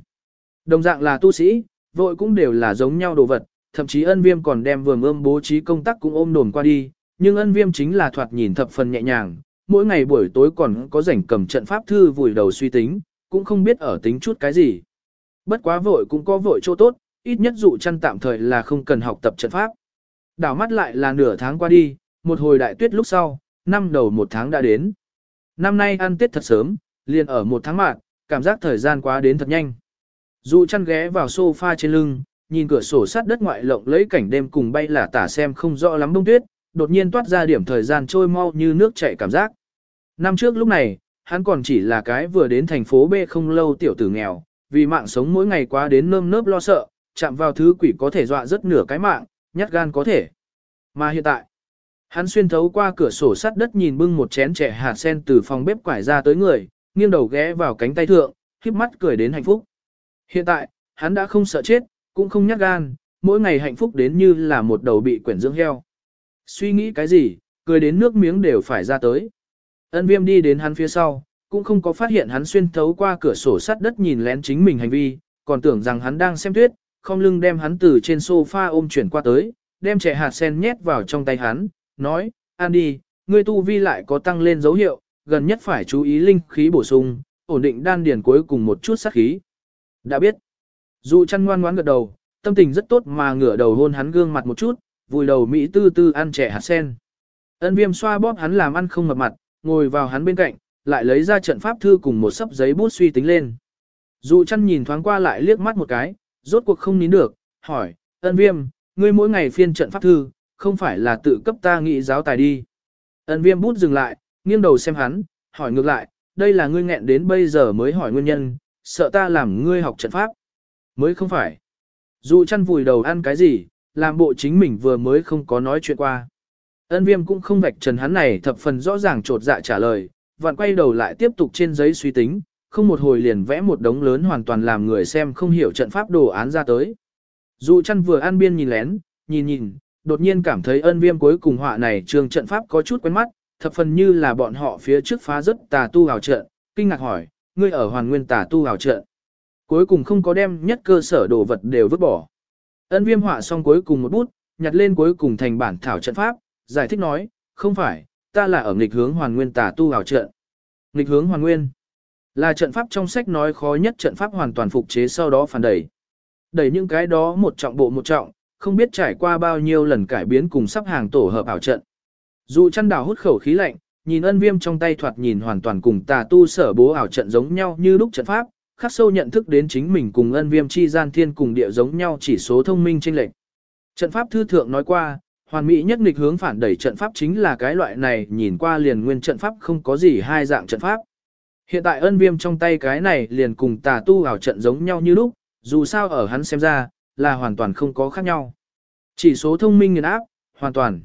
Đồng dạng là tu sĩ, vội cũng đều là giống nhau đồ vật, thậm chí ân viêm còn đem vừa ươm bố trí công tác cũng ôm đồn qua đi, nhưng ân viêm chính là thoạt nhìn thập phần nhẹ nhàng, mỗi ngày buổi tối còn có rảnh cầm trận pháp thư vùi đầu suy tính, cũng không biết ở tính chút cái gì. Bất quá vội cũng có vội chỗ tốt, ít nhất dụ chăn tạm thời là không cần học tập trận pháp. Đảo mắt lại là nửa tháng qua đi, một hồi đại tuyết lúc sau, năm đầu một tháng đã đến. Năm nay ăn tết thật sớm, liền ở một tháng mạng, cảm giác thời gian quá đến thật nhanh. Dụ chăn ghé vào sofa trên lưng, nhìn cửa sổ sát đất ngoại lộng lấy cảnh đêm cùng bay là tả xem không rõ lắm bông tuyết, đột nhiên toát ra điểm thời gian trôi mau như nước chảy cảm giác. Năm trước lúc này, hắn còn chỉ là cái vừa đến thành phố B không lâu tiểu tử nghèo, vì mạng sống mỗi ngày quá đến nơm nớp lo sợ, chạm vào thứ quỷ có thể dọa rất nửa cái mạng, nhát gan có thể. Mà hiện tại, hắn xuyên thấu qua cửa sổ sắt đất nhìn bưng một chén trẻ hạt sen từ phòng bếp quải ra tới người, nghiêng đầu ghé vào cánh tay thượng, khiếp mắt cười đến hạnh phúc. Hiện tại, hắn đã không sợ chết, cũng không nhát gan, mỗi ngày hạnh phúc đến như là một đầu bị quyển dưỡng heo. Suy nghĩ cái gì, cười đến nước miếng đều phải ra tới. Ân viêm đi đến hắn phía sau, cũng không có phát hiện hắn xuyên thấu qua cửa sổ sắt đất nhìn lén chính mình hành vi, còn tưởng rằng hắn đang xem tuyết, không lưng đem hắn từ trên sofa ôm chuyển qua tới, đem trẻ hạt sen nhét vào trong tay hắn, nói, andy đi, ngươi tu vi lại có tăng lên dấu hiệu, gần nhất phải chú ý linh khí bổ sung, ổn định đan điền cuối cùng một chút sát khí. Đã biết, dụ chăn ngoan ngoãn gật đầu, tâm tình rất tốt mà ngửa đầu hôn hắn gương mặt một chút, vùi đầu Mỹ tư tư ăn trẻ hạt sen. Ân viêm xoa bóp hắn làm ăn không mập mặt, ngồi vào hắn bên cạnh, lại lấy ra trận pháp thư cùng một sấp giấy bút suy tính lên. Dụ chăn nhìn thoáng qua lại liếc mắt một cái, rốt cuộc không nín được, hỏi, ân viêm, ngươi mỗi ngày phiên trận pháp thư, không phải là tự cấp ta nghị giáo tài đi. Ân viêm bút dừng lại, nghiêng đầu xem hắn, hỏi ngược lại, đây là ngươi nghẹn đến bây giờ mới hỏi nguyên nhân, sợ ta làm ngươi học trận pháp. Mới không phải. Dụ chăn vùi đầu ăn cái gì, làm bộ chính mình vừa mới không có nói chuyện qua. Ân viêm cũng không vạch trần hắn này thập phần rõ ràng trột dạ trả lời, vặn quay đầu lại tiếp tục trên giấy suy tính, không một hồi liền vẽ một đống lớn hoàn toàn làm người xem không hiểu trận pháp đồ án ra tới. Dù chăn vừa ăn biên nhìn lén, nhìn nhìn, đột nhiên cảm thấy ân viêm cuối cùng họa này trường trận pháp có chút quen mắt, thập phần như là bọn họ phía trước phá rất tà tu hào trận, kinh ngạc hỏi, ngươi ở hoàn nguyên tà tu hào trận. Cuối cùng không có đem nhất cơ sở đồ vật đều vứt bỏ. Ân viêm họa xong cuối cùng một bút, nhặt lên cuối cùng thành bản thảo trận pháp, giải thích nói, không phải, ta là ở nghịch hướng hoàn nguyên tà tu hào trận. Nghịch hướng hoàn nguyên là trận pháp trong sách nói khó nhất trận pháp hoàn toàn phục chế sau đó phản đẩy. Đẩy những cái đó một trọng bộ một trọng, không biết trải qua bao nhiêu lần cải biến cùng sắp hàng tổ hợp ảo trận. Dù chăn đào hút khẩu khí lạnh, nhìn ân viêm trong tay thoạt nhìn hoàn toàn cùng tà tu sở bố ảo trận giống nhau như lúc trận pháp, khắc sâu nhận thức đến chính mình cùng ân viêm chi gian thiên cùng địa giống nhau chỉ số thông minh trên lệch Trận pháp thư thượng nói qua, hoàn mỹ nhất nghịch hướng phản đẩy trận pháp chính là cái loại này nhìn qua liền nguyên trận pháp không có gì hai dạng trận pháp. Hiện tại ân viêm trong tay cái này liền cùng tà tu ảo trận giống nhau như lúc, dù sao ở hắn xem ra, là hoàn toàn không có khác nhau. Chỉ số thông minh nghiền áp, hoàn toàn.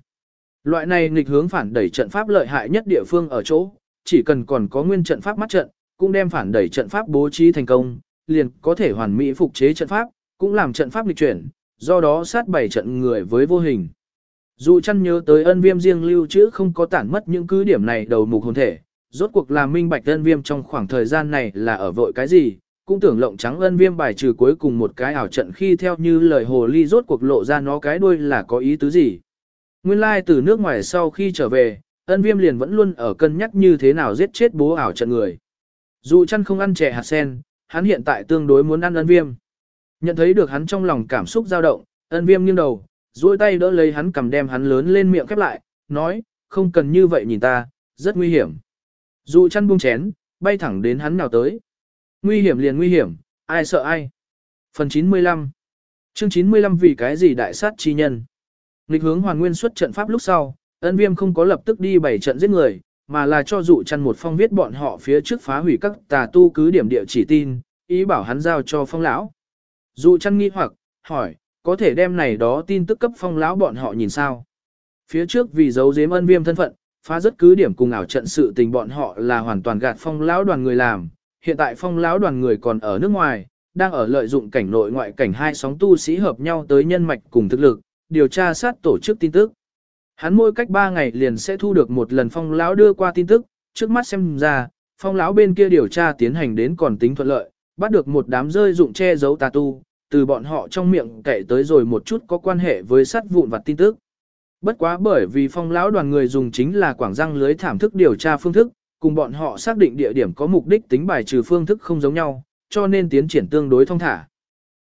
Loại này nghịch hướng phản đẩy trận pháp lợi hại nhất địa phương ở chỗ, chỉ cần còn có nguyên trận pháp mắt trận, cũng đem phản đẩy trận pháp bố trí thành công, liền có thể hoàn mỹ phục chế trận pháp, cũng làm trận pháp lịch chuyển, do đó sát bảy trận người với vô hình. Dù chăn nhớ tới ân viêm riêng lưu trữ không có tản mất những cứ điểm này đầu mục hồn thể, rốt cuộc là minh bạch ân viêm trong khoảng thời gian này là ở vội cái gì, cũng tưởng lộng trắng ân viêm bài trừ cuối cùng một cái ảo trận khi theo như lời hồ ly rốt cuộc lộ ra nó cái đuôi là có ý tứ gì. Nguyên lai từ nước ngoài sau khi trở về, ân viêm liền vẫn luôn ở cân nhắc như thế nào giết chết bố ảo trận người. Dù chăn không ăn trẻ hạt sen, hắn hiện tại tương đối muốn ăn ân viêm. Nhận thấy được hắn trong lòng cảm xúc dao động, ân viêm nghiêng đầu, duỗi tay đỡ lấy hắn cầm đem hắn lớn lên miệng khép lại, nói, không cần như vậy nhìn ta, rất nguy hiểm. Dù chăn buông chén, bay thẳng đến hắn nào tới. Nguy hiểm liền nguy hiểm, ai sợ ai. Phần 95 Chương 95 vì cái gì đại sát chi nhân Nghịch hướng hoàn nguyên xuất trận pháp lúc sau, ân viêm không có lập tức đi bảy trận giết người, mà là cho dụ chăn một phong viết bọn họ phía trước phá hủy các tà tu cứ điểm địa chỉ tin, ý bảo hắn giao cho phong lão. Dụ chăn nghi hoặc, hỏi, có thể đem này đó tin tức cấp phong lão bọn họ nhìn sao? Phía trước vì giấu giếm ân viêm thân phận, phá rất cứ điểm cùng ảo trận sự tình bọn họ là hoàn toàn gạt phong lão đoàn người làm, hiện tại phong lão đoàn người còn ở nước ngoài, đang ở lợi dụng cảnh nội ngoại cảnh hai sóng tu sĩ hợp nhau tới nhân mạch cùng thực lực, điều tra sát tổ chức tin tức. Hắn mỗi cách 3 ngày liền sẽ thu được một lần phong lão đưa qua tin tức, trước mắt xem ra, phong lão bên kia điều tra tiến hành đến còn tính thuận lợi, bắt được một đám rơi dụng che giấu tà tu, từ bọn họ trong miệng kể tới rồi một chút có quan hệ với sát vụn và tin tức. Bất quá bởi vì phong lão đoàn người dùng chính là quảng răng lưới thảm thức điều tra phương thức, cùng bọn họ xác định địa điểm có mục đích tính bài trừ phương thức không giống nhau, cho nên tiến triển tương đối thông thả.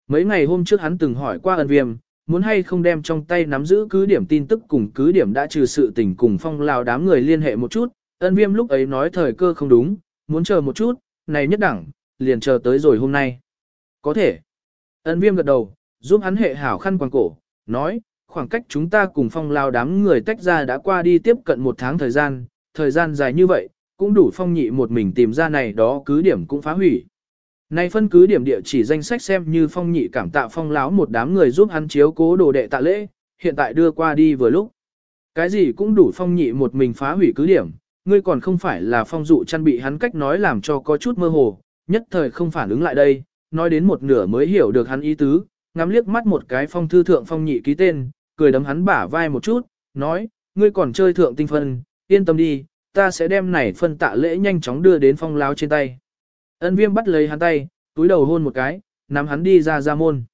Mấy ngày hôm trước hắn từng hỏi qua ân viêm, muốn hay không đem trong tay nắm giữ cứ điểm tin tức cùng cứ điểm đã trừ sự tình cùng phong lao đám người liên hệ một chút, ân viêm lúc ấy nói thời cơ không đúng, muốn chờ một chút, này nhất đẳng, liền chờ tới rồi hôm nay. Có thể. Ân viêm gật đầu, giúp hắn hệ hảo khăn quàng cổ, nói, khoảng cách chúng ta cùng phong lao đám người tách ra đã qua đi tiếp cận một tháng thời gian, thời gian dài như vậy, cũng đủ phong nhị một mình tìm ra này đó cứ điểm cũng phá hủy. Này phân cứ điểm địa chỉ danh sách xem như phong nhị cảm tạ phong láo một đám người giúp hắn chiếu cố đồ đệ tạ lễ, hiện tại đưa qua đi vừa lúc. Cái gì cũng đủ phong nhị một mình phá hủy cứ điểm, ngươi còn không phải là phong dụ chăn bị hắn cách nói làm cho có chút mơ hồ, nhất thời không phản ứng lại đây, nói đến một nửa mới hiểu được hắn ý tứ, ngắm liếc mắt một cái phong thư thượng phong nhị ký tên, cười đấm hắn bả vai một chút, nói, ngươi còn chơi thượng tinh phân, yên tâm đi, ta sẽ đem này phân tạ lễ nhanh chóng đưa đến phong láo trên tay. Ân viêm bắt lấy hắn tay, túi đầu hôn một cái, nắm hắn đi ra ra môn.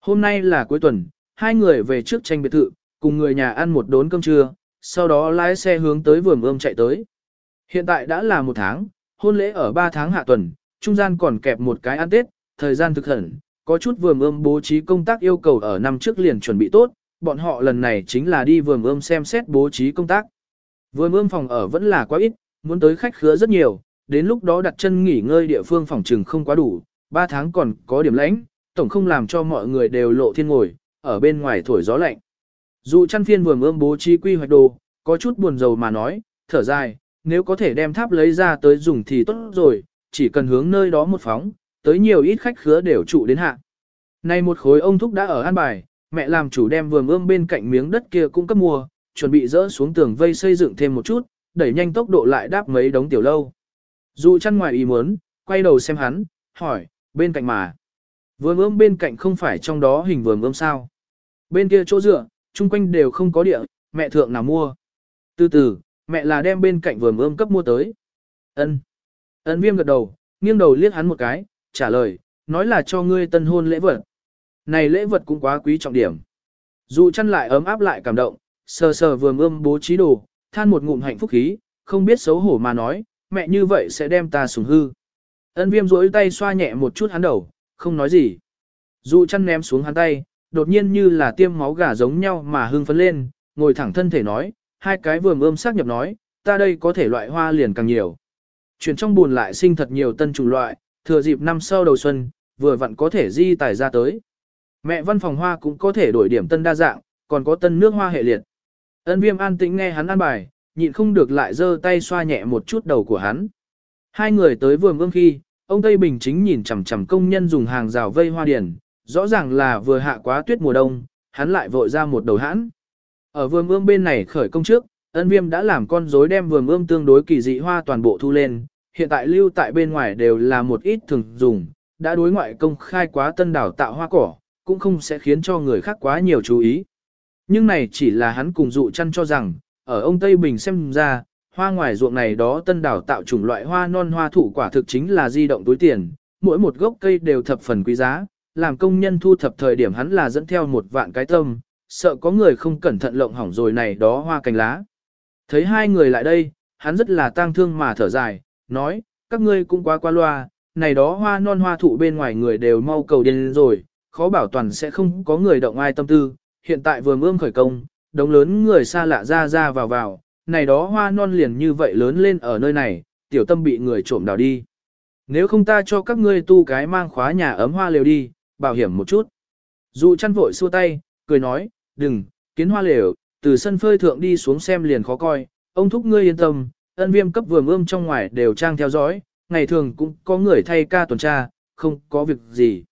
Hôm nay là cuối tuần, hai người về trước tranh biệt thự, cùng người nhà ăn một đốn cơm trưa, sau đó lái xe hướng tới vườn ươm chạy tới. Hiện tại đã là một tháng, hôn lễ ở ba tháng hạ tuần, trung gian còn kẹp một cái ăn tết, thời gian thực hẳn, có chút vườn ươm bố trí công tác yêu cầu ở năm trước liền chuẩn bị tốt, bọn họ lần này chính là đi vườn ươm xem xét bố trí công tác. Vườn ươm phòng ở vẫn là quá ít, muốn tới khách khứa rất nhiều, đến lúc đó đặt chân nghỉ ngơi địa phương phòng trừng không quá đủ, 3 tháng còn có điểm lãnh, tổng không làm cho mọi người đều lộ thiên ngồi, ở bên ngoài thổi gió lạnh. Dù chăn phiên vườn ươm bố trí quy hoạch đồ, có chút buồn rầu mà nói, thở dài, nếu có thể đem tháp lấy ra tới dùng thì tốt rồi, chỉ cần hướng nơi đó một phóng, tới nhiều ít khách khứa đều trụ đến hạ. Nay một khối ông thúc đã ở an bài, mẹ làm chủ đem vườn ươm bên cạnh miếng đất kia cũng cấp mua, chuẩn bị dỡ xuống tường vây xây dựng thêm một chút, đẩy nhanh tốc độ lại đáp mấy đống tiểu lâu. Dù chăn ngoài ý muốn, quay đầu xem hắn, hỏi, bên cạnh mà. Vườn ươm bên cạnh không phải trong đó hình vườn ươm sao. Bên kia chỗ dựa, chung quanh đều không có địa, mẹ thượng nào mua. Từ từ, mẹ là đem bên cạnh vườn ươm cấp mua tới. Ân. Ân viêm gật đầu, nghiêng đầu liếc hắn một cái, trả lời, nói là cho ngươi tân hôn lễ vật. Này lễ vật cũng quá quý trọng điểm. Dù chăn lại ấm áp lại cảm động, sờ sờ vườn ươm bố trí đồ, than một ngụm hạnh phúc khí, không biết xấu hổ mà nói, mẹ như vậy sẽ đem ta sủng hư. Ân viêm rỗi tay xoa nhẹ một chút hắn đầu, không nói gì. Dụ chăn ném xuống hắn tay, đột nhiên như là tiêm máu gà giống nhau mà hưng phấn lên, ngồi thẳng thân thể nói, hai cái vườm ươm xác nhập nói, ta đây có thể loại hoa liền càng nhiều. Chuyển trong buồn lại sinh thật nhiều tân chủng loại, thừa dịp năm sau đầu xuân, vừa vặn có thể di tài ra tới. Mẹ văn phòng hoa cũng có thể đổi điểm tân đa dạng, còn có tân nước hoa hệ liệt. Ân viêm an tĩnh nghe hắn ăn bài, nhịn không được lại giơ tay xoa nhẹ một chút đầu của hắn. Hai người tới vườn ươm khi, ông Tây Bình chính nhìn chằm chằm công nhân dùng hàng rào vây hoa điển, rõ ràng là vừa hạ quá tuyết mùa đông, hắn lại vội ra một đầu hãn. Ở vườn ươm bên này khởi công trước, ân viêm đã làm con rối đem vườn ươm tương đối kỳ dị hoa toàn bộ thu lên, hiện tại lưu tại bên ngoài đều là một ít thường dùng, đã đối ngoại công khai quá tân đảo tạo hoa cỏ, cũng không sẽ khiến cho người khác quá nhiều chú ý. Nhưng này chỉ là hắn cùng dụ chăn cho rằng, ở ông Tây Bình xem ra, hoa ngoài ruộng này đó tân đảo tạo chủng loại hoa non hoa thụ quả thực chính là di động túi tiền, mỗi một gốc cây đều thập phần quý giá, làm công nhân thu thập thời điểm hắn là dẫn theo một vạn cái tâm, sợ có người không cẩn thận lộng hỏng rồi này đó hoa cành lá. Thấy hai người lại đây, hắn rất là tang thương mà thở dài, nói, các ngươi cũng quá qua loa, này đó hoa non hoa thụ bên ngoài người đều mau cầu điên rồi, khó bảo toàn sẽ không có người động ai tâm tư, hiện tại vừa mương khởi công, đống lớn người xa lạ ra ra vào vào, này đó hoa non liền như vậy lớn lên ở nơi này, tiểu tâm bị người trộm đào đi. Nếu không ta cho các ngươi tu cái mang khóa nhà ấm hoa lều đi, bảo hiểm một chút. Dụ chăn vội xua tay, cười nói, đừng, kiến hoa lều, từ sân phơi thượng đi xuống xem liền khó coi, ông thúc ngươi yên tâm, ân viêm cấp vườn ươm trong ngoài đều trang theo dõi, ngày thường cũng có người thay ca tuần tra, không có việc gì.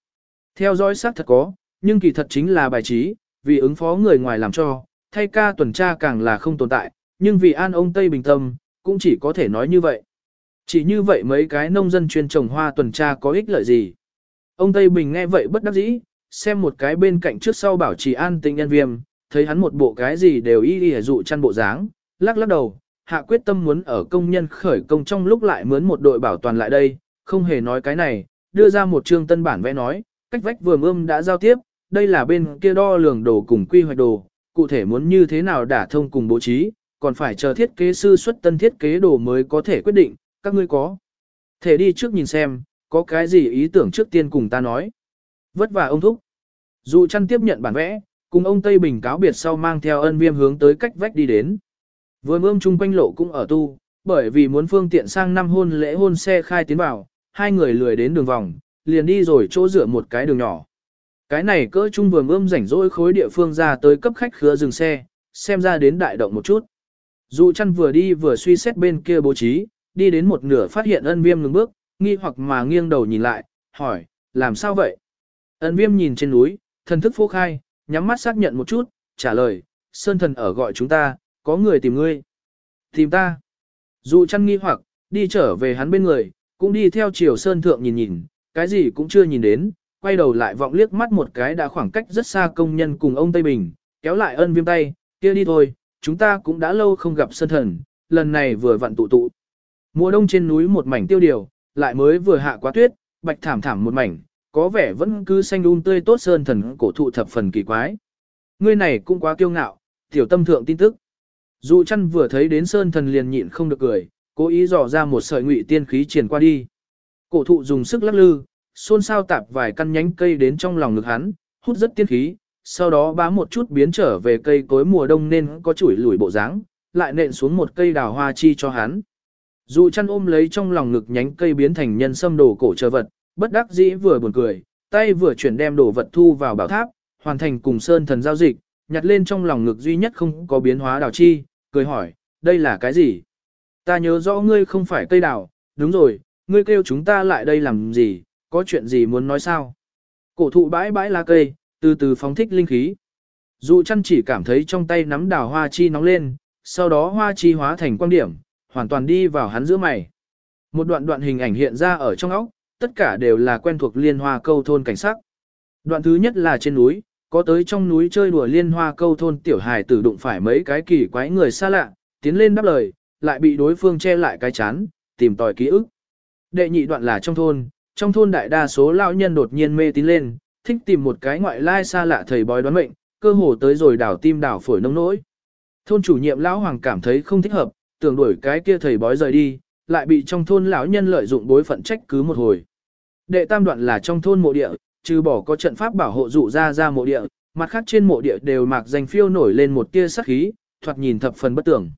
Theo dõi xác thật có, nhưng kỳ thật chính là bài trí, vì ứng phó người ngoài làm cho, thay ca tuần tra càng là không tồn tại, nhưng vì an ông Tây Bình Tâm, cũng chỉ có thể nói như vậy. Chỉ như vậy mấy cái nông dân chuyên trồng hoa tuần tra có ích lợi gì. Ông Tây Bình nghe vậy bất đắc dĩ, xem một cái bên cạnh trước sau bảo trì an tình nhân viêm, thấy hắn một bộ cái gì đều y y dụ chăn bộ dáng, lắc lắc đầu, hạ quyết tâm muốn ở công nhân khởi công trong lúc lại mướn một đội bảo toàn lại đây, không hề nói cái này, đưa ra một chương tân bản vẽ nói, cách vách vừa ươm đã giao tiếp, đây là bên kia đo lường đồ cùng quy hoạch đồ, cụ thể muốn như thế nào đả thông cùng bố trí, còn phải chờ thiết kế sư xuất tân thiết kế đồ mới có thể quyết định, các ngươi có. Thể đi trước nhìn xem, có cái gì ý tưởng trước tiên cùng ta nói. Vất vả ông thúc. Dụ chăn tiếp nhận bản vẽ, cùng ông Tây Bình cáo biệt sau mang theo ân viêm hướng tới cách vách đi đến. Vừa mơm chung quanh lộ cũng ở tu, bởi vì muốn phương tiện sang năm hôn lễ hôn xe khai tiến vào, hai người lười đến đường vòng, liền đi rồi chỗ rửa một cái đường nhỏ. Cái này cỡ chung vừa ươm rảnh rỗi khối địa phương ra tới cấp khách khứa dừng xe, xem ra đến đại động một chút. Dụ chăn vừa đi vừa suy xét bên kia bố trí, đi đến một nửa phát hiện ân viêm ngừng bước, nghi hoặc mà nghiêng đầu nhìn lại, hỏi, làm sao vậy? Ân viêm nhìn trên núi, thần thức phô khai, nhắm mắt xác nhận một chút, trả lời, Sơn thần ở gọi chúng ta, có người tìm ngươi. Tìm ta. Dụ chăn nghi hoặc, đi trở về hắn bên người, cũng đi theo chiều Sơn thượng nhìn nhìn, cái gì cũng chưa nhìn đến, quay đầu lại vọng liếc mắt một cái đã khoảng cách rất xa công nhân cùng ông Tây Bình, kéo lại ân viêm tay, kia đi thôi, chúng ta cũng đã lâu không gặp Sơn thần, lần này vừa vặn tụ tụ. Mùa đông trên núi một mảnh tiêu điều, lại mới vừa hạ quá tuyết, bạch thảm thảm một mảnh, có vẻ vẫn cứ xanh um tươi tốt sơn thần cổ thụ thập phần kỳ quái. Ngươi này cũng quá kiêu ngạo, tiểu tâm thượng tin tức. Dù chăn vừa thấy đến sơn thần liền nhịn không được cười, cố ý dò ra một sợi ngụy tiên khí triển qua đi. Cổ thụ dùng sức lắc lư, xôn xao tạp vài căn nhánh cây đến trong lòng ngực hắn, hút rất tiên khí, sau đó bám một chút biến trở về cây cối mùa đông nên có chuỗi lủi bộ dáng, lại nện xuống một cây đào hoa chi cho hắn. Dù chăn ôm lấy trong lòng ngực nhánh cây biến thành nhân sâm đồ cổ chờ vật, bất đắc dĩ vừa buồn cười, tay vừa chuyển đem đồ vật thu vào bảo tháp, hoàn thành cùng sơn thần giao dịch, nhặt lên trong lòng ngực duy nhất không có biến hóa đào chi, cười hỏi, đây là cái gì? Ta nhớ rõ ngươi không phải cây đào, đúng rồi, ngươi kêu chúng ta lại đây làm gì, có chuyện gì muốn nói sao? Cổ thụ bãi bãi lá cây, từ từ phóng thích linh khí. Dụ chăn chỉ cảm thấy trong tay nắm đào hoa chi nóng lên, sau đó hoa chi hóa thành quang điểm, hoàn toàn đi vào hắn giữa mày. Một đoạn đoạn hình ảnh hiện ra ở trong óc, tất cả đều là quen thuộc liên hoa câu thôn cảnh sắc. Đoạn thứ nhất là trên núi, có tới trong núi chơi đùa liên hoa câu thôn tiểu hài tử đụng phải mấy cái kỳ quái người xa lạ, tiến lên đáp lời, lại bị đối phương che lại cái chán, tìm tòi ký ức. Đệ nhị đoạn là trong thôn, trong thôn đại đa số lão nhân đột nhiên mê tín lên, thích tìm một cái ngoại lai xa lạ thầy bói đoán mệnh, cơ hồ tới rồi đảo tim đảo phổi nông nỗi. Thôn chủ nhiệm lão hoàng cảm thấy không thích hợp, tưởng đuổi cái kia thầy bói rời đi, lại bị trong thôn lão nhân lợi dụng bối phận trách cứ một hồi. Đệ tam đoạn là trong thôn mộ địa, trừ bỏ có trận pháp bảo hộ dụ ra ra mộ địa, mặt khác trên mộ địa đều mạc danh phiêu nổi lên một tia sắc khí, thoạt nhìn thập phần bất tưởng.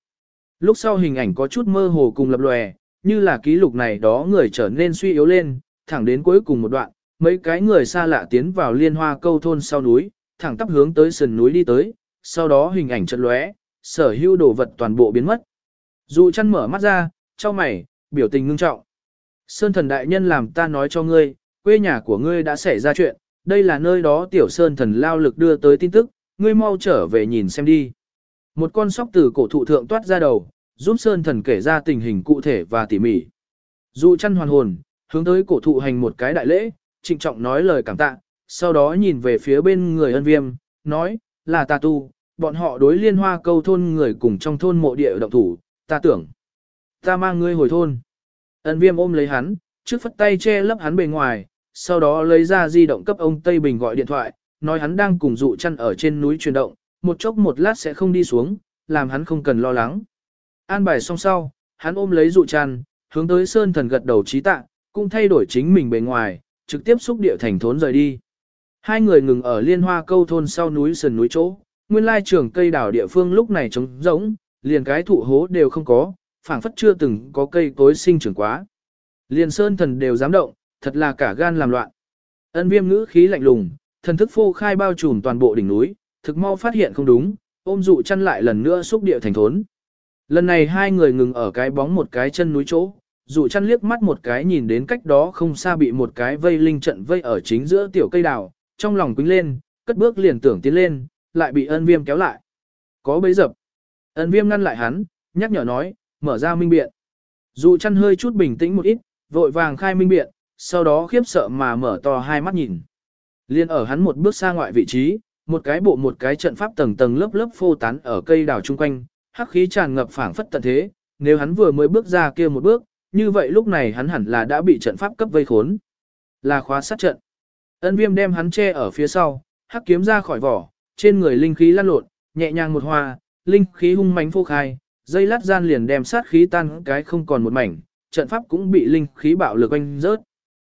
Lúc sau hình ảnh có chút mơ hồ cùng lập lòe, như là ký lục này đó người trở nên suy yếu lên, thẳng đến cuối cùng một đoạn, mấy cái người xa lạ tiến vào liên hoa câu thôn sau núi, thẳng tắp hướng tới sườn núi đi tới, sau đó hình ảnh chợt lóe, sở hữu đồ vật toàn bộ biến mất. Dụ chăn mở mắt ra, cho mày, biểu tình ngưng trọng. Sơn thần đại nhân làm ta nói cho ngươi, quê nhà của ngươi đã xảy ra chuyện, đây là nơi đó tiểu sơn thần lao lực đưa tới tin tức, ngươi mau trở về nhìn xem đi. Một con sóc từ cổ thụ thượng toát ra đầu, giúp sơn thần kể ra tình hình cụ thể và tỉ mỉ. Dụ chăn hoàn hồn, hướng tới cổ thụ hành một cái đại lễ, trịnh trọng nói lời cảm tạ, sau đó nhìn về phía bên người ân viêm, nói, là ta tu, bọn họ đối liên hoa câu thôn người cùng trong thôn mộ địa động thủ, ta tưởng, ta mang ngươi hồi thôn. Ân viêm ôm lấy hắn, trước phất tay che lấp hắn bề ngoài, sau đó lấy ra di động cấp ông Tây Bình gọi điện thoại, nói hắn đang cùng dụ chăn ở trên núi chuyển động, một chốc một lát sẽ không đi xuống, làm hắn không cần lo lắng. An bài xong sau, hắn ôm lấy dụ chăn, hướng tới sơn thần gật đầu trí tạ, cũng thay đổi chính mình bề ngoài, trực tiếp xúc địa thành thốn rời đi. Hai người ngừng ở liên hoa câu thôn sau núi sườn núi chỗ, nguyên lai trường cây đảo địa phương lúc này trống rỗng, liền cái thụ hố đều không có, phảng phất chưa từng có cây cối sinh trưởng quá. Liền sơn thần đều dám động, thật là cả gan làm loạn. Ân viêm ngữ khí lạnh lùng, thần thức phô khai bao trùm toàn bộ đỉnh núi, thực mau phát hiện không đúng, ôm dụ chăn lại lần nữa xúc địa thành thốn. Lần này hai người ngừng ở cái bóng một cái chân núi chỗ, dụ chăn liếc mắt một cái nhìn đến cách đó không xa bị một cái vây linh trận vây ở chính giữa tiểu cây đào, trong lòng quính lên, cất bước liền tưởng tiến lên, lại bị ân viêm kéo lại. Có bấy dập. Ân viêm ngăn lại hắn, nhắc nhở nói, mở ra minh biện. Dụ chăn hơi chút bình tĩnh một ít, vội vàng khai minh biện, sau đó khiếp sợ mà mở to hai mắt nhìn. Liên ở hắn một bước xa ngoại vị trí, một cái bộ một cái trận pháp tầng tầng lớp lớp phô tán ở cây đào chung quanh, hắc khí tràn ngập phảng phất tận thế, nếu hắn vừa mới bước ra kia một bước, như vậy lúc này hắn hẳn là đã bị trận pháp cấp vây khốn. Là khóa sát trận. Ân viêm đem hắn che ở phía sau, hắc kiếm ra khỏi vỏ, trên người linh khí lan lộn, nhẹ nhàng một hoa, linh khí hung mãnh phô khai, dây lát gian liền đem sát khí tan cái không còn một mảnh, trận pháp cũng bị linh khí bạo lực anh rớt.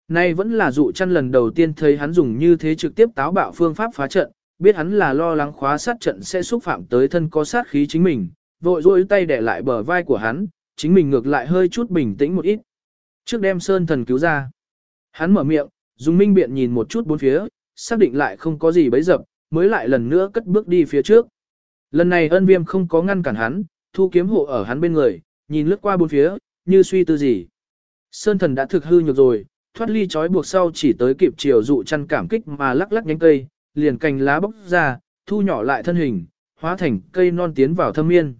Nay vẫn là dụ chăn lần đầu tiên thấy hắn dùng như thế trực tiếp táo bạo phương pháp phá trận, biết hắn là lo lắng khóa sát trận sẽ xúc phạm tới thân có sát khí chính mình, vội rôi tay để lại bờ vai của hắn, chính mình ngược lại hơi chút bình tĩnh một ít. Trước đem sơn thần cứu ra, hắn mở miệng, dùng minh biện nhìn một chút bốn phía, xác định lại không có gì bấy dập, mới lại lần nữa cất bước đi phía trước. Lần này ân viêm không có ngăn cản hắn, thu kiếm hộ ở hắn bên người, nhìn lướt qua bốn phía, như suy tư gì. Sơn thần đã thực hư nhược rồi, thoát ly trói buộc sau chỉ tới kịp chiều dụ chăn cảm kích mà lắc lắc nhánh cây, liền cành lá bóc ra, thu nhỏ lại thân hình, hóa thành cây non tiến vào thâm miên.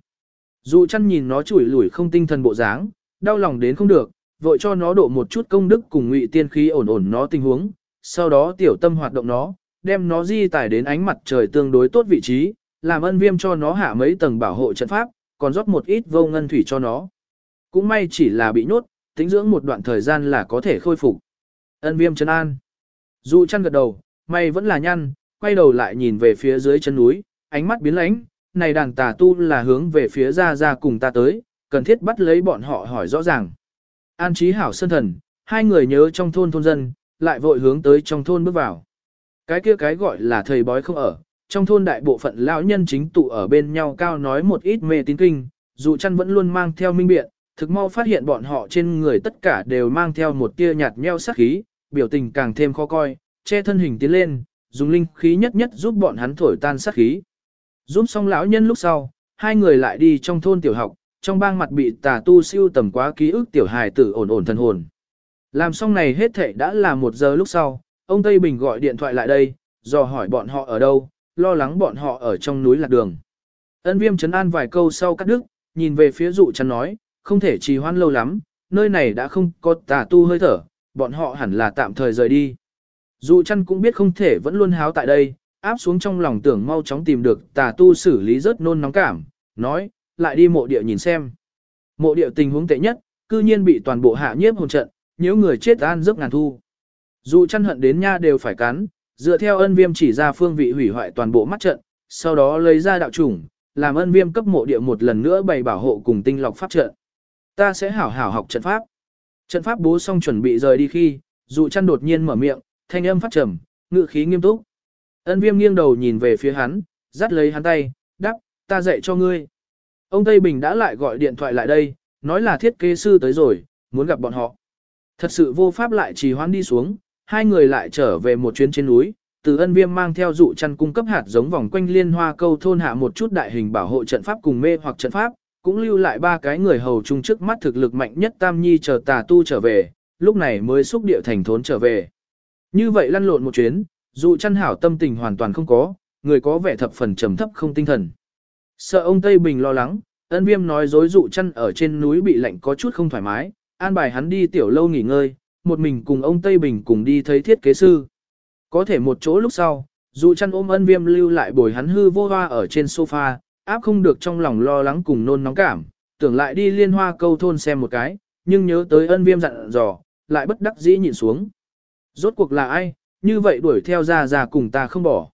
Dụ chăn nhìn nó chủi lủi không tinh thần bộ dáng, đau lòng đến không được, vội cho nó độ một chút công đức cùng ngụy tiên khí ổn ổn nó tình huống, sau đó tiểu tâm hoạt động nó, đem nó di tải đến ánh mặt trời tương đối tốt vị trí, làm ân viêm cho nó hạ mấy tầng bảo hộ trận pháp, còn rót một ít vô ngân thủy cho nó. Cũng may chỉ là bị nhốt, tính dưỡng một đoạn thời gian là có thể khôi phục. Ân viêm chân an. Dụ chăn gật đầu, may vẫn là nhăn, quay đầu lại nhìn về phía dưới chân núi, ánh mắt biến lánh, này đàn tà tu là hướng về phía ra ra cùng ta tới, cần thiết bắt lấy bọn họ hỏi rõ ràng. An trí hảo sơn thần, hai người nhớ trong thôn thôn dân, lại vội hướng tới trong thôn bước vào. Cái kia cái gọi là thầy bói không ở, trong thôn đại bộ phận lão nhân chính tụ ở bên nhau cao nói một ít mê tín kinh, dù chăn vẫn luôn mang theo minh biện, thực mau phát hiện bọn họ trên người tất cả đều mang theo một tia nhạt nheo sát khí, biểu tình càng thêm khó coi, che thân hình tiến lên, dùng linh khí nhất nhất giúp bọn hắn thổi tan sát khí. Giúp xong lão nhân lúc sau, hai người lại đi trong thôn tiểu học, trong bang mặt bị tà tu siêu tầm quá ký ức tiểu hài tử ổn ổn thần hồn. Làm xong này hết thảy đã là một giờ lúc sau, ông Tây Bình gọi điện thoại lại đây, dò hỏi bọn họ ở đâu, lo lắng bọn họ ở trong núi lạc đường. Ân viêm chấn an vài câu sau cắt đứt, nhìn về phía dụ chắn nói, không thể trì hoãn lâu lắm, nơi này đã không có tà tu hơi thở, bọn họ hẳn là tạm thời rời đi. Dụ chăn cũng biết không thể vẫn luôn háo tại đây, áp xuống trong lòng tưởng mau chóng tìm được tà tu xử lý rất nôn nóng cảm, nói, lại đi mộ địa nhìn xem. Mộ địa tình huống tệ nhất, cư nhiên bị toàn bộ hạ nhiếp hồn trận, nếu người chết an giấc ngàn thu. Dù chăn hận đến nha đều phải cắn, dựa theo ân viêm chỉ ra phương vị hủy hoại toàn bộ mắt trận, sau đó lấy ra đạo chủng, làm ân viêm cấp mộ địa một lần nữa bày bảo hộ cùng tinh lọc pháp trận. Ta sẽ hảo hảo học trận pháp. Trận pháp bố xong chuẩn bị rời đi khi, dù chăn đột nhiên mở miệng, thanh âm phát trầm, ngự khí nghiêm túc. Ân viêm nghiêng đầu nhìn về phía hắn, dắt lấy hắn tay, đắp, ta dạy cho ngươi. Ông Tây Bình đã lại gọi điện thoại lại đây, nói là thiết kế sư tới rồi, muốn gặp bọn họ. Thật sự vô pháp lại trì hoãn đi xuống, hai người lại trở về một chuyến trên núi, từ ân viêm mang theo dụ chăn cung cấp hạt giống vòng quanh liên hoa câu thôn hạ một chút đại hình bảo hộ trận pháp cùng mê hoặc trận pháp, cũng lưu lại ba cái người hầu chung trước mắt thực lực mạnh nhất Tam Nhi chờ tà tu trở về, lúc này mới xúc địa thành thốn trở về. Như vậy lăn lộn một chuyến, dụ chăn hảo tâm tình hoàn toàn không có, người có vẻ thập phần trầm thấp không tinh thần. Sợ ông Tây Bình lo lắng, ân viêm nói dối dụ chăn ở trên núi bị lạnh có chút không thoải mái, an bài hắn đi tiểu lâu nghỉ ngơi, một mình cùng ông Tây Bình cùng đi thấy thiết kế sư. Có thể một chỗ lúc sau, dụ chăn ôm ân viêm lưu lại bồi hắn hư vô hoa ở trên sofa, áp không được trong lòng lo lắng cùng nôn nóng cảm, tưởng lại đi liên hoa câu thôn xem một cái, nhưng nhớ tới ân viêm dặn dò, lại bất đắc dĩ nhìn xuống. Rốt cuộc là ai, như vậy đuổi theo ra ra cùng ta không bỏ.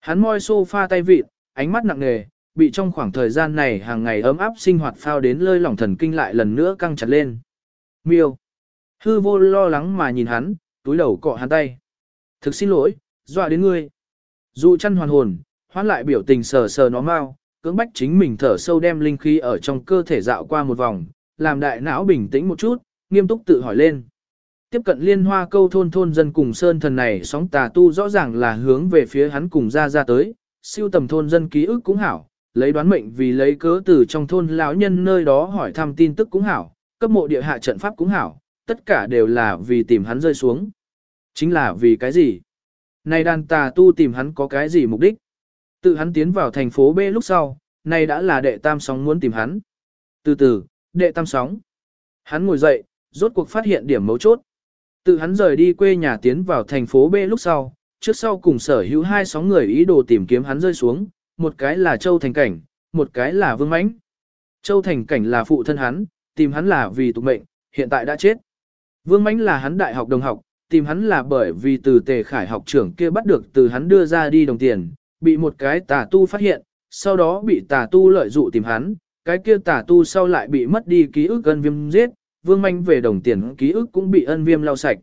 Hắn môi sofa tay vịt, ánh mắt nặng nề, bị trong khoảng thời gian này hàng ngày ấm áp sinh hoạt phao đến lơi lỏng thần kinh lại lần nữa căng chặt lên. Miêu. Hư vô lo lắng mà nhìn hắn, túi đầu cọ hắn tay. Thực xin lỗi, dọa đến ngươi. Dụ chăn hoàn hồn, hoán lại biểu tình sờ sờ nó mau, cưỡng bách chính mình thở sâu đem linh khí ở trong cơ thể dạo qua một vòng, làm đại não bình tĩnh một chút, nghiêm túc tự hỏi lên. Tiếp cận liên hoa câu thôn thôn dân cùng sơn thần này sóng tà tu rõ ràng là hướng về phía hắn cùng ra ra tới, siêu tầm thôn dân ký ức cũng hảo, lấy đoán mệnh vì lấy cớ từ trong thôn lão nhân nơi đó hỏi thăm tin tức cũng hảo, cấp mộ địa hạ trận pháp cũng hảo, tất cả đều là vì tìm hắn rơi xuống. Chính là vì cái gì? Này đàn tà tu tìm hắn có cái gì mục đích? Tự hắn tiến vào thành phố B lúc sau, này đã là đệ tam sóng muốn tìm hắn. Từ từ, đệ tam sóng. Hắn ngồi dậy, rốt cuộc phát hiện điểm mấu chốt. Tự hắn rời đi quê nhà tiến vào thành phố B lúc sau, trước sau cùng sở hữu hai sóng người ý đồ tìm kiếm hắn rơi xuống, một cái là Châu Thành Cảnh, một cái là Vương Mãnh. Châu Thành Cảnh là phụ thân hắn, tìm hắn là vì tục mệnh, hiện tại đã chết. Vương Mãnh là hắn đại học đồng học, tìm hắn là bởi vì từ tề khải học trưởng kia bắt được từ hắn đưa ra đi đồng tiền, bị một cái tà tu phát hiện, sau đó bị tà tu lợi dụ tìm hắn, cái kia tà tu sau lại bị mất đi ký ức gần viêm giết, vương manh về đồng tiền ký ức cũng bị ân viêm lau sạch.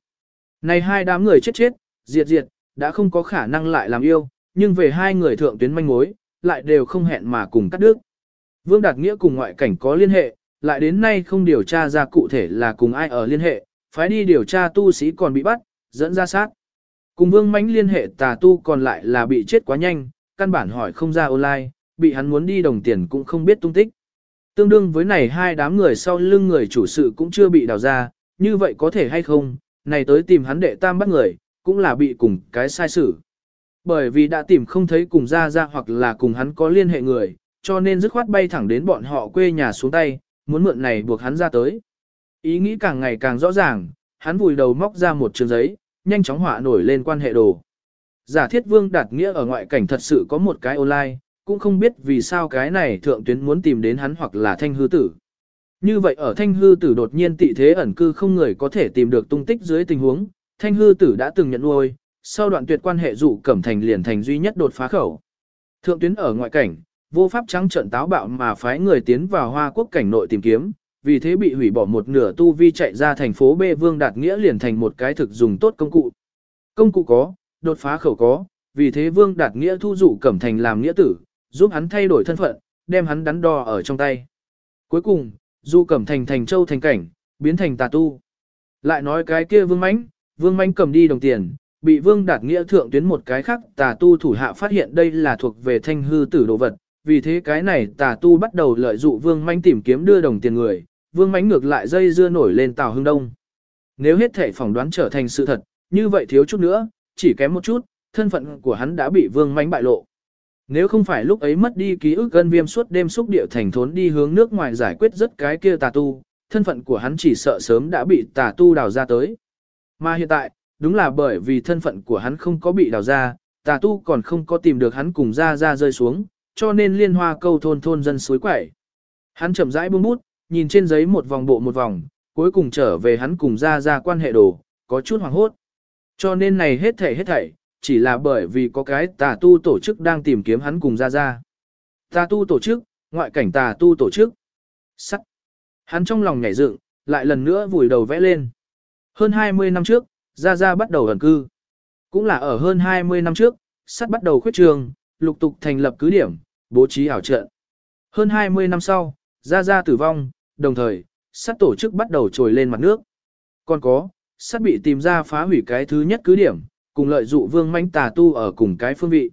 Này hai đám người chết chết, diệt diệt, đã không có khả năng lại làm yêu, nhưng về hai người thượng tuyến manh mối, lại đều không hẹn mà cùng cắt đứt. Vương Đạt Nghĩa cùng ngoại cảnh có liên hệ, lại đến nay không điều tra ra cụ thể là cùng ai ở liên hệ, phái đi điều tra tu sĩ còn bị bắt, dẫn ra sát. Cùng Vương Mánh liên hệ tà tu còn lại là bị chết quá nhanh, căn bản hỏi không ra online, bị hắn muốn đi đồng tiền cũng không biết tung tích. Tương đương với này hai đám người sau lưng người chủ sự cũng chưa bị đào ra, như vậy có thể hay không, này tới tìm hắn đệ tam bắt người, cũng là bị cùng cái sai xử. Bởi vì đã tìm không thấy cùng ra ra hoặc là cùng hắn có liên hệ người, cho nên dứt khoát bay thẳng đến bọn họ quê nhà xuống tay, muốn mượn này buộc hắn ra tới. Ý nghĩ càng ngày càng rõ ràng, hắn vùi đầu móc ra một trường giấy, nhanh chóng họa nổi lên quan hệ đồ. Giả thiết vương đạt nghĩa ở ngoại cảnh thật sự có một cái online, cũng không biết vì sao cái này thượng tuyến muốn tìm đến hắn hoặc là thanh hư tử. Như vậy ở thanh hư tử đột nhiên tị thế ẩn cư không người có thể tìm được tung tích dưới tình huống, thanh hư tử đã từng nhận nuôi, sau đoạn tuyệt quan hệ dụ cẩm thành liền thành duy nhất đột phá khẩu. Thượng tuyến ở ngoại cảnh, vô pháp trắng trận táo bạo mà phái người tiến vào hoa quốc cảnh nội tìm kiếm, vì thế bị hủy bỏ một nửa tu vi chạy ra thành phố B Vương Đạt Nghĩa liền thành một cái thực dùng tốt công cụ. Công cụ có, đột phá khẩu có, vì thế Vương Đạt Nghĩa thu dụ cẩm thành làm nghĩa tử, giúp hắn thay đổi thân phận, đem hắn đắn đo ở trong tay. Cuối cùng, Du Cẩm Thành thành châu thành cảnh, biến thành tà tu. Lại nói cái kia Vương Mãnh, Vương Mãnh cầm đi đồng tiền, bị Vương Đạt Nghĩa thượng tuyến một cái khác tà tu thủ hạ phát hiện đây là thuộc về thanh hư tử đồ vật, vì thế cái này tà tu bắt đầu lợi dụng Vương Mãnh tìm kiếm đưa đồng tiền người, Vương Mãnh ngược lại dây dưa nổi lên Tào Hưng Đông. Nếu hết thể phỏng đoán trở thành sự thật, như vậy thiếu chút nữa, chỉ kém một chút, thân phận của hắn đã bị Vương Mãnh bại lộ. Nếu không phải lúc ấy mất đi ký ức ân viêm suốt đêm xúc địa thành thốn đi hướng nước ngoài giải quyết rất cái kia tà tu, thân phận của hắn chỉ sợ sớm đã bị tà tu đào ra tới. Mà hiện tại, đúng là bởi vì thân phận của hắn không có bị đào ra, tà tu còn không có tìm được hắn cùng ra ra rơi xuống, cho nên liên hoa câu thôn thôn dân suối quẩy. Hắn chậm rãi buông bút, nhìn trên giấy một vòng bộ một vòng, cuối cùng trở về hắn cùng ra ra quan hệ đồ, có chút hoàng hốt. Cho nên này hết thảy hết thảy, chỉ là bởi vì có cái tà tu tổ chức đang tìm kiếm hắn cùng ra ra. Tà tu tổ chức, ngoại cảnh tà tu tổ chức. Sắt. Hắn trong lòng nhảy dựng, lại lần nữa vùi đầu vẽ lên. Hơn 20 năm trước, Gia Gia bắt đầu ẩn cư. Cũng là ở hơn 20 năm trước, sắt bắt đầu khuyết trường, lục tục thành lập cứ điểm, bố trí ảo trận. Hơn 20 năm sau, Gia Gia tử vong, đồng thời, sắt tổ chức bắt đầu trồi lên mặt nước. Còn có, sắt bị tìm ra phá hủy cái thứ nhất cứ điểm, cùng lợi dụ vương manh tà tu ở cùng cái phương vị.